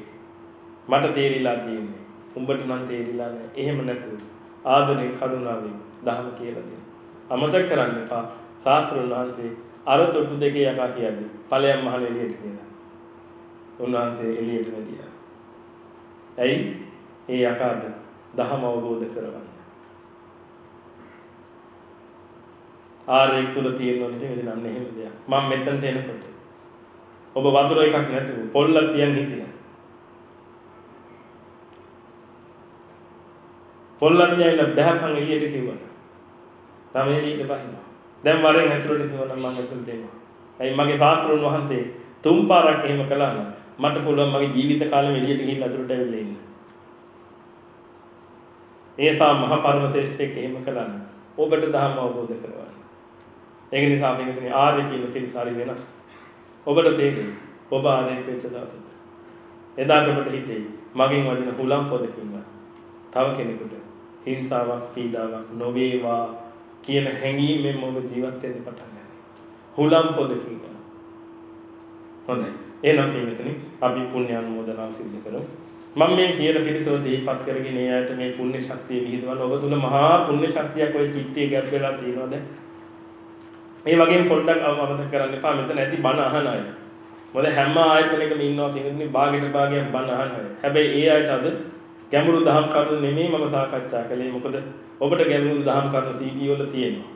මට තේරිලා තියෙන්නේ. උඹට නම් තේරිලා නැහැ. එහෙම නැතුව ආදරේ කරුණාවෙන් ධර්ම කියලා දෙන්න. අමතක කරන්න එපා. සාස්ත්‍රුන් වහන්සේ අර තොටු දෙකේ යකා කියන්නේ ඵලයන් මහල එළියට කියලා. උන්වහන්සේ එළියට වැඩියා. ඇයි? ඒ යකාට දහම අවබෝධ කරගන්න. ආරේ තුල තියෙන ඉතින් ඉතින් අන්න එහෙම දෙයක්. මම මෙතනට එනකොට ඔබ වතුර එකක් නැතුව පොල්ලක් තියන් හිටියා. පොල්ලක් තියලා බහැපන් එළියට කිව්වා. තමයි එළියට බහිනවා. දැන් වරෙන් ඇතුළට කිව්වනම් මම ඇතුළට එනවා. ඇයි මගේ සාත්‍රුන් වහන්සේ තුන් පාරක් එහෙම කළා නම් මට පුළුවන් මගේ ජීවිත කාලෙම එළියට ගිහින් ඇතුළට ඇවිල්ලා ඉන්න. ඒසා මහ පරමශ්‍රේෂ්ඨයෙක් එහෙම කළා නම් ඔබට ධර්ම අවබෝධ කරගන්න. ඒක නිසා අපි මෙතන ආර්ය කියන පිළිසාරි වෙනස්. ඔබට තේරෙයි ඔබ ආර්ය වෙච්ච දවසට. එදාට ඔබට හිතෙයි මගෙන් වදින හුලම් පොදකින්වත් තව කෙනෙකුට හිංසාවක් පීඩාවක් නොවේවා කියන හැඟීමෙන් ඔබ ජීවත් වෙන්න පටන් ගන්නවා. හුලම් පොදකින්. හොඳයි. එහෙනම් පින්විතනි අපි පුණ්‍ය අනුමෝදනාව සිදු කරමු. මම මේ කියන පිළිසව සිහිපත් කරගෙන ඒ ඇයට මේ පුණ්‍ය ශක්තිය විහිදවන ඔබ තුල මහා පුණ්‍ය ශක්තියක් ඔය චිත්තයේ ගැබ් වෙලා තියෙනවද? මේ වගේම පොඩ්ඩක් අවබෝධ කරගන්න එපා මෙතන ඇති බණ අහන අය. මොකද හැම ආයතනයකම ඉන්නවා කියන්නේ භාගයට භාගයක් බණ අහන අය. හැබැයි ඒ අයට අද ගැඹුරු දහම් කරුණු නෙමෙයි මම සාකච්ඡා කළේ. මොකද ඔබට ගැඹුරු දහම් කරුණු CD වල තියෙනවා.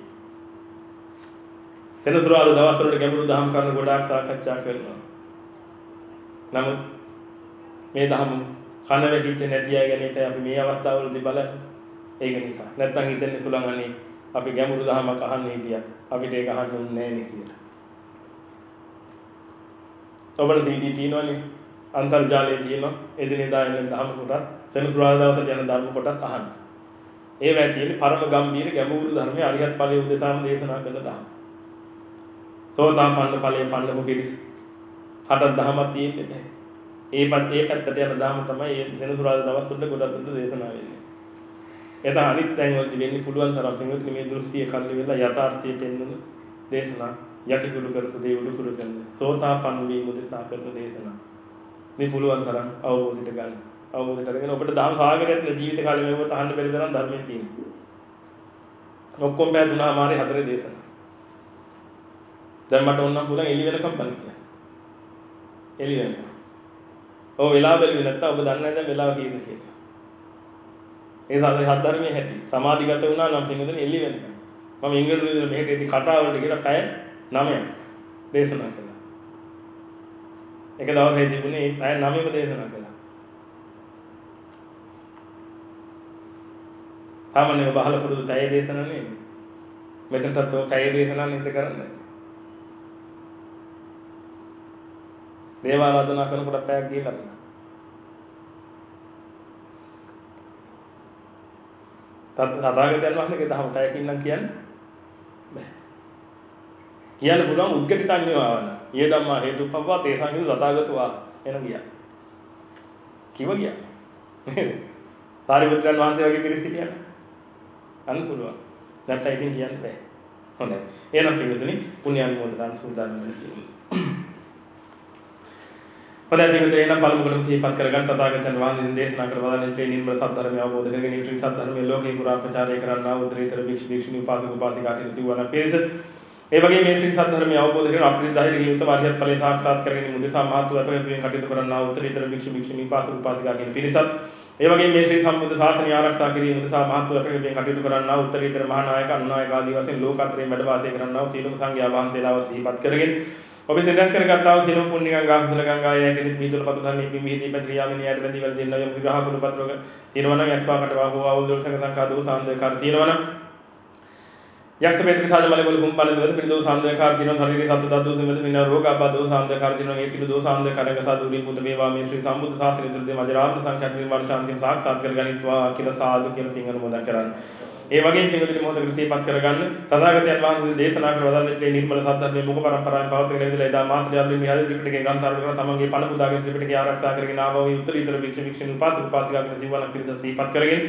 සෙනසුරාදා දවස් වලට ගැඹුරු දහම් කරුණු ගොඩාක් සාකච්ඡා කරනවා. නමුත් මේ දහම කන වැටිච්ච නැති අය ගැන අපි මේ අවස්ථාවවලදී බලන්නේ. ඒක නිසා. නැත්තම් හිතෙන්නේ පුළුවන් අනේ අපි ගැඹුරු දහමක් අහන්න හිටියා. අපිට ඒක අහන්න උන්නේ නැහැ නේ කියලා. ඔබට CD තියෙනවනේ. අන්තර්ජාලයේ තියෙනවා. එදිනෙදා එන දහම කොටස් සෙනසුරාදා දවසේ යන ධර්ම කොටස් අහන්න. ඒවැ තියෙන්නේ පරම ගම්බීර ගැඹුරු ධර්මයේ අරියත් ඵලයේ උදෙසාම දේශනා කළ දහම. සෝතාපන්න ඵලයේ පන්නපු පිරිස. හටක් දහමක් තියෙන්නේ නැහැ. ඒ පත් ඒ පැත්තට යන දහම තමයි මේ සෙනසුරාදා දවස් වල ගොඩක් දුර දේශනා වෙන්නේ. එතන අනිත් තැන් වලදී වෙන්නේ පුළුවන් තරම් කෙනෙකුට මේ දෘෂ්ටිය කල්ලි වෙලා යථාර්ථයේ පෙන්වන දේශනා යටිකුරු කරපු දේ උඩුකුරු කරන සෝතාපන්න වීම උදෙසා කරන දේශනා. මේ පුළුවන් තරම් අවබෝධයට ගන්න. අවබෝධ කරගෙන ඔබට දහම් සාගරයට ජීවිත කාලෙම මේවත් අහන්න බැරි තරම් ධර්මයෙන් තියෙනවා. ඔක්කොම බෑ තුනමාරේ හතරේ දේශනා. දැන් මට ඕනම් පුළුවන් එළි වෙනකම් බලන්න කියලා. එළි වෙනකම්. ඔව් වෙලාව බැලුවේ නැත්තම් ඔබ දන්නේ නැහැ දැන් වෙලාව කීයද කියලා. ඒ සාධේ හත් ධර්මයේ හැටි. සමාධිගත වුණා නම් පින්වතුනි එළි වෙනකම්. මම ඉංග්‍රීසි මෙහෙට ඉදි කතාවලට ගිහලා පැය 9ක් දේශනා කළා. එක දවසේ තිබුණේ පැය 9ම දේශනා කළා. සාමාන්‍යව බහල පුරුදු පැය දේශනා නෙමෙයි. මෙතනටත් ඔය පැය දේශනා නේද කරන්නේ. දේව ආරාධනා කරනකොට පැයක් ගිහලා තියෙනවා. තථාගතයන් වහන්සේගේ දහම පැයකින් නම් කියන්නේ බෑ. කියන්න පුළුවන් උද්ගටිතන්නේ ආවන. ඊය ධම්මා හේතුප්පවා තේසං හිතු තථාගතවා එන ගියා. කිව ගියා. නේද? සාරිපුත්‍රයන් වහන්සේ වගේ පිරිස හිටියනේ. අන්න පුළුවන්. නැත්නම් ඉතින් කියන්න බෑ. හොඳයි. එහෙනම් පිළිතුරේ පුණ්‍යානුමෝදන සූදානම් වෙන්න කියමු. හොඳයි පිළිතුරේ එහෙනම් පළමු කොටස සිහිපත් කරගන්න තථාගතයන් වහන්සේ දේශනා කර වදාළ ශ්‍රී නිර්මල සත්‍ය අවබෝධ කරගෙන ශ්‍රී සත්‍ය ධර්මයේ ලෝකේ පුරා ප්‍රචාරය කරන්නා උත්තරීතර භික්ෂු භික්ෂුණී උපාසක උපාසිකා කියන සිවණ පිරිස. ඒ වගේ මේ ශ්‍රී සත්‍ය ධර්මයේ අවබෝධ කරගෙන අපේ ධෛර්යයෙන් යුක්ත වාර්යත් ඵලයේ සාක්ෂාත් කරගෙන මුදෙසා මහත්ව අපේ කටයුතු කරන්නා උත්තරීතර භික්ෂු භික්ෂුණී උපාසක උපාසිකා කියන පිරිසත්. ඒ වගේ මේ ශ්‍රී සම්බුද්ධ ශාසනය ආරක්ෂා කිරීම උදෙසා මහත්ව අපේ කටයුතු කරන්නා උත්තරීතර මහා නායක අනුනායක ආදී වශයෙන් ලෝකාත්‍රයේ වැඩ වාසය කරන්නා සීලම සංඝයා වහන්සේලාව සිහිපත් කරගෙන ඔබ දෙදස් කරගත්තා වූ සියලුම පුණ්‍ය ගංගා කුසල ගංගා යැයි කෙනෙක් මිහිදුල පතු ධර්මයේ පිමිහිදී පැත්‍රියාමිනී යට බැඳි වල දෙන්න යම් විග්‍රහ කුල පත්‍රක තියෙනවා නම් යස්වාකට වාහෝ ආවුල් සංඝ සංඛා දෝ සාන්දකාර තියෙනවා නම් යක්ෂ මේත්‍රි සාද මල වල කුම්පල වල පිළි දෝ සාන්දකාර තියෙනවා ශරීරයේ සතු දද්දෝ සෙමෙත මින රෝග අපා දෝ සාන්දකාර තියෙනවා ඒ සිළු දෝ සාන්දකාරක සාදුරි පුත වේවා මේ ශ්‍රී සම්බුද්ධ ශාසනය තුළදී මජරාම සංඛ්‍යාත නිර්වාණ ශාන්තිය සාක්ෂාත් කරගනිත්වා කියලා සාදු කියලා පින් අනුමෝදන් කරන්නේ. ඒ වගේම පින්වතුනි මොහොතකට සිහිපත් කරගන්න තථාගතයන් වහන්සේ දේශනා කර වදාළ ත්‍රි නිර්මල සත්‍යයේ මුඛ පරම්පරාවෙන් පවත්වාගෙන ඉඳලා එදා මාත්‍රියම්ලි මිහල් ත්‍රිපිටකේ ග්‍රන්ථාරණ කරන තමන්ගේ පණ පුදාගෙන ත්‍රිපිටකය ආරක්ෂා කරගෙන ආවා. වූ උත්තරීතර භික්ෂු භික්ෂුණී උපාසක උපාසිකාගෙන සිවණ පිරිස සිහිපත් කරගෙන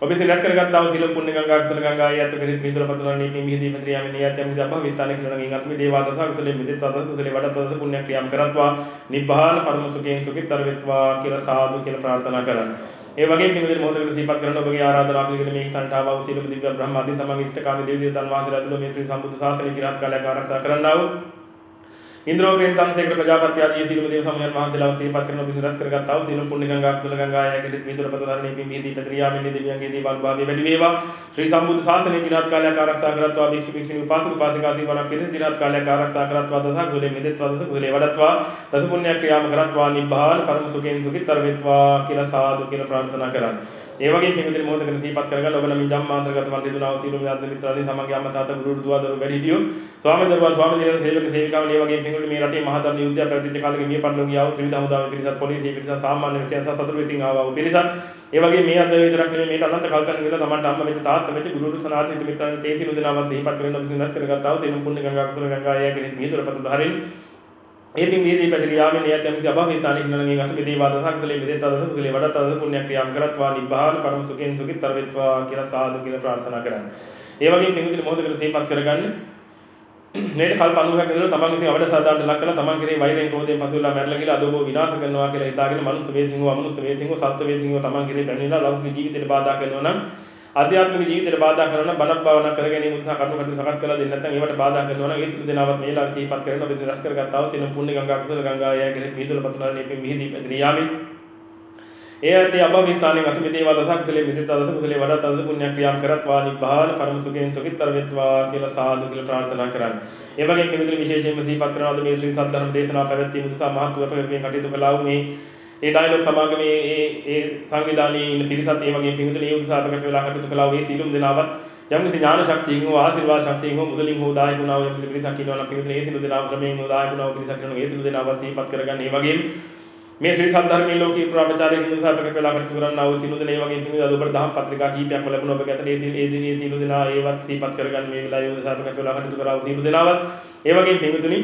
ඔබ ඉතින් රැස් කරගත්තා වූ සීල පුණ්‍ය ගංගා කුසල ගංගා යත් කෙරෙහි මිදුල පතුලන් නීපි මිහිදී මෙත්‍රියාමි නියත් යම් දබ්බ විස්තාන කියන ගින් අත්මි දේවාදස කුසලෙ මිදිත තද කුසලෙ වඩ තද පුණ්‍ය ක්‍රියාම් කරත්වා. නිබ්බාන පරම සුඛයෙන් සුඛිතර වෙත්වා කියලා සාදු කියලා ප්‍රාර්ථනා කරන්නේ ඒ වගේ පින්වදින මොහොතකට සිහිපත් කරන ඔබගේ ආරාධනා පිළිගෙන මේ සංඨාව වූ සීලම දිව්‍ය බ්‍රහ්ම ආදී තමන්ගේ ඉෂ්ඨකාමී දේව දේවතාන් වහන්සේලා තුළ මේ ශ්‍රී සම්බුද්ධ ශාසනය চিරාත් කාලයක් ආරක්ෂා කරන්නා වූ ඉන්ද්‍රෝපේන් සංසේකර ප්‍රජාපති ආදී සීලම දේව සමයන් වහන්සේලා සිහිපත් කරන පින් රැස් කරගත්තා. වූ සීලම පුණ්‍ය ගංගා කුල ගංගා යකෙලි මිදුර පතරණේ පින් මිදී පත්‍රියාමින් දෙවියන්ගේ දේවාල් භාවය වැඩි වේවා. ශ්‍රී සම්බුද්ධ ශාසනය চিරාත් කාලයක් ආරක්ෂා කරත්වා. භික්ෂු භික්ෂුණී උපාසක උපාසිකා සීවණක් කෙරෙහි চিරාත් කාලයක් ආරක්ෂා කරත්වා. දස කුලේ මිදෙත්වා දස කුලේ වඩත්වා. දස පුණ්‍ය ක්‍රියාම කරත්වා. නිබ්බාන පරම සුඛෙන් සුඛිතර වෙත්වා කියලා සාදු කියලා ප්‍රාර්ථනා කරන්නේ. ඒ වගේ පින්විතේ මොහොතකට සිහිපත් කරගන්න ඔබ නම් ජම්මාන්තරගත වන් දෙදුනා සියලුම යාත්‍රා මිත්‍රාදීන් තමන්ගේ අම්මා තාත්තා ගුරු දුවා දරු වැඩි හිටියෝ. ස්වාමීන් දරුවන් ස්වාමීන් වහන්සේ සේවක සේවිකාවන් ඒ වගේ පින්විතේ මේ රටේ මහා ධර්ම යුද්ධය පැවතිච්ච කාලෙක මිය පරලෝක ගියා වූ ත්‍රිවිධ හමුදාවේ පිරිසත් පොලිසිය පිරිසත් සාමාන්‍ය විෂයන් සහ සතුරු විසින් ආවා වූ පිරිසත් ඒ වගේ මේ අද විතරක් නෙමෙයි මේක අනන්ත කල්පන විල තමන්ට අම්මා වෙච්ච තාත්තා වෙච්ච ගුරු සනාත හිත මිත්‍රාන් තේ සිනු දෙනාම සිහිපත් කරගෙන ඔබ සිනස් කරගත්තා වූ තේරුම් පුණ්‍ය ගංගා කුසල ගංගා යැයි කෙනෙක් මිහිදුර පතු ධාරින් ඒතින් මේදී පැතිරී යාමේ නියත යම්කි අභවිතානි හිනණගේ අත මෙදී වාදසක් කලේ මෙදී තදස කුසලේ වඩා තදස පුණ්‍ය ක්‍රියාම් කරත්වා නිබ්බාන පරම සුඛෙන් සුඛිතර වෙත්වා කියලා සාදු කියලා ප්‍රාර්ථනා කරන්න. ඒ වගේම පින්විතේ මොහොතකට සිහිපත් කරගන්න මේක කල්ප 90ක් ඉඳලා තමන් ඉතින් අවඩ සාදාන්න ලක් කරලා තමන් කෙරේ වෛරයෙන් ක්‍රෝධයෙන් පසුලා මැරලා කියලා අදෝබෝ විනාශ කරනවා කියලා හිතාගෙන මනුස්ස වේදින්ව අමනුස්ස වේදින්ව සත්ත්ව වේදින්ව තමන් කෙරේ පැමිණලා ලෞකික ජීවිතයට බාධා කරනවා නම් ආධ්‍යාත්මික ජීවිතයට බාධා කරන බණක් භාවනා කර ගැනීම උදෙසා කරුණු කටයුතු සකස් කරලා දෙන්න නැත්නම් ඒවට බාධා කරනවා නම් ඒ සිදු දෙනවත් මේලා සිහිපත් කරගෙන ඔබ දිනස් කරගත්තා වූ සිනම් පුණ්‍ය ගංගා කුසල ගංගා යයි කෙරෙහි මිහිදුල පතුලනේ මේ මිහිදී පැතිරී යාමි ඒ ඇති අභවිස්ථානෙන් අතු මෙදේවා දසක් කුසලේ මිදිත දස කුසලේ වඩා තවද පුණ්‍ය ක්‍රියාම් කරත්වා නිබ්බාන පරම සුඛයෙන් සුඛිතර වෙත්වා කියලා සාදු කියලා ප්‍රාර්ථනා කරන්න. ඒ වගේම කෙනෙකුට විශේෂයෙන්ම සිහිපත් කරනවාද? මේ ශ්‍රී සද්ධර්ම දේශනාව පැවැත්වීම උදෙසා මහත්වපයෙන් කටයුතු කළා වූ මේ ඒ ඩයලොග් සමාගමේ ඒ ඒ සංවිධානයේ ඉන්න පිරිසත් ඒ වගේ පිටුතුනේ ඒ උත්සාහකට වෙලා කටයුතු කළා. වගේ සීලුම් දෙනාවත් යම් කිසි ඥාන ශක්තියෙන් හෝ ආශිර්වාද ශක්තියෙන් හෝ මුදලින් හෝ දායක වුණා වූ යම් කිසි පිරිසක් ඉන්නවා නම් පිටුතුනේ ඒ සීලු දෙනාව ක්‍රමයෙන් හෝ දායක වුණා වූ පිරිසක් ඉන්නවා ඒ සීලු දෙනාව සිහිපත් කරගන්න. ඒ වගේම මේ ශ්‍රී සද්ධර්මයේ ලෝකී ප්‍රාපචාරයේ හිඳු සාපක වෙලා කටයුතු කරන්නා වූ සීලු දෙනා ඒ වගේ පිටුතුනේ අද ඔබට දහම් පත්‍රිකා කීපයක්ම ලැබුණා ඔබ ගැතේ ඒ ඒ දිනේ සීලු දෙනා ඒවත් සිහිපත් කරගන්න මේ වෙලාවේ යෝධ සාපක වෙලා කටයුතු කරා වූ සීලු දෙනාවත් ඒ වගේ පිටුතුනේ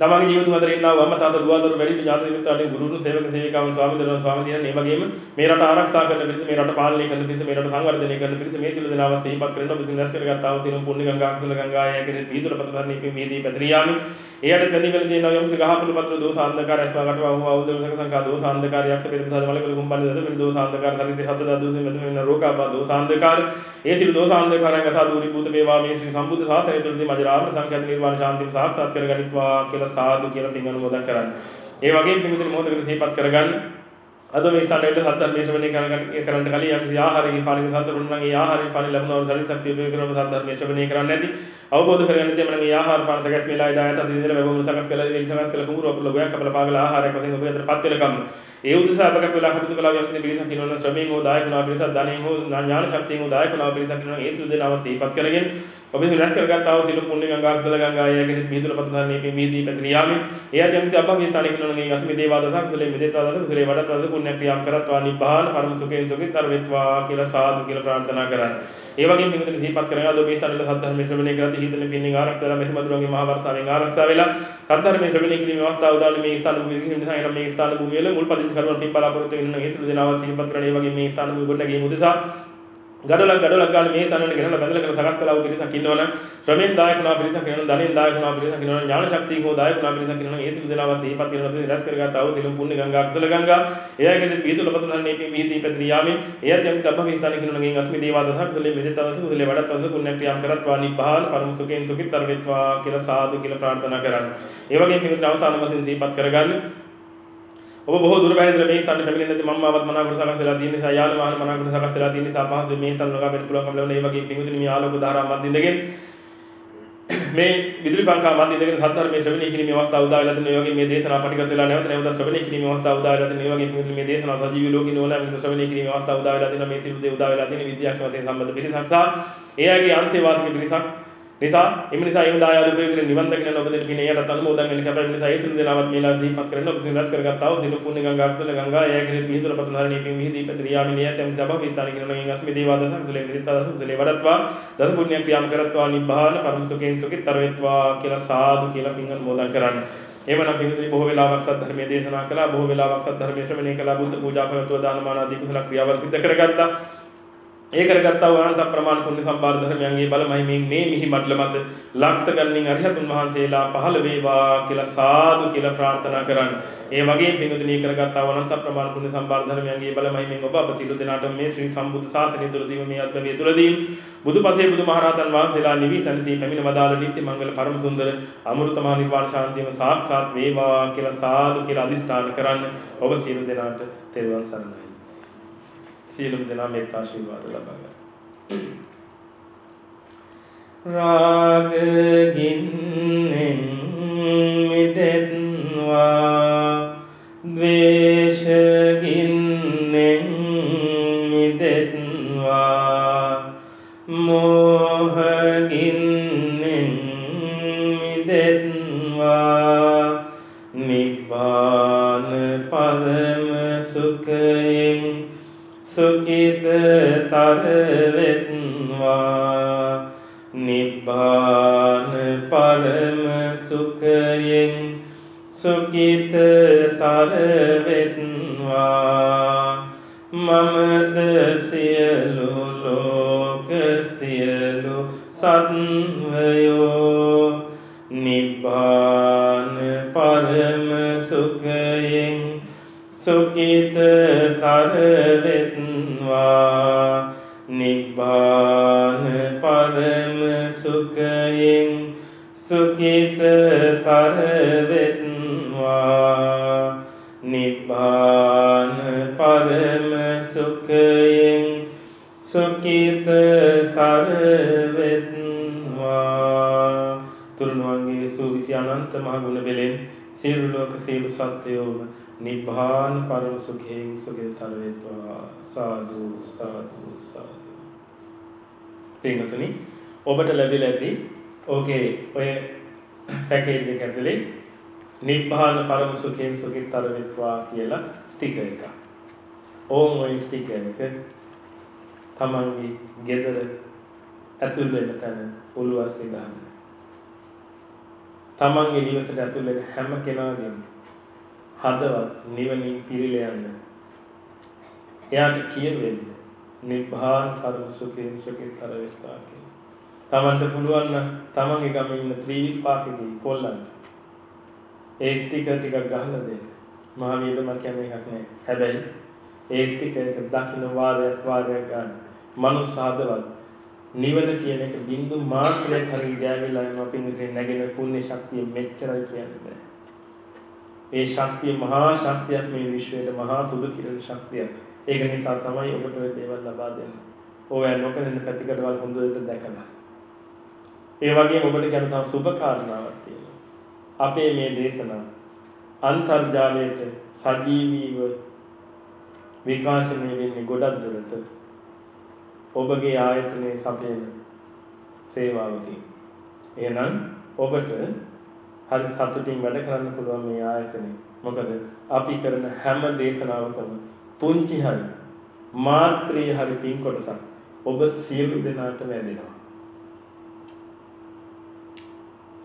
තමන්ගේ ජීවිත අතර ඉන්නා වූ අම්මා තාත්තා දුව දරු වැඩි ඥාති මිත්‍රාට ගුරුතුන් සේවක සේවිකාවන් ස්වාමීන් වහන්සේ ස්වාමීන් වහන්සේ මේ වගේම මේ රට ආරක්ෂා කරන පිරිස මේ රට පාලනය කරන පිරිස මේ රට සංවර්ධනය කරන පිරිස මේ සියලු දෙනාව සිහිපත් කරන ඔබ සිනස් කරගත්තා වූ සියලු පුණ්‍ය ගංගා කුසල ගංගා යැයි කෙරෙහි විදුර පතවන්නේ මේදී පැතිරී යාමි එයට බැඳි වෙන දේනවා යම් ගහපුළු පත්‍ර දෝසාන්ධකාර ඇස්වාකට වහුව අවුදවසක සංකා දෝසාන්ධකාරයක් පෙරදසාද මලකල කුම්බන් දස මෙන් දෝසාන්ධකාර සරිත හත දදුසේ මෙතන වෙන රෝගාබා දෝසාන්ධකාර ඒ සිළු දෝසාන්ධකාරයන් ගසා දූරීභූත වේවා මේ ශ්‍රී සම්බුද්ධ ශාසනය තුළදී මජරාම සංඛ්‍යාත නිර්වාණ ශාන්තිය සාක්ෂාත් කරගනිත්වා කියලා සාදු කියලා පින් අනුමෝදන් කරන්න. ඒ වගේම පින්විතේ මොහොතකට සිහිපත් කරගන්න අද මේ ස්ථානවල සද්ධර්මයේ ශ්‍රවණය කරන්න කරන්න කලින් යම් ආහාරයෙන් පානික සම්තරුණ නම් ඒ ආහාරයෙන් පානි ලැබුණා වූ ශරීර ශක්තිය උපයෝග කරන සද්ධර්මයේ ශ්‍රවණය කරන්න නැති අවබෝධ කරගන්න තියෙන මේ ආහාර පාන සකස් වෙලා ඉදා යත දිනදල වැවුණු සකස් කළා ඉතින් සකස් කළ කුඹුර අපල ගොයක් අපල පාගල ආහාරයක් වශයෙන් ඔබ අතර පත් වෙනකම් ඒ උදෙසා අප කැප වෙලා කටයුතු කළා යම් පිරිසක් ඉන්නවනම් ශ්‍රමයෙන් හෝ දායක වුණා පිරිසක් ධනෙන් හෝ ඥාන ශක්තියෙන් හෝ දායක වුණා පිරිසක් ඉන්නවනම් ඒ සියලු දෙනාව සිහිපත් කරගෙන ඔබ රැස් කරගත්තා වූ සියලු පුණ්‍ය ගංගා කුසල ගංගා යකෙත් මිහිදුල පතනන්නේ මේ මිහිදී පැතිරියාමි ඒ අධ්‍යමිත අප මේ තනික නෝන මේ අස්මි දේවා දස කුසලේ මෙදේතා දස කුසලේ වඩත් දස පුණ්‍ය ක්‍රියාම් කරත්වා නිබ්බාන පරම සුඛයෙන් සුඛිතර වෙත්වා කියලා සාදු කියලා ප්‍රාර්ථනා කරන්නේ. ඒ වගේම මෙතන සිහිපත් කරගෙන අද මේ තනල සද්ධර්මයේ ශ්‍රවණය කරද්දී හිතන පින්නින් ආරක්ෂා වෙලා මෙහි මදුරන්ගේ මහා වර්තාවෙන් ආරක්ෂා වෙලා සද්ධර්මයේ ශ්‍රවණය කිරීමේ අවස්ථාව උදාන මේ ස්ථාන භූමිය කිරීම නිසා එනම් මේ ස්ථාන භූමිය වල මුල් පදිංචි කරවන පින් බලාපොරොත්තු වෙන ඒ සිළු දෙනාවත් සිහිපත් කරගෙන ඒ වගේ මේ ස්ථාන භූමිය ගොඩනැගීම උදෙසා ගඩොලක් ගඩොලක් ගාලා මේ තනන ගෙනලා බඳලා කරලා සකස් කළා වූ පිරිසක් ඉන්නවනම් ශ්‍රමෙන් දායක වුණා පිරිසක් ඉන්නවනම් ධනෙන් දායක වුණා පිරිසක් ඉන්නවනම් ඥාන ශක්තියෙන් හෝ දායක වුණා පිරිසක් ඉන්නවනම් ඒ සිළු දෙනාවත් සිහිපත් කරන අපි රැස් කරගත්තා වූ සිළුම් පුණ්‍ය ගංගා කුසල ගංගා. එයාගේ පිහිතුල පතුලන්නේ මේ මිහිදී පැතිරියාමේ එයත් යම් තබ්බ හිතාන කියනනම් ගෙන් අස්මි දේවා දසක් කුසලේ මෙදෙතවස කුසලේ වඩත් වස පුණ්‍ය ක්‍රියාම් කරත්වා නිබ්බාන පරම සුඛයෙන් සුඛිතර වෙත්වා කියලා සාදු කියලා ප්‍රාර්ථනා කරන්නේ. ඒ වගේම මේ අවසාන වශයෙන් සිහිපත් කරගන්නේ ඔබ බොහෝ දුර බැහැදලා මේ තන්න පැමිණෙන්නේ නැති මම ආවත් මනාවකට සකස් වෙලා තියෙන නිසා යාන වාහන මනාවකට සකස් වෙලා තියෙන නිසා පහසු මේ තන්න ලඟා වෙන්න පුළුවන්කම ලැබෙන ඒ වගේ පිඟුතුනි මේ ආලෝක ධාරා මැදින්දගෙන මේ විදුලි පංකා මැදින්දගෙන සද්ධර්මයේ ශ්‍රවණය කිරීමේ අවස්ථාව උදා වෙලා තියෙන වගේ මේ දේශනා පටිගත වෙලා නැවත නැවත ශ්‍රවණය කිරීමේ අවස්ථාව උදා වෙලා තියෙන වගේ පිඟුතුනි මේ දේශනා සජීවී ලෝකේ නෝලා මේ ශ්‍රවණය කිරීමේ අවස්ථාව උදා වෙලා තියෙන මේ සිළු දේ උදා වෙලා තියෙන විද්‍යාඥ වශයෙන් සම්බන්ධ පිරිසක් සහ එයාගේ අන්තේවාසික පිරිසක් නිසා එම නිසා එම දායාද උපයෝගයෙන් නිවන් දකින්න ඔබ දෙන පින එයට අනුමෝදන් වෙන කැපෙන නිසා ඒ සිළු දෙනාවත් මේලා සිහිපත් කරගෙන ඔබ දිනස් කරගත්තා. වූ සිළු පුණ්‍ය ගංගා කුසල ගංගා එය කෙරෙහි පිහිටුල පතුන හරණී පින් විහිදී පත්‍රියාමිනිය තෙම් සබ විස්තාන කියන නම් අස්මි දේවා දස කුසලේ මිදිතා දස කුසලේ වඩත්වා දස පුණ්‍ය ක්‍රියාම් කරත්වා නිබ්බාන පරම සුඛයෙන් සුඛිතර වෙත්වා කියලා සාදු කියලා පින් අනුමෝදන් කරන්නේ. එවනම් පින්තුනි බොහෝ වෙලාවක් සද්ධර්මයේ දේශනා කළා බොහෝ වෙලාවක් සද්ධර්මයේ ශ්‍රවණය කළා බුද්ධ පූජා පැවැත්වුවා දානමාන ආදී කුසල ක්‍රියාවල් සිදු කරගත්තා. ඒ කරගත්තා වූ අනන්ත ප්‍රමාණ පුණ්‍ය සම්භාර ධර්මයන්ගේ බලමහිමින් මේ මිහි මඩල මත ලක්ෂ ගණනින් අරිහතුන් වහන්සේලා පහළ වේවා කියලා සාදු කියලා ප්‍රාර්ථනා කරන්න. ඒ වගේම පින්වතුනි කරගත්තා වූ අනන්ත ප්‍රමාණ පුණ්‍ය සම්භාර ධර්මයන්ගේ බලමහිමින් ඔබ අප සියලු දෙනාට මේ ශ්‍රී සම්බුද්ධ ශාසනය තුළදී මේ අත්මේ තුළදී බුදුපසේ බුදුමහරහතන් වහන්සේලා නිවිසන්ති පැමිණ වදාළ නිත්‍ය මංගල පරම සුන්දර අමෘතමහා නිර්වාණ ශාන්තියම සාක්ෂාත් වේවා කියලා සාදු කියලා අදිස්ථාන කරන්න ඔබ සියලු දෙනාට තෙරුවන් සරණයි. සියලුම දෙනා මෙත් ආශිර්වාද ලබා ගන්න. රාග ගින්නෙන් මිදෙත්වා ද්වේෂ ගින්නෙන් මිදෙත්වා මෝහ ගින්නෙන් මිදෙත්වා නිබ්බාන පරම සුඛයෙන් සුකිත තරවෙත්වා නිබ්බාන පරම සුඛයෙන් සුකිත තරවෙත්වා මමද සියලු ලෝක සියලු සත්වයෝ නිබ්බාන පරම සුඛයෙන් සුකිත තරවෙත්වා නිබ්බාන පරම සුඛයෙන් සුකිත තරවෙත්වා. නිබ්බාන පරම සුඛයෙන් සුකිත තරවෙත්වා. තුරුණුවන්ගේ සූවිසි අනන්ත මහ ගුණ බෙලෙන් සියලු ලෝක සියලු සත්වයෝම නිබ්බාන පරම සුඛයෙන් සුඛිතතර වේවා සාදු සාදු සාදු පින්වතුනි ඔබට ලැබිලා ඇති ඕකේ ඔය පැකේජ් එක ඇතුලේ නිබ්බාන පරම සුඛයෙන් සුඛිතතර වේවා කියලා ස්ටිකර් එකක්. ඕම් ඔය ස්ටිකර් එක තමන්ගේ ගෙදර ඇතුල් වෙන්න තැන උළුවස්සේ ගන්න. තමන්ගේ නිවසට ඇතුල් වෙන හැම කෙනාගේම හදවත් නිවනින් පිරීලා යන්න. එයාට කියවෙන්න නිබ්බාන පරම සුඛයෙන් සුඛිතතර වේවා කියලා. තමන්ට පුළුවන් නම් තමන්ගේ ගමේ ඉන්න ත්‍රිවිල් පාකේදී කොල්ලන්ට ඒ ස්ටිකර් ටිකක් ගහලා දෙන්න. මහා වේදමක් කියන්නේ එකක් නෑ. හැබැයි ඒ ස්ටිකර් එක දකින්න වාරයක් වාරයක් ගන්න. මනුස්ස හදවත් නිවන කියන එක බින්දු මාත්‍රයක් හරි ගෑවිලා යනවා පින්විතේ නැගෙන පුණ්‍ය ශක්තිය මෙච්චරයි කියන්නේ. ඒ ශක්තිය මහා ශක්තියක් මේ විශ්වයට මහා සුදු කිරණ ශක්තියක්. ඒක නිසා තමයි ඔබට ඔය දේවල් ලබා දෙන්නේ. ඕවා නොකරන පැතිකඩවල් හොඳට දැකලා. ඒ වගේම ඔබට කියන තව සුබ කාරණාවක් තියෙනවා. අපේ මේ දේශනා අන්තර්ජාලයට සජීවීව විකාශනය වෙන්නේ ගොඩක් දුරට ඔබගේ ආයතනයේ සපයන සේවාවකින්. එහෙනම් ඔබට හරි සතුටින් වැඩ කරන්න පුළුවන් මේ ආයතනේ. මොකද අපි කරන හැම දේශනාවකම පුංචි හරි මාත්‍රී හරි පින් කොටසක් ඔබ සියලු දෙනාට වැදෙනවා.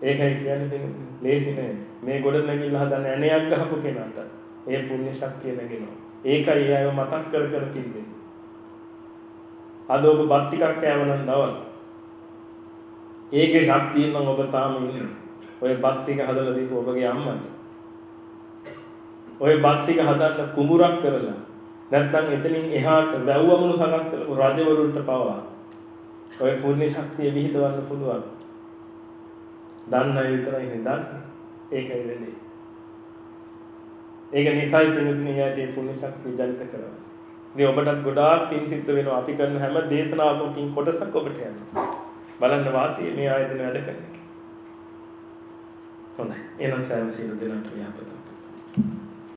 ඒකයි කියන්නේ ලේසි නෑ. මේ ගොඩ නැගිලා හදන ඇණයක් ගහපු කෙනාට ඒ පුණ්‍ය ශක්තිය නැගෙනවා. ඒකයි ඒව මතක් කර කර කිව්වේ. අද ඔබ බත් ටිකක් කෑවනම් දවල්. ඒකේ ශක්තිය නම් ඔබ තාම ඉන්නේ. ඔය බත් ටික හදලා දීපු ඔබගේ අම්මට. ඔය බත් ටික හදන්න කුඹුරක් කරලා නැත්නම් එතනින් එහාට වැව්වමුණු සකස් කරපු රජවරුන්ට පවා ඔය පුණ්‍ය ශක්තිය විහිදවන්න පුළුවන්. දන්න අය විතරයි දන්නේ. ඒකයි වෙන්නේ. ඒක නිසායි පින්තුණියට මේ පුණ්‍ය ශක්තිය ජනිත කරන්නේ. ඉතින් ඔබටත් ගොඩාක් පින් සිද්ධ වෙනවා. අපි කරන හැම දේශනාවකම කොටසක් ඔබට යනවා. බලන්න වාසිය මේ ආයතන වැඩ කරන එක. හොඳයි. එහෙනම් සෑම සීල දෙනාට යහපත.